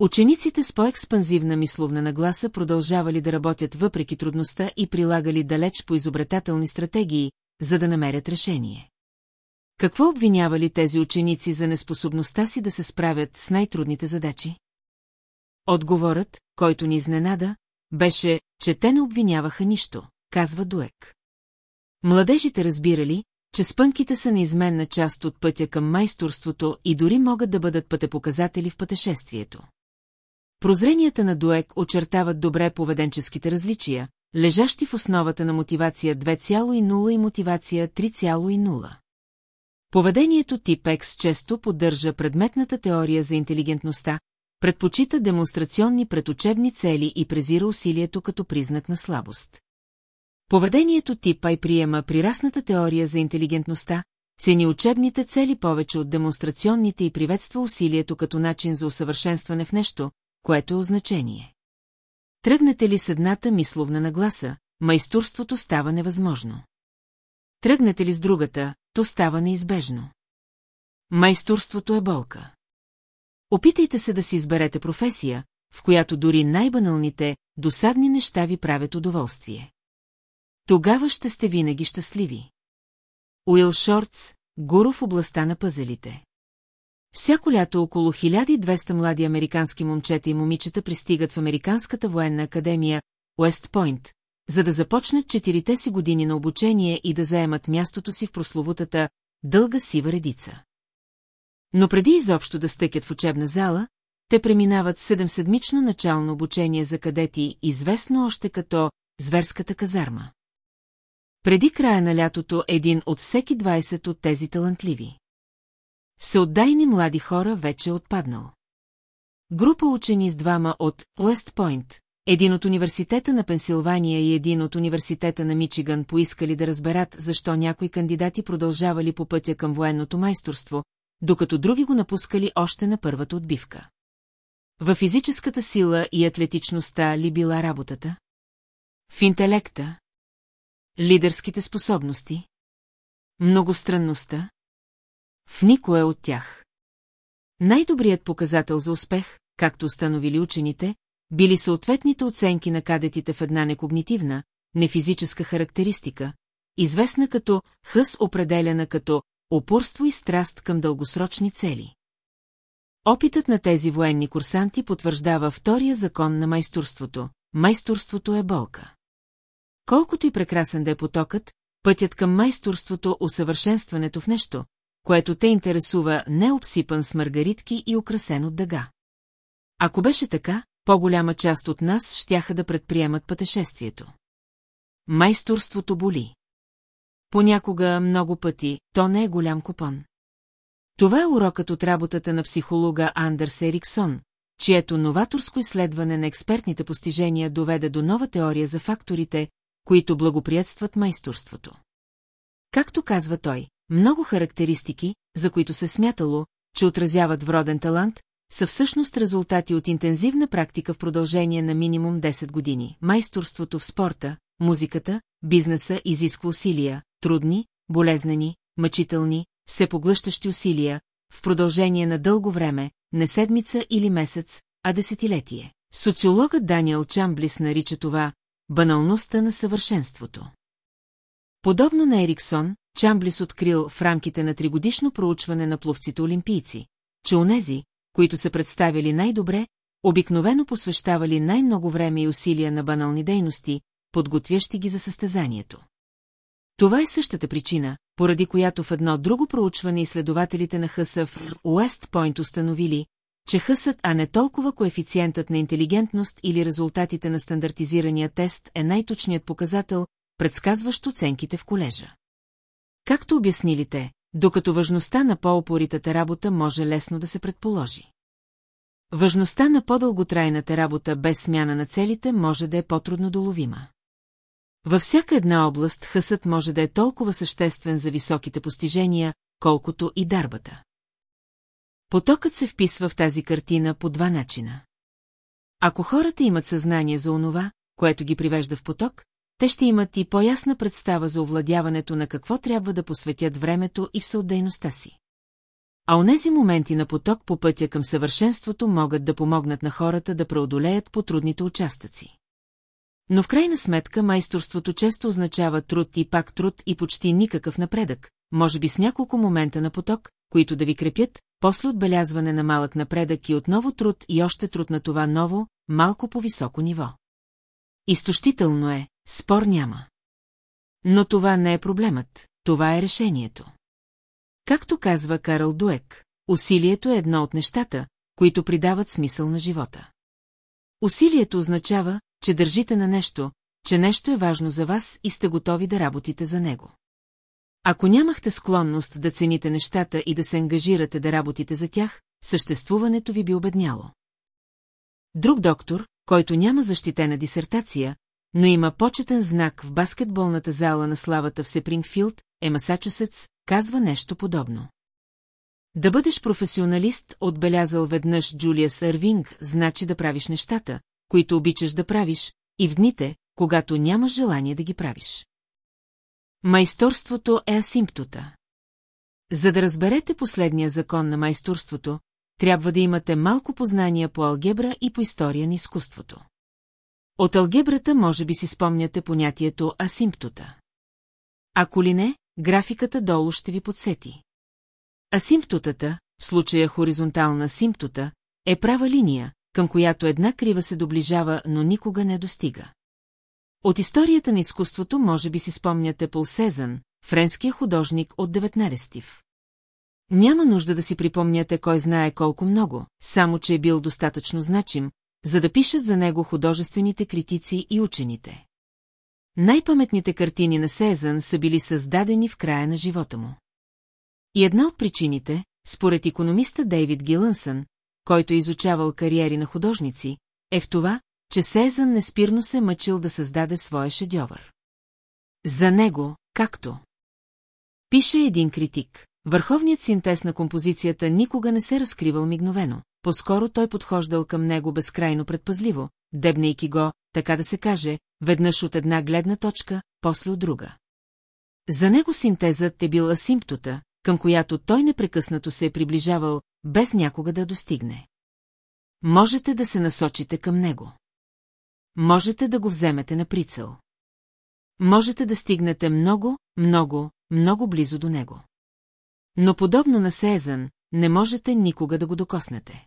[SPEAKER 1] Учениците с по-експанзивна мисловна нагласа продължавали да работят въпреки трудността и прилагали далеч по изобретателни стратегии, за да намерят решение. Какво обвинявали тези ученици за неспособността си да се справят с най-трудните задачи? Отговорът, който ни изненада, беше, че те не обвиняваха нищо, казва Дуек. Младежите разбирали, че спънките са неизменна част от пътя към майсторството и дори могат да бъдат пътепоказатели в пътешествието. Прозренията на Дуек очертават добре поведенческите различия, лежащи в основата на мотивация 2,0 и мотивация 3,0. Поведението тип X често поддържа предметната теория за интелигентността, предпочита демонстрационни предучебни цели и презира усилието като признак на слабост. Поведението тип I приема прирасната теория за интелигентността, цени учебните цели повече от демонстрационните и приветства усилието като начин за усъвършенстване в нещо, което е означение. Тръгнете ли с едната мисловна нагласа, майсторството става невъзможно. Тръгнете ли с другата, то става неизбежно. Майсторството е болка. Опитайте се да си изберете професия, в която дори най-баналните, досадни неща ви правят удоволствие. Тогава ще сте винаги щастливи. Уил Шортс, гуру в областта на пъзелите. Всяко лято около 1200 млади американски момчета и момичета пристигат в Американската военна академия Уест Пойнт, за да започнат четирите си години на обучение и да заемат мястото си в прословутата дълга сива редица. Но преди изобщо да стъкят в учебна зала, те преминават седемседмично начално обучение за кадети, известно още като зверската казарма. Преди края на лятото един от всеки 20 от тези талантливи. Всеотдайни млади хора вече отпаднал. Група учени с двама от Уест Пойнт, един от университета на Пенсилвания и един от университета на Мичиган поискали да разберат защо някои кандидати продължавали по пътя към военното майсторство, докато други го напускали още на първата отбивка. В физическата сила и атлетичността ли била работата? В интелекта? Лидерските способности? Многостранността? В никое от тях. Най-добрият показател за успех, както установили учените, били съответните оценки на кадетите в една некогнитивна, нефизическа характеристика, известна като хъс определена като упорство и страст към дългосрочни цели. Опитът на тези военни курсанти потвърждава втория закон на майсторството. Майсторството е болка. Колкото и прекрасен да е потокът, пътят към майсторството, усъвършенстването в нещо, което те интересува, не обсипан с маргаритки и украсен от дъга. Ако беше така, по-голяма част от нас щяха да предприемат пътешествието. Майсторството боли. Понякога, много пъти, то не е голям купон. Това е урокът от работата на психолога Андерс Ериксон, чието новаторско изследване на експертните постижения доведе до нова теория за факторите, които благоприятстват майсторството. Както казва той, много характеристики, за които се смятало, че отразяват вроден талант, са всъщност резултати от интензивна практика в продължение на минимум 10 години. Майсторството в спорта, музиката, бизнеса изисква усилия, трудни, болезнени, мъчителни, всепоглъщащи усилия, в продължение на дълго време, не седмица или месец, а десетилетие. Социологът Даниел Чамблис нарича това баналността на съвършенството. Подобно на Ериксон, Чамблис открил в рамките на тригодишно проучване на пловците-олимпийци, че онези, които се представили най-добре, обикновено посвещавали най-много време и усилия на банални дейности, подготвящи ги за състезанието. Това е същата причина, поради която в едно друго проучване изследователите на ХС в Уест Пойнт установили, че хъсът, а не толкова коефициентът на интелигентност или резултатите на стандартизирания тест е най-точният показател, предсказващ оценките в колежа. Както обяснили те, докато важността на по-опоритата работа може лесно да се предположи. Важността на по-дълготрайната работа без смяна на целите може да е по-трудно доловима. Във всяка една област хъсът може да е толкова съществен за високите постижения, колкото и дарбата. Потокът се вписва в тази картина по два начина. Ако хората имат съзнание за онова, което ги привежда в поток, те ще имат и по-ясна представа за овладяването на какво трябва да посветят времето и всеотдейността си. а онези моменти на поток по пътя към съвършенството могат да помогнат на хората да преодолеят по-трудните участъци. Но в крайна сметка майсторството често означава труд и пак труд и почти никакъв напредък, може би с няколко момента на поток, които да ви крепят, после отбелязване на малък напредък и отново труд и още труд на това ново, малко по-високо ниво. Изтощително е, спор няма. Но това не е проблемът, това е решението. Както казва Карл Дуек, усилието е едно от нещата, които придават смисъл на живота. Усилието означава, че държите на нещо, че нещо е важно за вас и сте готови да работите за него. Ако нямахте склонност да цените нещата и да се ангажирате да работите за тях, съществуването ви би обедняло. Друг доктор, който няма защитена дисертация, но има почетен знак в баскетболната зала на славата в Сепрингфилд, е Масачусетс, казва нещо подобно. Да бъдеш професионалист, отбелязал веднъж Джулия Сървинг, значи да правиш нещата, които обичаш да правиш, и в дните, когато нямаш желание да ги правиш. Майсторството е асимптота. За да разберете последния закон на майсторството, трябва да имате малко познания по алгебра и по история на изкуството. От алгебрата може би си спомняте понятието асимптота. Ако ли не, графиката долу ще ви подсети. Асимптотата, в случая хоризонтална асимптота, е права линия, към която една крива се доближава, но никога не достига. От историята на изкуството може би си спомняте Пол Сезън, френския художник от 19 в. Няма нужда да си припомняте кой знае колко много, само че е бил достатъчно значим, за да пишат за него художествените критици и учените. Най-паметните картини на Сезън са били създадени в края на живота му. И една от причините, според економиста Дейвид Гилънсън, който е изучавал кариери на художници, е в това, че Сезън неспирно се мъчил да създаде своя шедьовър. За него, както пише един критик, върховният синтез на композицията никога не се разкривал мигновено, по-скоро той подхождал към него безкрайно предпазливо, дебнейки го, така да се каже, веднъж от една гледна точка, после от друга. За него синтезът е бил асимптота, към която той непрекъснато се е приближавал, без някога да достигне. Можете да се насочите към него. Можете да го вземете на прицел. Можете да стигнете много, много, много близо до него. Но подобно на Сезън, не можете никога да го докоснете.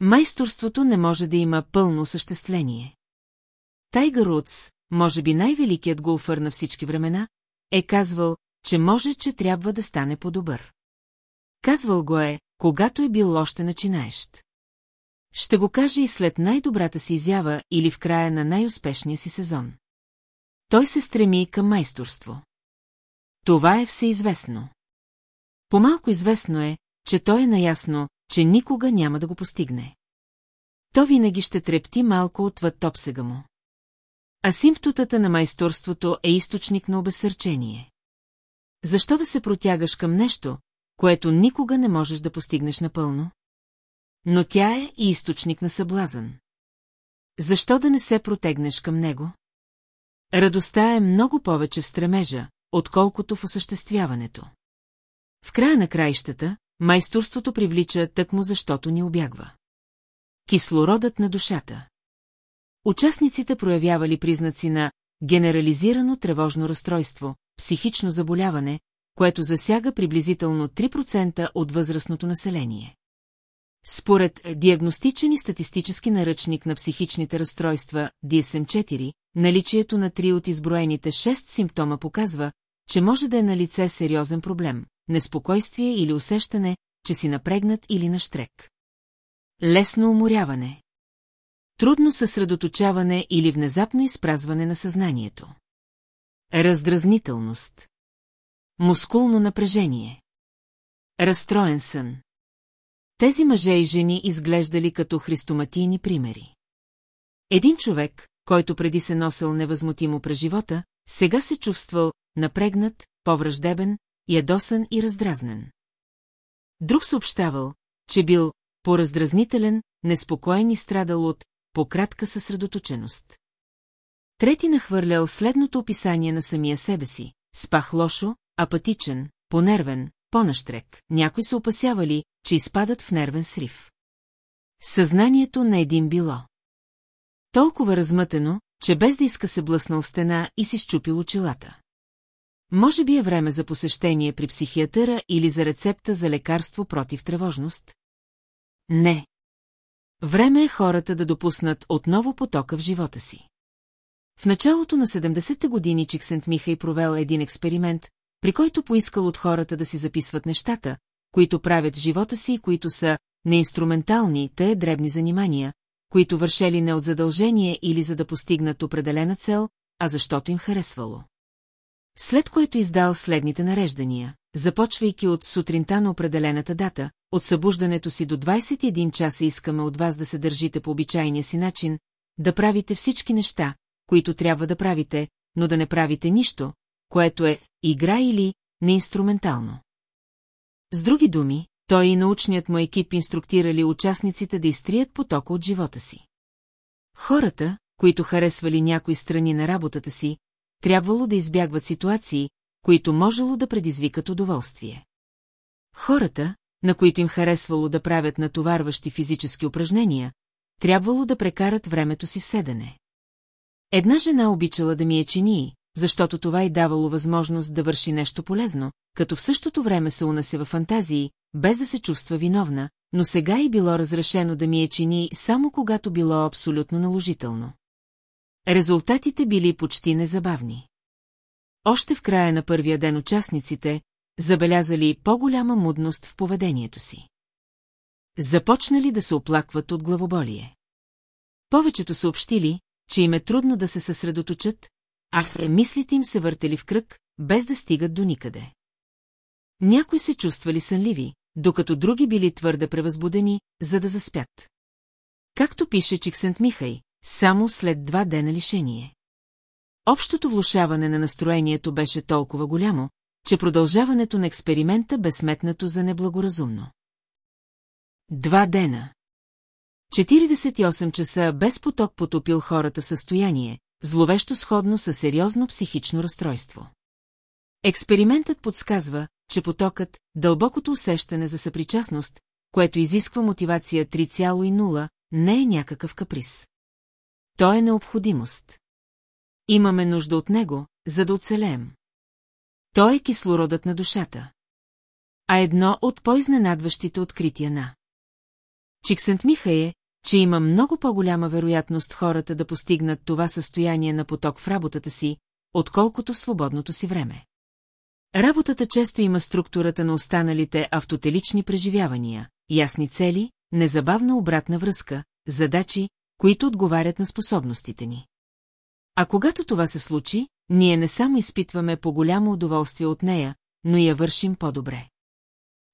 [SPEAKER 1] Майсторството не може да има пълно осъществление. Тайгър Рудс, може би най-великият голфър на всички времена, е казвал, че може, че трябва да стане по-добър. Казвал го е, когато е бил още начинаещ. Ще го каже и след най-добрата си изява или в края на най-успешния си сезон. Той се стреми към майсторство. Това е всеизвестно. Помалко известно е, че той е наясно, че никога няма да го постигне. То винаги ще трепти малко отвъд топсега му. Асимптотата на майсторството е източник на обесърчение. Защо да се протягаш към нещо, което никога не можеш да постигнеш напълно? Но тя е и източник на съблазън. Защо да не се протегнеш към него? Радостта е много повече в стремежа, отколкото в осъществяването. В края на краищата, майсторството привлича тъкмо защото ни обягва. Кислородът на душата. Участниците проявявали признаци на генерализирано тревожно разстройство, психично заболяване, което засяга приблизително 3% от възрастното население. Според диагностичен и статистически наръчник на психичните разстройства DSM-4, наличието на три от изброените 6 симптома показва, че може да е на лице сериозен проблем, неспокойствие или усещане, че си напрегнат или на штрек. Лесно уморяване. Трудно съсредоточаване или внезапно изпразване на съзнанието. Раздразнителност. Мускулно напрежение. Разстроен сън. Тези мъже и жени изглеждали като христоматийни примери. Един човек, който преди се носил невъзмутимо през живота, сега се чувствал напрегнат, повраждебен, ядосан и раздразнен. Друг съобщавал, че бил пораздразнителен, неспокоен и страдал от пократка съсредоточеност. Трети нахвърлял следното описание на самия себе си. Спах лошо, апатичен, понервен, по-нащрек, някой се опасявали, че изпадат в нервен срив. Съзнанието на един било. Толкова размътено, че без да иска се блъснал в стена и си щупил очилата. Може би е време за посещение при психиатъра или за рецепта за лекарство против тревожност? Не. Време е хората да допуснат отново потока в живота си. В началото на 70-те години Чиксент Михай провел един експеримент, при който поискал от хората да си записват нещата, които правят живота си и които са неинструментални, те дребни занимания, които вършели не от задължение или за да постигнат определена цел, а защото им харесвало. След което издал следните нареждания, започвайки от сутринта на определената дата, от събуждането си до 21 часа искаме от вас да се държите по обичайния си начин, да правите всички неща, които трябва да правите, но да не правите нищо, което е игра или неинструментално. С други думи, той и научният му екип инструктирали участниците да изтрият потока от живота си. Хората, които харесвали някои страни на работата си, трябвало да избягват ситуации, които можело да предизвикат удоволствие. Хората, на които им харесвало да правят натоварващи физически упражнения, трябвало да прекарат времето си в седене. Една жена обичала да ми е чинии, защото това й давало възможност да върши нещо полезно, като в същото време се унасе във фантазии, без да се чувства виновна, но сега й било разрешено да ми е чини само когато било абсолютно наложително. Резултатите били почти незабавни. Още в края на първия ден участниците забелязали по-голяма мудност в поведението си. Започнали да се оплакват от главоболие. Повечето съобщили, че им е трудно да се съсредоточат, а е, мислите им се въртели в кръг, без да стигат до никъде. Някои се чувствали сънливи, докато други били твърде превъзбудени, за да заспят. Както пише Чиксент Михай, само след два дена лишение. Общото влушаване на настроението беше толкова голямо, че продължаването на експеримента бе сметнато за неблагоразумно. Два дена. 48 часа без поток потопил хората в състояние, зловещо сходно със сериозно психично разстройство. Експериментът подсказва, че потокът, дълбокото усещане за съпричастност, което изисква мотивация 3,0, не е някакъв каприз. То е необходимост. Имаме нужда от него, за да оцелеем. Той е кислородът на душата. А едно от по-изненадващите открития на. Чиксент Миха е, че има много по-голяма вероятност хората да постигнат това състояние на поток в работата си, отколкото в свободното си време. Работата често има структурата на останалите автотелични преживявания, ясни цели, незабавна обратна връзка, задачи, които отговарят на способностите ни. А когато това се случи, ние не само изпитваме по-голямо удоволствие от нея, но я вършим по-добре.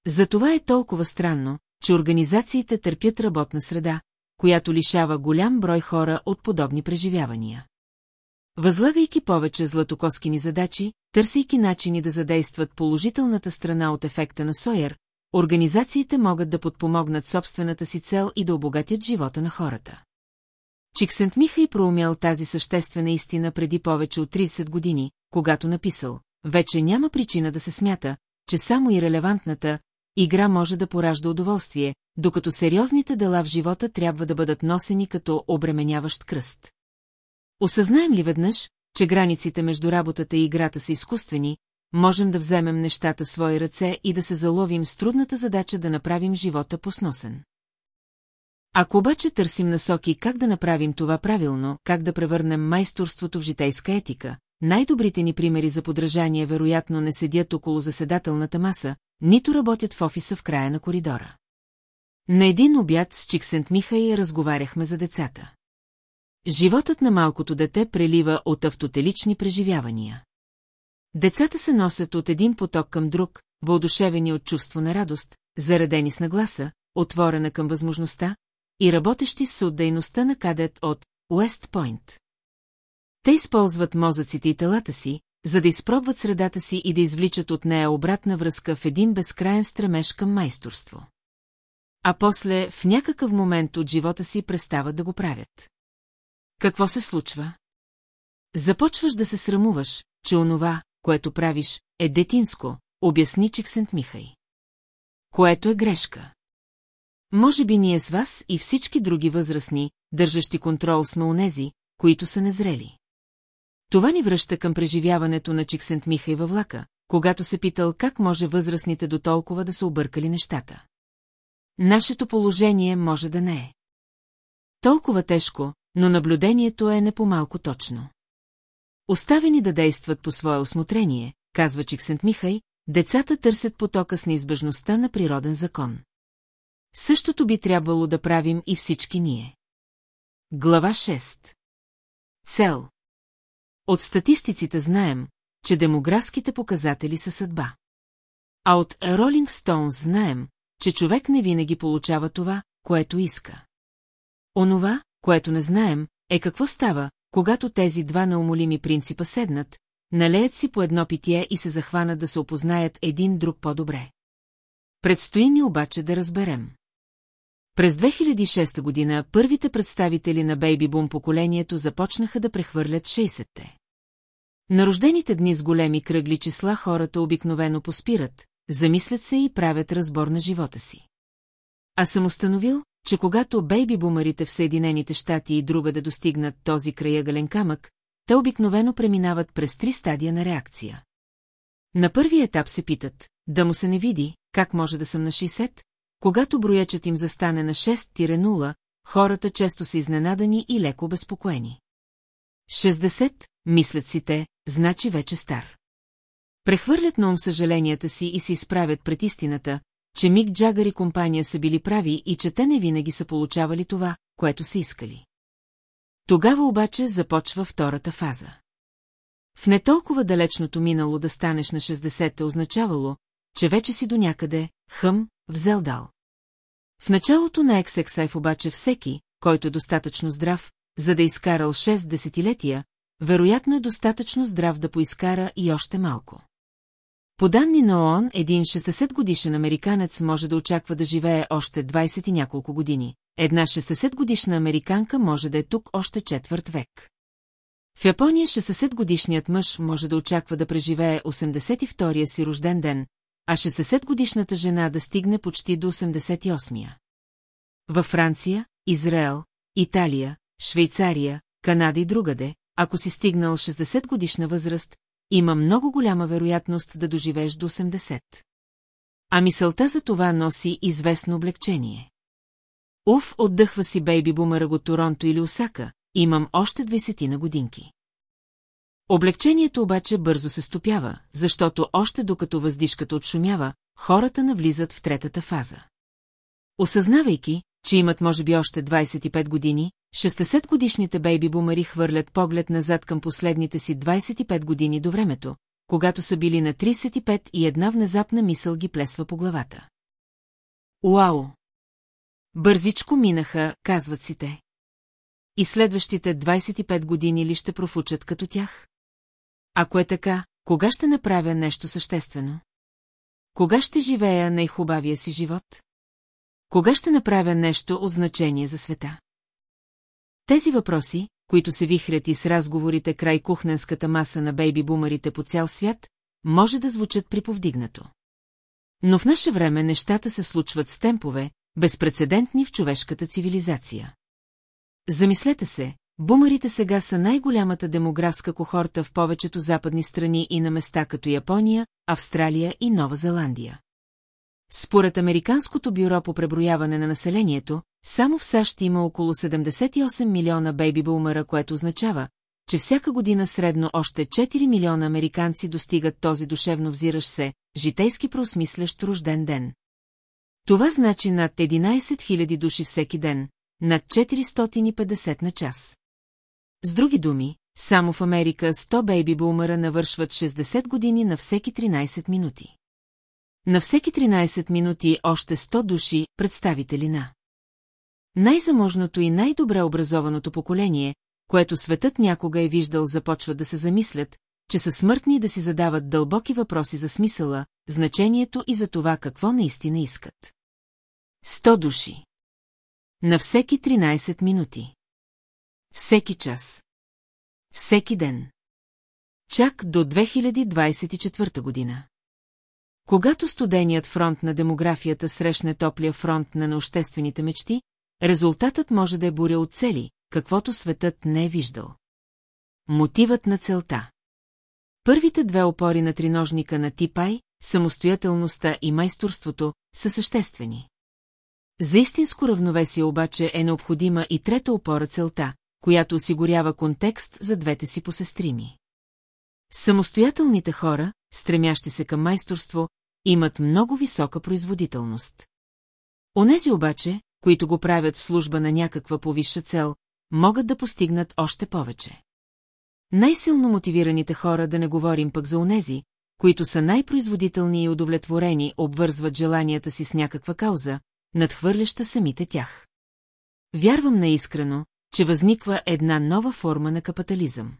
[SPEAKER 1] Затова е толкова странно, че организациите търпят работна среда, която лишава голям брой хора от подобни преживявания. Възлагайки повече златокоскини задачи, търсейки начини да задействат положителната страна от ефекта на Сойер, организациите могат да подпомогнат собствената си цел и да обогатят живота на хората. Чиксент Михай проумял тази съществена истина преди повече от 30 години, когато написал, вече няма причина да се смята, че само и релевантната игра може да поражда удоволствие, докато сериозните дела в живота трябва да бъдат носени като обременяващ кръст. Осъзнаем ли веднъж, че границите между работата и играта са изкуствени, можем да вземем нещата в свои ръце и да се заловим с трудната задача да направим живота посносен. Ако обаче търсим насоки как да направим това правилно, как да превърнем майсторството в житейска етика, най-добрите ни примери за подражание вероятно не седят около заседателната маса, нито работят в офиса в края на коридора. На един обяд с Чиксент Михай разговаряхме за децата. Животът на малкото дете прелива от автотелични преживявания. Децата се носят от един поток към друг, въодушевени от чувство на радост, заредени с нагласа, отворена към възможността и работещи с от дейността на кадет от Уест Пойнт. Те използват мозъците и телата си, за да изпробват средата си и да извличат от нея обратна връзка в един безкрайен стремеж към майсторство. А после в някакъв момент от живота си престават да го правят. Какво се случва? Започваш да се срамуваш, че онова, което правиш, е детинско, обясни Чиксент Михай. Което е грешка. Може би ние с вас и всички други възрастни, държащи контрол сме онези, които са незрели. Това ни връща към преживяването на Чиксент Михай във влака, когато се питал как може възрастните до толкова да са объркали нещата. Нашето положение може да не е. Толкова тежко, но наблюдението е не по-малко точно. Оставени да действат по свое осмотрение, казва Чиксент Михай, децата търсят потока с неизбежността на природен закон. Същото би трябвало да правим и всички ние. Глава 6 Цел От статистиците знаем, че демографските показатели са съдба. А от Rolling Stones знаем, че човек не винаги получава това, което иска. Онова, което не знаем, е какво става, когато тези два неумолими принципа седнат, налеят си по едно питие и се захванат да се опознаят един друг по-добре. Предстои ни обаче да разберем. През 2006 година първите представители на бейби-бум поколението започнаха да прехвърлят 60-те. На рождените дни с големи кръгли числа хората обикновено поспират, замислят се и правят разбор на живота си. А съм установил, че когато бейби-бумарите в Съединените щати и друга да достигнат този краягален камък, те обикновено преминават през три стадия на реакция. На първи етап се питат, да му се не види, как може да съм на 60, когато броячът им застане на 6-0, хората често са изненадани и леко обезпокоени. 60, мислят си те, значи вече стар. Прехвърлят на ум съжаленията си и се изправят пред истината, че Мик Джагър и компания са били прави и че те не винаги са получавали това, което са искали. Тогава обаче започва втората фаза. В не толкова далечното минало да станеш на 60 е означавало, че вече си до някъде, хъм, взел дал. В началото на XXF обаче всеки, който е достатъчно здрав, за да изкарал 6 десетилетия, вероятно е достатъчно здрав да поизкара и още малко. По данни на ООН, един 60-годишен американец може да очаква да живее още 20 и няколко години. Една 60-годишна американка може да е тук още четвърт век. В Япония 60-годишният мъж може да очаква да преживее 82-я си рожден ден, а 60-годишната жена да стигне почти до 88-я. Във Франция, Израел, Италия, Швейцария, Канада и другаде, ако си стигнал 60 годишна възраст, има много голяма вероятност да доживееш до 80. А мисълта за това носи известно облегчение. Уф, отдъхва си бейби бумъра от Торонто или Осака, имам още 20 на годинки. Облегчението обаче бързо се стопява, защото още докато въздишката отшумява, хората навлизат в третата фаза. Осъзнавайки, че имат може би още 25 години, 60-годишните бейби-бумари хвърлят поглед назад към последните си 25 години до времето, когато са били на 35 и една внезапна мисъл ги плесва по главата. Уау! Бързичко минаха, казват си те. И следващите 25 години ли ще профучат като тях? Ако е така, кога ще направя нещо съществено? Кога ще живея най-хубавия си живот? Кога ще направя нещо от значение за света? Тези въпроси, които се вихрят и с разговорите край кухненската маса на бейби-бумарите по цял свят, може да звучат приповдигнато. Но в наше време нещата се случват с темпове, безпредседентни в човешката цивилизация. Замислете се, бумарите сега са най-голямата демографска кохорта в повечето западни страни и на места като Япония, Австралия и Нова Зеландия. Според Американското бюро по преброяване на населението, само в САЩ има около 78 милиона бейби бумъра, което означава, че всяка година средно още 4 милиона американци достигат този душевно взиращ се, житейски проосмислящ рожден ден. Това значи над 11 000 души всеки ден, над 450 на час. С други думи, само в Америка 100 бейби бумъра навършват 60 години на всеки 13 минути. На всеки 13 минути още 100 души, представители на най-заможното и най-добре образованото поколение, което светът някога е виждал, започва да се замислят, че са смъртни да си задават дълбоки въпроси за смисъла, значението и за това какво наистина искат. Сто души. На всеки 13 минути. Всеки час. Всеки ден. Чак до 2024 година. Когато студеният фронт на демографията срещне топлия фронт на неоществените мечти, резултатът може да е буря от цели, каквото светът не е виждал. Мотивът на целта Първите две опори на триножника на Типай, самостоятелността и майсторството, са съществени. За истинско равновесие обаче е необходима и трета опора целта, която осигурява контекст за двете си посестрими. Самостоятелните хора, стремящи се към майсторство, имат много висока производителност. Онези обаче, които го правят в служба на някаква повисша цел, могат да постигнат още повече. Най-силно мотивираните хора, да не говорим пък за онези, които са най-производителни и удовлетворени, обвързват желанията си с някаква кауза, надхвърляща самите тях. Вярвам наискрено, че възниква една нова форма на капитализъм.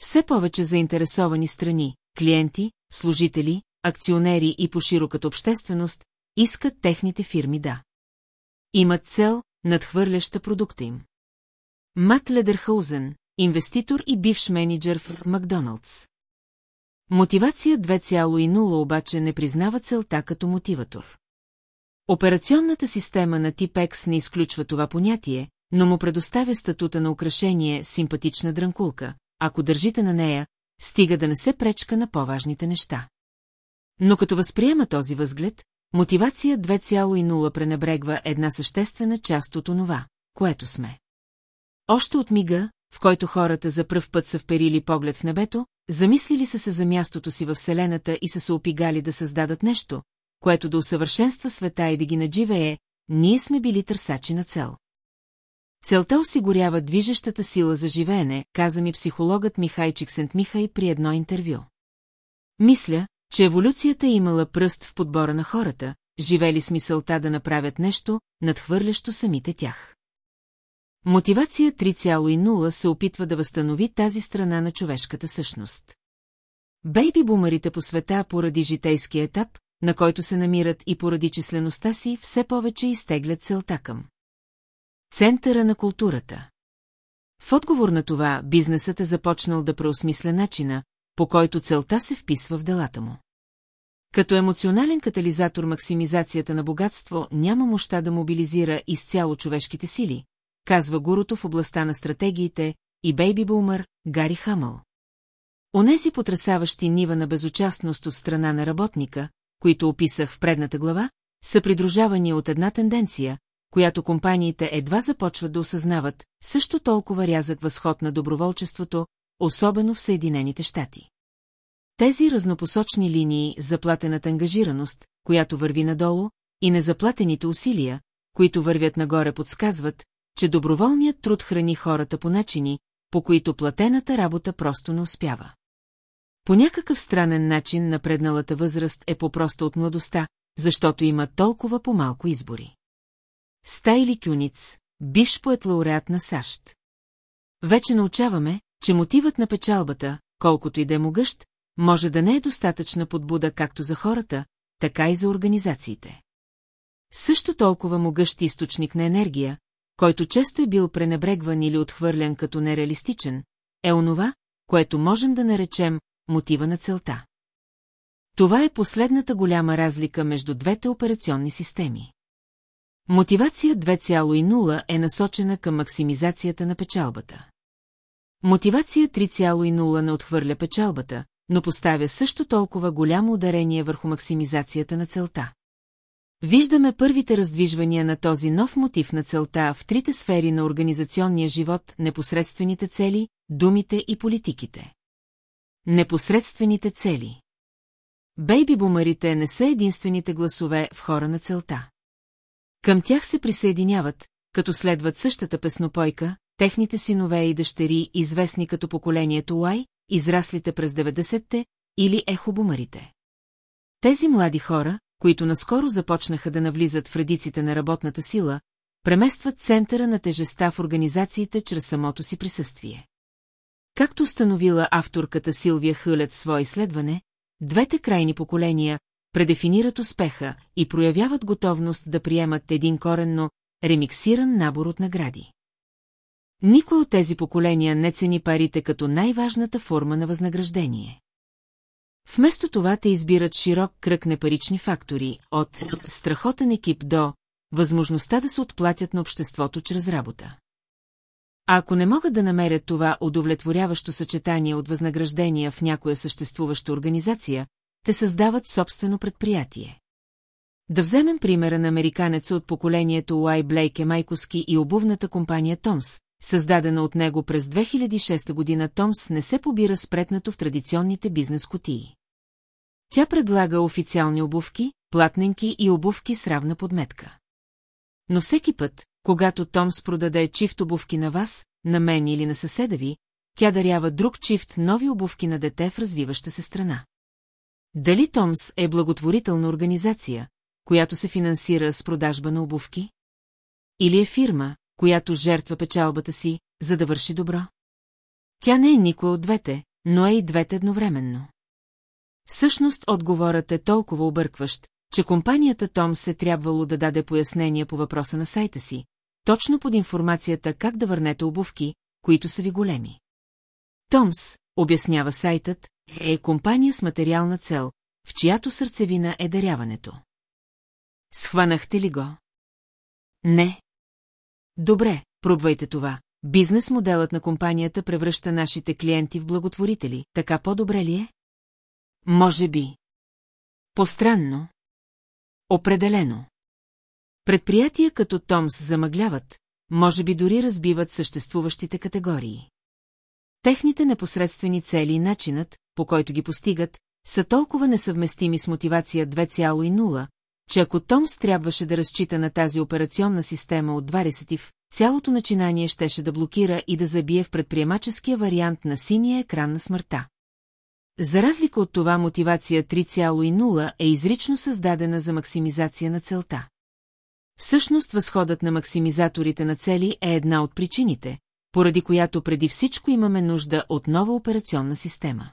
[SPEAKER 1] Все повече заинтересовани страни, клиенти, служители, акционери и по-широката общественост искат техните фирми да. Имат цел, надхвърляща продукта им. Мат Ледерхаузен, инвеститор и бивш менеджер в Макдоналдс. Мотивация 2.0 обаче не признава целта като мотиватор. Операционната система на Типекс не изключва това понятие, но му предоставя статута на украшение симпатична дрънкулка, ако държите на нея, стига да не се пречка на по-важните неща. Но като възприема този възглед, мотивация 2.0 пренебрегва една съществена част от онова, което сме. Още от мига, в който хората за пръв път са вперили поглед в небето, замислили са се за мястото си във Вселената и са се опигали да създадат нещо, което да усъвършенства света и да ги надживее, ние сме били търсачи на цел. Целта осигурява движещата сила за живеене, каза ми психологът Михай Чиксент Михай при едно интервю. Мисля, че еволюцията е имала пръст в подбора на хората, живели с мисълта да направят нещо, надхвърлящо самите тях. Мотивация 3.0 се опитва да възстанови тази страна на човешката същност. Бейби бумарите по света поради житейския етап, на който се намират и поради числеността си, все повече изтеглят целта към. Центъра на културата. В отговор на това, бизнесът е започнал да преосмисля начина, по който целта се вписва в делата му. Като емоционален катализатор максимизацията на богатство няма мощта да мобилизира изцяло човешките сили, казва гурото в областта на стратегиите и бейби бумър Гари Хамъл. Онези потрясаващи нива на безучастност от страна на работника, които описах в предната глава, са придружавани от една тенденция, която компаниите едва започват да осъзнават, също толкова рязък възход на доброволчеството, особено в Съединените щати. Тези разнопосочни линии, заплатената ангажираност, която върви надолу, и незаплатените усилия, които вървят нагоре подсказват, че доброволният труд храни хората по начини, по които платената работа просто не успява. По някакъв странен начин напредналата възраст е по-проста от младостта, защото има толкова по-малко избори. Стайли Кюниц, бивш поет-лауреат на САЩ. Вече научаваме, че мотивът на печалбата, колкото и да е могъщ, може да не е достатъчна подбуда както за хората, така и за организациите. Също толкова могъщ източник на енергия, който често е бил пренебрегван или отхвърлен като нереалистичен, е онова, което можем да наречем мотива на целта. Това е последната голяма разлика между двете операционни системи. Мотивация 2.0 е насочена към максимизацията на печалбата. Мотивация 3.0 не отхвърля печалбата, но поставя също толкова голямо ударение върху максимизацията на целта. Виждаме първите раздвижвания на този нов мотив на целта в трите сфери на организационния живот, непосредствените цели, думите и политиките. Непосредствените цели Бейби-бумарите не са единствените гласове в хора на целта. Към тях се присъединяват, като следват същата песнопойка, техните синове и дъщери, известни като поколението Лай, израслите през 90-те, или ехобумарите. Тези млади хора, които наскоро започнаха да навлизат в редиците на работната сила, преместват центъра на тежеста в организациите чрез самото си присъствие. Както установила авторката Силвия Хълет в свое изследване, двете крайни поколения предефинират успеха и проявяват готовност да приемат един коренно, ремиксиран набор от награди. Никой от тези поколения не цени парите като най-важната форма на възнаграждение. Вместо това те избират широк кръг непарични фактори, от страхотен екип до възможността да се отплатят на обществото чрез работа. А ако не могат да намерят това удовлетворяващо съчетание от възнаграждения в някоя съществуваща организация, те създават собствено предприятие. Да вземем примера на американеца от поколението Уай Блейке Майкоски и обувната компания Томс, създадена от него през 2006 година Томс не се побира спретнато в традиционните бизнес котии. Тя предлага официални обувки, платненки и обувки с равна подметка. Но всеки път, когато Томс продаде чифт обувки на вас, на мен или на съседа ви, тя дарява друг чифт нови обувки на дете в развиваща се страна. Дали Томс е благотворителна организация, която се финансира с продажба на обувки? Или е фирма, която жертва печалбата си, за да върши добро? Тя не е никой от двете, но е и двете едновременно. Всъщност отговорът е толкова объркващ, че компанията Том се трябвало да даде пояснение по въпроса на сайта си, точно под информацията как да върнете обувки, които са ви големи. Томс, обяснява сайтът, е компания с материална цел, в чиято сърцевина е даряването. Схванахте ли го? Не. Добре, пробвайте това. Бизнес моделът на компанията превръща нашите клиенти в благотворители, така по-добре ли е? Може би. Постранно. Определено. Предприятия като Томс замъгляват, може би дори разбиват съществуващите категории. Техните непосредствени цели и начинът, по който ги постигат, са толкова несъвместими с мотивация 2,0, че ако Томс трябваше да разчита на тази операционна система от 20 в, цялото начинание щеше да блокира и да забие в предприемаческия вариант на синия екран на смъртта. За разлика от това мотивация 3,0 е изрично създадена за максимизация на целта. Всъщност възходът на максимизаторите на цели е една от причините, поради която преди всичко имаме нужда от нова операционна система.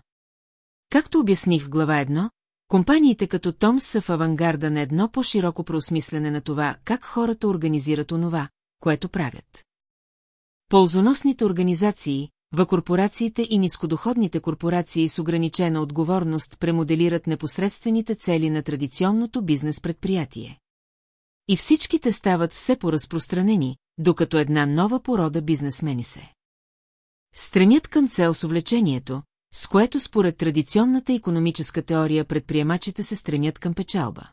[SPEAKER 1] Както обясних в глава 1, компаниите като Томс са в авангарда на едно по-широко проосмислене на това, как хората организират онова, което правят. Ползоносните организации, в корпорациите и нискодоходните корпорации с ограничена отговорност премоделират непосредствените цели на традиционното бизнес предприятие. И всичките стават все по-разпространени, докато една нова порода бизнесмени се. Стремят към цел с увлечението, с което според традиционната економическа теория предприемачите се стремят към печалба.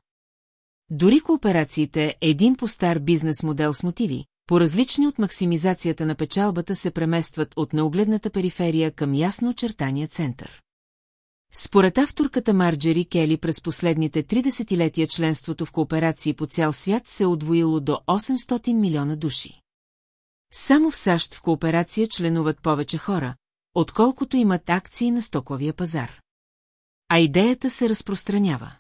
[SPEAKER 1] Дори кооперациите, един по-стар бизнес модел с мотиви, по-различни от максимизацията на печалбата се преместват от неогледната периферия към ясно очертания център. Според авторката Марджери Кели през последните три десетилетия членството в кооперации по цял свят се е удвоило до 800 милиона души. Само в САЩ в кооперация членуват повече хора, отколкото имат акции на стоковия пазар. А идеята се разпространява.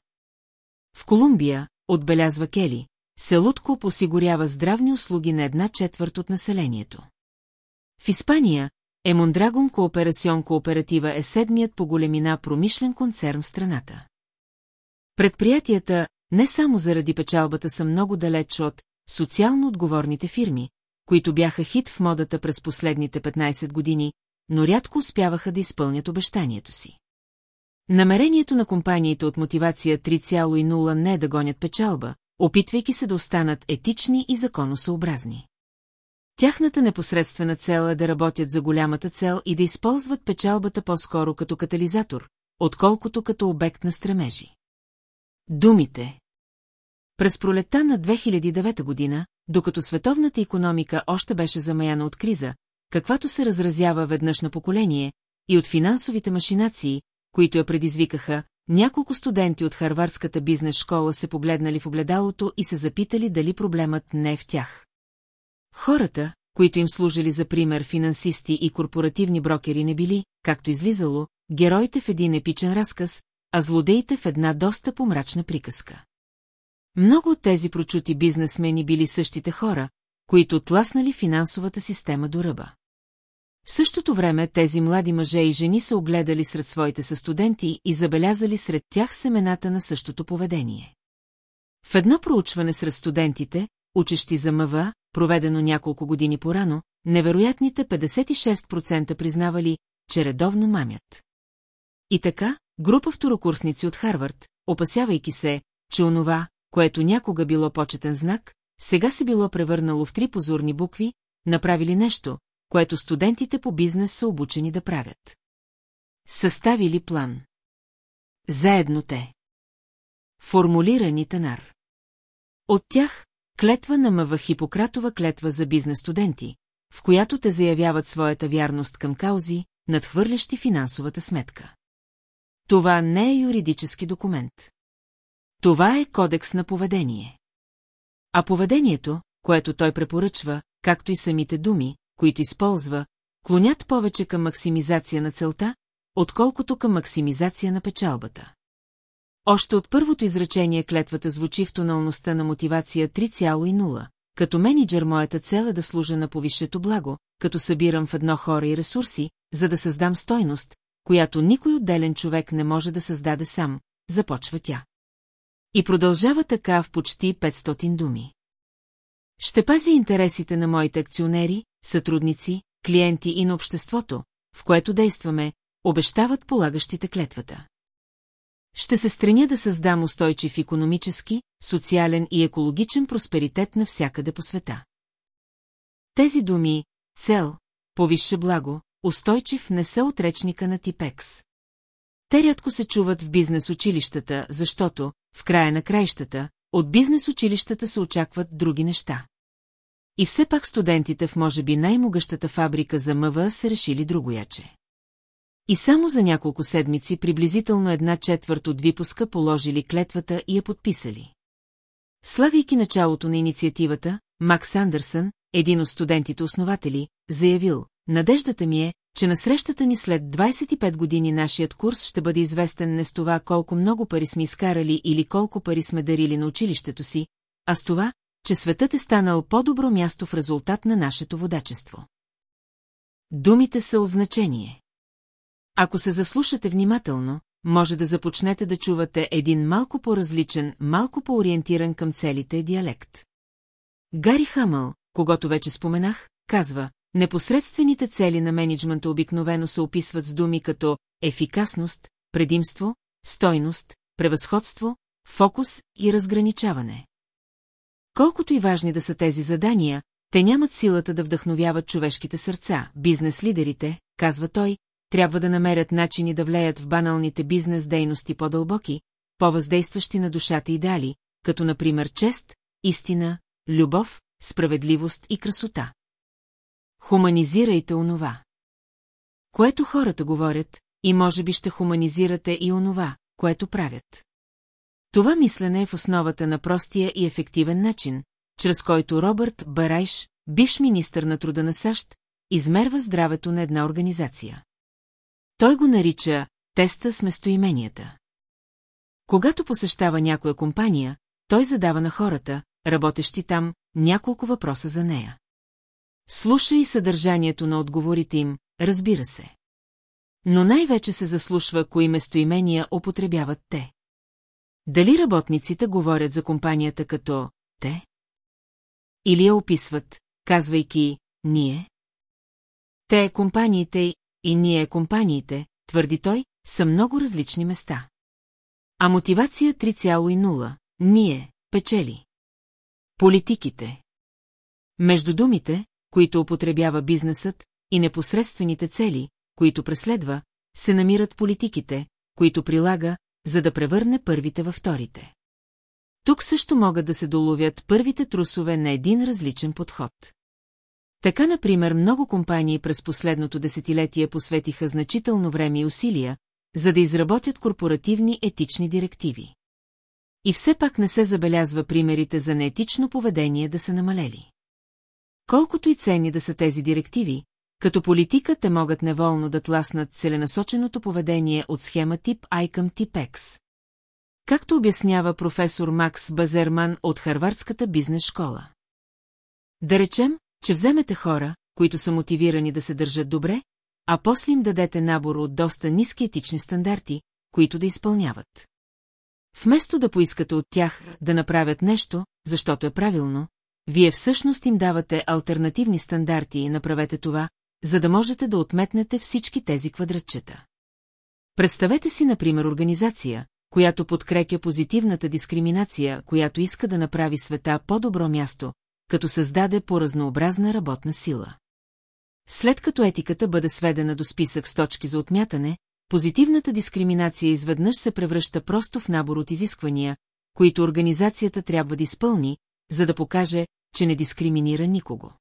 [SPEAKER 1] В Колумбия, отбелязва Кели, селутко осигурява здравни услуги на една четвърт от населението. В Испания, Емондрагон Кооперасион Кооператива е седмият по големина промишлен концерн в страната. Предприятията не само заради печалбата са много далеч от социално отговорните фирми, които бяха хит в модата през последните 15 години, но рядко успяваха да изпълнят обещанието си. Намерението на компаниите от мотивация 3,0 не е да гонят печалба, опитвайки се да останат етични и законосъобразни. Тяхната непосредствена цел е да работят за голямата цел и да използват печалбата по-скоро като катализатор, отколкото като обект на стремежи. Думите През пролета на 2009 година, докато световната економика още беше замаяна от криза, каквато се разразява веднъж на поколение, и от финансовите машинации, които я предизвикаха, няколко студенти от Харвардската бизнес школа се погледнали в огледалото и се запитали дали проблемът не е в тях. Хората, които им служили за пример финансисти и корпоративни брокери не били, както излизало, героите в един епичен разказ, а злодеите в една доста помрачна приказка. Много от тези прочути бизнесмени били същите хора, които тласнали финансовата система до ръба. В същото време тези млади мъже и жени се огледали сред своите състуденти и забелязали сред тях семената на същото поведение. В едно проучване сред студентите, учещи за МВ, проведено няколко години порано, невероятните 56% признавали, че редовно мамят. И така, Група второкурсници от Харвард, опасявайки се, че онова, което някога било почетен знак, сега се било превърнало в три позорни букви, направили нещо, което студентите по бизнес са обучени да правят. Съставили план. Заедно те. Формулирани тенар. От тях клетва намъва Хипократова клетва за бизнес студенти, в която те заявяват своята вярност към каузи, надхвърлящи финансовата сметка. Това не е юридически документ. Това е кодекс на поведение. А поведението, което той препоръчва, както и самите думи, които използва, клонят повече към максимизация на целта, отколкото към максимизация на печалбата. Още от първото изречение клетвата звучи в тоналността на мотивация 3,0. Като менеджер моята цел е да служа на повисшето благо, като събирам в едно хора и ресурси, за да създам стойност, която никой отделен човек не може да създаде сам, започва тя. И продължава така в почти 500 думи. Ще пази интересите на моите акционери, сътрудници, клиенти и на обществото, в което действаме, обещават полагащите клетвата. Ще се стреня да създам устойчив економически, социален и екологичен просперитет навсякъде по света. Тези думи – цел, повисше благо, устойчив не са отречника на Типекс. Те рядко се чуват в бизнес училищата, защото, в края на краищата, от бизнес училищата се очакват други неща. И все пак студентите в може би най-могъщата фабрика за МВ се решили другояче. И само за няколко седмици приблизително една четвърт от випуска положили клетвата и я подписали. Слагайки началото на инициативата, Макс Андерсън, един от студентите-основатели, заявил, надеждата ми е, че на срещата ни след 25 години нашият курс ще бъде известен не с това колко много пари сме изкарали или колко пари сме дарили на училището си, а с това, че светът е станал по-добро място в резултат на нашето водачество. Думите са означение. Ако се заслушате внимателно, може да започнете да чувате един малко по-различен, малко по-ориентиран към целите диалект. Гари Хамъл, когато вече споменах, казва, непосредствените цели на менеджмента обикновено се описват с думи като ефикасност, предимство, стойност, превъзходство, фокус и разграничаване. Колкото и важни да са тези задания, те нямат силата да вдъхновяват човешките сърца. Бизнес-лидерите, казва той, трябва да намерят начини да влеят в баналните бизнес дейности по-дълбоки, по-въздействащи на душата идеали, като например чест, истина, любов, справедливост и красота. Хуманизирайте онова. Което хората говорят, и може би ще хуманизирате и онова, което правят. Това мислене е в основата на простия и ефективен начин, чрез който Робърт Барайш, бивш министър на труда на САЩ, измерва здравето на една организация. Той го нарича теста с местоименията. Когато посещава някоя компания, той задава на хората, работещи там, няколко въпроса за нея. Слуша и съдържанието на отговорите им, разбира се. Но най-вече се заслушва, кои местоимения употребяват те. Дали работниците говорят за компанията като «те»? Или я описват, казвайки «ние»? Те е компаниите и ние компаниите, твърди той, са много различни места. А мотивация 3,0 – ние, печели. Политиките. Между думите, които употребява бизнесът, и непосредствените цели, които преследва, се намират политиките, които прилага, за да превърне първите във вторите. Тук също могат да се доловят първите трусове на един различен подход. Така, например, много компании през последното десетилетие посветиха значително време и усилия, за да изработят корпоративни етични директиви. И все пак не се забелязва примерите за неетично поведение да са намалели. Колкото и ценни да са тези директиви, като политика те могат неволно да тласнат целенасоченото поведение от схема тип I към тип X. Както обяснява професор Макс Базерман от Харвардската бизнес школа. Да речем, че вземете хора, които са мотивирани да се държат добре, а после им дадете набор от доста ниски етични стандарти, които да изпълняват. Вместо да поискате от тях да направят нещо, защото е правилно, вие всъщност им давате альтернативни стандарти и направете това, за да можете да отметнете всички тези квадратчета. Представете си, например, организация, която подкрепя позитивната дискриминация, която иска да направи света по-добро място, като създаде по-разнообразна работна сила. След като етиката бъде сведена до списък с точки за отмятане, позитивната дискриминация изведнъж се превръща просто в набор от изисквания, които организацията трябва да изпълни, за да покаже, че не дискриминира никого.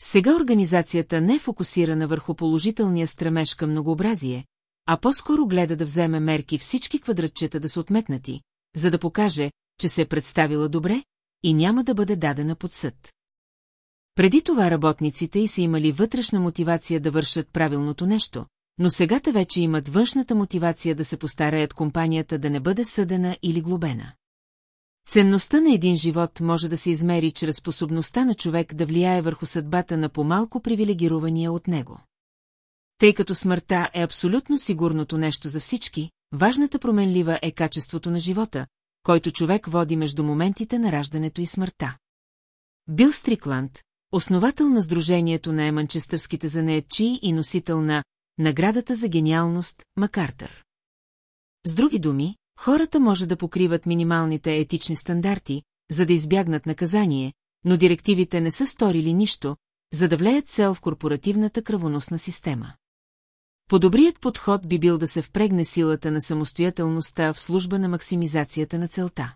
[SPEAKER 1] Сега организацията не е фокусирана върху положителния стремеж към многообразие, а по-скоро гледа да вземе мерки всички квадратчета да са отметнати, за да покаже, че се е представила добре и няма да бъде дадена под съд. Преди това работниците и са имали вътрешна мотивация да вършат правилното нещо, но сега те вече имат външната мотивация да се постараят компанията да не бъде съдена или глобена. Ценността на един живот може да се измери чрез способността на човек да влияе върху съдбата на по-малко привилегирования от него. Тъй като смъртта е абсолютно сигурното нещо за всички, важната променлива е качеството на живота, който човек води между моментите на раждането и смъртта. Бил Стрикланд, основател на Сдружението на еманчестърските занаятчи и носител на наградата за гениалност Макартър. С други думи, хората може да покриват минималните етични стандарти, за да избягнат наказание, но директивите не са сторили нищо, за да влеят цел в корпоративната кръвоносна система. Подобрият подход би бил да се впрегне силата на самостоятелността в служба на максимизацията на целта.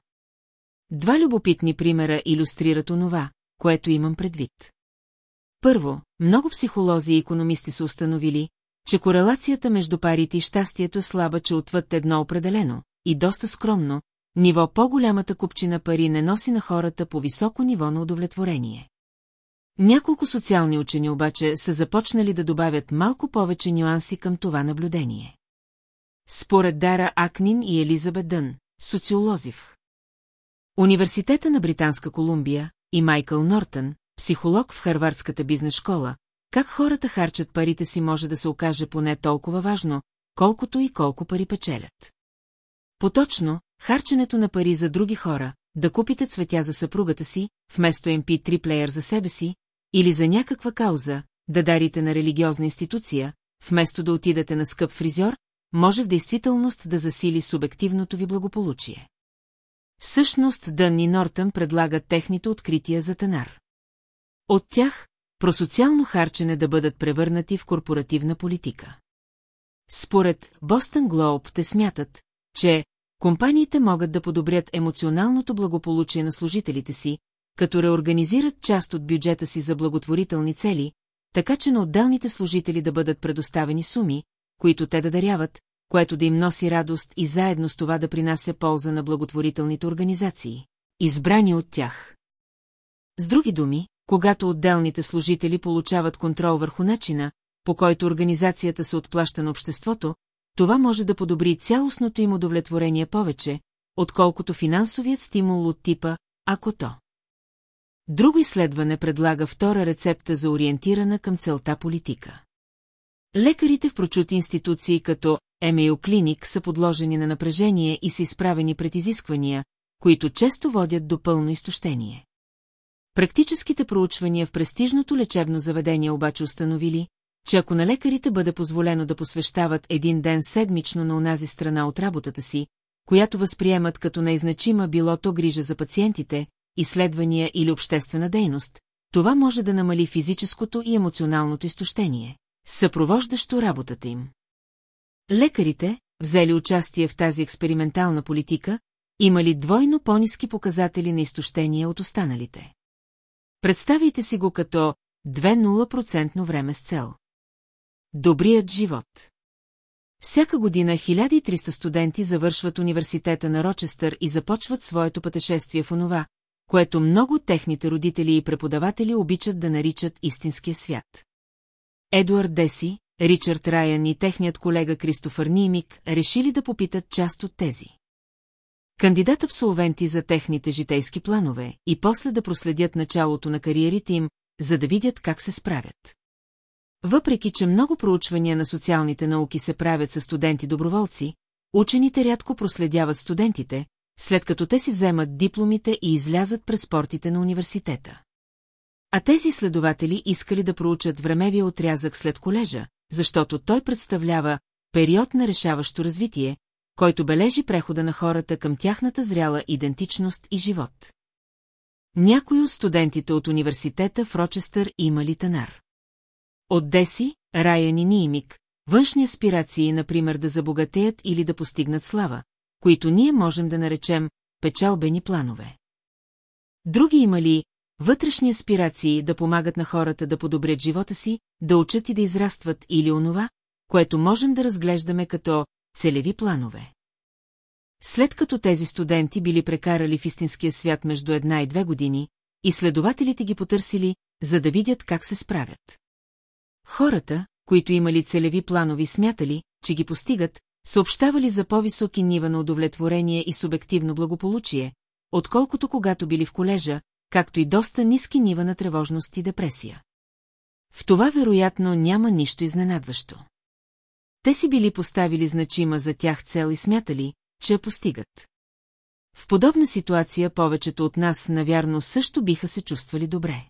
[SPEAKER 1] Два любопитни примера иллюстрират онова, което имам предвид. Първо, много психолози и економисти са установили, че корелацията между парите и щастието е слаба, че отвъд едно определено, и доста скромно, ниво по-голямата купчина пари не носи на хората по високо ниво на удовлетворение. Няколко социални учени обаче са започнали да добавят малко повече нюанси към това наблюдение. Според Дара Акнин и Елизабет Дън, социолозив. Университета на Британска Колумбия и Майкъл Нортън, психолог в Харвардската бизнес школа, как хората харчат парите си може да се окаже поне толкова важно, колкото и колко пари печелят. Поточно, харченето на пари за други хора, да купите цветя за съпругата си, вместо MP3 плеер за себе си, или за някаква кауза, да дарите на религиозна институция, вместо да отидете на скъп фризьор, може в действителност да засили субективното ви благополучие. Всъщност Дън и Нортън предлагат техните открития за Танар. От тях, просоциално харчене да бъдат превърнати в корпоративна политика. Според Бостън Глоуб те смятат, че компаниите могат да подобрят емоционалното благополучие на служителите си, като реорганизират част от бюджета си за благотворителни цели, така че на отделните служители да бъдат предоставени суми, които те да даряват, което да им носи радост и заедно с това да принася полза на благотворителните организации, избрани от тях. С други думи, когато отделните служители получават контрол върху начина, по който организацията се отплаща на обществото, това може да подобри цялостното им удовлетворение повече, отколкото финансовият стимул от типа «ако то». Друго изследване предлага втора рецепта за ориентирана към целта политика. Лекарите в прочути институции като Емейл Клиник са подложени на напрежение и са изправени пред изисквания, които често водят до пълно изтощение. Практическите проучвания в престижното лечебно заведение обаче установили, че ако на лекарите бъде позволено да посвещават един ден седмично на онази страна от работата си, която възприемат като неизначима било то грижа за пациентите, изследвания или обществена дейност, това може да намали физическото и емоционалното изтощение, съпровождащо работата им. Лекарите, взели участие в тази експериментална политика, имали двойно по-низки показатели на изтощение от останалите. Представите си го като 2-0% време с цел. Добрият живот Всяка година 1300 студенти завършват университета на Рочестър и започват своето пътешествие в онова, което много техните родители и преподаватели обичат да наричат истинския свят. Едуард Деси, Ричард Райан и техният колега Кристофър Нимик решили да попитат част от тези. Кандидат-абсолвенти за техните житейски планове и после да проследят началото на кариерите им, за да видят как се справят. Въпреки, че много проучвания на социалните науки се правят с студенти-доброволци, учените рядко проследяват студентите, след като те си вземат дипломите и излязат през портите на университета. А тези следователи искали да проучат времевия отрязък след колежа, защото той представлява период на решаващо развитие, който бележи прехода на хората към тяхната зряла идентичност и живот. Някои от студентите от университета в Рочестър имали танар. От Деси, Райан и Ниимик, външни аспирации, например да забогатеят или да постигнат слава, които ние можем да наречем печалбени планове. Други имали вътрешни аспирации да помагат на хората да подобрят живота си, да учат и да израстват или онова, което можем да разглеждаме като целеви планове. След като тези студенти били прекарали в истинския свят между една и две години, изследователите ги потърсили, за да видят как се справят. Хората, които имали целеви планови смятали, че ги постигат, съобщавали за по-високи нива на удовлетворение и субективно благополучие, отколкото когато били в колежа, както и доста ниски нива на тревожност и депресия. В това вероятно няма нищо изненадващо. Те си били поставили значима за тях цел и смятали, че я постигат. В подобна ситуация повечето от нас, навярно, също биха се чувствали добре.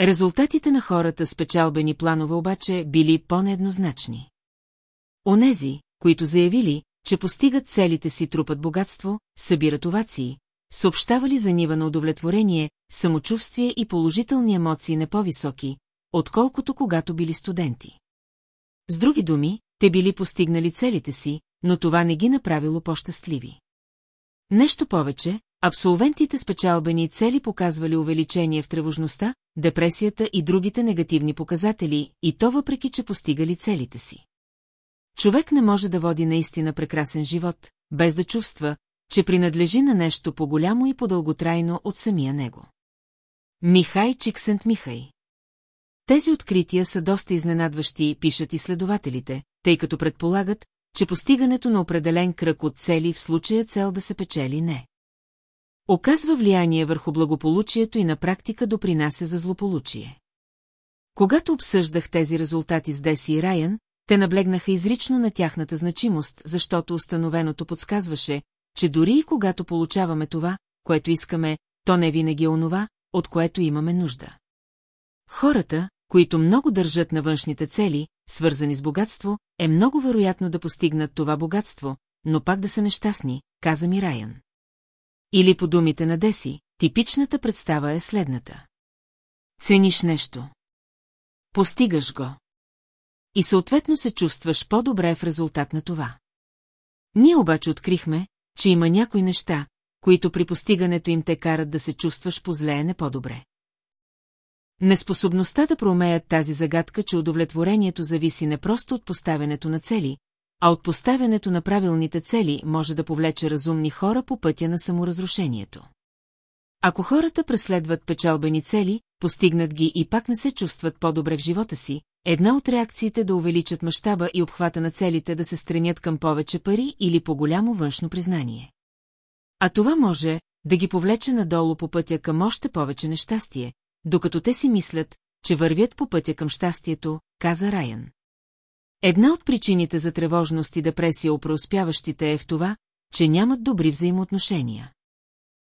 [SPEAKER 1] Резултатите на хората с печалбени планове обаче били по-нееднозначни. Онези, които заявили, че постигат целите си трупат богатство, събират овации, съобщавали за нива на удовлетворение, самочувствие и положителни емоции не по-високи, отколкото когато били студенти. С други думи, те били постигнали целите си, но това не ги направило по-щастливи. Нещо повече, абсолвентите с печалбени цели показвали увеличение в тревожността, депресията и другите негативни показатели, и то въпреки, че постигали целите си. Човек не може да води наистина прекрасен живот, без да чувства, че принадлежи на нещо по-голямо и по-дълготрайно от самия него. Михай Чиксент Михай Тези открития са доста изненадващи, пишат изследователите, тъй като предполагат, че постигането на определен кръг от цели в случая цел да се печели не. Оказва влияние върху благополучието и на практика допринася за злополучие. Когато обсъждах тези резултати с Деси и Райан, те наблегнаха изрично на тяхната значимост, защото установеното подсказваше, че дори и когато получаваме това, което искаме, то не винаги е онова, от което имаме нужда. Хората, които много държат на външните цели, свързани с богатство, е много вероятно да постигнат това богатство, но пак да са нещастни, каза ми Райан. Или по думите на Деси, типичната представа е следната. Цениш нещо. Постигаш го. И съответно се чувстваш по-добре в резултат на това. Ние обаче открихме, че има някои неща, които при постигането им те карат да се чувстваш позлеене по-добре. Неспособността да проумеят тази загадка, че удовлетворението зависи не просто от поставянето на цели, а от поставянето на правилните цели може да повлече разумни хора по пътя на саморазрушението. Ако хората преследват печалбени цели, постигнат ги и пак не се чувстват по-добре в живота си, една от реакциите да увеличат мащаба и обхвата на целите да се стремят към повече пари или по-голямо външно признание. А това може да ги повлече надолу по пътя към още повече нещастие, докато те си мислят, че вървят по пътя към щастието, каза Райан. Една от причините за тревожност и депресия у преуспяващите е в това, че нямат добри взаимоотношения.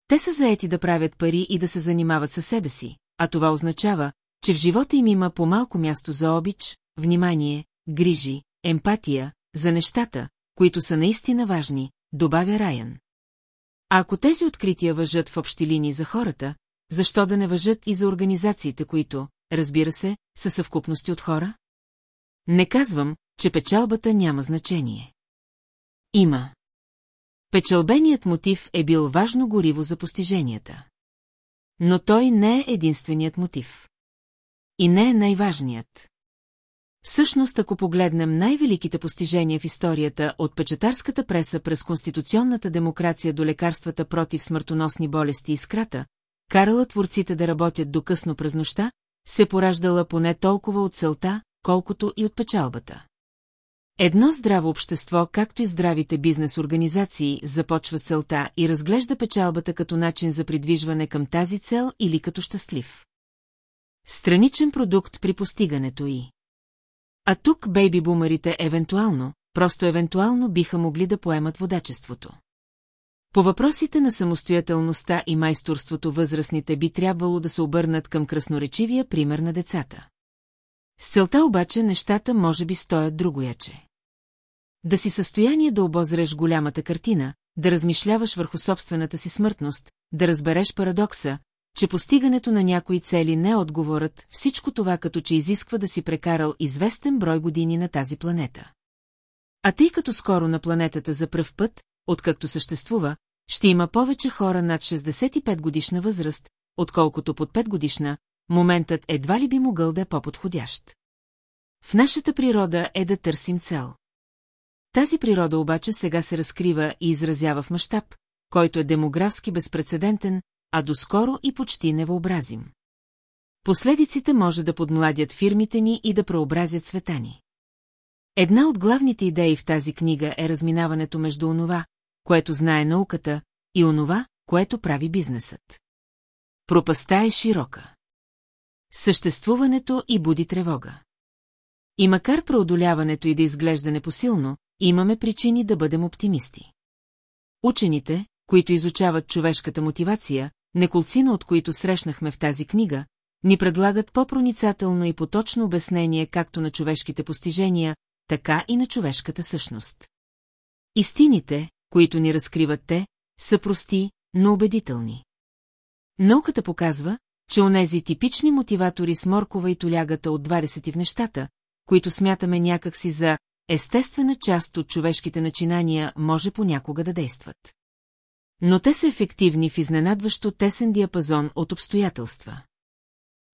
[SPEAKER 1] Те са заети да правят пари и да се занимават със себе си, а това означава, че в живота им има по-малко място за обич, внимание, грижи, емпатия, за нещата, които са наистина важни, добавя Райан. А ако тези открития въжат в общи линии за хората, защо да не въжат и за организациите, които, разбира се, са съвкупности от хора? Не казвам, че печалбата няма значение. Има. Печалбеният мотив е бил важно гориво за постиженията. Но той не е единственият мотив. И не е най-важният. Всъщност, ако погледнем най-великите постижения в историята от печатарската преса през конституционната демокрация до лекарствата против смъртоносни болести и скрата, карала творците да работят до късно през нощта, се пораждала поне толкова от целта, колкото и от печалбата. Едно здраво общество, както и здравите бизнес организации, започва целта и разглежда печалбата като начин за придвижване към тази цел или като щастлив. Страничен продукт при постигането й. А тук бейби-бумарите евентуално, просто евентуално биха могли да поемат водачеството. По въпросите на самостоятелността и майсторството възрастните би трябвало да се обърнат към красноречивия пример на децата. С целта обаче нещата може би стоят другояче. Да си състояние да обозреш голямата картина, да размишляваш върху собствената си смъртност, да разбереш парадокса, че постигането на някои цели не е отговорът, всичко това като че изисква да си прекарал известен брой години на тази планета. А тъй като скоро на планетата за пръв път, откакто съществува, ще има повече хора над 65 годишна възраст, отколкото под 5 годишна, моментът едва ли би могъл да е по-подходящ. В нашата природа е да търсим цел. Тази природа обаче сега се разкрива и изразява в мащаб, който е демографски безпредседентен, а доскоро и почти невъобразим. Последиците може да подмладят фирмите ни и да преобразят света ни. Една от главните идеи в тази книга е разминаването между онова, което знае науката, и онова, което прави бизнесът. Пропаста е широка. Съществуването и буди тревога. И макар преодоляването и да изглежда непосилно, имаме причини да бъдем оптимисти. Учените, които изучават човешката мотивация, неколцина от които срещнахме в тази книга, ни предлагат по-проницателно и поточно обяснение както на човешките постижения, така и на човешката същност. Истините, които ни разкриват те, са прости, но убедителни. Науката показва, че онези типични мотиватори с моркова и толягата от 20 в нещата, които смятаме някакси за естествена част от човешките начинания, може понякога да действат. Но те са ефективни в изненадващо тесен диапазон от обстоятелства.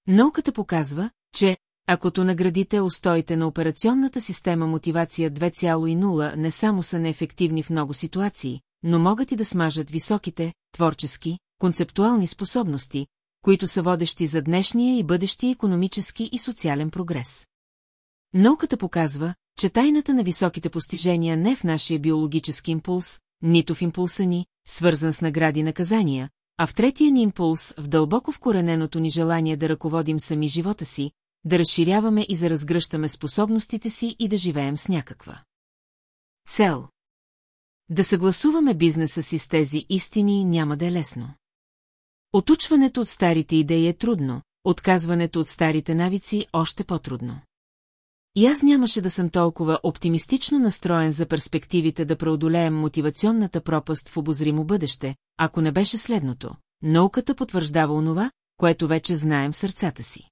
[SPEAKER 1] Науката показва, че, акото наградите устоите на операционната система мотивация 2,0 не само са неефективни в много ситуации, но могат и да смажат високите, творчески, концептуални способности, които са водещи за днешния и бъдещия економически и социален прогрес. Науката показва, че тайната на високите постижения не е в нашия биологически импулс, нито в импулса ни, свързан с награди и наказания, а в третия ни импулс, в дълбоко вкорененото ни желание да ръководим сами живота си, да разширяваме и заразгръщаме способностите си и да живеем с някаква. Цел Да съгласуваме бизнеса си с тези истини няма да е лесно. Отучването от старите идеи е трудно, отказването от старите навици още по-трудно. И аз нямаше да съм толкова оптимистично настроен за перспективите да преодолеем мотивационната пропаст в обозримо бъдеще, ако не беше следното. Науката потвърждава онова, което вече знаем в сърцата си.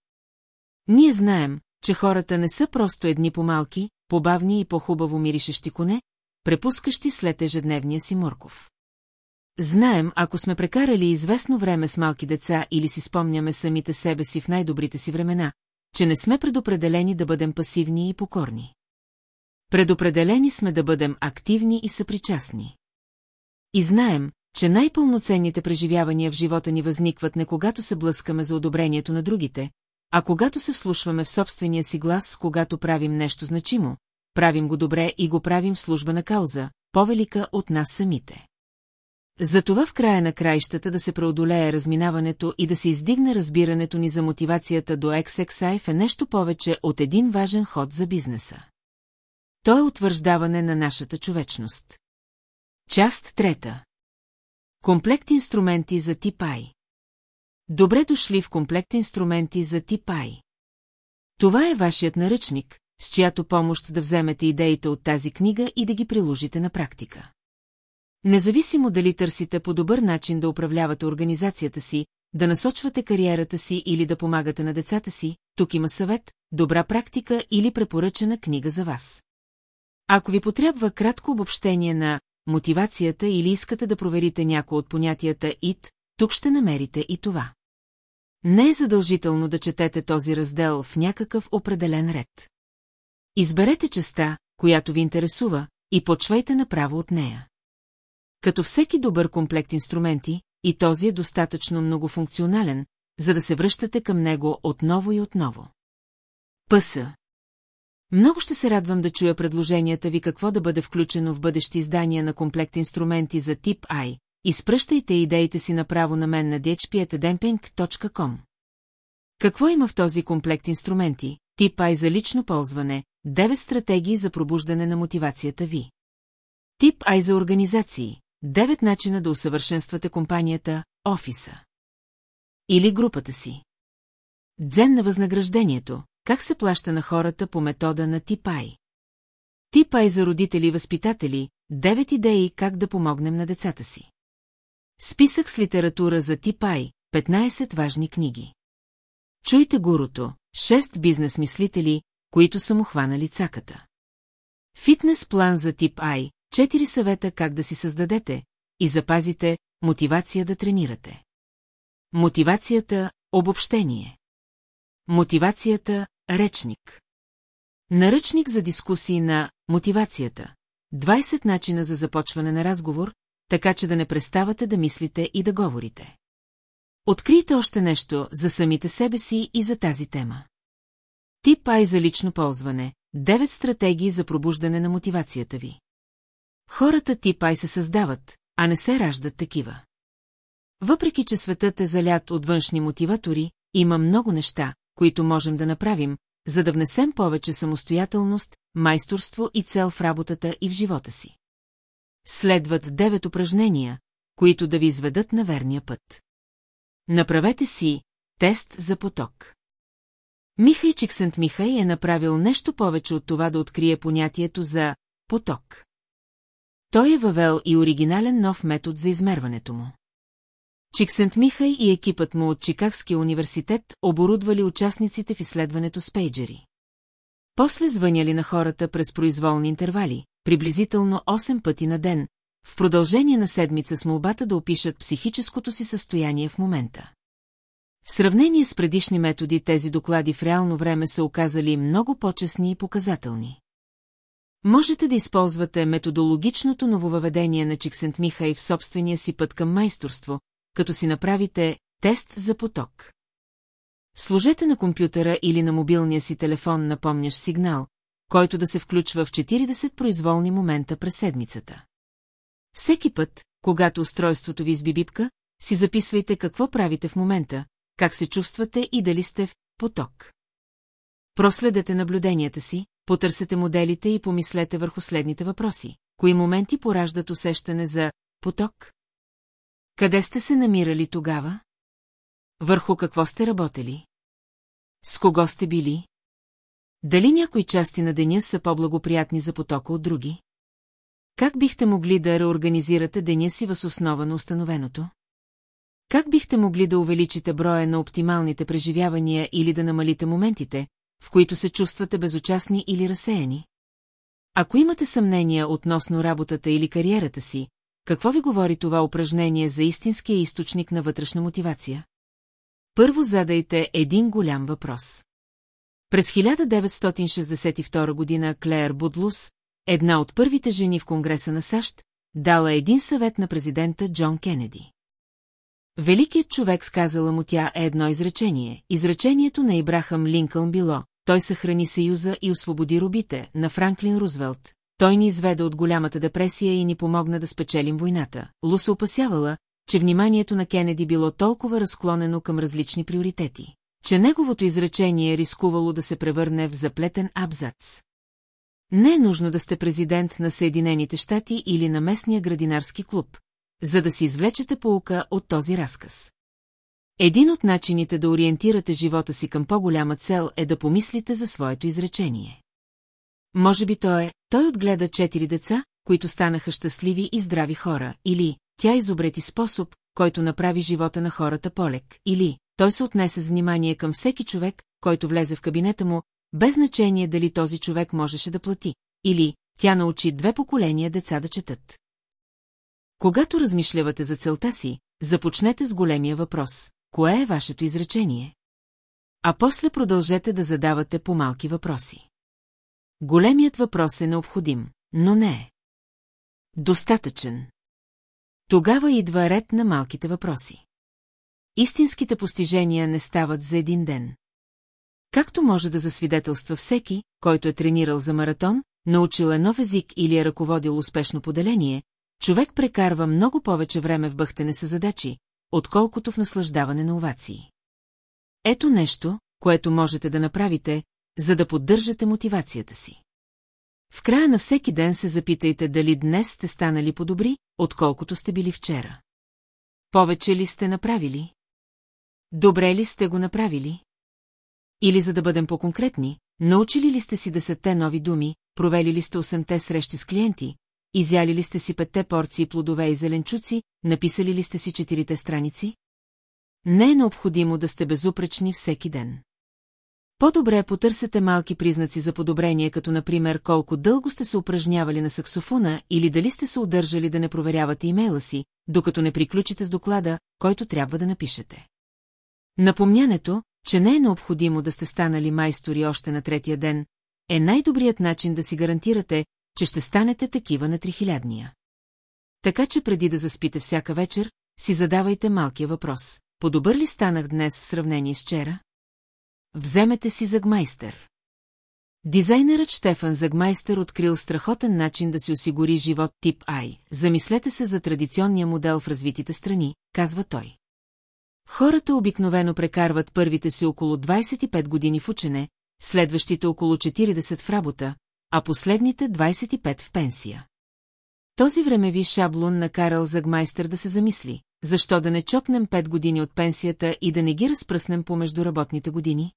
[SPEAKER 1] Ние знаем, че хората не са просто едни по-малки, по-бавни и по-хубаво миришещи коне, препускащи след ежедневния си морков. Знаем, ако сме прекарали известно време с малки деца или си спомняме самите себе си в най-добрите си времена, че не сме предопределени да бъдем пасивни и покорни. Предопределени сме да бъдем активни и съпричастни. И знаем, че най-пълноценните преживявания в живота ни възникват не когато се блъскаме за одобрението на другите, а когато се вслушваме в собствения си глас, когато правим нещо значимо, правим го добре и го правим в служба на кауза, повелика от нас самите. Затова в края на краищата да се преодолее разминаването и да се издигне разбирането ни за мотивацията до XXIF е нещо повече от един важен ход за бизнеса. То е утвърждаване на нашата човечност. Част трета. Комплект инструменти за тип I. Добре дошли в комплект инструменти за тип I. Това е вашият наръчник, с чиято помощ да вземете идеите от тази книга и да ги приложите на практика. Независимо дали търсите по добър начин да управлявате организацията си, да насочвате кариерата си или да помагате на децата си, тук има съвет, добра практика или препоръчена книга за вас. Ако ви потребва кратко обобщение на мотивацията или искате да проверите някои от понятията ИТ, тук ще намерите и това. Не е задължително да четете този раздел в някакъв определен ред. Изберете частта, която ви интересува, и почвайте направо от нея. Като всеки добър комплект инструменти, и този е достатъчно многофункционален, за да се връщате към него отново и отново. Пъса. Много ще се радвам да чуя предложенията ви какво да бъде включено в бъдещи издания на комплект инструменти за тип I. Изпръщайте идеите си направо на мен на dhp.demping.com. Какво има в този комплект инструменти, тип I за лично ползване, 9 стратегии за пробуждане на мотивацията ви. Тип I за организации, Девет начина да усъвършенствате компанията, офиса. Или групата си. Дзен на възнаграждението, как се плаща на хората по метода на Типай. Тип Ай за родители и възпитатели, 9 идеи как да помогнем на децата си. Списък с литература за Тип Ай, 15 важни книги. Чуйте гурото, 6 бизнес мислители, които са му хванали цаката. Фитнес план за тип Ай, 4 съвета как да си създадете и запазите мотивация да тренирате. Мотивацията – обобщение. Мотивацията – речник. Наръчник за дискусии на мотивацията. 20 начина за започване на разговор, така че да не преставате да мислите и да говорите. Открийте още нещо за самите себе си и за тази тема. Тип Ай за лично ползване. 9 стратегии за пробуждане на мотивацията ви. Хората тип Ай се създават, а не се раждат такива. Въпреки, че светът е залят от външни мотиватори, има много неща, които можем да направим, за да внесем повече самостоятелност, майсторство и цел в работата и в живота си. Следват девет упражнения, които да ви изведат на верния път. Направете си тест за поток. Михай Чиксент Михай е направил нещо повече от това да открие понятието за поток. Той е въвел и оригинален нов метод за измерването му. Чиксент Михай и екипът му от Чикагския университет оборудвали участниците в изследването с пейджери. После звъняли на хората през произволни интервали, приблизително 8 пъти на ден, в продължение на седмица с молбата да опишат психическото си състояние в момента. В сравнение с предишни методи тези доклади в реално време са оказали много по-честни и показателни. Можете да използвате методологичното нововъведение на Чиксент Михай в собствения си път към майсторство, като си направите тест за поток. Сложете на компютъра или на мобилния си телефон напомняш сигнал, който да се включва в 40 произволни момента през седмицата. Всеки път, когато устройството ви избибипка, си записвайте какво правите в момента, как се чувствате и дали сте в поток. Проследете наблюденията си, потърсете моделите и помислете върху следните въпроси. Кои моменти пораждат усещане за поток? Къде сте се намирали тогава? Върху какво сте работили? С кого сте били? Дали някои части на деня са по-благоприятни за потока от други? Как бихте могли да реорганизирате деня си въз основа на установеното? Как бихте могли да увеличите броя на оптималните преживявания или да намалите моментите, в които се чувствате безучастни или разсеяни? Ако имате съмнения относно работата или кариерата си, какво ви говори това упражнение за истинския източник на вътрешна мотивация? Първо задайте един голям въпрос. През 1962 година Клеер Будлус, една от първите жени в Конгреса на САЩ, дала един съвет на президента Джон Кенеди. Великият човек сказала му тя е едно изречение. Изречението на Ибрахам Линкълн било, той съхрани съюза и освободи робите, на Франклин Рузвелт. Той ни изведе от голямата депресия и ни помогна да спечелим войната. Лу се опасявала, че вниманието на Кенеди било толкова разклонено към различни приоритети, че неговото изречение е рискувало да се превърне в заплетен абзац. Не е нужно да сте президент на Съединените щати или на местния градинарски клуб, за да си извлечете полука от този разказ. Един от начините да ориентирате живота си към по-голяма цел е да помислите за своето изречение. Може би той е, той отгледа четири деца, които станаха щастливи и здрави хора, или тя изобрети способ, който направи живота на хората полек, или той се отнесе с внимание към всеки човек, който влезе в кабинета му, без значение дали този човек можеше да плати, или тя научи две поколения деца да четат. Когато размишлявате за целта си, започнете с големия въпрос. Кое е вашето изречение? А после продължете да задавате по-малки въпроси. Големият въпрос е необходим, но не е. Достатъчен. Тогава идва ред на малките въпроси. Истинските постижения не стават за един ден. Както може да засвидетелства всеки, който е тренирал за маратон, научил е нов език или е ръководил успешно поделение, човек прекарва много повече време в бъхтене с задачи, отколкото в наслаждаване на овации. Ето нещо, което можете да направите, за да поддържате мотивацията си. В края на всеки ден се запитайте дали днес сте станали по-добри, отколкото сте били вчера. Повече ли сте направили? Добре ли сте го направили? Или за да бъдем по-конкретни, научили ли сте си десетте нови думи, провели ли сте 8 срещи с клиенти, изяли ли сте си петте порции плодове и зеленчуци, написали ли сте си четирите страници? Не е необходимо да сте безупречни всеки ден. По-добре потърсете малки признаци за подобрение, като например колко дълго сте се упражнявали на саксофона или дали сте се удържали да не проверявате имейла си, докато не приключите с доклада, който трябва да напишете. Напомнянето, че не е необходимо да сте станали майстори още на третия ден, е най-добрият начин да си гарантирате, че ще станете такива на трихилядния. Така че преди да заспите всяка вечер, си задавайте малкия въпрос. По-добър ли станах днес в сравнение с вчера? Вземете си Загмайстер. Дизайнерът Штефан Загмайстер открил страхотен начин да си осигури живот тип Ай. Замислете се за традиционния модел в развитите страни, казва той. Хората обикновено прекарват първите си около 25 години в учене, следващите около 40 в работа, а последните 25 в пенсия. Този времеви шаблон накарал Загмайстър да се замисли, защо да не чопнем 5 години от пенсията и да не ги разпръснем по междуработните години?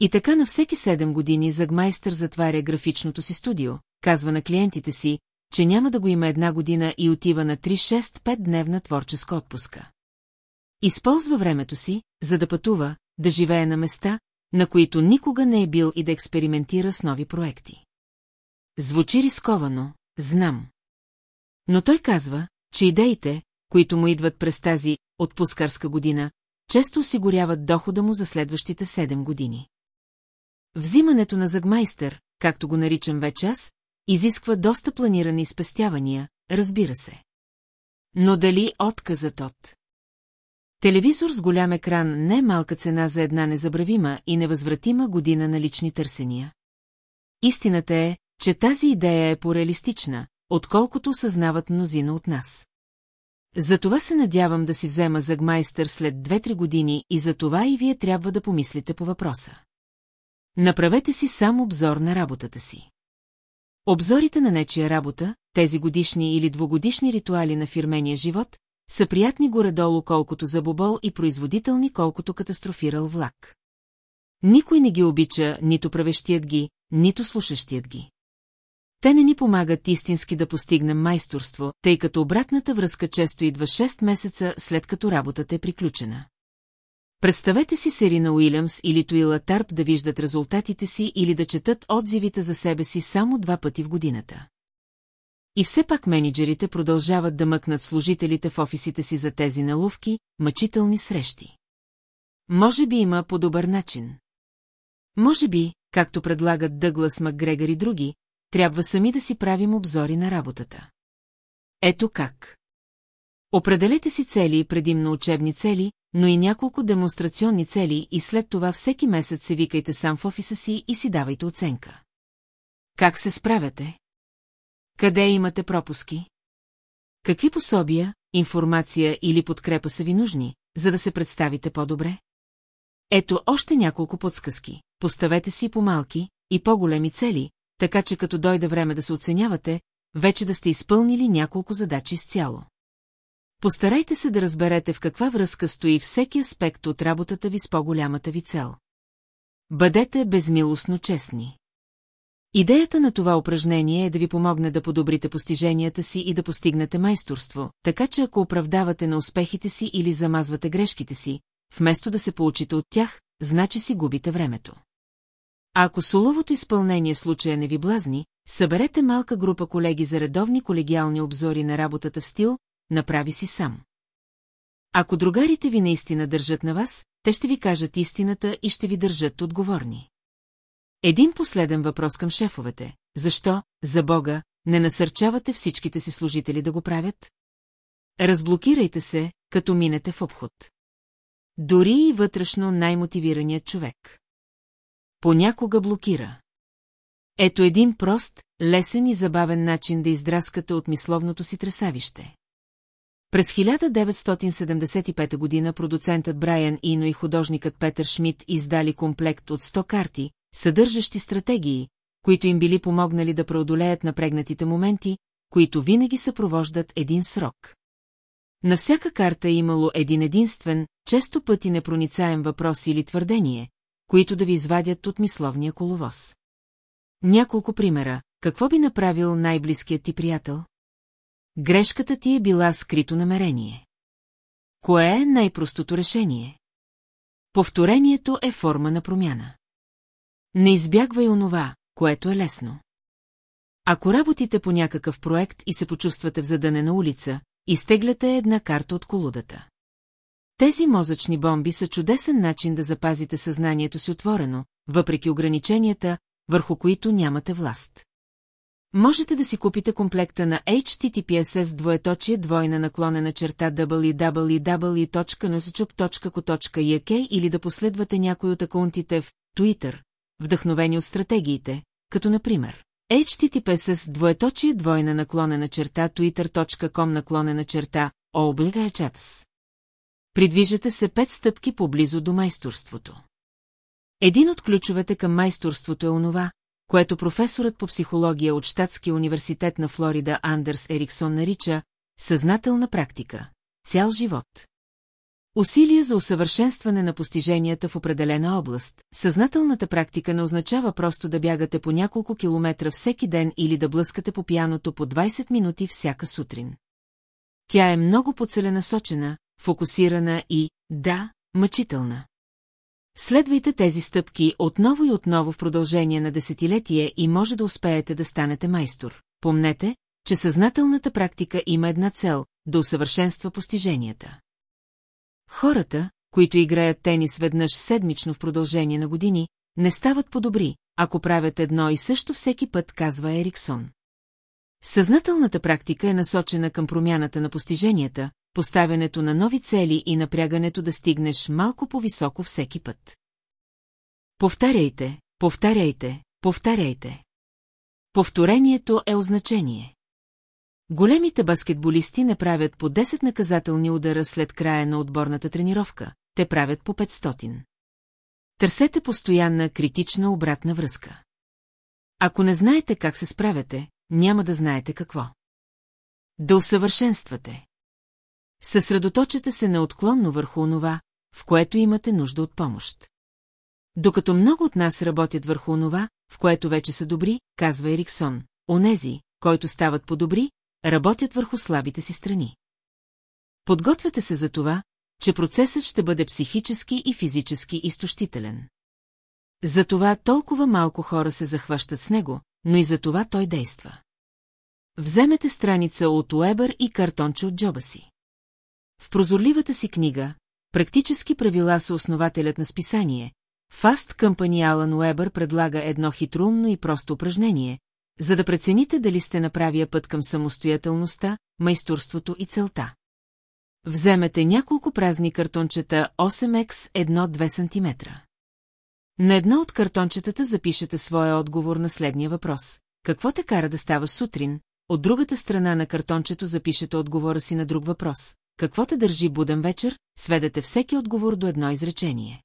[SPEAKER 1] И така на всеки 7 години Загмайстър затваря графичното си студио, казва на клиентите си, че няма да го има една година и отива на 3-6-5 дневна творческа отпуска. Използва времето си, за да пътува, да живее на места, на които никога не е бил и да експериментира с нови проекти. Звучи рисковано, знам. Но той казва, че идеите, които му идват през тази отпускарска година, често осигуряват дохода му за следващите 7 години. Взимането на загмайстър, както го наричам вече аз, изисква доста планирани спестявания, разбира се. Но дали отказът от? Телевизор с голям екран не е малка цена за една незабравима и невъзвратима година на лични търсения. Истината е, че тази идея е по-реалистична, отколкото съзнават мнозина от нас. Затова се надявам да си взема Загмайстър след 2-3 години и за това и вие трябва да помислите по въпроса. Направете си сам обзор на работата си. Обзорите на нечия работа, тези годишни или двогодишни ритуали на фирмения живот, са приятни горе-долу колкото за бобол и производителни колкото катастрофирал влак. Никой не ги обича, нито правещият ги, нито слушащият ги. Те не ни помагат истински да постигнем майсторство, тъй като обратната връзка често идва 6 месеца след като работата е приключена. Представете си Серина Уилямс или Туила Тарп да виждат резултатите си или да четат отзивите за себе си само два пъти в годината. И все пак менеджерите продължават да мъкнат служителите в офисите си за тези наловки, мъчителни срещи. Може би има по-добър начин. Може би, както предлагат Дъглас Макгрегор и други, трябва сами да си правим обзори на работата. Ето как. Определете си цели, предимно учебни цели, но и няколко демонстрационни цели и след това всеки месец се викайте сам в офиса си и си давайте оценка. Как се справяте? Къде имате пропуски? Какви пособия, информация или подкрепа са ви нужни, за да се представите по-добре? Ето още няколко подсказки. Поставете си по-малки и по-големи цели, така че като дойде време да се оценявате, вече да сте изпълнили няколко задачи с цяло. Постарайте се да разберете в каква връзка стои всеки аспект от работата ви с по-голямата ви цел. Бъдете безмилостно честни. Идеята на това упражнение е да ви помогне да подобрите постиженията си и да постигнете майсторство, така че ако оправдавате на успехите си или замазвате грешките си, вместо да се получите от тях, значи си губите времето. А ако суловото изпълнение случая не ви блазни, съберете малка група колеги за редовни колегиални обзори на работата в стил, направи си сам. Ако другарите ви наистина държат на вас, те ще ви кажат истината и ще ви държат отговорни. Един последен въпрос към шефовете. Защо, за Бога, не насърчавате всичките си служители да го правят? Разблокирайте се, като минете в обход. Дори и вътрешно най-мотивираният човек. Понякога блокира. Ето един прост, лесен и забавен начин да издраскате от мисловното си тресавище. През 1975 година продуцентът Брайан Ино и художникът Петър Шмидт издали комплект от 100 карти, съдържащи стратегии, които им били помогнали да преодолеят напрегнатите моменти, които винаги съпровождат един срок. На всяка карта е имало един единствен, често пъти непроницаем въпрос или твърдение, които да ви извадят от мисловния коловоз. Няколко примера. Какво би направил най-близкият ти приятел? Грешката ти е била скрито намерение. Кое е най-простото решение? Повторението е форма на промяна. Не избягвай онова, което е лесно. Ако работите по някакъв проект и се почувствате в задънена улица, изтегляте една карта от колудата. Тези мозъчни бомби са чудесен начин да запазите съзнанието си отворено, въпреки ограниченията, върху които нямате власт. Можете да си купите комплекта на HTTPSS двоеточие двойна наклонена черта www.nasuchup.co.uk или да последвате някой от акаунтите в Twitter, вдъхновени от стратегиите, като например HTTPSS двоеточие двойна наклонена черта twitter.com наклонена черта Obligachaps. Придвижате се пет стъпки поблизо до майсторството. Един от ключовете към майсторството е онова, което професорът по психология от Штатския университет на Флорида Андерс Ериксон нарича съзнателна практика, цял живот. Усилия за усъвършенстване на постиженията в определена област. Съзнателната практика не означава просто да бягате по няколко километра всеки ден или да блъскате по пяното по 20 минути всяка сутрин. Тя е много поцеленасочена, фокусирана и, да, мъчителна. Следвайте тези стъпки отново и отново в продължение на десетилетие и може да успеете да станете майстор. Помнете, че съзнателната практика има една цел – да усъвършенства постиженията. Хората, които играят тенис веднъж седмично в продължение на години, не стават по-добри, ако правят едно и също всеки път, казва Ериксон. Съзнателната практика е насочена към промяната на постиженията, поставянето на нови цели и напрягането да стигнеш малко по-високо всеки път. Повтаряйте, повтаряйте, повтаряйте. Повторението е означение. Големите баскетболисти не правят по 10 наказателни удара след края на отборната тренировка, те правят по 500. Търсете постоянна критична обратна връзка. Ако не знаете как се справяте, няма да знаете какво. Да усъвършенствате. Съсредоточете се неотклонно върху онова, в което имате нужда от помощ. Докато много от нас работят върху онова, в което вече са добри, казва Ериксон, онези, които стават по-добри, работят върху слабите си страни. Подгответе се за това, че процесът ще бъде психически и физически изтощителен. Затова толкова малко хора се захващат с него, но и за това той действа. Вземете страница от Уебър и картонче от джоба си. В прозорливата си книга «Практически правила са основателят на списание», Fast Company Алан Уебър предлага едно хитрумно и просто упражнение, за да прецените дали сте на правия път към самостоятелността, майсторството и целта. Вземете няколко празни картончета 8x 1-2 см. На едно от картончетата запишете своя отговор на следния въпрос. Какво те кара да ставаш сутрин? От другата страна на картончето запишете отговора си на друг въпрос. Какво те държи буден вечер? Сведете всеки отговор до едно изречение.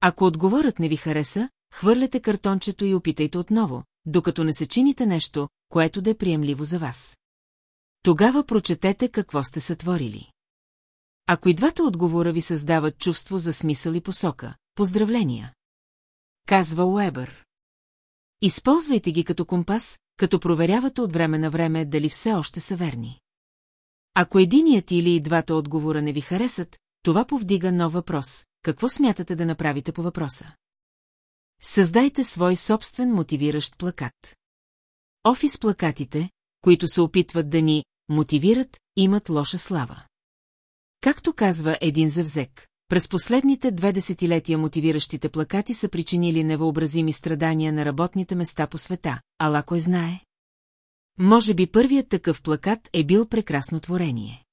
[SPEAKER 1] Ако отговорът не ви хареса, хвърляте картончето и опитайте отново, докато не се чините нещо, което да е приемливо за вас. Тогава прочетете какво сте сътворили. Ако и двата отговора ви създават чувство за смисъл и посока, поздравления. Казва Уебър. Използвайте ги като компас, като проверявате от време на време дали все още са верни. Ако единият или и двата отговора не ви харесат, това повдига нов въпрос. Какво смятате да направите по въпроса? Създайте свой собствен мотивиращ плакат. Офис плакатите, които се опитват да ни мотивират, имат лоша слава. Както казва един завзек, през последните две десетилетия мотивиращите плакати са причинили невъобразими страдания на работните места по света, ала кой знае? Може би първият такъв плакат е бил прекрасно творение.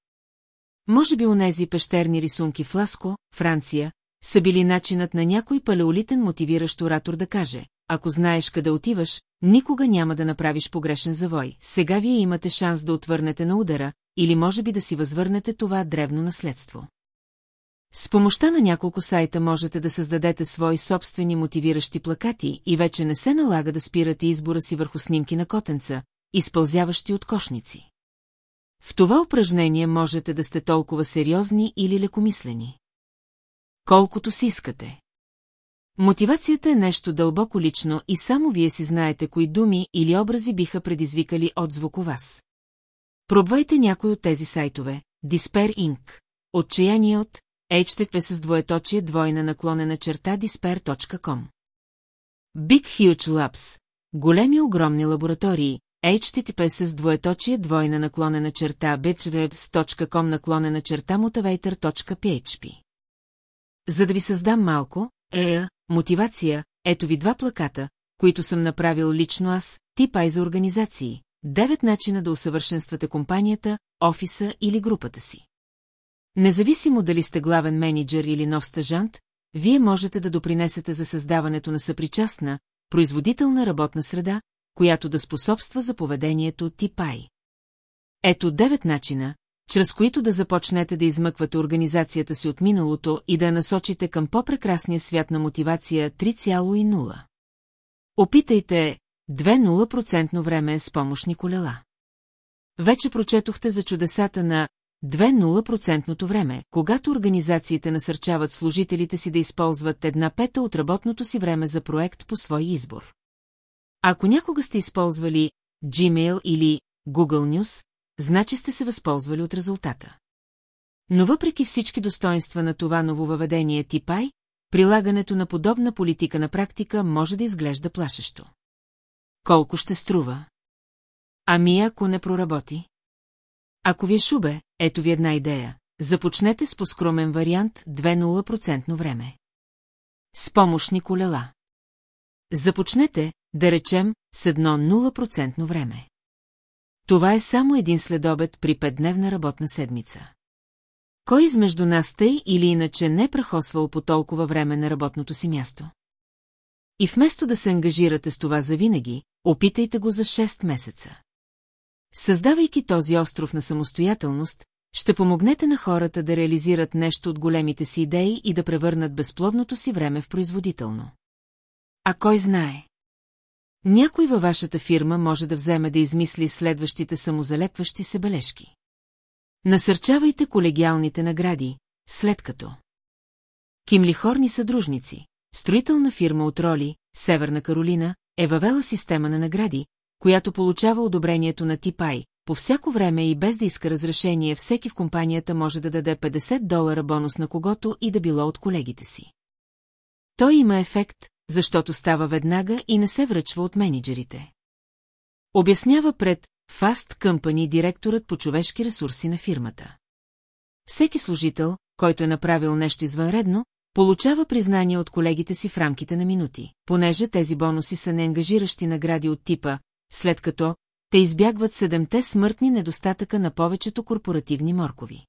[SPEAKER 1] Може би онези пещерни рисунки в Ласко, Франция, са били начинът на някой палеолитен мотивиращ оратор да каже, ако знаеш къде отиваш, никога няма да направиш погрешен завой. Сега вие имате шанс да отвърнете на удара, или може би да си възвърнете това древно наследство. С помощта на няколко сайта можете да създадете свои собствени мотивиращи плакати и вече не се налага да спирате избора си върху снимки на котенца, изпълзяващи от кошници. В това упражнение можете да сте толкова сериозни или лекомислени. Колкото си искате. Мотивацията е нещо дълбоко лично и само вие си знаете кои думи или образи биха предизвикали отзвук у вас. Пробвайте някой от тези сайтове. Disper Inc. Отчаяние от HTTP с двоеточие двойна наклонена черта disper.com. Big Huge Labs. Големи огромни лаборатории. HTTP с двоеточие двойна наклонена черта bitwebs.com наклонена черта motivator.php. За да ви създам малко, е, мотивация, ето ви два плаката, които съм направил лично аз, тип Ай за организации. Девет начина да усъвършенствате компанията, офиса или групата си. Независимо дали сте главен менеджер или нов стъжант, вие можете да допринесете за създаването на съпричастна, производителна работна среда, която да способства за поведението Типай. Ето девет начина, чрез които да започнете да измъквате организацията си от миналото и да я насочите към по-прекрасния свят на мотивация 3,0. Опитайте 2,0% време с помощни колела. Вече прочетохте за чудесата на 2,0% време, когато организациите насърчават служителите си да използват една пета от работното си време за проект по свой избор. Ако някога сте използвали Gmail или Google News, значи сте се възползвали от резултата. Но въпреки всички достоинства на това нововъведение Типай, прилагането на подобна политика на практика може да изглежда плашещо. Колко ще струва? Ами ако не проработи? Ако ви е шубе, ето ви една идея. Започнете с поскромен вариант 2-0% време. С помощни колела. Започнете, да речем, с едно 0% време. Това е само един следобед при петдневна работна седмица. Кой измежду нас тъй или иначе не е прахосвал по толкова време на работното си място? И вместо да се ангажирате с това завинаги, опитайте го за 6 месеца. Създавайки този остров на самостоятелност, ще помогнете на хората да реализират нещо от големите си идеи и да превърнат безплодното си време в производително. А кой знае? Някой във вашата фирма може да вземе да измисли следващите самозалепващи се бележки. Насърчавайте колегиалните награди, след като. Кимлихорни съдружници, строителна фирма от Роли, Северна Каролина, е въвела система на награди, която получава одобрението на Типай. По всяко време и без да иска разрешение, всеки в компанията може да даде 50 долара бонус на когото и да било от колегите си. Той има ефект, защото става веднага и не се връчва от менеджерите. Обяснява пред Fast Company директорът по човешки ресурси на фирмата. Всеки служител, който е направил нещо извънредно, получава признание от колегите си в рамките на минути, понеже тези бонуси са неангажиращи награди от типа, след като те избягват седемте смъртни недостатъка на повечето корпоративни моркови.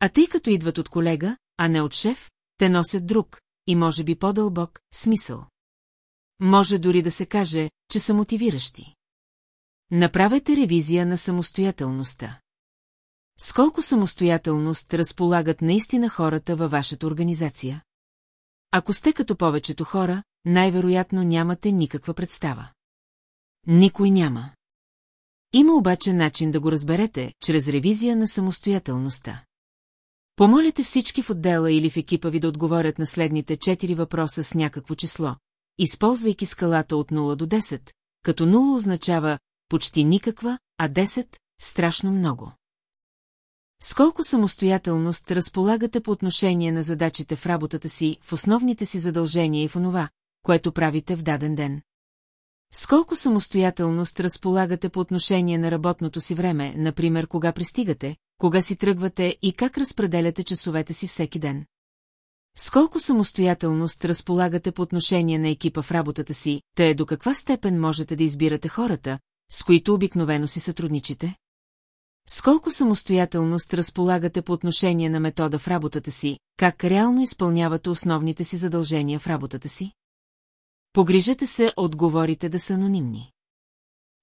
[SPEAKER 1] А тъй като идват от колега, а не от шеф, те носят друг, и може би по-дълбок, смисъл. Може дори да се каже, че са мотивиращи. Направете ревизия на самостоятелността. С самостоятелност разполагат наистина хората във вашата организация? Ако сте като повечето хора, най-вероятно нямате никаква представа. Никой няма. Има обаче начин да го разберете, чрез ревизия на самостоятелността. Помолете всички в отдела или в екипа ви да отговорят на следните четири въпроса с някакво число, използвайки скалата от 0 до 10, като 0 означава почти никаква, а 10 – страшно много. Сколко самостоятелност разполагате по отношение на задачите в работата си, в основните си задължения и в онова, което правите в даден ден? Сколко самостоятелност разполагате по отношение на работното си време, например кога пристигате, кога си тръгвате и как разпределяте часовете си всеки ден? Сколко самостоятелност разполагате по отношение на екипа в работата си, те до каква степен можете да избирате хората, с които обикновено си сътрудничите? Сколко самостоятелност разполагате по отношение на метода в работата си, как реално изпълнявате основните си задължения в работата си? Погрижете се, отговорите да са анонимни.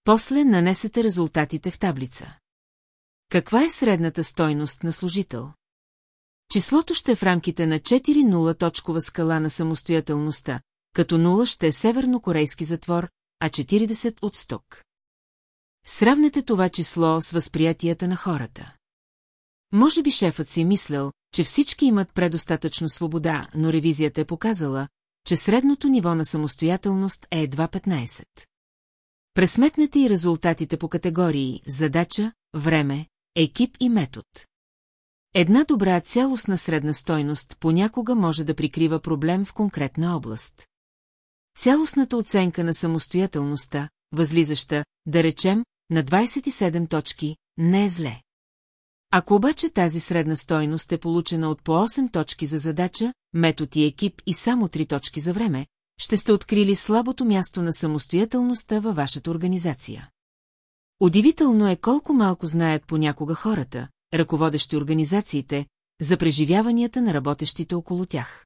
[SPEAKER 1] После нанесете резултатите в таблица. Каква е средната стойност на служител? Числото ще е в рамките на 4-0 точкова скала на самостоятелността, като 0 ще е севернокорейски затвор, а 40 от сток. Сравнете това число с възприятията на хората. Може би шефът си е мислял, че всички имат предостатъчно свобода, но ревизията е показала, че средното ниво на самостоятелност е едва 15. Пресметнете и резултатите по категории задача, време, екип и метод. Една добра цялостна средна стойност понякога може да прикрива проблем в конкретна област. Цялостната оценка на самостоятелността, възлизаща, да речем, на 27 точки, не е зле. Ако обаче тази средна стойност е получена от по 8 точки за задача, метод и екип и само 3 точки за време, ще сте открили слабото място на самостоятелността във вашата организация. Удивително е колко малко знаят понякога хората, ръководещи организациите, за преживяванията на работещите около тях.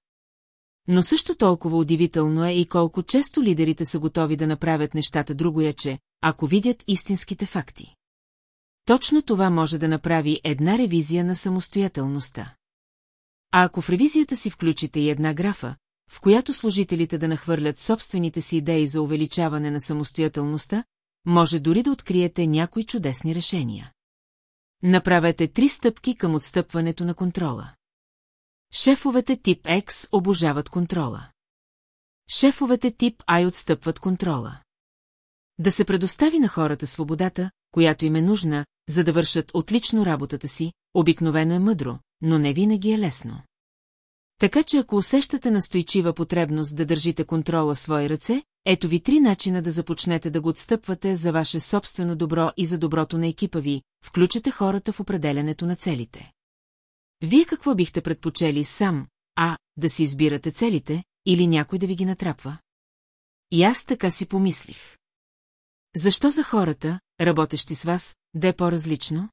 [SPEAKER 1] Но също толкова удивително е и колко често лидерите са готови да направят нещата другояче, ако видят истинските факти. Точно това може да направи една ревизия на самостоятелността. А ако в ревизията си включите и една графа, в която служителите да нахвърлят собствените си идеи за увеличаване на самостоятелността, може дори да откриете някои чудесни решения. Направете три стъпки към отстъпването на контрола. Шефовете тип X обожават контрола. Шефовете тип I отстъпват контрола. Да се предостави на хората свободата, която им е нужна, за да вършат отлично работата си, обикновено е мъдро, но не винаги е лесно. Така че ако усещате настойчива потребност да държите контрола в свои ръце, ето ви три начина да започнете да го отстъпвате за ваше собствено добро и за доброто на екипа ви, включете хората в определенето на целите. Вие какво бихте предпочели сам, а, да си избирате целите, или някой да ви ги натрапва? И аз така си помислих. Защо за хората, работещи с вас, да е по-различно?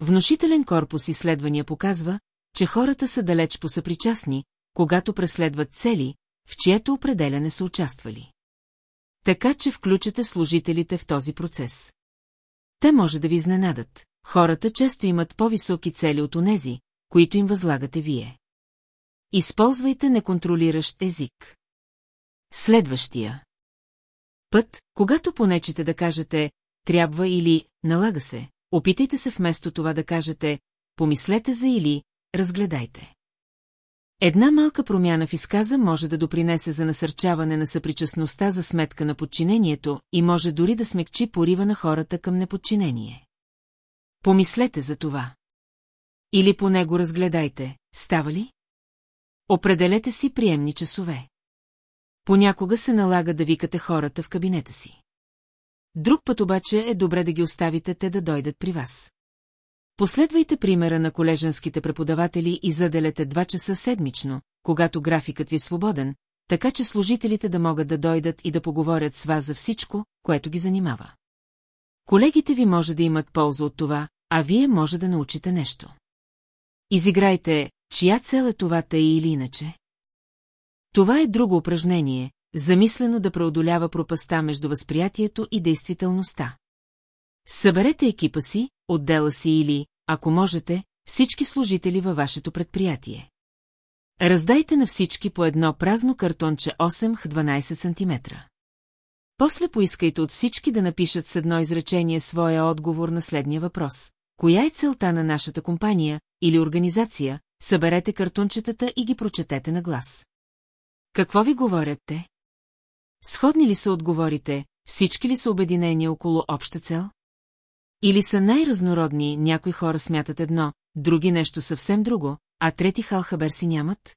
[SPEAKER 1] Внушителен корпус изследвания показва, че хората са далеч посъпричастни, когато преследват цели, в чието определяне са участвали. Така че включате служителите в този процес. Те може да ви изненадат. Хората често имат по-високи цели от онези, които им възлагате вие. Използвайте неконтролиращ език. Следващия. Път, когато понечете да кажете «трябва» или «налага се», опитайте се вместо това да кажете «помислете за» или «разгледайте». Една малка промяна в изказа може да допринесе за насърчаване на съпричастността за сметка на подчинението и може дори да смекчи порива на хората към неподчинение. Помислете за това. Или по него разгледайте, става ли? Определете си приемни часове. Понякога се налага да викате хората в кабинета си. Друг път обаче е добре да ги оставите те да дойдат при вас. Последвайте примера на колеженските преподаватели и заделете два часа седмично, когато графикът ви е свободен, така че служителите да могат да дойдат и да поговорят с вас за всичко, което ги занимава. Колегите ви може да имат полза от това, а вие може да научите нещо. Изиграйте, чия цел е това тъй или иначе. Това е друго упражнение, замислено да преодолява пропаста между възприятието и действителността. Съберете екипа си, отдела си или, ако можете, всички служители във вашето предприятие. Раздайте на всички по едно празно картонче 8 х 12 см. После поискайте от всички да напишат с едно изречение своя отговор на следния въпрос. Коя е целта на нашата компания или организация? Съберете картончетата и ги прочетете на глас. Какво ви говорят те? Сходни ли са отговорите, всички ли са обединени около обща цел? Или са най-разнородни, някои хора смятат едно, други нещо съвсем друго, а трети халхабер си нямат?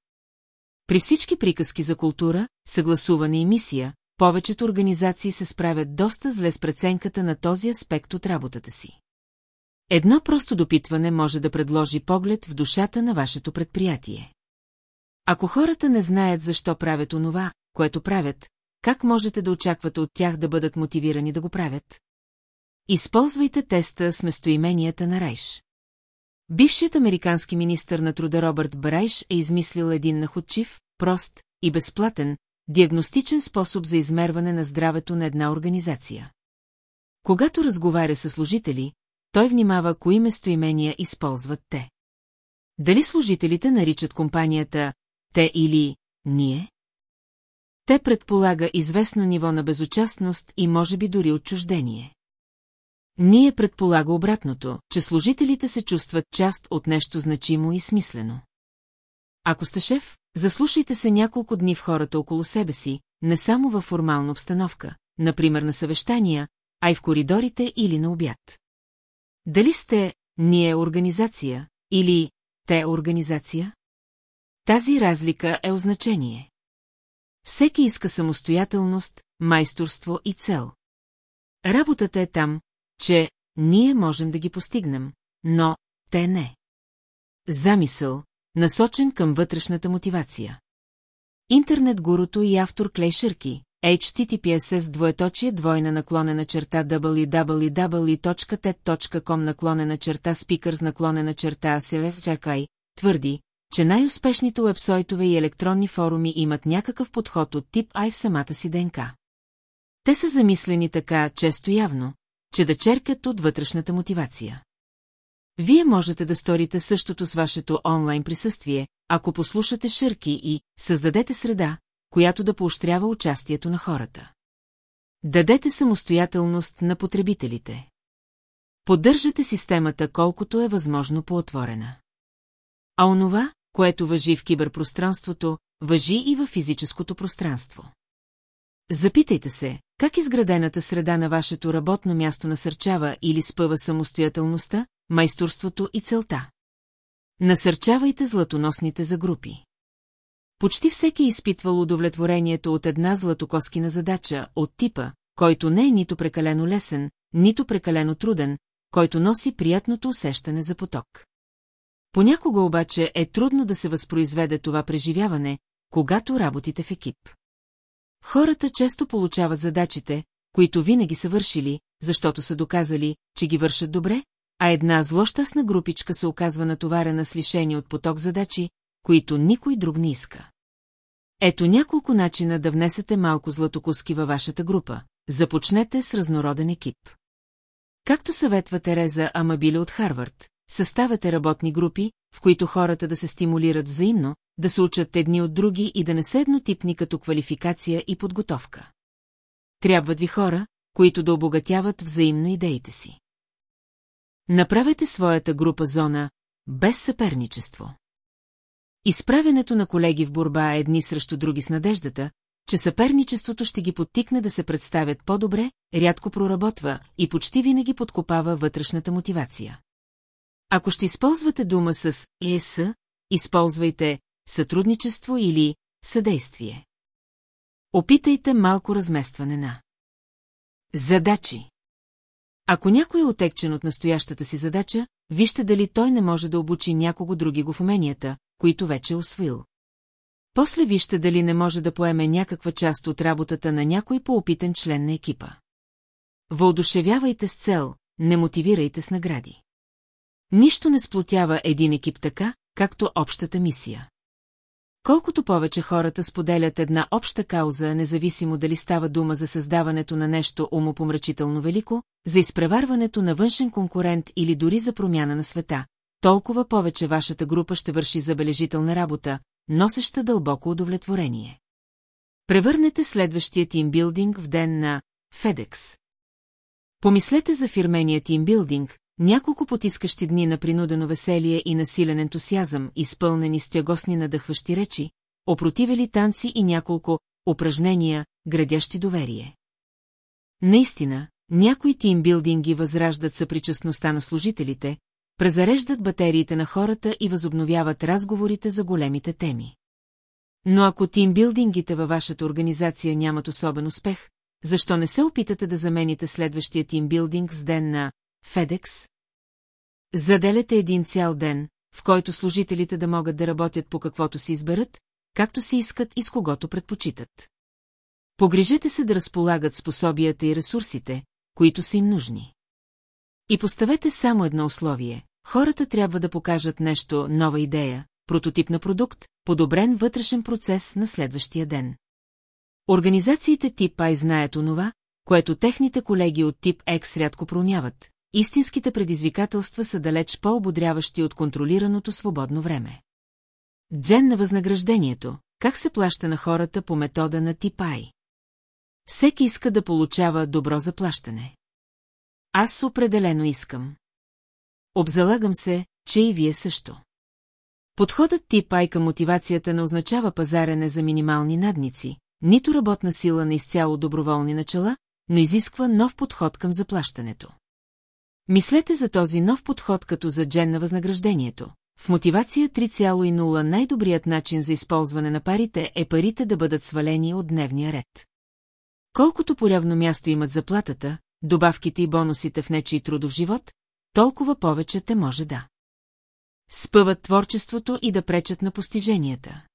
[SPEAKER 1] При всички приказки за култура, съгласуване и мисия, повечето организации се справят доста зле с преценката на този аспект от работата си. Едно просто допитване може да предложи поглед в душата на вашето предприятие. Ако хората не знаят защо правят онова, което правят, как можете да очаквате от тях да бъдат мотивирани да го правят? Използвайте теста с местоименията на Райш. Бившият американски министр на труда Робърт Барайш е измислил един находчив, прост и безплатен, диагностичен способ за измерване на здравето на една организация. Когато разговаря с служители, той внимава кои местоимения използват те. Дали служителите наричат компанията «те» или «ние»? Те предполага известно ниво на безучастност и може би дори отчуждение. Ние предполага обратното, че служителите се чувстват част от нещо значимо и смислено. Ако сте шеф, Заслушайте се няколко дни в хората около себе си, не само във формална обстановка, например на съвещания, а и в коридорите или на обяд. Дали сте «ние организация» или «те организация»? Тази разлика е означение. Всеки иска самостоятелност, майсторство и цел. Работата е там, че ние можем да ги постигнем, но те не. Замисъл, насочен към вътрешната мотивация. Интернет-гурото и автор Клей Шърки, https двоеточие двойна наклонена черта www.ted.com наклонена черта speakers наклонена черта Селес твърди, че най-успешните уебсойтове и електронни форуми имат някакъв подход от тип Ай в самата си ДНК. Те са замислени така често явно, че да черкат от вътрешната мотивация. Вие можете да сторите същото с вашето онлайн присъствие, ако послушате шърки и създадете среда, която да поощрява участието на хората. Дадете самостоятелност на потребителите. Поддържате системата колкото е възможно по-отворена. А онова, което въжи в киберпространството, въжи и в физическото пространство. Запитайте се, как изградената среда на вашето работно място насърчава или спъва самостоятелността, майсторството и целта. Насърчавайте златоносните за групи. Почти всеки е изпитвал удовлетворението от една златокоскина задача, от типа, който не е нито прекалено лесен, нито прекалено труден, който носи приятното усещане за поток. Понякога обаче е трудно да се възпроизведе това преживяване, когато работите в екип. Хората често получават задачите, които винаги са вършили, защото са доказали, че ги вършат добре, а една злощастна групичка се оказва натоварена с лишени от поток задачи, които никой друг не иска. Ето няколко начина да внесете малко златокуски във вашата група. Започнете с разнороден екип. Както съветва Тереза Амабиле от Харвард, съставяте работни групи, в които хората да се стимулират взаимно, да се учат едни от други и да не са еднотипни като квалификация и подготовка. Трябват ви хора, които да обогатяват взаимно идеите си. Направете своята група зона без съперничество. Изправянето на колеги в борба е едни срещу други с надеждата, че съперничеството ще ги подтикне да се представят по-добре, рядко проработва и почти винаги подкопава вътрешната мотивация. Ако ще използвате дума с ЕС, използвайте сътрудничество или съдействие. Опитайте малко разместване на задачи. Ако някой е отекчен от настоящата си задача, вижте дали той не може да обучи някого други го в уменията, които вече е освоил. После вижте дали не може да поеме някаква част от работата на някой по-опитен член на екипа. Въодушевявайте с цел, не мотивирайте с награди. Нищо не сплотява един екип така, както общата мисия. Колкото повече хората споделят една обща кауза, независимо дали става дума за създаването на нещо умопомрачително велико, за изпреварването на външен конкурент или дори за промяна на света, толкова повече вашата група ще върши забележителна работа, носеща дълбоко удовлетворение. Превърнете следващия тимбилдинг в ден на FedEx. Помислете за фирмения тимбилдинг, няколко потискащи дни на принудено веселие и насилен ентусиазъм, изпълнени с тягосни надъхващи речи, опротивели танци и няколко упражнения, градящи доверие. Наистина, някои тимбилдинги възраждат съпричастността на служителите, презареждат батериите на хората и възобновяват разговорите за големите теми. Но ако тимбилдингите във вашата организация нямат особен успех, защо не се опитате да замените следващия тимбилдинг с ден на FedEx? Заделяте един цял ден, в който служителите да могат да работят по каквото си изберат, както си искат и с когото предпочитат. Погрижете се да разполагат способията и ресурсите, които са им нужни. И поставете само едно условие. Хората трябва да покажат нещо, нова идея, прототип на продукт, подобрен вътрешен процес на следващия ден. Организациите тип А знаят онова, което техните колеги от тип X рядко промяват. Истинските предизвикателства са далеч по-ободряващи от контролираното свободно време. Джен на възнаграждението. Как се плаща на хората по метода на тип Ай? Всеки иска да получава добро заплащане. Аз определено искам. Обзалагам се, че и вие също. Подходът тип Ай към мотивацията не означава пазарене за минимални надници, нито работна сила на изцяло доброволни начала, но изисква нов подход към заплащането. Мислете за този нов подход като за джен на възнаграждението. В мотивация 3.0 най-добрият начин за използване на парите е парите да бъдат свалени от дневния ред. Колкото порявно място имат заплатата, добавките и бонусите в нечий трудов живот, толкова повече те може да. Спъват творчеството и да пречат на постиженията.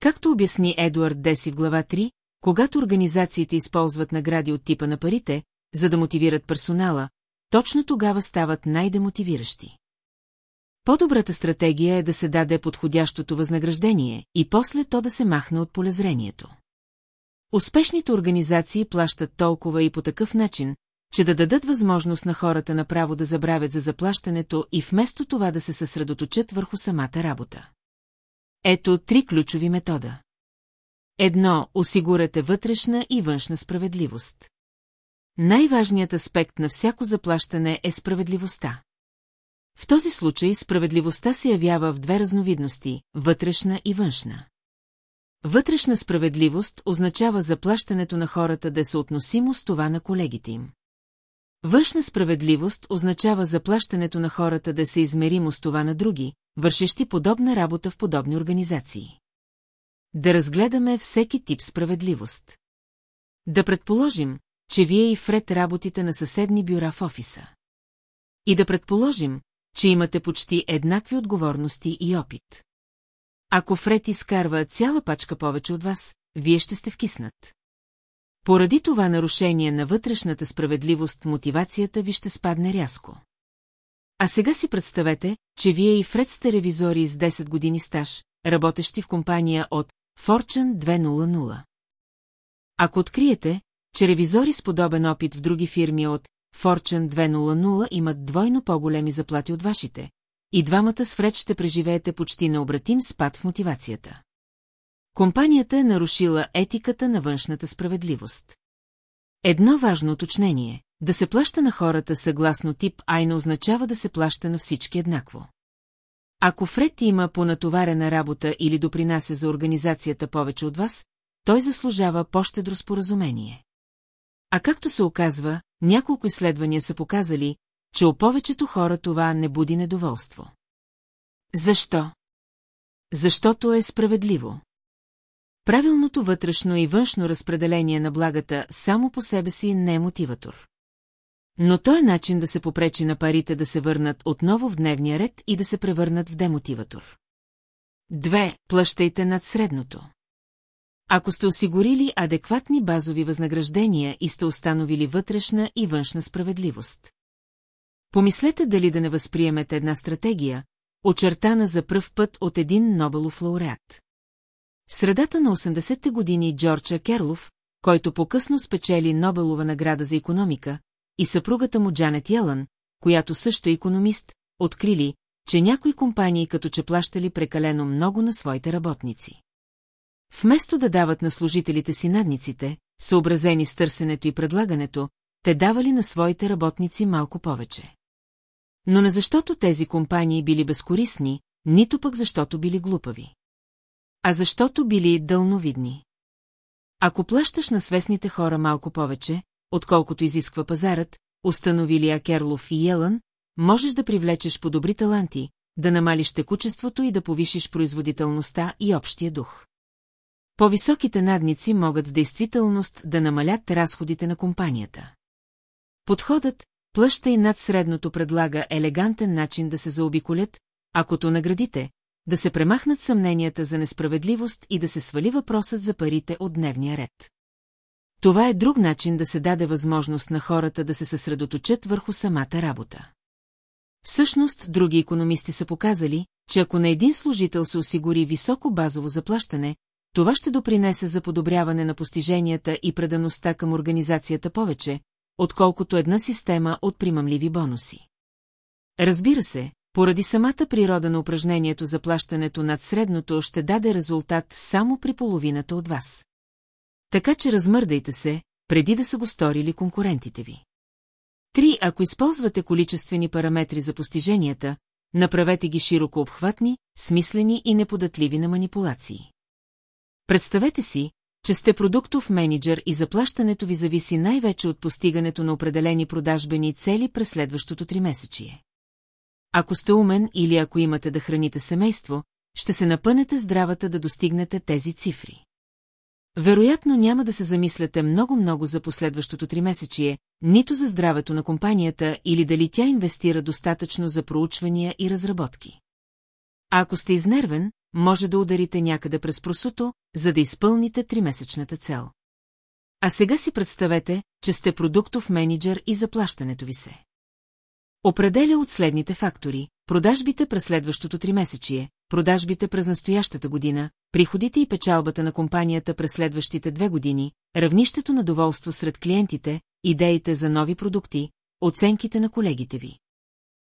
[SPEAKER 1] Както обясни Едуард Деси в глава 3, когато организациите използват награди от типа на парите, за да мотивират персонала, точно тогава стават най-демотивиращи. По-добрата стратегия е да се даде подходящото възнаграждение и после то да се махне от полезрението. Успешните организации плащат толкова и по такъв начин, че да дадат възможност на хората направо да забравят за заплащането и вместо това да се съсредоточат върху самата работа. Ето три ключови метода. Едно – осигурете вътрешна и външна справедливост. Най-важният аспект на всяко заплащане е справедливостта. В този случай справедливостта се явява в две разновидности – вътрешна и външна. Вътрешна справедливост означава заплащането на хората да е съотносимо с това на колегите им. Външна справедливост означава заплащането на хората да се измеримо с това на други, вършещи подобна работа в подобни организации. Да разгледаме всеки тип справедливост. Да предположим, че вие и Фред работите на съседни бюра в офиса. И да предположим, че имате почти еднакви отговорности и опит. Ако Фред изкарва цяла пачка повече от вас, вие ще сте вкиснат. Поради това нарушение на вътрешната справедливост мотивацията ви ще спадне рязко. А сега си представете, че вие и Фред сте ревизори с 10 години стаж, работещи в компания от Fortune 200. Ако откриете, че ревизори с подобен опит в други фирми от Fortune 200 имат двойно по-големи заплати от вашите, и двамата с Фред ще преживеете почти необратим спад в мотивацията. Компанията е нарушила етиката на външната справедливост. Едно важно уточнение – да се плаща на хората съгласно тип Ай не означава да се плаща на всички еднакво. Ако Фред има понатоварена работа или допринася за организацията повече от вас, той заслужава по-щедро споразумение. А както се оказва, няколко изследвания са показали, че у повечето хора това не буди недоволство. Защо? Защото е справедливо. Правилното вътрешно и външно разпределение на благата само по себе си не е мотиватор. Но то е начин да се попречи на парите да се върнат отново в дневния ред и да се превърнат в демотиватор. Две, плащайте над средното. Ако сте осигурили адекватни базови възнаграждения и сте установили вътрешна и външна справедливост. Помислете дали да не възприемете една стратегия, очертана за пръв път от един Нобелов лауреат. В средата на 80-те години Джорджа Керлов, който по-късно спечели Нобелова награда за економика, и съпругата му Джанет Ялън, която също е економист, открили, че някои компании като че плащали прекалено много на своите работници. Вместо да дават на служителите си надниците, съобразени с търсенето и предлагането, те давали на своите работници малко повече. Но не защото тези компании били безкорисни, нито пък защото били глупави. А защото били дълновидни. Ако плащаш на свестните хора малко повече, отколкото изисква пазарът, установили Акерлов и Елън, можеш да привлечеш по-добри таланти, да намалиш текучеството и да повишиш производителността и общия дух. По-високите надници могат в действителност да намалят разходите на компанията. Подходът плъща и над средното предлага елегантен начин да се заобиколят, акото наградите, да се премахнат съмненията за несправедливост и да се свали въпросът за парите от дневния ред. Това е друг начин да се даде възможност на хората да се съсредоточат върху самата работа. Всъщност, други економисти са показали, че ако на един служител се осигури високо базово заплащане, това ще допринесе за подобряване на постиженията и предаността към организацията повече, отколкото една система от примамливи бонуси. Разбира се, поради самата природа на упражнението за плащането над средното ще даде резултат само при половината от вас. Така че размърдайте се, преди да са го сторили конкурентите ви. Три, ако използвате количествени параметри за постиженията, направете ги широко обхватни, смислени и неподатливи на манипулации. Представете си, че сте продуктов менеджер и заплащането ви зависи най-вече от постигането на определени продажбени цели през следващото тримесечие. Ако сте умен или ако имате да храните семейство, ще се напънете здравата да достигнете тези цифри. Вероятно няма да се замисляте много-много за последващото тримесечие, нито за здравето на компанията или дали тя инвестира достатъчно за проучвания и разработки. А ако сте изнервен, може да ударите някъде през просуто, за да изпълните тримесечната цел. А сега си представете, че сте продуктов менеджер и заплащането ви се. Определя от следните фактори – продажбите през следващото тримесечие, продажбите през настоящата година, приходите и печалбата на компанията през следващите две години, равнището на доволство сред клиентите, идеите за нови продукти, оценките на колегите ви.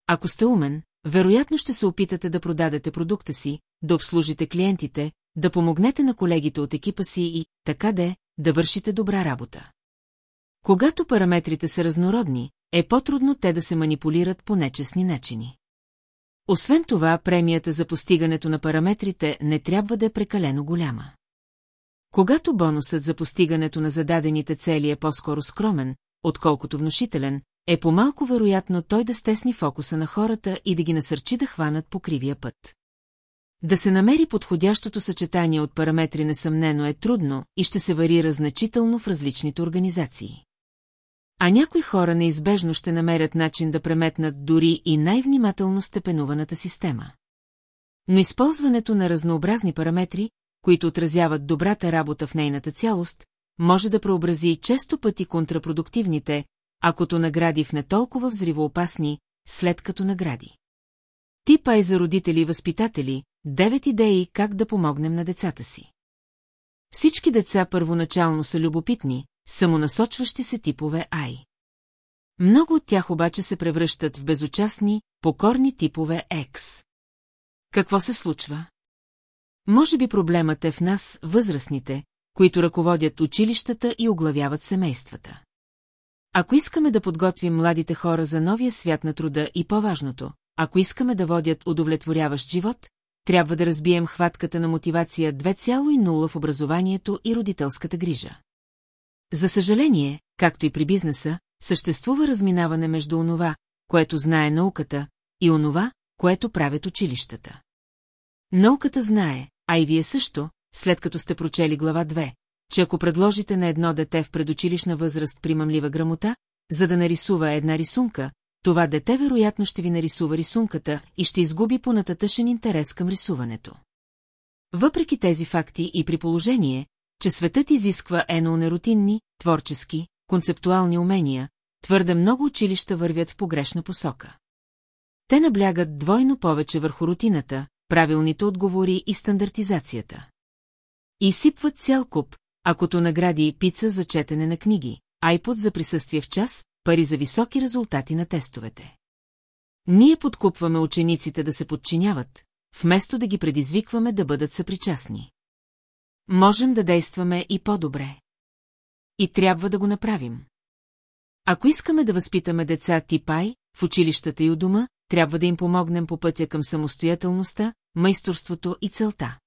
[SPEAKER 1] Ако сте умен, вероятно ще се опитате да продадете продукта си, да обслужите клиентите, да помогнете на колегите от екипа си и, така де, да вършите добра работа. Когато параметрите са разнородни, е по-трудно те да се манипулират по нечестни начини. Освен това, премията за постигането на параметрите не трябва да е прекалено голяма. Когато бонусът за постигането на зададените цели е по-скоро скромен, отколкото внушителен, е по-малко вероятно той да стесни фокуса на хората и да ги насърчи да хванат по кривия път. Да се намери подходящото съчетание от параметри несъмнено е трудно и ще се варира значително в различните организации. А някои хора неизбежно ще намерят начин да преметнат дори и най-внимателно степенуваната система. Но използването на разнообразни параметри, които отразяват добрата работа в нейната цялост, може да преобрази често пъти контрапродуктивните, акото награди в не толкова взривоопасни, след като награди. Типа е за родители и възпитатели, девет идеи как да помогнем на децата си. Всички деца първоначално са любопитни, самонасочващи се типове Ай. Много от тях обаче се превръщат в безучастни, покорни типове Екс. Какво се случва? Може би проблемът е в нас, възрастните, които ръководят училищата и оглавяват семействата. Ако искаме да подготвим младите хора за новия свят на труда и по-важното, ако искаме да водят удовлетворяващ живот, трябва да разбием хватката на мотивация 2,0 в образованието и родителската грижа. За съжаление, както и при бизнеса, съществува разминаване между онова, което знае науката, и онова, което правят училищата. Науката знае, а и вие също, след като сте прочели глава 2, че ако предложите на едно дете в предучилищна възраст примамлива грамота, за да нарисува една рисунка, това дете вероятно ще ви нарисува рисунката и ще изгуби понататъшен интерес към рисуването. Въпреки тези факти и при положение, че светът изисква ено нерутинни, творчески, концептуални умения, твърде много училища вървят в погрешна посока. Те наблягат двойно повече върху рутината, правилните отговори и стандартизацията. И сипват цял куп, акото награди и пица за четене на книги, айпод за присъствие в час, пари за високи резултати на тестовете. Ние подкупваме учениците да се подчиняват, вместо да ги предизвикваме да бъдат съпричастни. Можем да действаме и по-добре. И трябва да го направим. Ако искаме да възпитаме деца типай, в училищата и у дома, трябва да им помогнем по пътя към самостоятелността, майсторството и целта.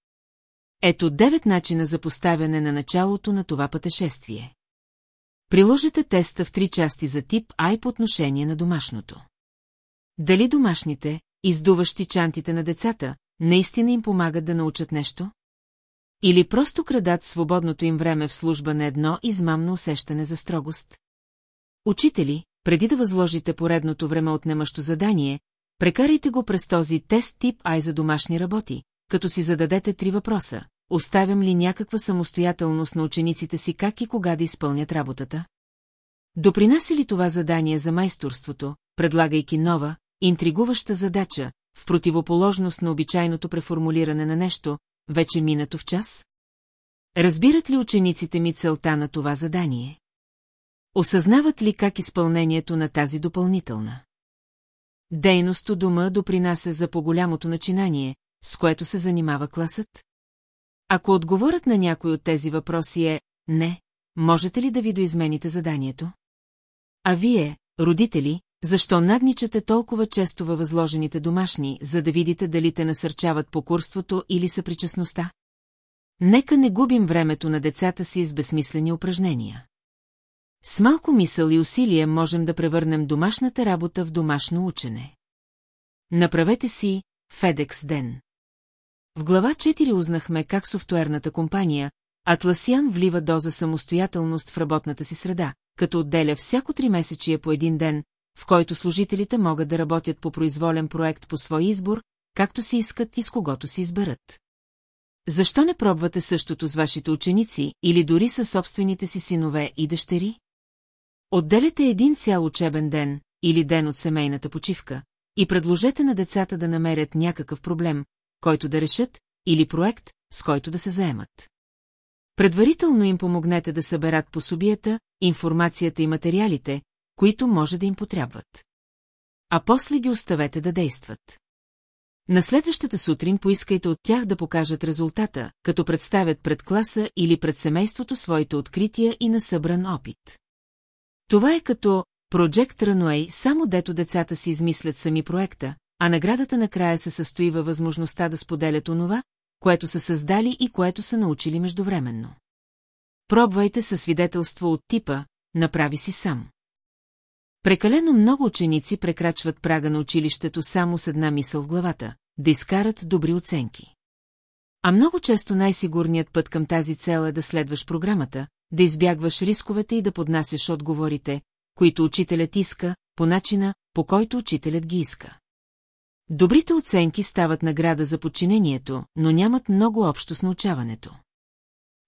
[SPEAKER 1] Ето девет начина за поставяне на началото на това пътешествие. Приложете теста в три части за тип Ай по отношение на домашното. Дали домашните, издуващи чантите на децата, наистина им помагат да научат нещо? Или просто крадат свободното им време в служба на едно измамно усещане за строгост? Учители, преди да възложите поредното време отнемащо задание, прекарайте го през този тест тип Ай за домашни работи, като си зададете три въпроса. Оставям ли някаква самостоятелност на учениците си как и кога да изпълнят работата? Допринася ли това задание за майсторството, предлагайки нова, интригуваща задача, в противоположност на обичайното преформулиране на нещо, вече минато в час? Разбират ли учениците ми целта на това задание? Осъзнават ли как изпълнението на тази допълнителна? Дейност у дома допринася за по-голямото начинание, с което се занимава класът? Ако отговорът на някой от тези въпроси е «не», можете ли да ви доизмените заданието? А вие, родители, Защо надничате толкова често във възложените домашни, за да видите дали те насърчават покурството или съпричастността? Нека не губим времето на децата си с безсмислени упражнения. С малко мисъл и усилие можем да превърнем домашната работа в домашно учене. Направете си FedEx ден. В глава 4 узнахме как софтуерната компания Атласиан влива доза самостоятелност в работната си среда, като отделя всяко три месечие по един ден, в който служителите могат да работят по произволен проект по свой избор, както си искат и с когото си изберат. Защо не пробвате същото с вашите ученици или дори със собствените си синове и дъщери? Отделете един цял учебен ден или ден от семейната почивка и предложете на децата да намерят някакъв проблем, който да решат, или проект, с който да се заемат. Предварително им помогнете да съберат пособията, информацията и материалите, които може да им потребват. А после ги оставете да действат. На следващата сутрин поискайте от тях да покажат резултата, като представят пред класа или пред семейството своите открития и насъбран опит. Това е като Project Runway, само дето децата си измислят сами проекта, а наградата накрая се състои във възможността да споделят онова, което са създали и което са научили междувременно. Пробвайте със свидетелство от типа «Направи си сам». Прекалено много ученици прекрачват прага на училището само с една мисъл в главата – да изкарат добри оценки. А много често най-сигурният път към тази цел е да следваш програмата, да избягваш рисковете и да поднасяш отговорите, които учителят иска, по начина, по който учителят ги иска. Добрите оценки стават награда за подчинението, но нямат много общо с научаването.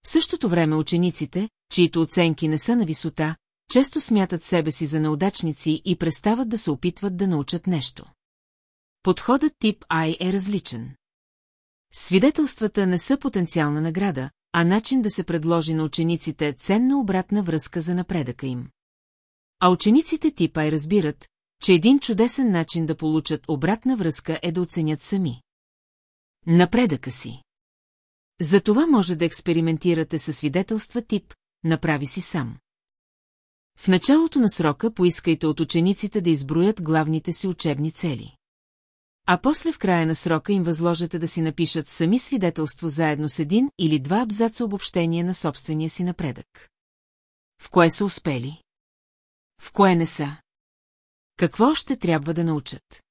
[SPEAKER 1] В същото време учениците, чието оценки не са на висота, често смятат себе си за неудачници и престават да се опитват да научат нещо. Подходът тип I е различен. Свидетелствата не са потенциална награда, а начин да се предложи на учениците ценна обратна връзка за напредъка им. А учениците тип I разбират, че един чудесен начин да получат обратна връзка е да оценят сами. Напредъка си. За това може да експериментирате със свидетелства тип «Направи си сам». В началото на срока поискайте от учениците да изброят главните си учебни цели. А после в края на срока им възложете да си напишат сами свидетелство заедно с един или два абзаца обобщение на собствения си напредък. В кое са успели? В кое не са? Какво още трябва да научат?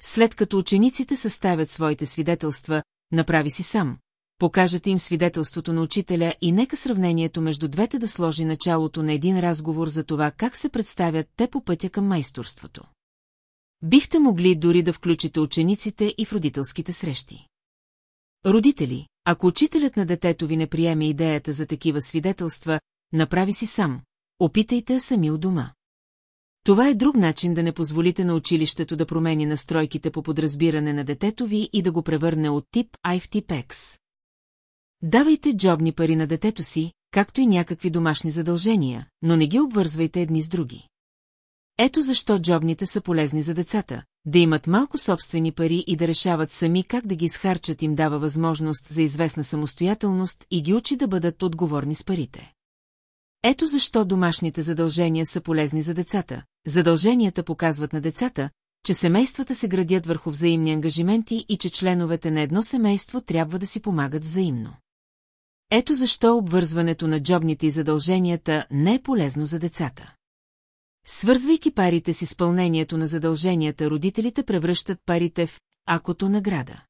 [SPEAKER 1] След като учениците съставят своите свидетелства, направи си сам, покажете им свидетелството на учителя и нека сравнението между двете да сложи началото на един разговор за това как се представят те по пътя към майсторството. Бихте могли дори да включите учениците и в родителските срещи. Родители, ако учителят на детето ви не приеме идеята за такива свидетелства, направи си сам, опитайте сами у дома. Това е друг начин да не позволите на училището да промени настройките по подразбиране на детето ви и да го превърне от тип I в тип X. Давайте джобни пари на детето си, както и някакви домашни задължения, но не ги обвързвайте едни с други. Ето защо джобните са полезни за децата, да имат малко собствени пари и да решават сами как да ги изхарчат им дава възможност за известна самостоятелност и ги учи да бъдат отговорни с парите. Ето защо домашните задължения са полезни за децата. Задълженията показват на децата, че семействата се градят върху взаимни ангажименти и че членовете на едно семейство трябва да си помагат взаимно. Ето защо обвързването на джобните и задълженията не е полезно за децата. Свързвайки парите с изпълнението на задълженията, родителите превръщат парите в акото награда.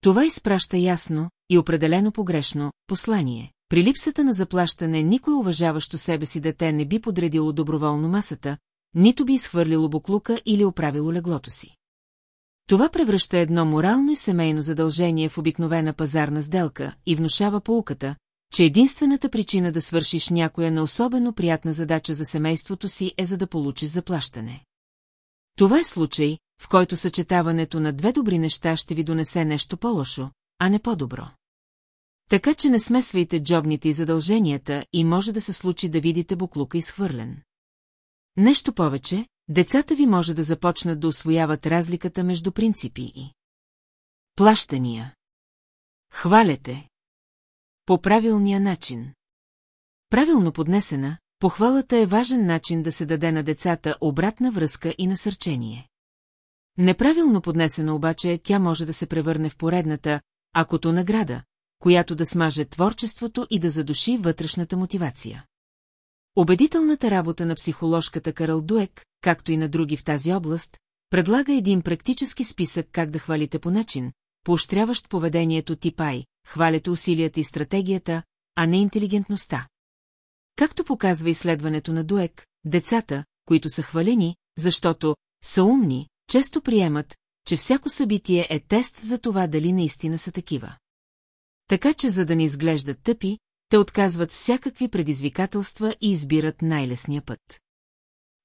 [SPEAKER 1] Това изпраща ясно и определено погрешно послание. При липсата на заплащане никой уважаващо себе си дете не би подредило доброволно масата, нито би изхвърлило буклука или оправило леглото си. Това превръща едно морално и семейно задължение в обикновена пазарна сделка и внушава поуката, че единствената причина да свършиш някоя на особено приятна задача за семейството си е за да получиш заплащане. Това е случай, в който съчетаването на две добри неща ще ви донесе нещо по-лошо, а не по-добро. Така че не смесвайте джобните и задълженията и може да се случи да видите буклука изхвърлен. Нещо повече, децата ви може да започнат да освояват разликата между принципи и плащания. Хвалете. По правилния начин. Правилно поднесена, похвалата е важен начин да се даде на децата обратна връзка и насърчение. Неправилно поднесена обаче, тя може да се превърне в поредната, акото награда, която да смаже творчеството и да задуши вътрешната мотивация. Убедителната работа на психоложката Карал Дуек, както и на други в тази област, предлага един практически списък как да хвалите по начин, поощряващ поведението тип Ай, хваляте усилията и стратегията, а не интелигентността. Както показва изследването на Дуек, децата, които са хвалени, защото са умни, често приемат, че всяко събитие е тест за това дали наистина са такива. Така че за да не изглеждат тъпи, те отказват всякакви предизвикателства и избират най-лесния път.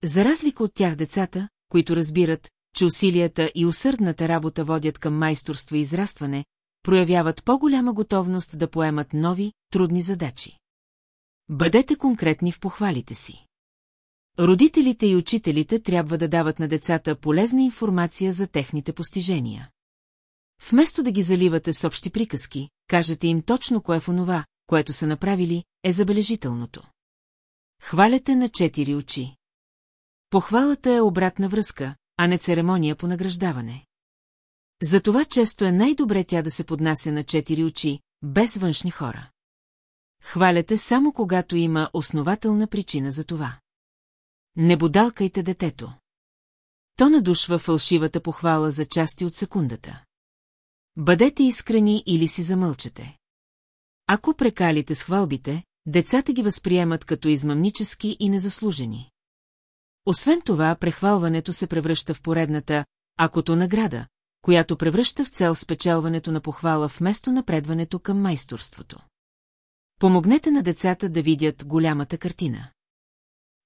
[SPEAKER 1] За разлика от тях децата, които разбират, че усилията и усърдната работа водят към майсторство и израстване, проявяват по-голяма готовност да поемат нови, трудни задачи. Бъдете конкретни в похвалите си. Родителите и учителите трябва да дават на децата полезна информация за техните постижения. Вместо да ги заливате с общи приказки, кажете им точно кое в онова, което са направили, е забележителното. Хваляте на четири очи. Похвалата е обратна връзка, а не церемония по награждаване. Затова често е най-добре тя да се поднася на четири очи, без външни хора. Хваляте само когато има основателна причина за това. Не бодалкайте детето. То надушва фалшивата похвала за части от секундата. Бъдете искрени или си замълчате. Ако прекалите с хвалбите, децата ги възприемат като измъмнически и незаслужени. Освен това, прехвалването се превръща в поредната, акото награда, която превръща в цел спечелването на похвала вместо напредването към майсторството. Помогнете на децата да видят голямата картина.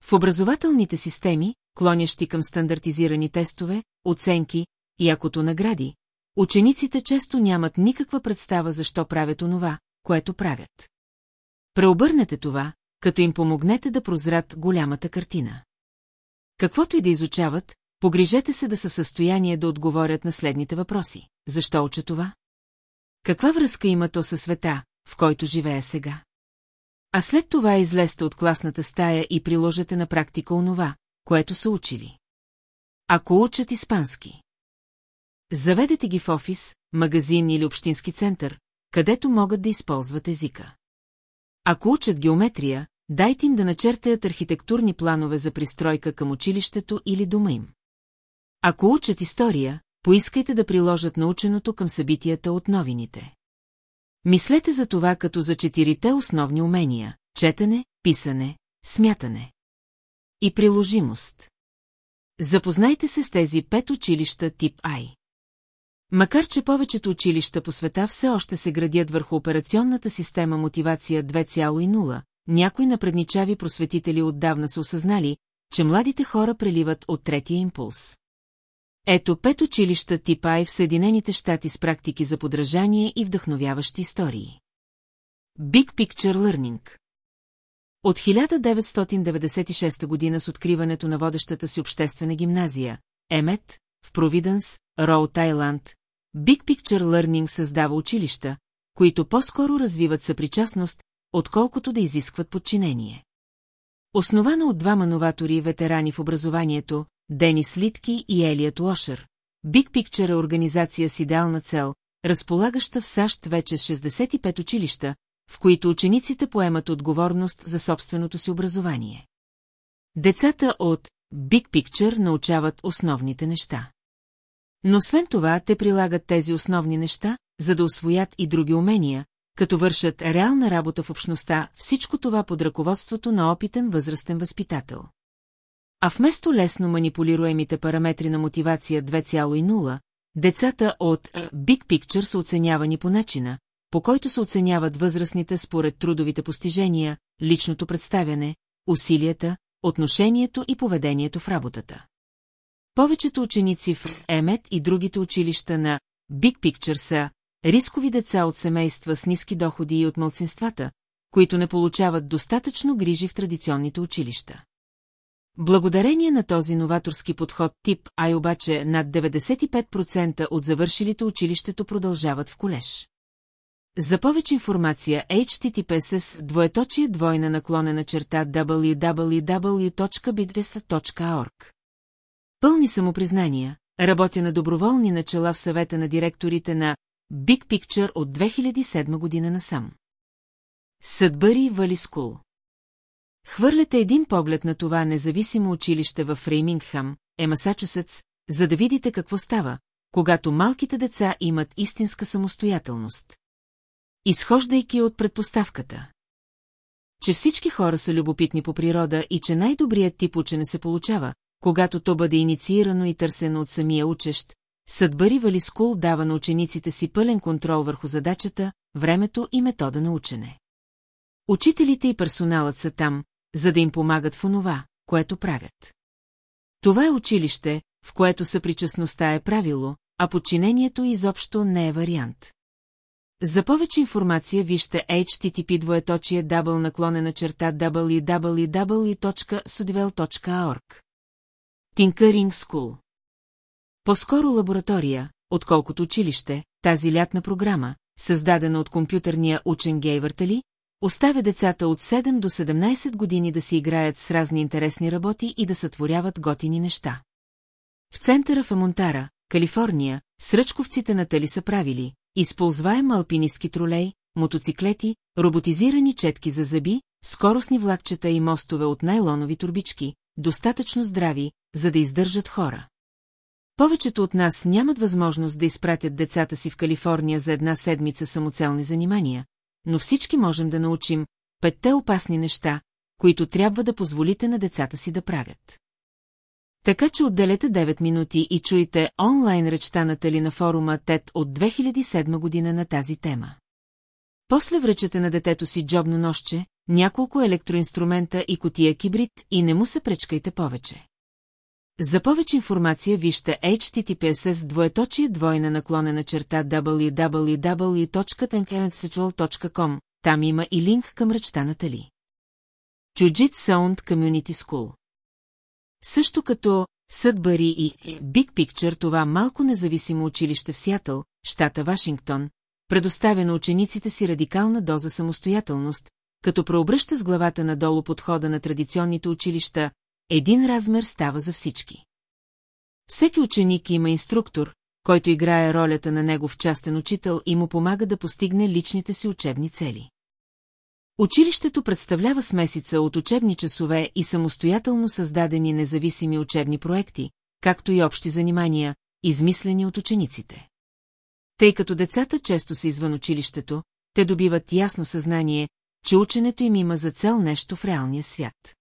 [SPEAKER 1] В образователните системи, клонящи към стандартизирани тестове, оценки и акото награди, учениците често нямат никаква представа защо правят онова, което правят. Преобърнете това, като им помогнете да прозрат голямата картина. Каквото и да изучават, погрижете се да са в състояние да отговорят на следните въпроси. Защо уча това? Каква връзка има то със света, в който живее сега? А след това излезте от класната стая и приложете на практика онова, което са учили. Ако учат испански. Заведете ги в офис, магазин или общински център, където могат да използват езика. Ако учат геометрия, дайте им да начертаят архитектурни планове за пристройка към училището или дома им. Ако учат история, поискайте да приложат наученото към събитията от новините. Мислете за това като за четирите основни умения – четене, писане, смятане. И приложимост. Запознайте се с тези пет училища тип Ай. Макар че повечето училища по света все още се градят върху операционната система мотивация 2.0, някои напредничави просветители отдавна са осъзнали, че младите хора преливат от третия импулс. Ето пет училища типа и в Съединените щати с практики за подражание и вдъхновяващи истории. Big Picture Learning От 1996 година с откриването на водещата си обществена гимназия, Емет, в Провиденс, Роу, Тайланд, Big Picture Learning създава училища, които по-скоро развиват съпричастност, отколкото да изискват подчинение. Основана от двама новатори ветерани в образованието, Денис Литки и Елият Уошер, Big Picture е организация с идеална цел, разполагаща в САЩ вече с 65 училища, в които учениците поемат отговорност за собственото си образование. Децата от Big Picture научават основните неща. Но освен това, те прилагат тези основни неща, за да освоят и други умения, като вършат реална работа в общността, всичко това под ръководството на опитен възрастен възпитател. А вместо лесно манипулируемите параметри на мотивация 2,0, децата от Big Picture са оценявани по начина, по който се оценяват възрастните според трудовите постижения, личното представяне, усилията, отношението и поведението в работата. Повечето ученици в Емет и другите училища на Big Picture са рискови деца от семейства с ниски доходи и от мълцинствата, които не получават достатъчно грижи в традиционните училища. Благодарение на този новаторски подход тип Ай обаче над 95% от завършилите училището продължават в колеж. За повече информация https двоеточие двойна наклонена черта www.bidresta.org Пълни самопризнания, работя на доброволни начала в съвета на директорите на Big Picture от 2007 година насам. Съдбъри Вали Скул Хвърляте един поглед на това независимо училище в Фреймингхам, е Масачусетс, за да видите какво става, когато малките деца имат истинска самостоятелност. Изхождайки от предпоставката, че всички хора са любопитни по природа и че най-добрият тип учене се получава, когато то бъде инициирано и търсено от самия учещ, Съдбари Валискул дава на учениците си пълен контрол върху задачата, времето и метода на учене. Учителите и персоналът са там, за да им помагат в онова, което правят. Това е училище, в което съпричастността е правило, а подчинението изобщо не е вариант. За повече информация вижте http двоеточие дабл наклонена черта www.sudvel.org Tinkering School По-скоро лаборатория, отколкото училище, тази лятна програма, създадена от компютърния учен Гейвъртали, оставя децата от 7 до 17 години да си играят с разни интересни работи и да сътворяват готини неща. В центъра в Амонтара, Калифорния, сръчковците на Тали са правили, използваем алпинистки тролей, мотоциклети, роботизирани четки за зъби, скоростни влакчета и мостове от найлонови турбички, достатъчно здрави, за да издържат хора. Повечето от нас нямат възможност да изпратят децата си в Калифорния за една седмица самоцелни занимания, но всички можем да научим петте опасни неща, които трябва да позволите на децата си да правят. Така че отделете 9 минути и чуйте онлайн речта на Тали на форума ТЕД от 2007 година на тази тема. После връчате на детето си джобно нощче, няколко електроинструмента и котия кибрид и не му се пречкайте повече. За повече информация вижте https двоеточие двойна наклонена черта www.tenkerentsexual.com, там има и линк към речта на Тали. Чуджит Sound Community School Също като Съдбари и Big Picture това малко независимо училище в Сиатъл, щата Вашингтон, предоставя на учениците си радикална доза самостоятелност, като преобръща с главата надолу подхода на традиционните училища, един размер става за всички. Всеки ученик има инструктор, който играе ролята на негов частен учител и му помага да постигне личните си учебни цели. Училището представлява смесица от учебни часове и самостоятелно създадени независими учебни проекти, както и общи занимания, измислени от учениците. Тъй като децата често са извън училището, те добиват ясно съзнание, че ученето им има за цел нещо в реалния свят.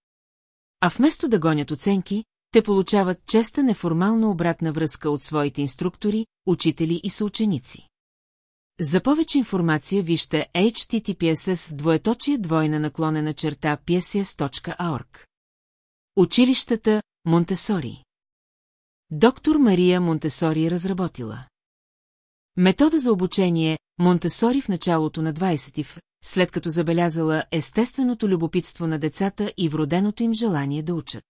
[SPEAKER 1] А вместо да гонят оценки, те получават честа неформална обратна връзка от своите инструктори, учители и съученици. За повече информация вижте https двоеточие двойна наклонена черта pcs.org. Училищата Монтесори Доктор Мария Монтесори разработила. Метода за обучение Монтесори в началото на 20 след като забелязала естественото любопитство на децата и вроденото им желание да учат.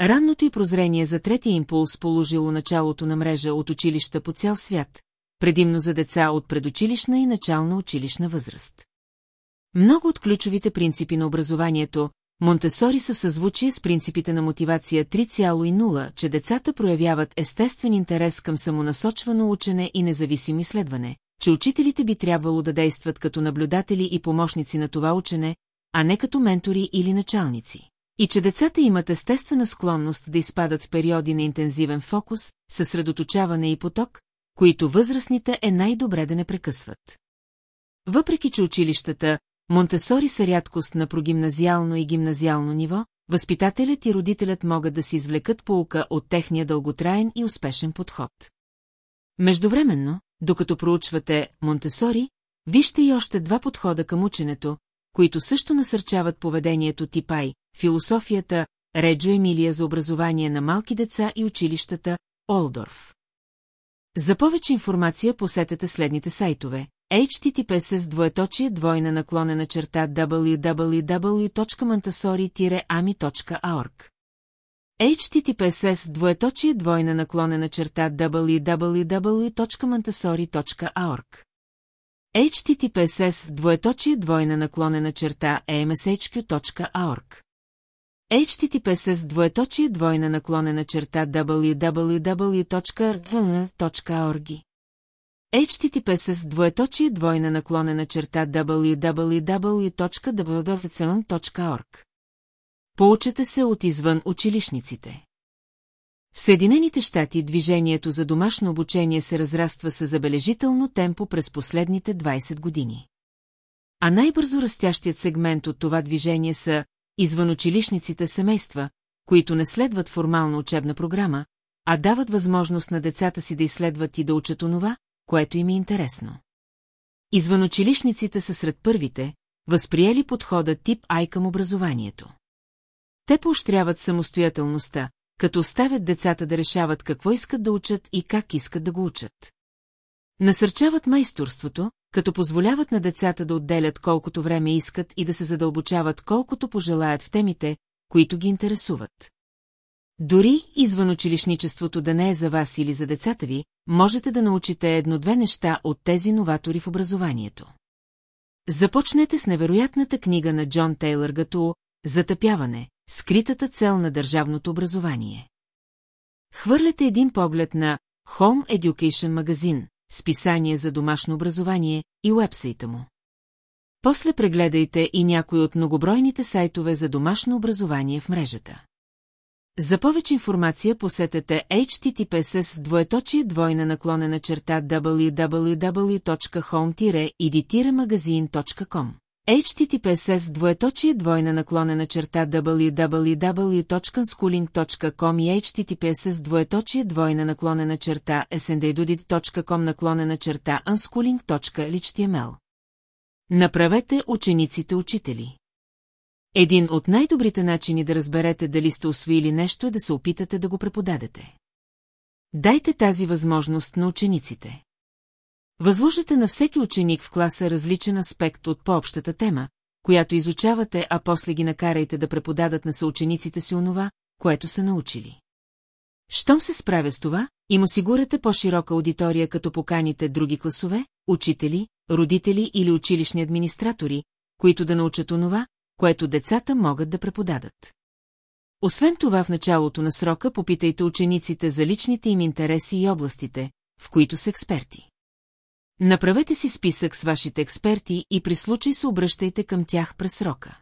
[SPEAKER 1] Ранното и прозрение за третия импулс положило началото на мрежа от училища по цял свят, предимно за деца от предучилищна и начална училищна възраст. Много от ключовите принципи на образованието, Монтесори са съзвучие с принципите на мотивация 3,0, че децата проявяват естествен интерес към самонасочвано учене и независимо изследване, че учителите би трябвало да действат като наблюдатели и помощници на това учене, а не като ментори или началници. И че децата имат естествена склонност да изпадат в периоди на интензивен фокус, съсредоточаване и поток, които възрастните е най-добре да не прекъсват. Въпреки, че училищата, Монтесори са рядкост на прогимназиално и гимназиално ниво, възпитателят и родителят могат да си извлекат полука от техния дълготраен и успешен подход. Междувременно, докато проучвате Монтесори, вижте и още два подхода към ученето, които също насърчават поведението Типай, философията Реджо Емилия за образование на малки деца и училищата Олдорф. За повече информация посетете следните сайтове https с двоеточие двойна наклонена черта www.mantasori-ami.org https двоеточие двойна наклонена черта www.mantasori.org https двоеточие двойна наклонена черта emshq.org https двоеточие двойна наклонена черта www.rtvn.org https двоеточие двойна наклонена черта www.www.org Получате се от извън училищниците. В Съединените щати движението за домашно обучение се разраства с забележително темпо през последните 20 години. А най-бързо растящият сегмент от това движение са извънучилищниците семейства, които не следват формална учебна програма, а дават възможност на децата си да изследват и да учат онова, което им е интересно. Извънучилищниците са сред първите, възприели подхода тип Ай към образованието. Те поощряват самостоятелността, като оставят децата да решават какво искат да учат и как искат да го учат. Насърчават майсторството, като позволяват на децата да отделят колкото време искат и да се задълбочават колкото пожелаят в темите, които ги интересуват. Дори извън училищничеството да не е за вас или за децата ви, можете да научите едно-две неща от тези новатори в образованието. Започнете с невероятната книга на Джон Тейлър Гато «Затъпяване», скритата цел на държавното образование. Хвърляте един поглед на Home Education Magazine, списание за домашно образование и уебсайта му. После прегледайте и някой от многобройните сайтове за домашно образование в мрежата. За повече информация посетете https двоеточие двойна наклонена черта www.home-editiremagazine.com https двоеточие двойна наклонена черта www.schooling.com и https двоеточие двойна наклонена черта sndudit.com наклонена черта unschooling.html Направете учениците учители. Един от най-добрите начини да разберете дали сте освоили нещо е да се опитате да го преподадете. Дайте тази възможност на учениците. Възложете на всеки ученик в класа различен аспект от по-общата тема, която изучавате, а после ги накарайте да преподадат на съучениците си онова, което са научили. Щом се справя с това, им осигурате по-широка аудитория, като поканите други класове, учители, родители или училищни администратори, които да научат онова, което децата могат да преподадат. Освен това, в началото на срока попитайте учениците за личните им интереси и областите, в които са експерти. Направете си списък с вашите експерти и при случай се обръщайте към тях през срока.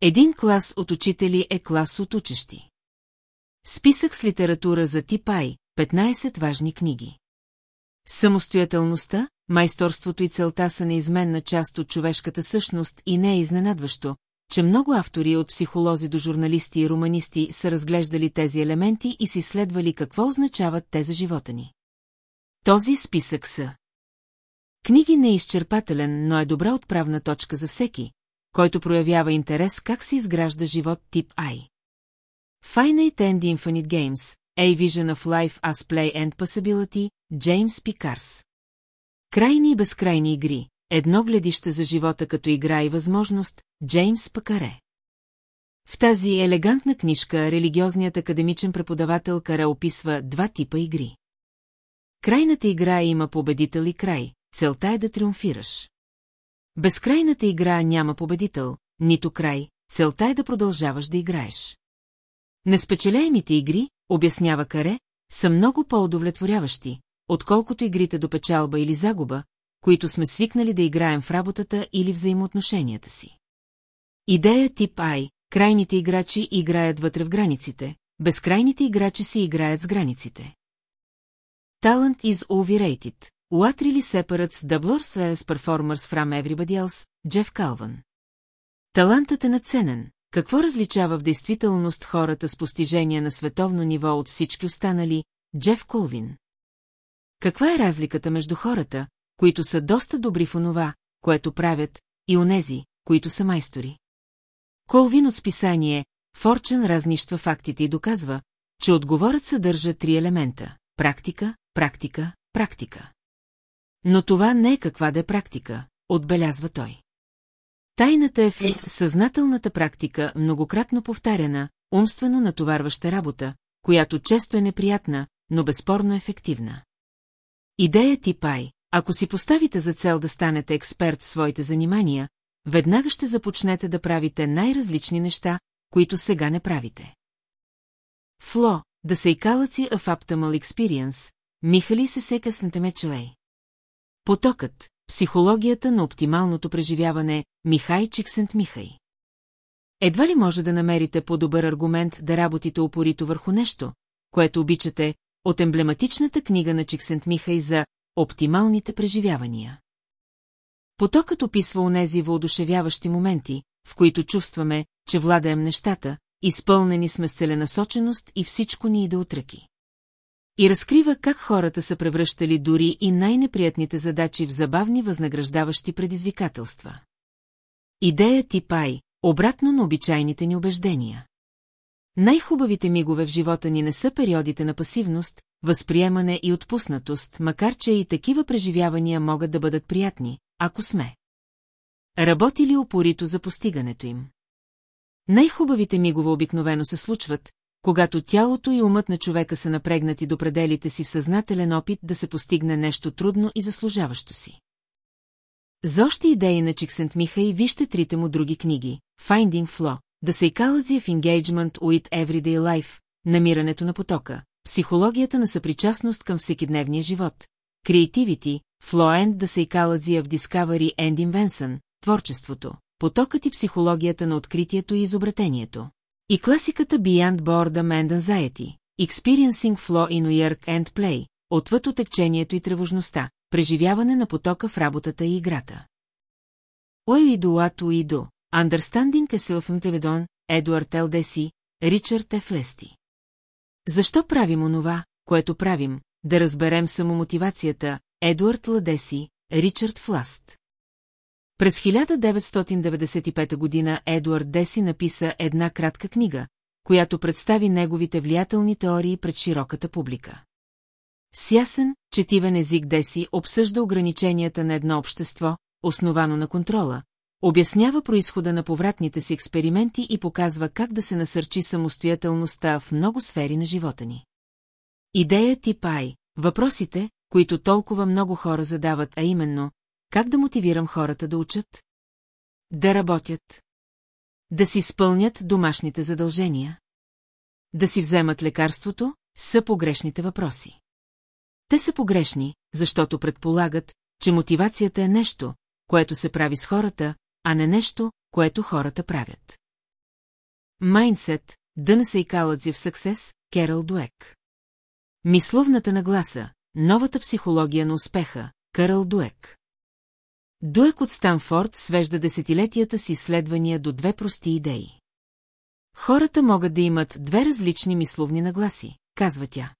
[SPEAKER 1] Един клас от учители е клас от учещи. Списък с литература за Типай, 15 важни книги. Самостоятелността, майсторството и целта са неизменна част от човешката същност и не е изненадващо, че много автори от психолози до журналисти и романисти са разглеждали тези елементи и си следвали какво означават те за живота ни. Този списък са Книги не е изчерпателен, но е добра отправна точка за всеки, който проявява интерес как се изгражда живот тип I. Finite and Infinite Games, A Vision of Life as Play and Possibility, Джеймс Пикарс. Крайни и безкрайни игри, едно гледище за живота като игра и възможност, Джеймс Пакаре. В тази елегантна книжка религиозният академичен преподавател Каре описва два типа игри. Крайната игра има победител и край, целта е да триумфираш. Безкрайната игра няма победител, нито край, целта е да продължаваш да играеш. Неспечеляемите игри, обяснява Каре, са много по-удовлетворяващи, отколкото игрите до печалба или загуба, които сме свикнали да играем в работата или взаимоотношенията си. Идея тип Ай, крайните играчи играят вътре в границите, безкрайните играчи си играят с границите. Talent is overrated. What really separates the worst performers from everybody else? Джеф Калван. Талантът е наценен. Какво различава в действителност хората с постижения на световно ниво от всички останали? Джеф Колвин. Каква е разликата между хората, които са доста добри в онова, което правят, и онези, които са майстори? Колвин от списание Форчен разнищва фактите и доказва, че отговорът съдържа три елемента – практика, практика, практика. Но това не е каква да е практика, отбелязва той. Тайната е в съзнателната практика, многократно повтаряна, умствено натоварваща работа, която често е неприятна, но безспорно ефективна. Идея типай, Ако си поставите за цел да станете експерт в своите занимания, веднага ще започнете да правите най-различни неща, които сега не правите. Фло, да се икалъци of optimal experience, Михали се сека Мечелей. Потокът, психологията на оптималното преживяване, Михай Чиксент Михай. Едва ли може да намерите по-добър аргумент да работите упорито върху нещо, което обичате, от емблематичната книга на Чиксент Михай за оптималните преживявания. Потокът описва онези въодушевяващи моменти, в които чувстваме, че владеем нещата, изпълнени сме с целенасоченост и всичко ни иде от ръки. И разкрива как хората са превръщали дори и най-неприятните задачи в забавни възнаграждаващи предизвикателства. Идея тип Ай, обратно на обичайните ни убеждения. Най-хубавите мигове в живота ни не са периодите на пасивност, възприемане и отпуснатост, макар че и такива преживявания могат да бъдат приятни, ако сме. Работили упорито за постигането им. Най-хубавите мигове обикновено се случват, когато тялото и умът на човека са напрегнати до пределите си в съзнателен опит да се постигне нещо трудно и заслужаващо си. За още идеи на Чиксент Михай вижте трите му други книги Finding Flow, The Psychology of Engagement with Everyday Life, Намирането на потока, Психологията на съпричастност към всекидневния живот, Creativity, Flow and the Psychology of Discovery and Invention, Творчеството, потокът и психологията на откритието и изобретението. И класиката Beyond Boredom and Anxiety, Experiencing Flow in Work and Play, отвъд отекчението и тревожността, преживяване на потока в работата и играта. Уайдуато Уиду, Understanding a Self-Mtevedon, Едуард Елдеси, Ричард Ф. Лести. Защо правим онова, което правим, да разберем самомотивацията, Едуард Ладеси, Ричард Фласт. През 1995 година Едуард Деси написа една кратка книга, която представи неговите влиятелни теории пред широката публика. С ясен, четивен език Деси обсъжда ограниченията на едно общество, основано на контрола, обяснява происхода на повратните си експерименти и показва как да се насърчи самостоятелността в много сфери на живота ни. Идея тип Ай, въпросите, които толкова много хора задават, а именно, как да мотивирам хората да учат? Да работят. Да си изпълнят домашните задължения. Да си вземат лекарството, са погрешните въпроси. Те са погрешни, защото предполагат, че мотивацията е нещо, което се прави с хората, а не нещо, което хората правят. Майнсет, Дъна Psychology в Success, Керал Дуек. Мисловната нагласа, новата психология на успеха, Карл Дуек. Дуек от Станфорд свежда десетилетията си изследвания до две прости идеи. Хората могат да имат две различни мисловни нагласи, казва тя.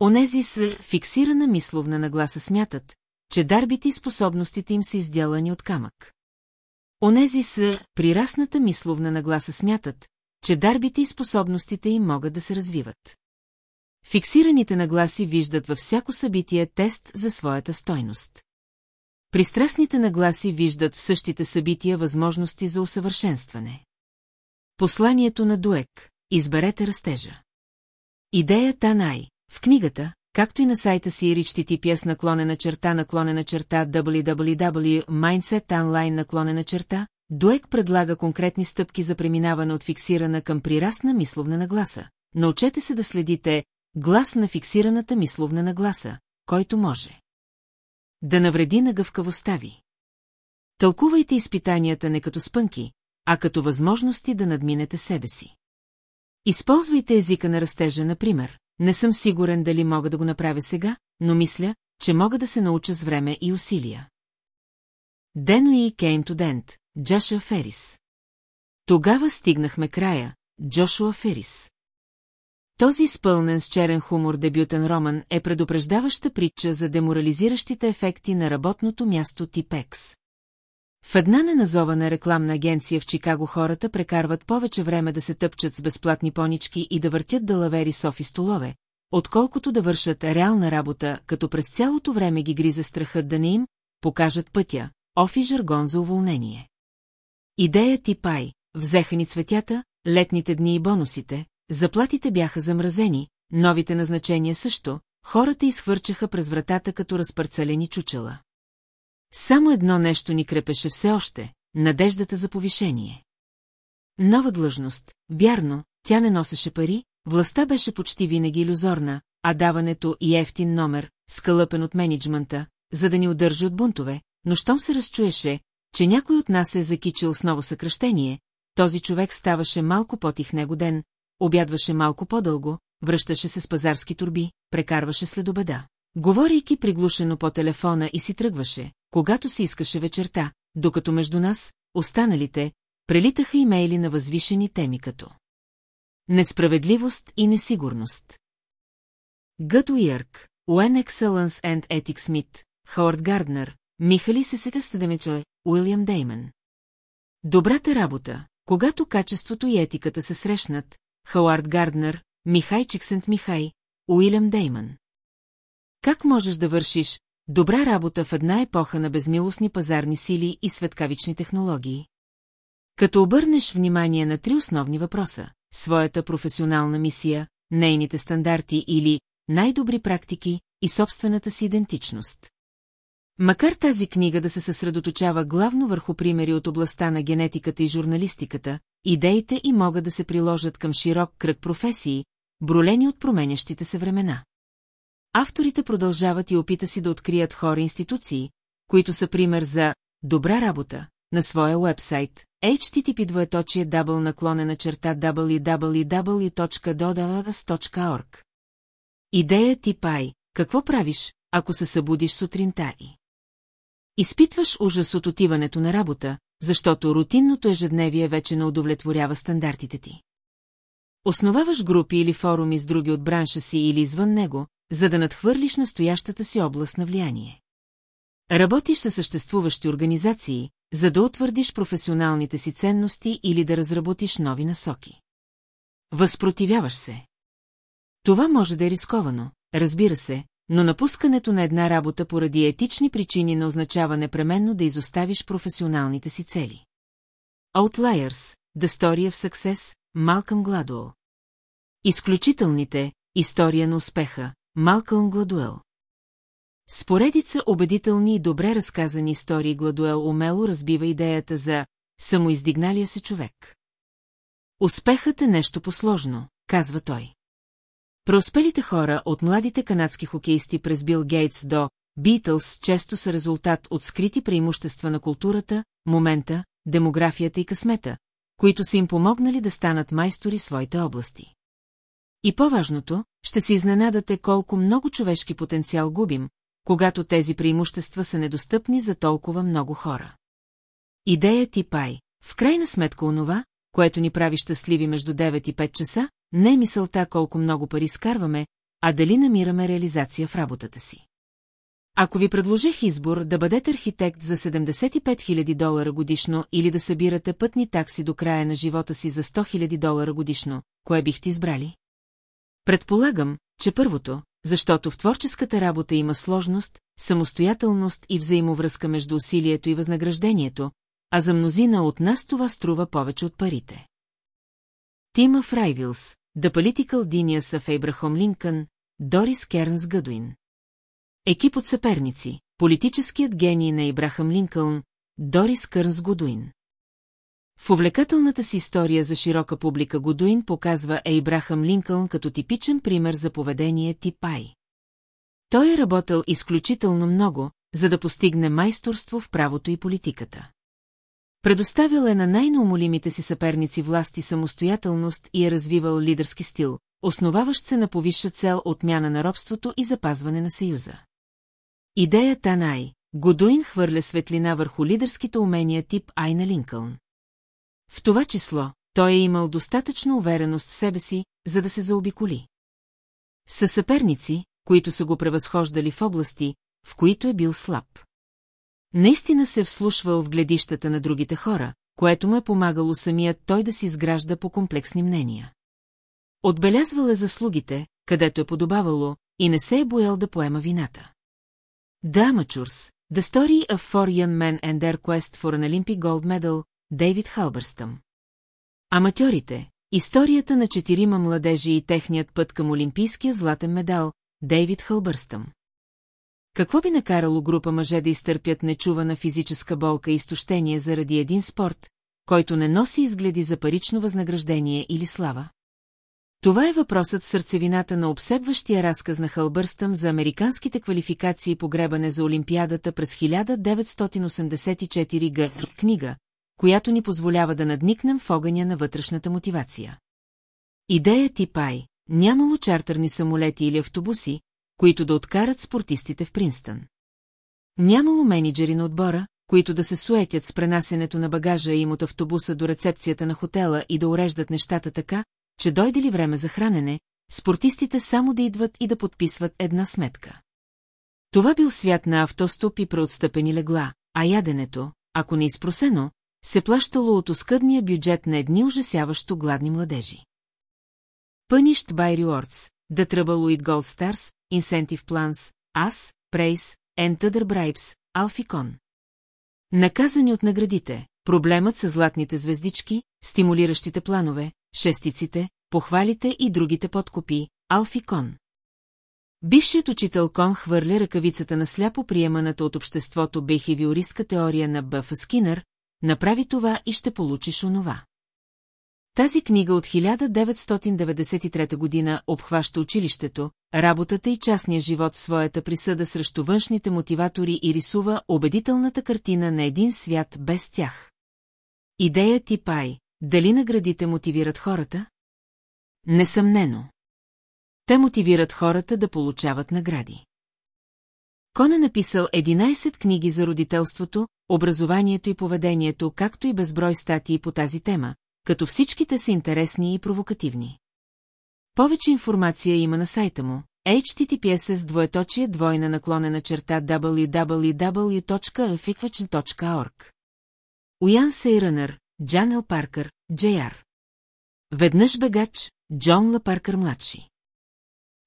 [SPEAKER 1] Онези с фиксирана мисловна нагласа смятат, че дарбите и способностите им са изделани от камък. Онези с прирасната мисловна нагласа смятат, че дарбите и способностите им могат да се развиват. Фиксираните нагласи виждат във всяко събитие тест за своята стойност. Пристрастните нагласи виждат в същите събития възможности за усъвършенстване. Посланието на Дуек – изберете растежа. Идеята най в книгата, както и на сайта си RHTTPS наклонена черта наклонена черта www.mindsetonline наклонена черта, Дуек предлага конкретни стъпки за преминаване от фиксирана към прирастна мисловна нагласа. Научете се да следите глас на фиксираната мисловна нагласа, който може да навреди на гъвкавостта ви. Тълкувайте изпитанията не като спънки, а като възможности да надминете себе си. Използвайте езика на растежа, например. Не съм сигурен дали мога да го направя сега, но мисля, че мога да се науча с време и усилия. Дено и Кейн Дент, Джаша Ферис. Тогава стигнахме края, Джошуа Ферис. Този изпълнен с черен хумор дебютен роман е предупреждаваща притча за деморализиращите ефекти на работното място Типекс. В една неназована рекламна агенция в Чикаго хората прекарват повече време да се тъпчат с безплатни понички и да въртят далавери софи столове, отколкото да вършат реална работа, като през цялото време ги гриза страхът да не им покажат пътя, офи жаргон за уволнение. Идея ти пай, взеха ни цветята, летните дни и бонусите, заплатите бяха замразени, новите назначения също, хората изхвърчаха през вратата като разпарцелени чучела. Само едно нещо ни крепеше все още – надеждата за повишение. Нова длъжност, вярно, тя не носеше пари, властта беше почти винаги иллюзорна, а даването и ефтин номер, скълъпен от менеджмента, за да ни удържи от бунтове, но щом се разчуеше, че някой от нас е закичил с ново съкръщение, този човек ставаше малко по-тих него ден, обядваше малко по-дълго, връщаше се с пазарски турби, прекарваше след обеда. Говорейки приглушено по телефона и си тръгваше, когато си искаше вечерта, докато между нас, останалите, прелитаха имейли на възвишени теми като Несправедливост и несигурност. Гът Уирк, Уен Excellence and Ethics Smith, Хoward Гарднер, Михали се Сетестедемиче, Уилям Дейман. Добрата работа, когато качеството и етиката се срещнат, Хауард Гарднер, Михай Чиксент Михай, Уилям Дейман. Как можеш да вършиш добра работа в една епоха на безмилостни пазарни сили и светкавични технологии? Като обърнеш внимание на три основни въпроса – своята професионална мисия, нейните стандарти или най-добри практики и собствената си идентичност. Макар тази книга да се съсредоточава главно върху примери от областта на генетиката и журналистиката, идеите и могат да се приложат към широк кръг професии, бролени от променящите се времена. Авторите продължават и опита си да открият хора институции, които са пример за добра работа на своя уебсайт http двоеточие дабл наклонена черта www.dodavas.org Идея ти пай, какво правиш, ако се събудиш сутринта и Изпитваш ужас от отиването на работа, защото рутинното ежедневие вече не удовлетворява стандартите ти. Основаваш групи или форуми с други от бранша си или извън него, за да надхвърлиш настоящата си област на влияние. Работиш със съществуващи организации, за да утвърдиш професионалните си ценности или да разработиш нови насоки. Възпротивяваш се. Това може да е рисковано, разбира се, но напускането на една работа поради етични причини не означава непременно да изоставиш професионалните си цели. Outliers, The Story of Success, Малкъм Гладуел. Изключителните, история на успеха, Малкълм Гладуел. Споредица убедителни и добре разказани истории Гладуел умело разбива идеята за самоиздигналия се човек. Успехът е нещо посложно, казва той. Преуспелите хора от младите канадски хокеисти през Бил Гейтс до Битълс често са резултат от скрити преимущества на културата, момента, демографията и късмета, които са им помогнали да станат майстори в своите области. И по-важното, ще се изненадате колко много човешки потенциал губим, когато тези преимущества са недостъпни за толкова много хора. Идея ти пай, в крайна сметка онова, което ни прави щастливи между 9 и 5 часа, не е мисълта колко много пари скарваме, а дали намираме реализация в работата си. Ако ви предложих избор да бъдете архитект за 75 000 долара годишно или да събирате пътни такси до края на живота си за 100 000 долара годишно, кое бихте избрали? Предполагам, че първото, защото в творческата работа има сложност, самостоятелност и взаимовръзка между усилието и възнаграждението, а за мнозина от нас това струва повече от парите. Тима Фрайвилс, The Political Genius of Abraham Lincoln, Дорис Кернс Гъдуин. Екип от съперници, политическият гений на Ибрахам Линкълн, Дорис Кърнс Годуин. В увлекателната си история за широка публика Годуин показва Ейбрахам Линкълн като типичен пример за поведение тип Ай. Той е работил изключително много, за да постигне майсторство в правото и политиката. Предоставил е на най-неумолимите си съперници власт и самостоятелност и е развивал лидерски стил, основаващ се на повисша цел отмяна на робството и запазване на съюза. Идеята на Ай, Годуин хвърля светлина върху лидерските умения тип Ай на Линкълн. В това число, той е имал достатъчно увереност в себе си, за да се заобиколи. Са съперници, които са го превъзхождали в области, в които е бил слаб. Наистина се вслушвал в гледищата на другите хора, което му е помагало самият той да си изгражда по комплексни мнения. Отбелязвал е заслугите, където е подобавало, и не се е боял да поема вината. Да, Мачурс, The Story of Four Young Men and Their Quest for an Olympic Gold Medal, Дейвид Халбърстъм. Аматьорите, историята на четирима младежи и техният път към Олимпийския златен медал, Дейвид Хълбърстъм. Какво би накарало група мъже да изтърпят нечувана физическа болка и изтощение заради един спорт, който не носи изгледи за парично възнаграждение или слава? Това е въпросът в сърцевината на обсебващия разказ на Хълбърстъм за американските квалификации по гребане за Олимпиадата през 1984 г. книга, която ни позволява да надникнем в огъня на вътрешната мотивация. Идея тип Ай, нямало чартерни самолети или автобуси, които да откарат спортистите в Принстън. Нямало менеджери на отбора, които да се суетят с пренасенето на багажа им от автобуса до рецепцията на хотела и да уреждат нещата така, че дойде ли време за хранене, спортистите само да идват и да подписват една сметка. Това бил свят на автостоп и преотстъпени легла, а яденето, ако не изпросено, се плащало от оскъдния бюджет на едни ужасяващо гладни младежи. Punished by Rewards, The Trouble with Gold Stars, Incentive Plans, As, Praise, and Other Bribes, Alficon. Наказани от наградите, проблемът с златните звездички, стимулиращите планове, шестиците, похвалите и другите подкопи, Алфикон. Бившият учител Кон хвърля ръкавицата на сляпо приеманата от обществото бехевиористка теория на Бъф Скинър, направи това и ще получиш онова. Тази книга от 1993 година обхваща училището, работата и частния живот в своята присъда срещу външните мотиватори и рисува убедителната картина на един свят без тях. Идея ти пай, дали наградите мотивират хората? Несъмнено. Те мотивират хората да получават награди. Кон е написал 11 книги за родителството, образованието и поведението, както и безброй статии по тази тема, като всичките са интересни и провокативни. Повече информация има на сайта му https с двоеточие двойна наклонена черта www.fikvachn.org Уян Сейрънър, Джан Ел Паркър, Джей.Ар. Веднъж бегач, Джон Ла Паркър младши.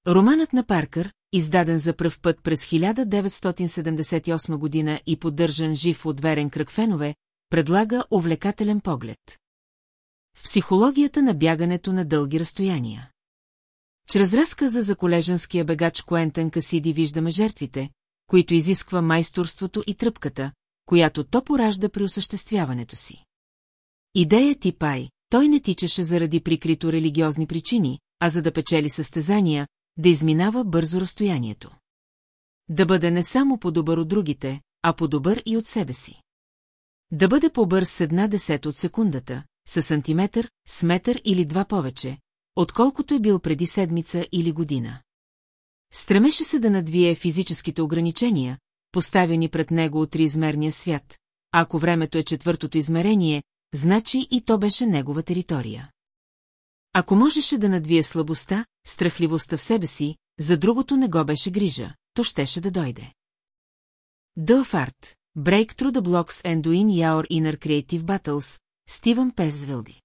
[SPEAKER 1] Романът на Паркър, издаден за пръв път през 1978 година и поддържан жив от верен кръг фенове, предлага увлекателен поглед. В психологията на бягането на дълги разстояния. Чрез разказа за колежанския бегач Куентън Касиди виждаме жертвите, които изисква майсторството и тръпката, която то поражда при осъществяването си. Идея ти пай, той не тичаше заради прикрито религиозни причини, а за да печели състезания, да изминава бързо разстоянието. Да бъде не само по-добър от другите, а по-добър и от себе си. Да бъде по-бърз с една десета от секундата, с сантиметър, с метър или два повече, отколкото е бил преди седмица или година. Стремеше се да надвие физическите ограничения, поставени пред него от триизмерния свят, ако времето е четвъртото измерение, значи и то беше негова територия. Ако можеше да надвие слабостта, страхливостта в себе си, за другото не го беше грижа, то щеше да дойде. Дълфарт, Breakthrough the Blocks and Win Your Inner Creative Battles, Стивън Пезвелди.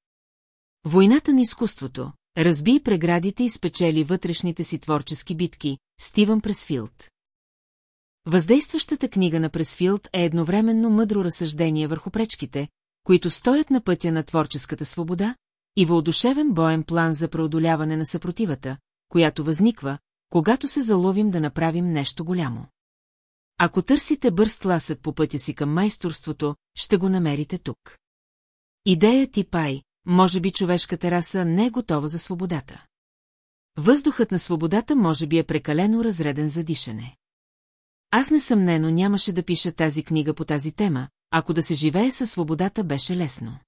[SPEAKER 1] Войната на изкуството, разби преградите и спечели вътрешните си творчески битки, Стивън Пресфилд. Въздействащата книга на Пресфилд е едновременно мъдро разсъждение върху пречките, които стоят на пътя на творческата свобода, и въодушевен боен план за преодоляване на съпротивата, която възниква, когато се заловим да направим нещо голямо. Ако търсите бърз тласък по пътя си към майсторството, ще го намерите тук. Идея ти пай, може би човешката раса не е готова за свободата. Въздухът на свободата може би е прекалено разреден за дишане. Аз несъмнено нямаше да пиша тази книга по тази тема, ако да се живее със свободата беше лесно.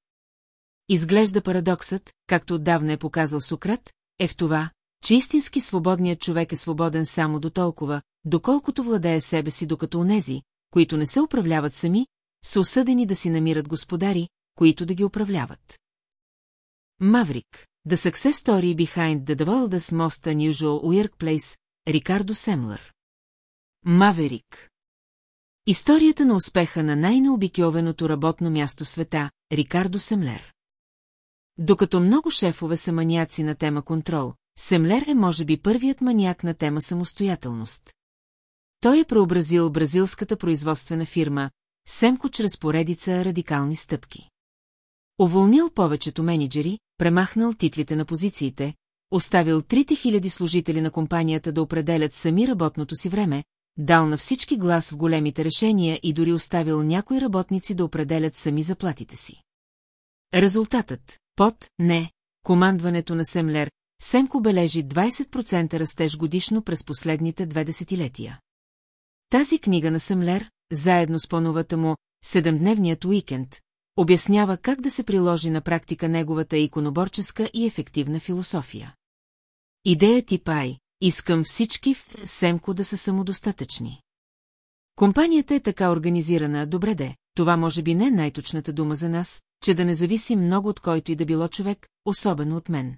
[SPEAKER 1] Изглежда парадоксът, както отдавна е показал Сократ, е в това, че истински свободният човек е свободен само до толкова, доколкото владее себе си, докато онези, които не се управляват сами, са осъдени да си намират господари, които да ги управляват. Маврик, The Success Story Behind the World's Most Unusual Workplace, Рикардо Семлър. Маверик. Историята на успеха на най-необикьовеното работно място в света, Рикардо Семлер. Докато много шефове са маняци на тема контрол, Семлер е може би първият маняк на тема самостоятелност. Той е преобразил бразилската производствена фирма Семко чрез поредица радикални стъпки. Уволнил повечето менеджери, премахнал титлите на позициите, оставил трите хиляди служители на компанията да определят сами работното си време, дал на всички глас в големите решения и дори оставил някои работници да определят сами заплатите си. Резултатът – под, не, командването на Семлер, Семко бележи 20% растеж годишно през последните две десетилетия. Тази книга на Семлер, заедно с по-новата му «Седемдневният уикенд», обяснява как да се приложи на практика неговата иконоборческа и ефективна философия. Идея тип Ай – искам всички в Семко да са самодостатъчни. Компанията е така организирана, добре де, това може би не е най-точната дума за нас, че да не зависи много от който и да било човек, особено от мен.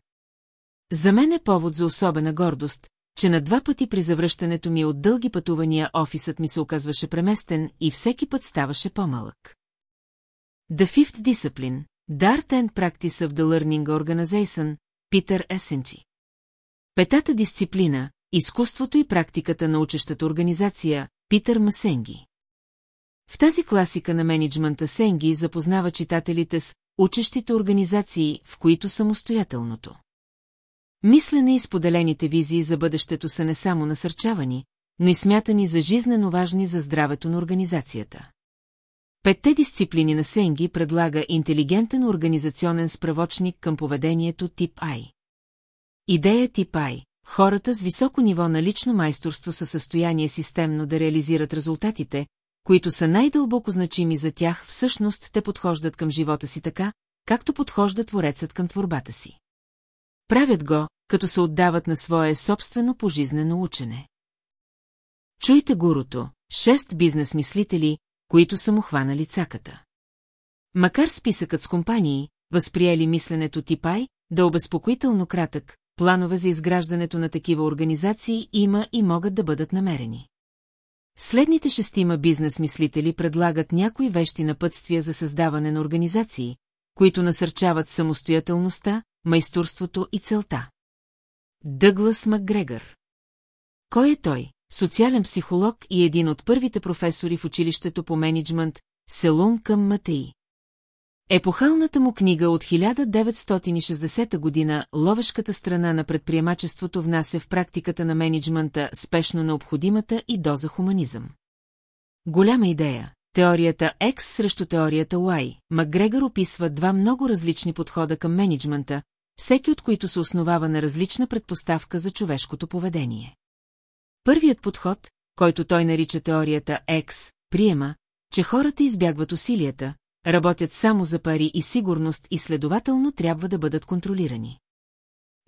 [SPEAKER 1] За мен е повод за особена гордост, че на два пъти при завръщането ми от дълги пътувания офисът ми се оказваше преместен и всеки път ставаше по-малък. The Fifth Discipline, The Art and Practice of the Learning Organization, Питър Есенчи. Петата дисциплина, изкуството и практиката на учещата организация, Питър Масенги. В тази класика на менеджмента Сенги запознава читателите с учещите организации, в които самостоятелното. Мислене и споделените визии за бъдещето са не само насърчавани, но и смятани за жизнено важни за здравето на организацията. Петте дисциплини на Сенги предлага интелигентен организационен справочник към поведението тип I. Идея тип I. Хората с високо ниво на лично майсторство са в състояние системно да реализират резултатите, които са най-дълбоко значими за тях, всъщност те подхождат към живота си така, както подхожда творецът към творбата си. Правят го, като се отдават на свое собствено пожизнено учене. Чуйте гурото, шест бизнес-мислители, които са му хванали цаката. Макар списъкът с компании, възприели мисленето Типай, да обезпокоително кратък, планове за изграждането на такива организации има и могат да бъдат намерени. Следните шестима бизнес-мислители предлагат някои вещи напътствия за създаване на организации, които насърчават самостоятелността, майсторството и целта. Дъглас Макгрегор Кой е той? Социален психолог и един от първите професори в училището по менеджмент Селун към Матеи. Епохалната му книга от 1960 година «Ловешката страна на предприемачеството» внася в практиката на менеджмента спешно необходимата и доза хуманизъм. Голяма идея. Теорията X срещу теорията Y. Макгрегор описва два много различни подхода към менеджмента, всеки от които се основава на различна предпоставка за човешкото поведение. Първият подход, който той нарича теорията X, приема, че хората избягват усилията, работят само за пари и сигурност и следователно трябва да бъдат контролирани.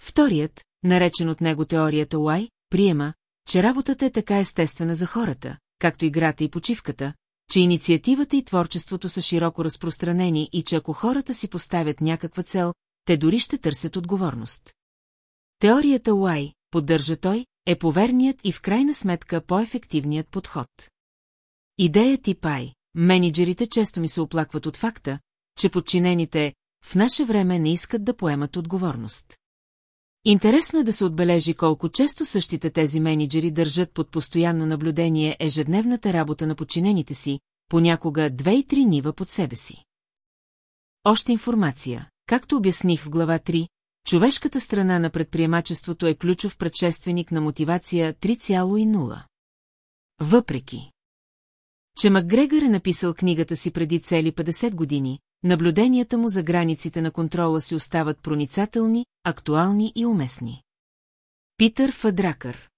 [SPEAKER 1] Вторият, наречен от него теорията Y, приема, че работата е така естествена за хората, както играта и почивката, че инициативата и творчеството са широко разпространени и че ако хората си поставят някаква цел, те дори ще търсят отговорност. Теорията Y, поддържа той, е поверният и в крайна сметка по-ефективният подход. Идея тип I. Менеджерите често ми се оплакват от факта, че подчинените в наше време не искат да поемат отговорност. Интересно е да се отбележи колко често същите тези менеджери държат под постоянно наблюдение ежедневната работа на подчинените си, понякога две и три нива под себе си. Още информация. Както обясних в глава 3, човешката страна на предприемачеството е ключов предшественик на мотивация 3,0. Въпреки, че Макгрегор е написал книгата си преди цели 50 години, наблюденията му за границите на контрола си остават проницателни, актуални и уместни. Питър Фадракър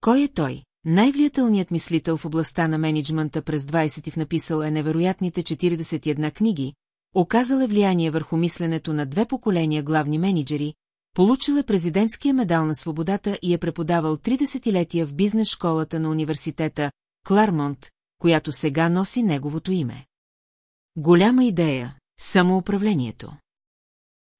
[SPEAKER 1] Кой е той? Най-влиятелният мислител в областта на менеджмента през 20 в написал е невероятните 41 книги, оказал е влияние върху мисленето на две поколения главни менеджери, получил е президентския медал на свободата и е преподавал три десетилетия в бизнес школата на университета Клармонт, която сега носи неговото име. Голяма идея – самоуправлението.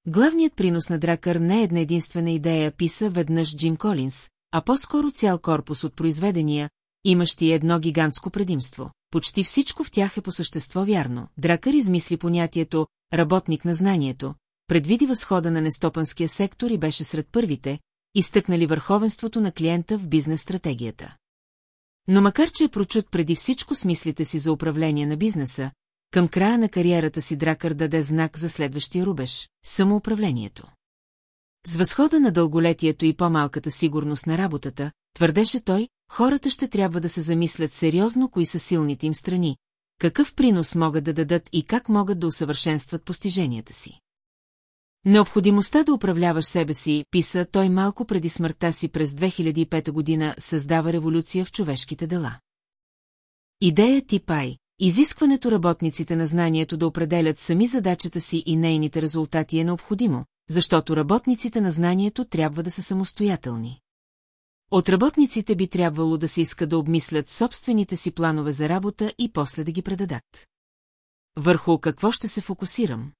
[SPEAKER 1] Главният принос на Дракър не е една единствена идея, писа веднъж Джим Колинс, а по-скоро цял корпус от произведения, имащи едно гигантско предимство. Почти всичко в тях е по същество вярно. Дракър измисли понятието «работник на знанието», предвиди възхода на нестопанския сектор и беше сред първите, изтъкнали върховенството на клиента в бизнес-стратегията. Но макар че е прочут преди всичко смислите си за управление на бизнеса, към края на кариерата си Дракър даде знак за следващия рубеж – самоуправлението. С възхода на дълголетието и по-малката сигурност на работата, твърдеше той, хората ще трябва да се замислят сериозно кои са силните им страни, какъв принос могат да дадат и как могат да усъвършенстват постиженията си. Необходимостта да управляваш себе си, писа той малко преди смъртта си през 2005 година, създава революция в човешките дела. Идея тип Ай, изискването работниците на знанието да определят сами задачата си и нейните резултати е необходимо, защото работниците на знанието трябва да са самостоятелни. От работниците би трябвало да се иска да обмислят собствените си планове за работа и после да ги предадат. Върху какво ще се фокусирам?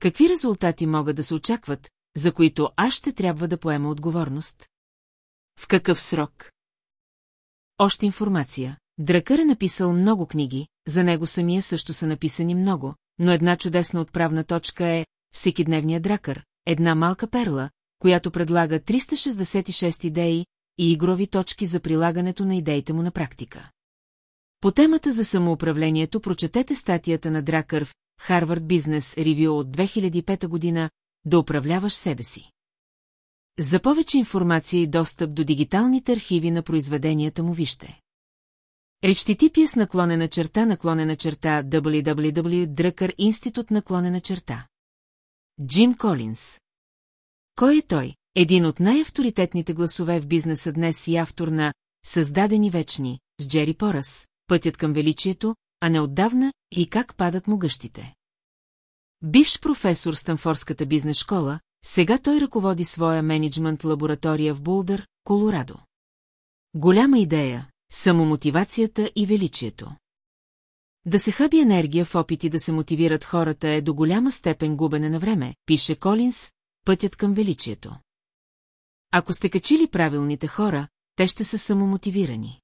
[SPEAKER 1] Какви резултати могат да се очакват, за които аз ще трябва да поема отговорност? В какъв срок? Още информация. Дракър е написал много книги, за него самия също са написани много, но една чудесна отправна точка е Всекидневния дракър, една малка перла, която предлага 366 идеи и игрови точки за прилагането на идеите му на практика. По темата за самоуправлението прочетете статията на Дракър в Harvard Business Review от 2005 година «Да управляваш себе си». За повече информация и достъп до дигиталните архиви на произведенията му вижте. HTTP с наклонена черта наклонена черта www Дръкър Институт наклонена черта. Джим Колинс. Кой е той? Един от най-авторитетните гласове в бизнеса днес и автор на «Създадени вечни» с Джери Порас, Пътят към величието, а не отдавна и как падат му гъщите. Бивш професор Станфорската бизнес школа, сега той ръководи своя менеджмент лаборатория в Булдър, Колорадо. Голяма идея – самомотивацията и величието. Да се хаби енергия в опити да се мотивират хората е до голяма степен губене на време, пише Колинс, пътят към величието. Ако сте качили правилните хора, те ще са самомотивирани.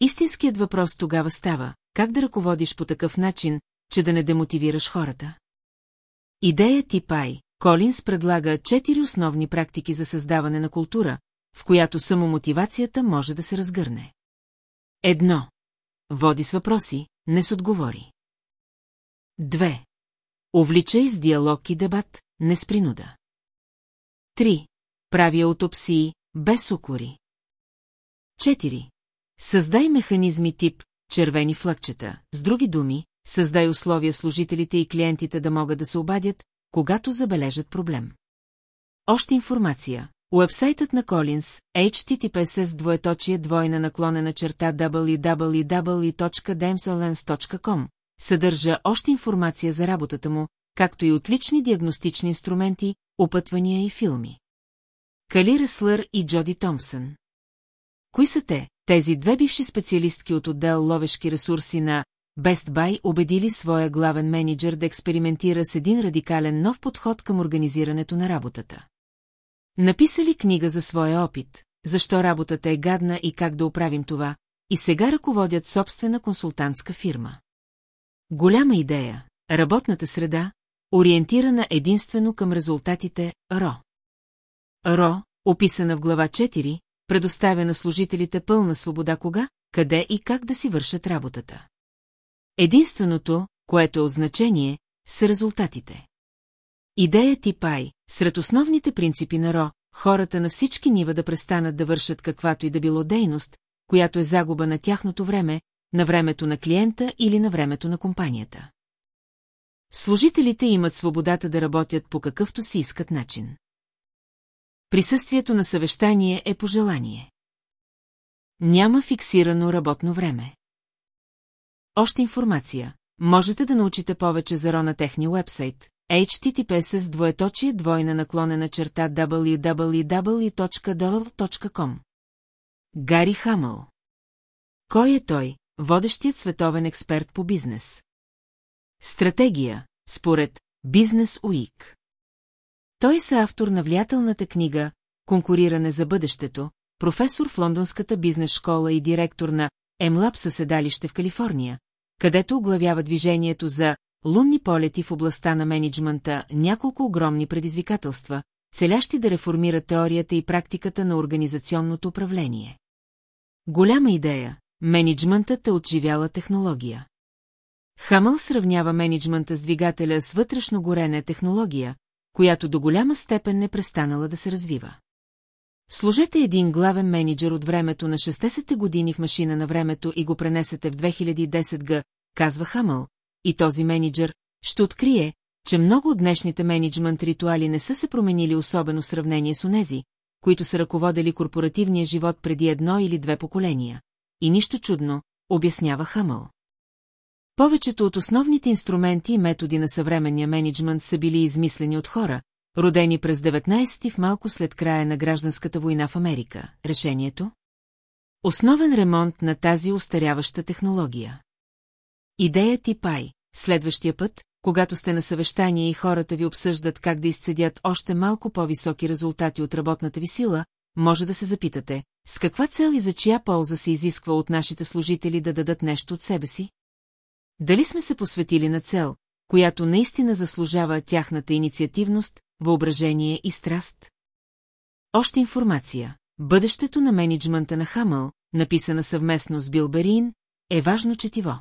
[SPEAKER 1] Истинският въпрос тогава става, как да ръководиш по такъв начин, че да не демотивираш хората. Идея тип Ай, Колинс предлага четири основни практики за създаване на култура, в която самомотивацията може да се разгърне. Едно. Води с въпроси, не с отговори. Две. Увличай с диалог и дебат, не с принуда. Три. Прави аутопсии, без укори. Четири. Създай механизми тип червени флъкчета, с други думи, създай условия служителите и клиентите да могат да се обадят, когато забележат проблем. Още информация. Уебсайтът на Колинс, https двоеточие двойна наклонена черта www.demsolens.com, съдържа още информация за работата му, както и отлични диагностични инструменти, опътвания и филми. Кали Реслър и Джоди Томпсън. Кои са те, тези две бивши специалистки от отдел ловешки ресурси на Best Buy убедили своя главен менеджер да експериментира с един радикален нов подход към организирането на работата. Написали книга за своя опит, защо работата е гадна и как да оправим това, и сега ръководят собствена консултантска фирма. Голяма идея, работната среда, ориентирана единствено към резултатите РО. РО, описана в глава 4, предоставя на служителите пълна свобода кога, къде и как да си вършат работата. Единственото, което е от значение, са резултатите. Идея Ай, сред основните принципи на РО, хората на всички нива да престанат да вършат каквато и да било дейност, която е загуба на тяхното време, на времето на клиента или на времето на компанията. Служителите имат свободата да работят по какъвто си искат начин. Присъствието на съвещание е пожелание. Няма фиксирано работно време. Още информация. Можете да научите повече за Ро на техния вебсайт https с двоеточие двойна наклонена черта www.dov.com Гари Хамъл Кой е той, водещият световен експерт по бизнес? Стратегия, според Бизнес Уик. Той е автор на влиятелната книга «Конкуриране за бъдещето», професор в Лондонската бизнес школа и директор на Емлаб със седалище в Калифорния, където оглавява движението за лунни полети в областта на менеджмента няколко огромни предизвикателства, целящи да реформира теорията и практиката на организационното управление. Голяма идея – менеджментът е отживяла технология. Хамъл сравнява менеджмента с двигателя с вътрешно горене технология, която до голяма степен не престанала да се развива. Сложете един главен менеджер от времето на 60-те години в машина на времето и го пренесете в 2010 г, казва Хамъл, и този менеджер ще открие, че много от днешните менеджмент ритуали не са се променили особено в сравнение с онези, които са ръководили корпоративния живот преди едно или две поколения. И нищо чудно, обяснява Хамъл. Повечето от основните инструменти и методи на съвременния менеджмент са били измислени от хора, родени през 19 в малко след края на гражданската война в Америка. Решението? Основен ремонт на тази устаряваща технология. Идея ти пай. Следващия път, когато сте на съвещание и хората ви обсъждат как да изцедят още малко по-високи резултати от работната ви сила, може да се запитате, с каква цел и за чия полза се изисква от нашите служители да дадат нещо от себе си? Дали сме се посветили на цел, която наистина заслужава тяхната инициативност, въображение и страст? Още информация. Бъдещето на менеджмента на Хамъл, написана съвместно с Бил Берин, е важно четиво.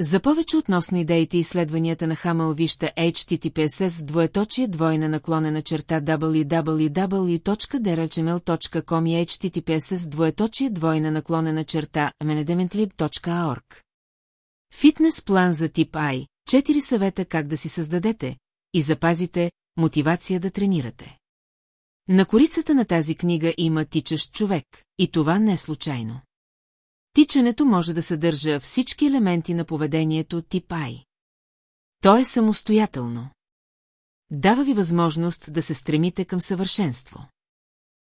[SPEAKER 1] За повече относно идеите и изследванията на Хамъл вижте https двоеточие двойна наклонена черта www.derachml.com и https двоеточие двойна наклонена черта menedementlib.org. Фитнес план за тип I, четири съвета как да си създадете и запазите мотивация да тренирате. На корицата на тази книга има тичащ човек, и това не е случайно. Тичането може да съдържа всички елементи на поведението тип I. То е самостоятелно. Дава ви възможност да се стремите към съвършенство.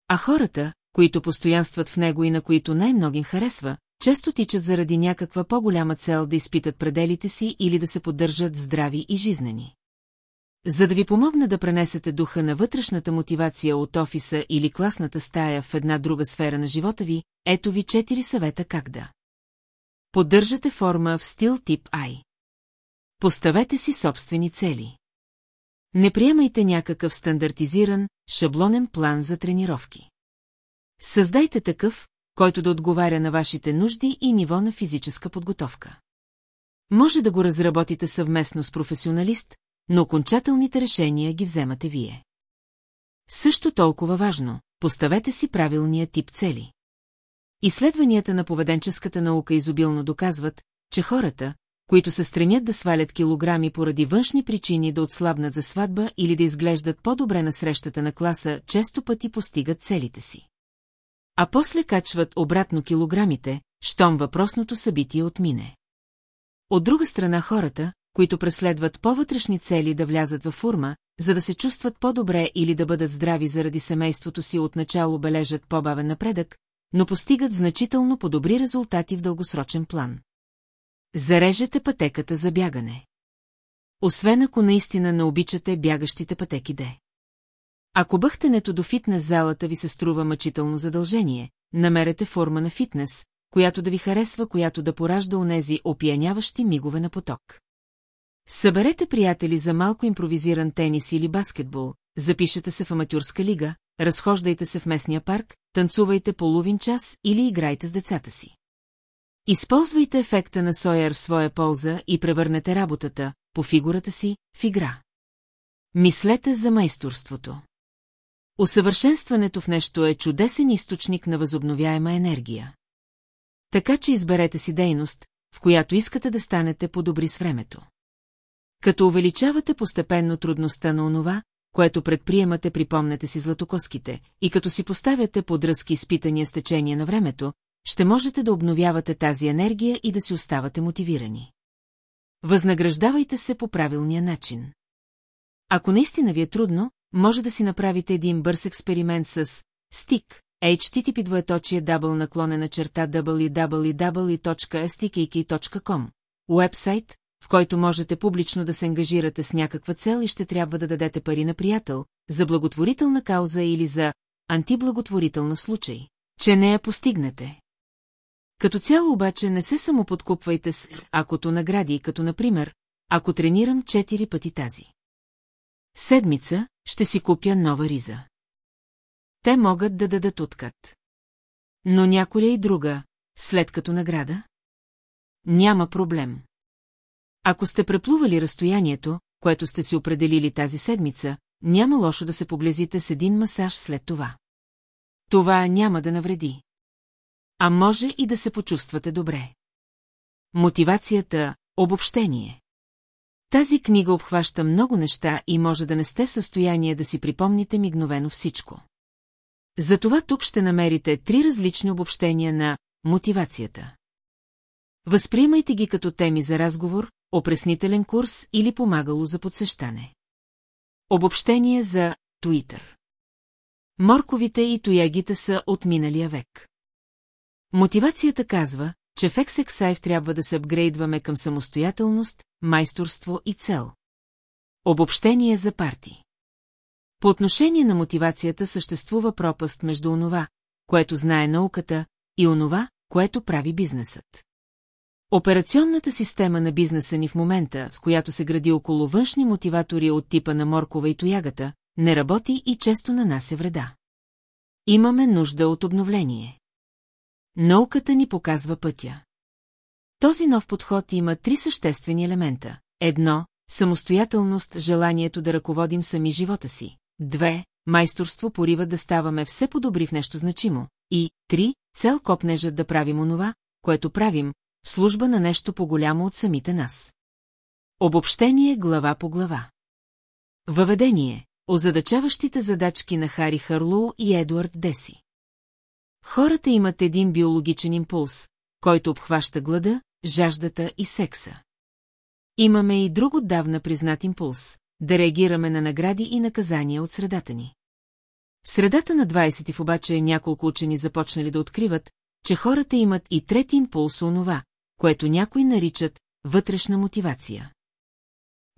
[SPEAKER 1] А хората, които постоянстват в него и на които най-много им харесва, често тичат заради някаква по-голяма цел да изпитат пределите си или да се поддържат здрави и жизнени. За да ви помогна да пренесете духа на вътрешната мотивация от офиса или класната стая в една друга сфера на живота ви, ето ви четири съвета как да. Поддържате форма в стил тип I. Поставете си собствени цели. Не приемайте някакъв стандартизиран, шаблонен план за тренировки. Създайте такъв, който да отговаря на вашите нужди и ниво на физическа подготовка. Може да го разработите съвместно с професионалист, но окончателните решения ги вземате вие. Също толкова важно, поставете си правилния тип цели. Изследванията на поведенческата наука изобилно доказват, че хората, които се стремят да свалят килограми поради външни причини да отслабнат за сватба или да изглеждат по-добре на срещата на класа, често пъти постигат целите си. А после качват обратно килограмите, щом въпросното събитие отмине. От друга страна хората, които преследват по-вътрешни цели да влязат във форма, за да се чувстват по-добре или да бъдат здрави заради семейството си отначало бележат по-бавен напредък, но постигат значително по-добри резултати в дългосрочен план. Зарежете пътеката за бягане. Освен ако наистина не обичате бягащите пътеки де. Ако бъхтенето до фитнес залата ви се струва мъчително задължение, намерете форма на фитнес, която да ви харесва, която да поражда онези опияняващи мигове на поток. Съберете приятели за малко импровизиран тенис или баскетбол, запишете се в аматюрска лига, разхождайте се в местния парк, танцувайте половин час или играйте с децата си. Използвайте ефекта на Сойер в своя полза и превърнете работата, по фигурата си, в игра. Мислете за майсторството. Усъвършенстването в нещо е чудесен източник на възобновяема енергия. Така че изберете си дейност, в която искате да станете по-добри с времето. Като увеличавате постепенно трудността на онова, което предприемате, припомнете си златокоските, и като си поставяте подръзки изпитания с течение на времето, ще можете да обновявате тази енергия и да си оставате мотивирани. Възнаграждавайте се по правилния начин. Ако наистина ви е трудно, може да си направите един бърз експеримент с стик, http двоеточие дабл наклонена черта www.stikk.com, уебсайт, в който можете публично да се ангажирате с някаква цел и ще трябва да дадете пари на приятел, за благотворителна кауза или за антиблаготворителна случай, че не я постигнете. Като цяло обаче не се самоподкупвайте с акото награди, като например, ако тренирам четири пъти тази. Седмица ще си купя нова риза. Те могат да дадат откат. Но няколя и друга, след като награда? Няма проблем. Ако сте преплували разстоянието, което сте си определили тази седмица, няма лошо да се поглезите с един масаж след това. Това няма да навреди. А може и да се почувствате добре. Мотивацията – обобщение. Тази книга обхваща много неща и може да не сте в състояние да си припомните мигновено всичко. Затова тук ще намерите три различни обобщения на мотивацията. Възприемайте ги като теми за разговор, опреснителен курс или помагало за подсещане. Обобщение за Туитър. Морковите и тоягите са от миналия век. Мотивацията казва, че в XXIF трябва да се апгрейдваме към самостоятелност, майсторство и цел. Обобщение за парти. По отношение на мотивацията съществува пропаст между онова, което знае науката, и онова, което прави бизнесът. Операционната система на бизнеса ни в момента, с която се гради около външни мотиватори от типа на моркова и тоягата, не работи и често нанася вреда. Имаме нужда от обновление. Науката ни показва пътя. Този нов подход има три съществени елемента. Едно – самостоятелност, желанието да ръководим сами живота си. Две – майсторство порива да ставаме все по-добри в нещо значимо. И три – цел копнежът да правим онова, което правим, служба на нещо по-голямо от самите нас. Обобщение глава по глава. Въведение – озадачаващите задачки на Хари Харлоу и Едуард Деси. Хората имат един биологичен импулс, който обхваща глада, жаждата и секса. Имаме и друг отдавна признат импулс – да реагираме на награди и наказания от средата ни. В средата на 20 в обаче няколко учени започнали да откриват, че хората имат и трети импулс онова, което някои наричат вътрешна мотивация.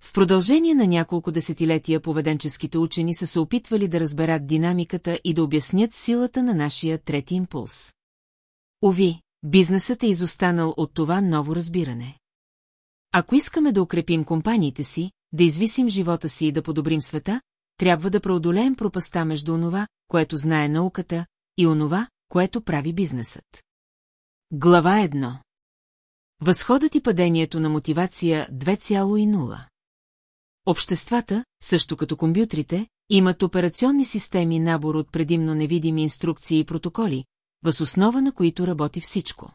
[SPEAKER 1] В продължение на няколко десетилетия поведенческите учени са се опитвали да разберат динамиката и да обяснят силата на нашия трети импулс. Ови, бизнесът е изостанал от това ново разбиране. Ако искаме да укрепим компаниите си, да извисим живота си и да подобрим света, трябва да преодолеем пропаста между онова, което знае науката, и онова, което прави бизнесът. Глава 1 Възходът и падението на мотивация 2,0 Обществата, също като компютрите, имат операционни системи набор от предимно невидими инструкции и протоколи, въз основа на които работи всичко.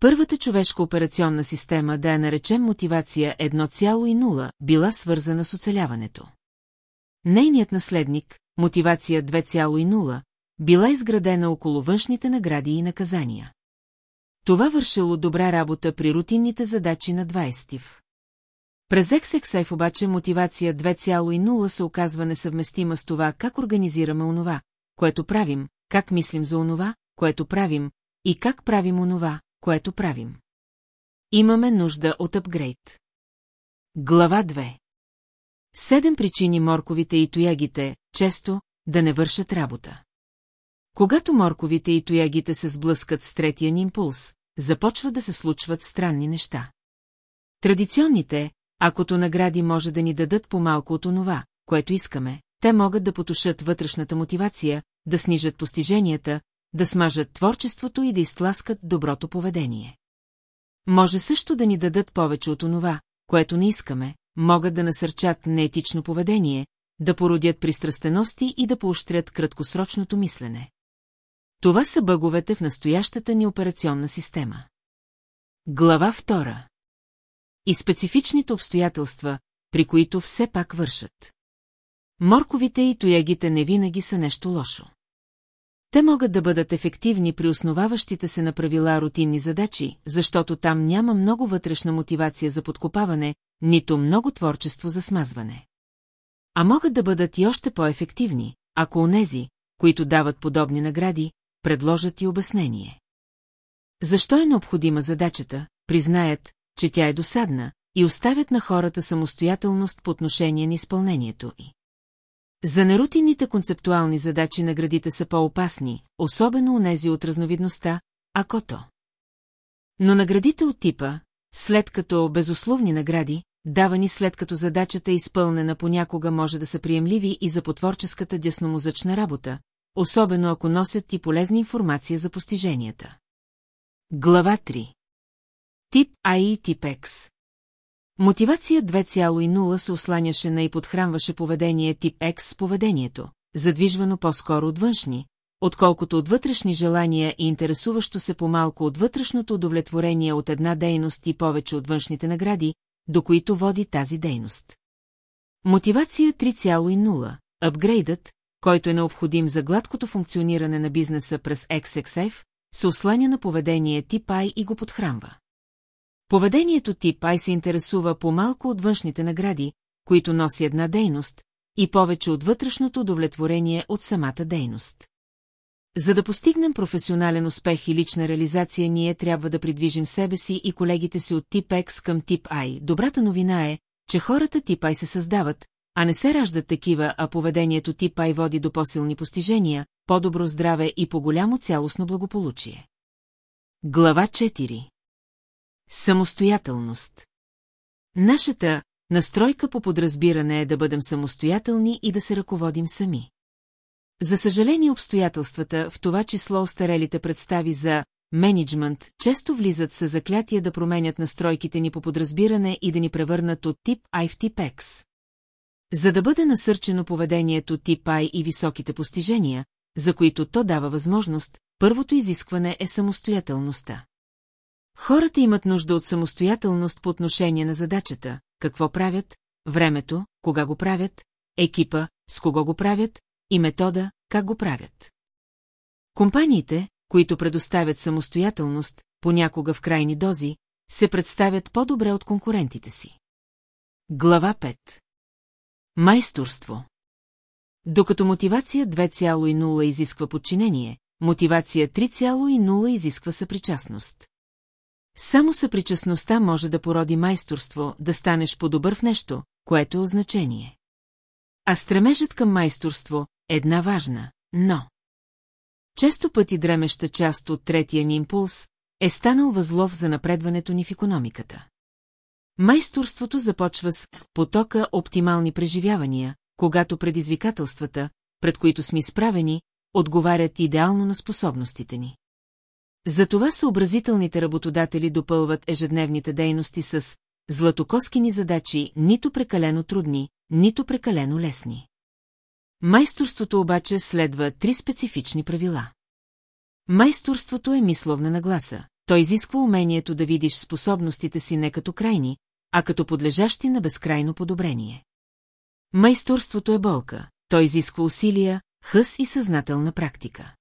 [SPEAKER 1] Първата човешка операционна система, да я наречем мотивация 1,0, била свързана с оцеляването. Нейният наследник, мотивация 2,0, била изградена около външните награди и наказания. Това вършило добра работа при рутинните задачи на 20 в. През XXF обаче мотивация 2,0 се оказва несъвместима с това как организираме онова, което правим, как мислим за онова, което правим, и как правим онова, което правим. Имаме нужда от апгрейд. Глава 2 Седем причини морковите и тоягите, често, да не вършат работа. Когато морковите и тоягите се сблъскат с третия импулс, започват да се случват странни неща. Традиционните, акото награди може да ни дадат по-малко от онова, което искаме, те могат да потушат вътрешната мотивация, да снижат постиженията, да смажат творчеството и да изтласкат доброто поведение. Може също да ни дадат повече от онова, което не искаме, могат да насърчат неетично поведение, да породят пристрастености и да поощрят краткосрочното мислене. Това са бъговете в настоящата ни операционна система. Глава 2 И специфичните обстоятелства, при които все пак вършат. Морковите и тоягите не винаги са нещо лошо. Те могат да бъдат ефективни при основаващите се на правила рутинни задачи, защото там няма много вътрешна мотивация за подкопаване, нито много творчество за смазване. А могат да бъдат и още по-ефективни, ако онези, които дават подобни награди, предложат и обяснение. Защо е необходима задачата, признаят, че тя е досадна, и оставят на хората самостоятелност по отношение на изпълнението й. За нерутинните концептуални задачи наградите са по-опасни, особено у нези от разновидността, ако то. Но наградите от типа, след като безусловни награди, давани след като задачата е изпълнена понякога може да са приемливи и за потворческата дясномозъчна работа, особено ако носят и полезна информация за постиженията. Глава 3 Тип А и тип X Мотивация 2.0 се осланяше на и подхранваше поведение тип X с поведението, задвижвано по-скоро от външни, отколкото от вътрешни желания и интересуващо се по-малко от вътрешното удовлетворение от една дейност и повече от външните награди, до които води тази дейност. Мотивация 3.0, апгрейдът, който е необходим за гладкото функциониране на бизнеса през XXF, се осланя на поведение тип I и го подхранва. Поведението тип I се интересува по-малко от външните награди, които носи една дейност, и повече от вътрешното удовлетворение от самата дейност. За да постигнем професионален успех и лична реализация, ние трябва да придвижим себе си и колегите си от тип X към тип I. Добрата новина е, че хората тип I се създават, а не се раждат такива, а поведението тип I води до по-силни постижения, по-добро здраве и по-голямо цялостно благополучие. Глава 4 Самостоятелност Нашата настройка по подразбиране е да бъдем самостоятелни и да се ръководим сами. За съжаление обстоятелствата, в това число остарелите представи за менеджмент, често влизат с заклятие да променят настройките ни по подразбиране и да ни превърнат от тип I в тип X. За да бъде насърчено поведението тип I и високите постижения, за които то дава възможност, първото изискване е самостоятелността. Хората имат нужда от самостоятелност по отношение на задачата, какво правят, времето, кога го правят, екипа, с кого го правят и метода, как го правят. Компаниите, които предоставят самостоятелност, понякога в крайни дози, се представят по-добре от конкурентите си. Глава 5 Майсторство Докато мотивация 2.0 изисква подчинение, мотивация 3.0 изисква съпричастност. Само съпричастността може да породи майсторство, да станеш по-добър в нещо, което е означение. А стремежът към майсторство е една важна, но... Често пъти дремеща част от третия ни импулс е станал възлов за напредването ни в економиката. Майсторството започва с потока оптимални преживявания, когато предизвикателствата, пред които сме изправени, отговарят идеално на способностите ни. Затова съобразителните работодатели допълват ежедневните дейности с златокоскини задачи, нито прекалено трудни, нито прекалено лесни. Майсторството обаче следва три специфични правила. Майсторството е мисловна нагласа. Той изисква умението да видиш способностите си не като крайни, а като подлежащи на безкрайно подобрение. Майсторството е болка. Той изисква усилия, хъс и съзнателна практика.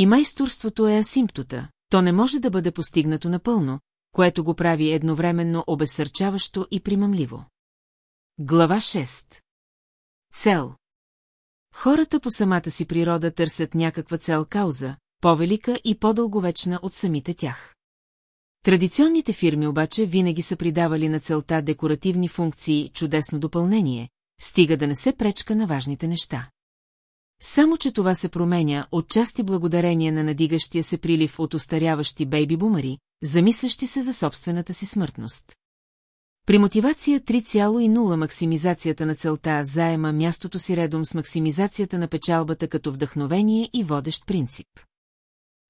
[SPEAKER 1] И майсторството е асимптота, то не може да бъде постигнато напълно, което го прави едновременно обезсърчаващо и примамливо. Глава 6 Цел Хората по самата си природа търсят някаква цел кауза, по-велика и по-дълговечна от самите тях. Традиционните фирми обаче винаги са придавали на целта декоративни функции чудесно допълнение, стига да не се пречка на важните неща. Само, че това се променя отчасти благодарение на надигащия се прилив от устаряващи бейби-бумари, замислящи се за собствената си смъртност. При мотивация 3.0 максимизацията на целта заема мястото си редом с максимизацията на печалбата като вдъхновение и водещ принцип.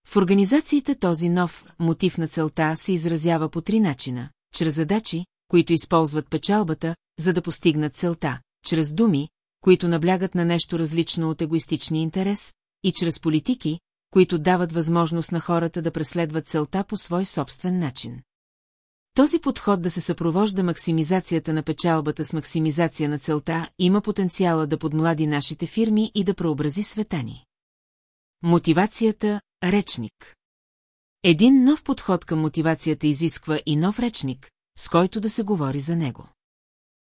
[SPEAKER 1] В организациите този нов мотив на целта се изразява по три начина – чрез задачи, които използват печалбата, за да постигнат целта, чрез думи, които наблягат на нещо различно от егоистичния интерес, и чрез политики, които дават възможност на хората да преследват целта по свой собствен начин. Този подход да се съпровожда максимизацията на печалбата с максимизация на целта има потенциала да подмлади нашите фирми и да преобрази света ни. Мотивацията – речник. Един нов подход към мотивацията изисква и нов речник, с който да се говори за него.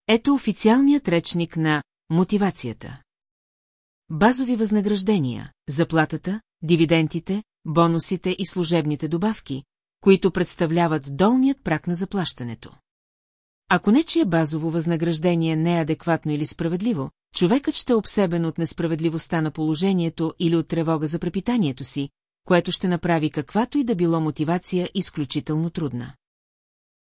[SPEAKER 1] Ето официалният речник на мотивацията. Базови възнаграждения, заплатата, дивидендите, бонусите и служебните добавки, които представляват долният прак на заплащането. Ако нечие базово възнаграждение не е адекватно или справедливо, човекът ще е обсебен от несправедливостта на положението или от тревога за препитанието си, което ще направи каквато и да било мотивация изключително трудна.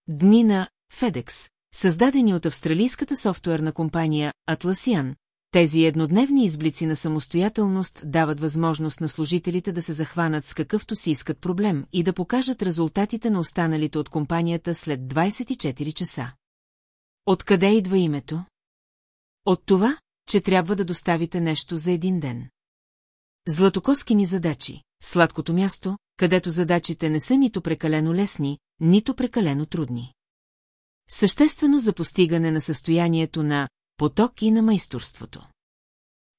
[SPEAKER 1] Дни на FedEx, създадени от австралийската софтуерна компания Atlassian, тези еднодневни изблици на самостоятелност дават възможност на служителите да се захванат с какъвто си искат проблем и да покажат резултатите на останалите от компанията след 24 часа. Откъде идва името? От това, че трябва да доставите нещо за един ден. Златокоскини задачи, сладкото място, където задачите не са нито прекалено лесни, нито прекалено трудни. Съществено за постигане на състоянието на поток и на майсторството.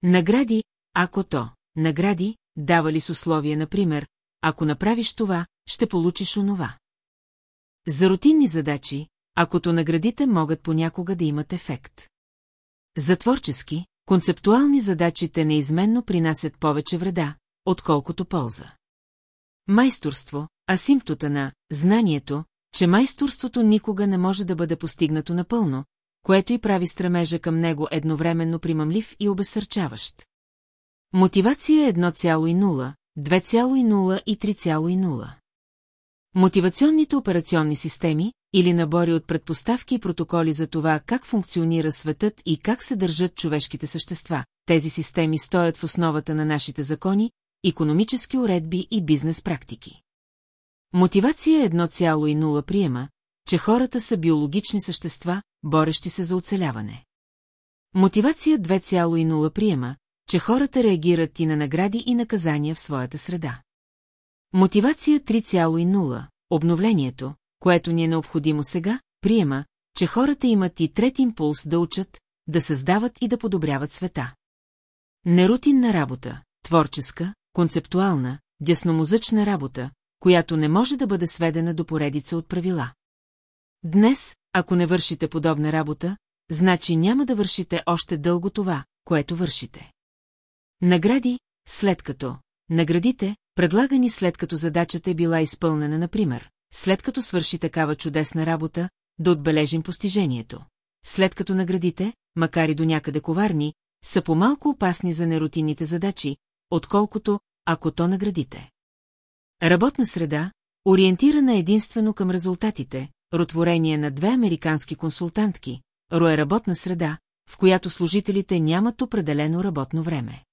[SPEAKER 1] Награди, ако то, награди, давали с условие, например, ако направиш това, ще получиш онова. За рутинни задачи, акото наградите могат понякога да имат ефект. За творчески, концептуални задачите неизменно принасят повече вреда, отколкото полза. Майсторство, асимптота на знанието, че майсторството никога не може да бъде постигнато напълно, което и прави стремежа към него едновременно примамлив и обесърчаващ. Мотивация 1,0, 2,0 и 3,0 Мотивационните операционни системи, или набори от предпоставки и протоколи за това как функционира светът и как се държат човешките същества. Тези системи стоят в основата на нашите закони, економически уредби и бизнес практики. Мотивация 1,0 приема, че хората са биологични същества, борещи се за оцеляване. Мотивация 2,0 приема, че хората реагират и на награди и наказания в своята среда. Мотивация 3,0 обновлението, което ни е необходимо сега, приема, че хората имат и трети импулс да учат, да създават и да подобряват света. Нерутинна работа, творческа, концептуална, дясномозъчна работа, която не може да бъде сведена до поредица от правила. Днес, ако не вършите подобна работа, значи няма да вършите още дълго това, което вършите. Награди, след като. Наградите, предлагани след като задачата е била изпълнена, например, след като свърши такава чудесна работа, да отбележим постижението. След като наградите, макар и до някъде коварни, са по-малко опасни за нерутинните задачи, отколкото, ако то наградите. Работна среда, ориентирана единствено към резултатите, ротворение на две американски консултантки, ро е работна среда, в която служителите нямат определено работно време.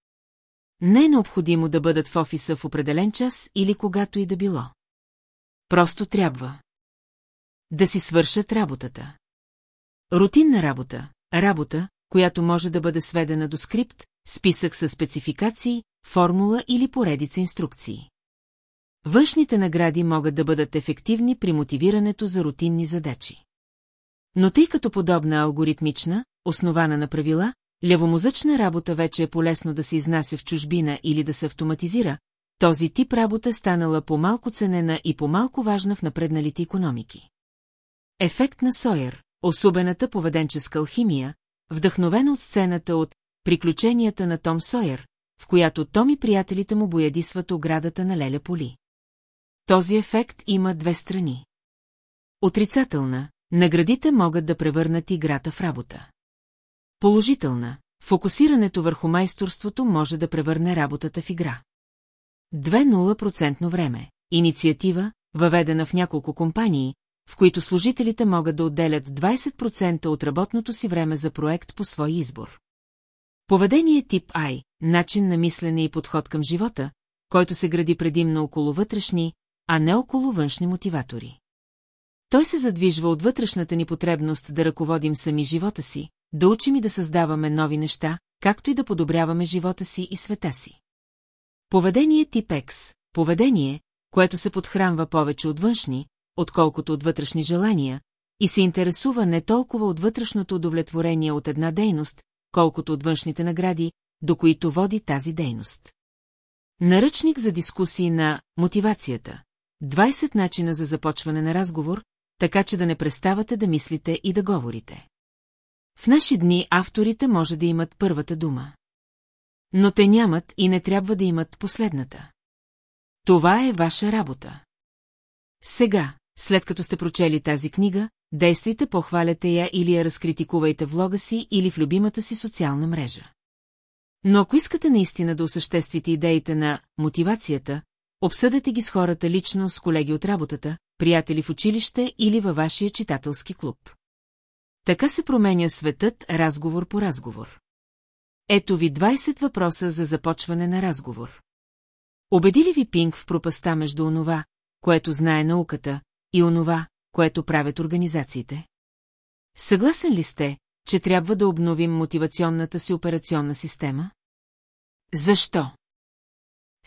[SPEAKER 1] Не е необходимо да бъдат в офиса в определен час или когато и да било. Просто трябва. Да си свършат работата. Рутинна работа, работа, която може да бъде сведена до скрипт, списък с спецификации, формула или поредица инструкции. Външните награди могат да бъдат ефективни при мотивирането за рутинни задачи. Но тъй като подобна алгоритмична, основана на правила, левомозъчна работа вече е полезно да се изнася в чужбина или да се автоматизира, този тип работа станала по-малко ценена и по-малко важна в напредналите економики. Ефект на Сойер, особената поведенческа алхимия, вдъхновена от сцената от «Приключенията на Том Сойер», в която Том и приятелите му боядисват оградата на Леля Поли. Този ефект има две страни. Отрицателна, наградите могат да превърнат играта в работа. Положителна, фокусирането върху майсторството може да превърне работата в игра. 2-0% време. Инициатива, въведена в няколко компании, в които служителите могат да отделят 20% от работното си време за проект по свой избор. Поведение тип I, начин на мислене и подход към живота, който се гради предимно около вътрешни, а не около външни мотиватори. Той се задвижва от вътрешната ни потребност да ръководим сами живота си, да учим и да създаваме нови неща, както и да подобряваме живота си и света си. Поведение тип X, поведение, което се подхранва повече от външни, отколкото от вътрешни желания, и се интересува не толкова от вътрешното удовлетворение от една дейност, колкото от външните награди, до които води тази дейност. Наръчник за дискусии на мотивацията. 20 начина за започване на разговор, така че да не преставате да мислите и да говорите. В наши дни авторите може да имат първата дума. Но те нямат и не трябва да имат последната. Това е ваша работа. Сега, след като сте прочели тази книга, действайте, похваляте я или я разкритикувайте влога си или в любимата си социална мрежа. Но ако искате наистина да осъществите идеите на мотивацията, обсъдете ги с хората лично, с колеги от работата, приятели в училище или във вашия читателски клуб. Така се променя светът разговор по разговор. Ето ви 20 въпроса за започване на разговор. Обеди ли ви Пинг в пропаста между онова, което знае науката, и онова, което правят организациите? Съгласен ли сте, че трябва да обновим мотивационната си операционна система? Защо?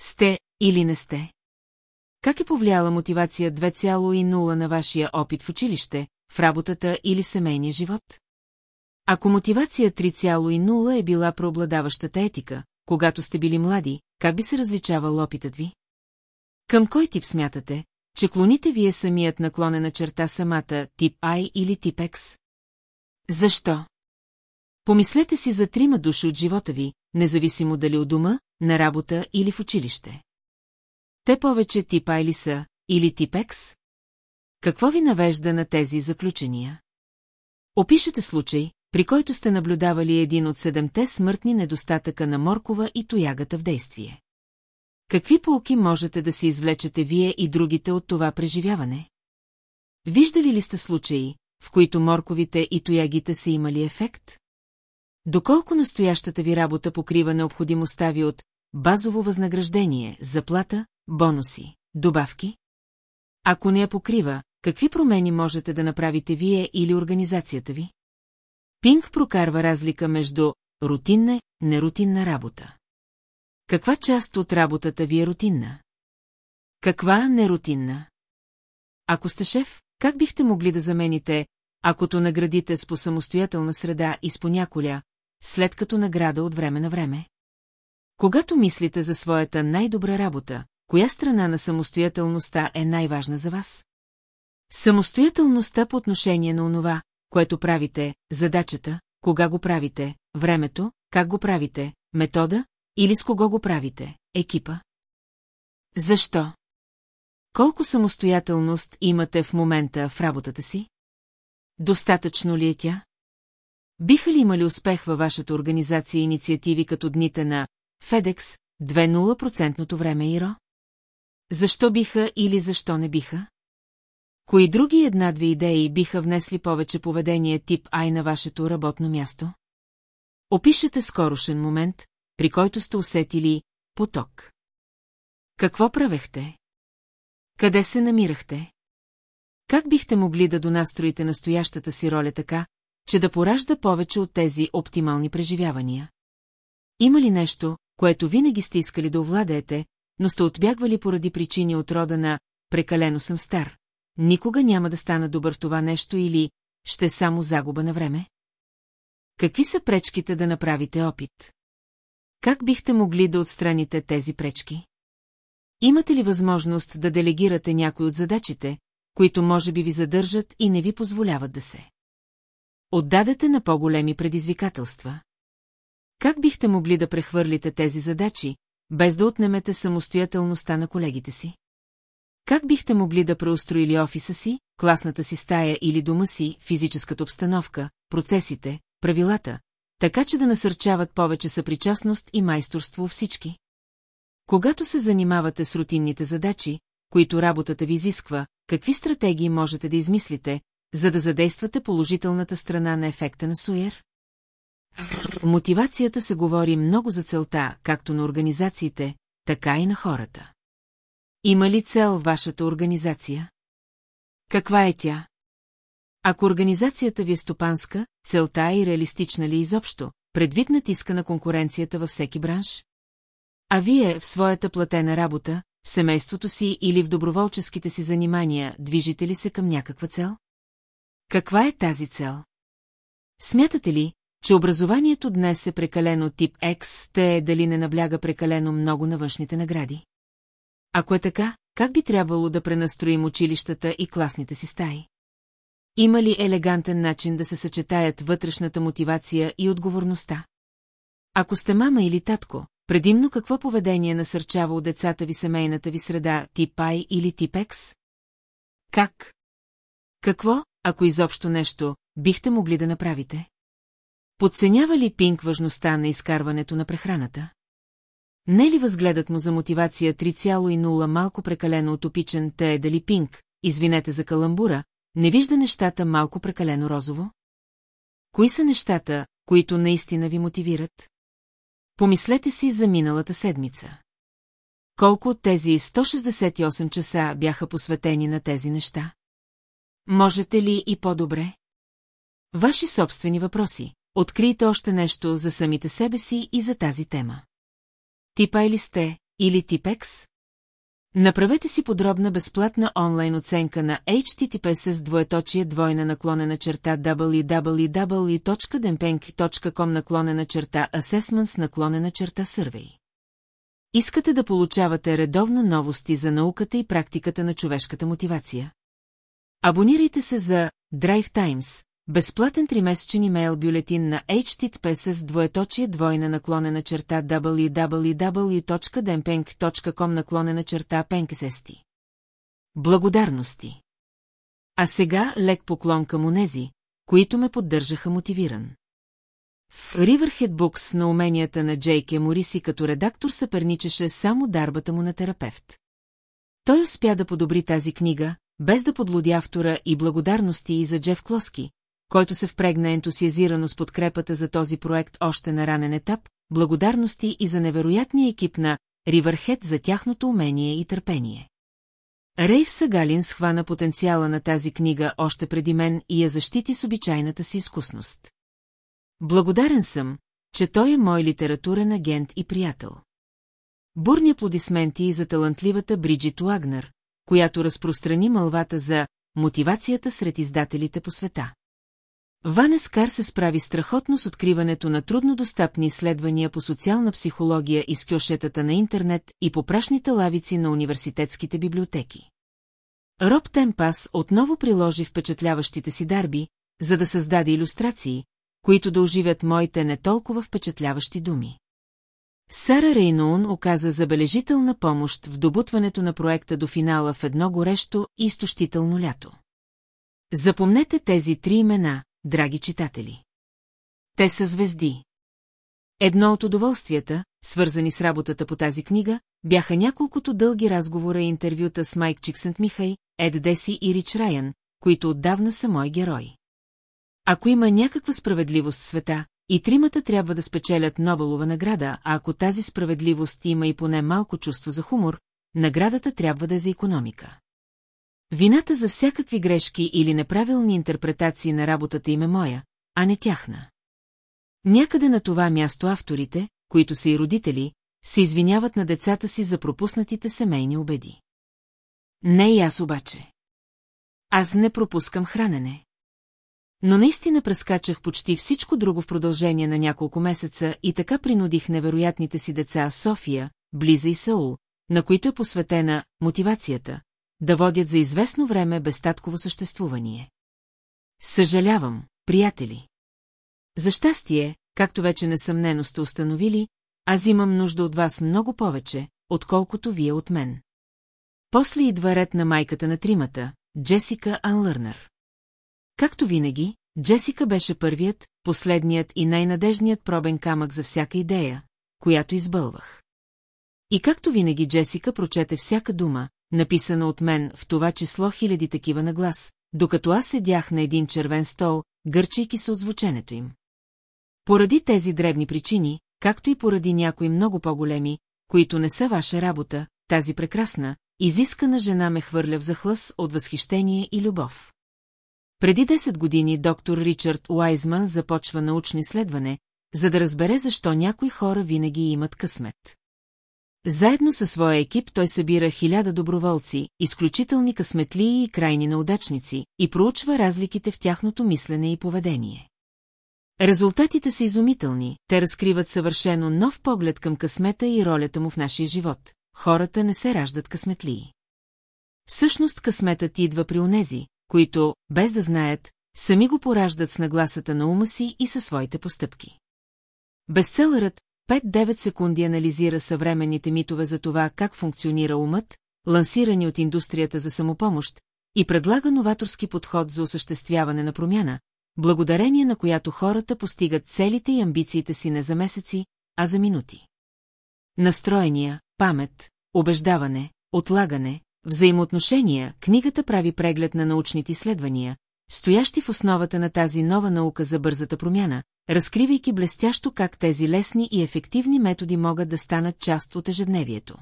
[SPEAKER 1] Сте или не сте? Как е повлияла мотивация 2,0 на вашия опит в училище, в работата или в семейния живот? Ако мотивация 3,0 е била преобладаващата етика, когато сте били млади, как би се различавал опитът ви? Към кой тип смятате, че клоните вие самият наклонена черта самата, тип I или тип X? Защо? Помислете си за трима души от живота ви, независимо дали от дома, на работа или в училище. Те повече тип А или са, или тип X? Какво ви навежда на тези заключения? Опишете случай, при който сте наблюдавали един от седемте смъртни недостатъка на моркова и тоягата в действие. Какви полки можете да си извлечете вие и другите от това преживяване? Виждали ли сте случаи, в които морковите и тоягите са имали ефект? Доколко настоящата ви работа покрива необходимостта ви от базово възнаграждение, заплата, бонуси, добавки? Ако не я покрива, какви промени можете да направите вие или организацията ви? Пинк прокарва разлика между рутинна нерутинна работа. Каква част от работата ви е рутинна? Каква нерутинна? Ако сте шеф, как бихте могли да замените, акото наградите с по самостоятелна среда и с поняколя, след като награда от време на време? Когато мислите за своята най-добра работа, коя страна на самостоятелността е най-важна за вас? Самостоятелността по отношение на онова, което правите, задачата, кога го правите, времето, как го правите, метода или с кого го правите, екипа. Защо? Колко самостоятелност имате в момента в работата си? Достатъчно ли е тя? Биха ли имали успех във вашата организация инициативи като дните на FedEx 2.0% време Иро? Защо биха или защо не биха? Кои други една-две идеи биха внесли повече поведение тип Ай на вашето работно място? Опишете скорошен момент, при който сте усетили поток. Какво правехте? Къде се намирахте? Как бихте могли да донастроите настоящата си роля така, че да поражда повече от тези оптимални преживявания? Има ли нещо, което винаги сте искали да овладеете, но сте отбягвали поради причини от рода на «прекалено съм стар», никога няма да стана добър това нещо или ще само загуба на време? Какви са пречките да направите опит? Как бихте могли да отстраните тези пречки? Имате ли възможност да делегирате някой от задачите, които може би ви задържат и не ви позволяват да се? Отдадете на по-големи предизвикателства. Как бихте могли да прехвърлите тези задачи, без да отнемете самостоятелността на колегите си? Как бихте могли да преустроили офиса си, класната си стая или дома си, физическата обстановка, процесите, правилата, така че да насърчават повече съпричастност и майсторство всички? Когато се занимавате с рутинните задачи, които работата ви изисква, какви стратегии можете да измислите, за да задействате положителната страна на ефекта на Суер? Мотивацията се говори много за целта, както на организациите, така и на хората. Има ли цел вашата организация? Каква е тя? Ако организацията ви е стопанска, целта е и реалистична ли изобщо, предвид натиска на конкуренцията във всеки бранш? А вие в своята платена работа, в семейството си или в доброволческите си занимания, движите ли се към някаква цел? Каква е тази цел? Смятате ли, че образованието днес е прекалено тип X, те е дали не набляга прекалено много на външните награди? Ако е така, как би трябвало да пренастроим училищата и класните си стаи? Има ли елегантен начин да се съчетаят вътрешната мотивация и отговорността? Ако сте мама или татко, предимно какво поведение насърчава от децата ви семейната ви среда, тип I или тип X? Как? Какво, ако изобщо нещо, бихте могли да направите? Подценява ли Пинк важността на изкарването на прехраната? Не ли възгледът му за мотивация 3,0 малко прекалено утопичен, те е дали Пинк, извинете за каламбура, не вижда нещата малко прекалено розово? Кои са нещата, които наистина ви мотивират? Помислете си за миналата седмица. Колко от тези 168 часа бяха посветени на тези неща? Можете ли и по-добре? Ваши собствени въпроси. Открийте още нещо за самите себе си и за тази тема. Типа или сте, или тип X? Направете си подробна безплатна онлайн оценка на HTTP с двоеточие двойна наклонена черта www.dempenki.com наклонена черта assessments наклонена черта survey. Искате да получавате редовно новости за науката и практиката на човешката мотивация? Абонирайте се за Drive Times, безплатен тримесечен имейл бюлетин на HTTP с двоеточие двойна наклонена черта www.dempenk.com наклонена черта пенксести. Благодарности. А сега лек поклон към онези, които ме поддържаха мотивиран. В Riverhead Books на уменията на Джейке Мориси като редактор съперничеше само дарбата му на терапевт. Той успя да подобри тази книга, без да подлоди автора и благодарности и за Джеф Клоски, който се впрегна ентусиазирано с подкрепата за този проект още на ранен етап, благодарности и за невероятния екип на Ривърхед за тяхното умение и търпение. Рейв Сагалин схвана потенциала на тази книга още преди мен и я защити с обичайната си изкусност. Благодарен съм, че той е мой литературен агент и приятел. Бурни аплодисменти и за талантливата Бриджит Уагнер, която разпространи мълвата за мотивацията сред издателите по света. Ванес Кар се справи страхотно с откриването на труднодостъпни изследвания по социална психология из кюшетата на интернет и по прашните лавици на университетските библиотеки. Роб Темпас отново приложи впечатляващите си дарби, за да създаде иллюстрации, които да оживят моите не толкова впечатляващи думи. Сара Рейноун оказа забележителна помощ в добутването на проекта до финала в едно горещо и изтощително лято. Запомнете тези три имена, драги читатели. Те са звезди. Едно от удоволствията, свързани с работата по тази книга, бяха няколкото дълги разговора и интервюта с Майк Чиксент Михай, Ед Деси и Рич Райан, които отдавна са мои герои. Ако има някаква справедливост в света, и тримата трябва да спечелят Нобелова награда, а ако тази справедливост има и поне малко чувство за хумор, наградата трябва да е за економика. Вината за всякакви грешки или неправилни интерпретации на работата им е моя, а не тяхна. Някъде на това място авторите, които са и родители, се извиняват на децата си за пропуснатите семейни обеди. Не и аз обаче. Аз не пропускам хранене. Но наистина прескачах почти всичко друго в продължение на няколко месеца и така принудих невероятните си деца София, Близа и Саул, на които е посветена мотивацията, да водят за известно време безтатково съществувание. Съжалявам, приятели. За щастие, както вече несъмнено сте установили, аз имам нужда от вас много повече, отколкото вие от мен. После идва ред на майката на тримата, Джесика Анлърнер. Както винаги, Джесика беше първият, последният и най-надежният пробен камък за всяка идея, която избълвах. И както винаги Джесика прочете всяка дума, написана от мен в това число хиляди такива на глас, докато аз седях на един червен стол, гърчайки се от звученето им. Поради тези дребни причини, както и поради някои много по-големи, които не са ваша работа, тази прекрасна, изискана жена ме хвърля в захлъс от възхищение и любов. Преди 10 години доктор Ричард Уайзман започва научно изследване, за да разбере защо някои хора винаги имат късмет. Заедно със своя екип той събира хиляда доброволци, изключителни късметлии и крайни неудачници, и проучва разликите в тяхното мислене и поведение. Резултатите са изумителни, те разкриват съвършено нов поглед към късмета и ролята му в нашия живот. Хората не се раждат късметлии. Всъщност късметът идва при онези, които, без да знаят, сами го пораждат с нагласата на ума си и със своите постъпки. Бестселърът 5-9 секунди анализира съвременните митове за това как функционира умът, лансирани от индустрията за самопомощ, и предлага новаторски подход за осъществяване на промяна, благодарение на която хората постигат целите и амбициите си не за месеци, а за минути. Настроения, памет, убеждаване, отлагане, взаимоотношения, книгата прави преглед на научните изследвания, стоящи в основата на тази нова наука за бързата промяна, разкривайки блестящо как тези лесни и ефективни методи могат да станат част от ежедневието.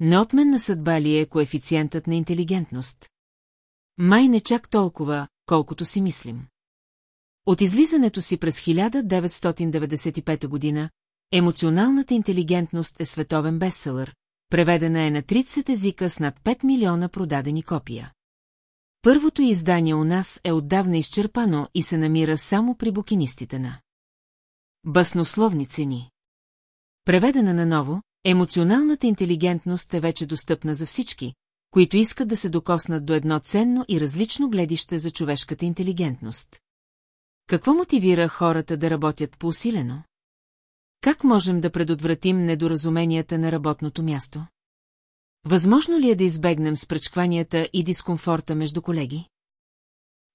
[SPEAKER 1] Неотменна съдба ли е коефициентът на интелигентност? Май не чак толкова, колкото си мислим. От излизането си през 1995 година, емоционалната интелигентност е световен бестселър, преведена е на 30 езика с над 5 милиона продадени копия. Първото издание у нас е отдавна изчерпано и се намира само при букинистите на. Баснословни цени. Преведена на ново, емоционалната интелигентност е вече достъпна за всички, които искат да се докоснат до едно ценно и различно гледище за човешката интелигентност. Какво мотивира хората да работят по-усилено? Как можем да предотвратим недоразуменията на работното място? Възможно ли е да избегнем спречкванията и дискомфорта между колеги?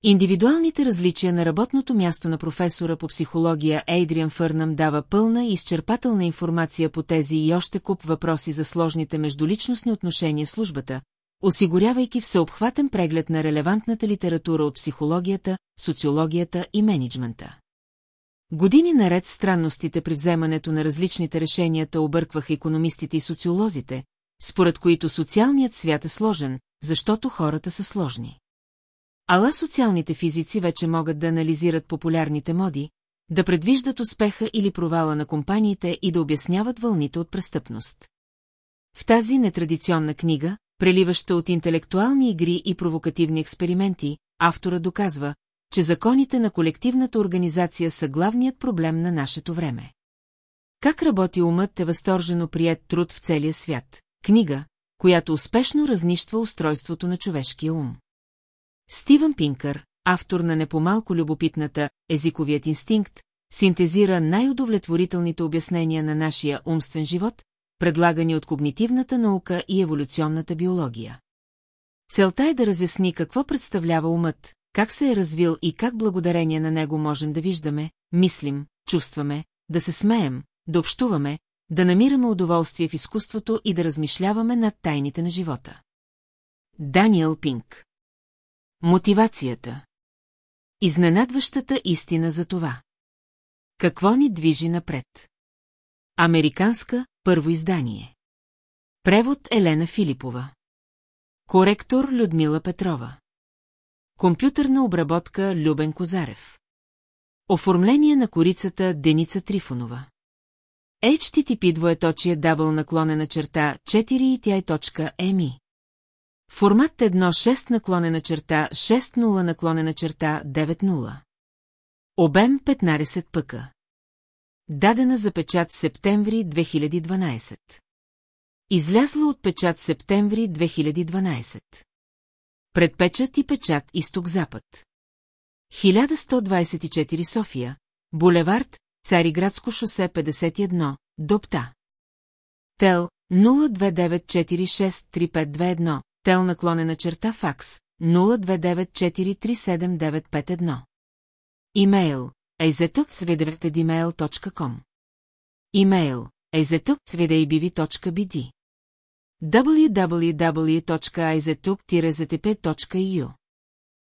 [SPEAKER 1] Индивидуалните различия на работното място на професора по психология Ейдриан Фърнам дава пълна и изчерпателна информация по тези и още куп въпроси за сложните междуличностни отношения в службата, осигурявайки всеобхватен преглед на релевантната литература от психологията, социологията и менеджмента. Години наред странностите при вземането на различните решенията объркваха економистите и социолозите, според които социалният свят е сложен, защото хората са сложни. Ала социалните физици вече могат да анализират популярните моди, да предвиждат успеха или провала на компаниите и да обясняват вълните от престъпност. В тази нетрадиционна книга, преливаща от интелектуални игри и провокативни експерименти, автора доказва, че законите на колективната организация са главният проблем на нашето време. Как работи умът е възторжено прият труд в целия свят. Книга, която успешно разнищва устройството на човешкия ум. Стивън Пинкър, автор на непомалко любопитната «Езиковият инстинкт», синтезира най-удовлетворителните обяснения на нашия умствен живот, предлагани от когнитивната наука и еволюционната биология. Целта е да разясни какво представлява умът, как се е развил и как благодарение на него можем да виждаме, мислим, чувстваме, да се смеем, да общуваме, да намираме удоволствие в изкуството и да размишляваме над тайните на живота. Даниел Пинк Мотивацията Изненадващата истина за това. Какво ни движи напред? Американска първо издание. Превод Елена Филипова. Коректор Людмила Петрова. Компютърна обработка Любен Козарев. Оформление на корицата Деница Трифонова. HTTP двоеточие дабл наклонена черта 4 Формат 1.6 наклонена черта 6.0 наклонена черта 9.0. Обем 15 пъка. Дадена за печат септември 2012. Излязла от печат септември 2012. Предпечат и печат Изток-Запад. 1124 София, булевард, Цариградско шосе 51, Допта. Тел 029463521, тел наклонена черта факс 029437951. Имейл aizetuk.gmail.com Имейл aizetuk.bv.bd www.aizetuk-ztp.eu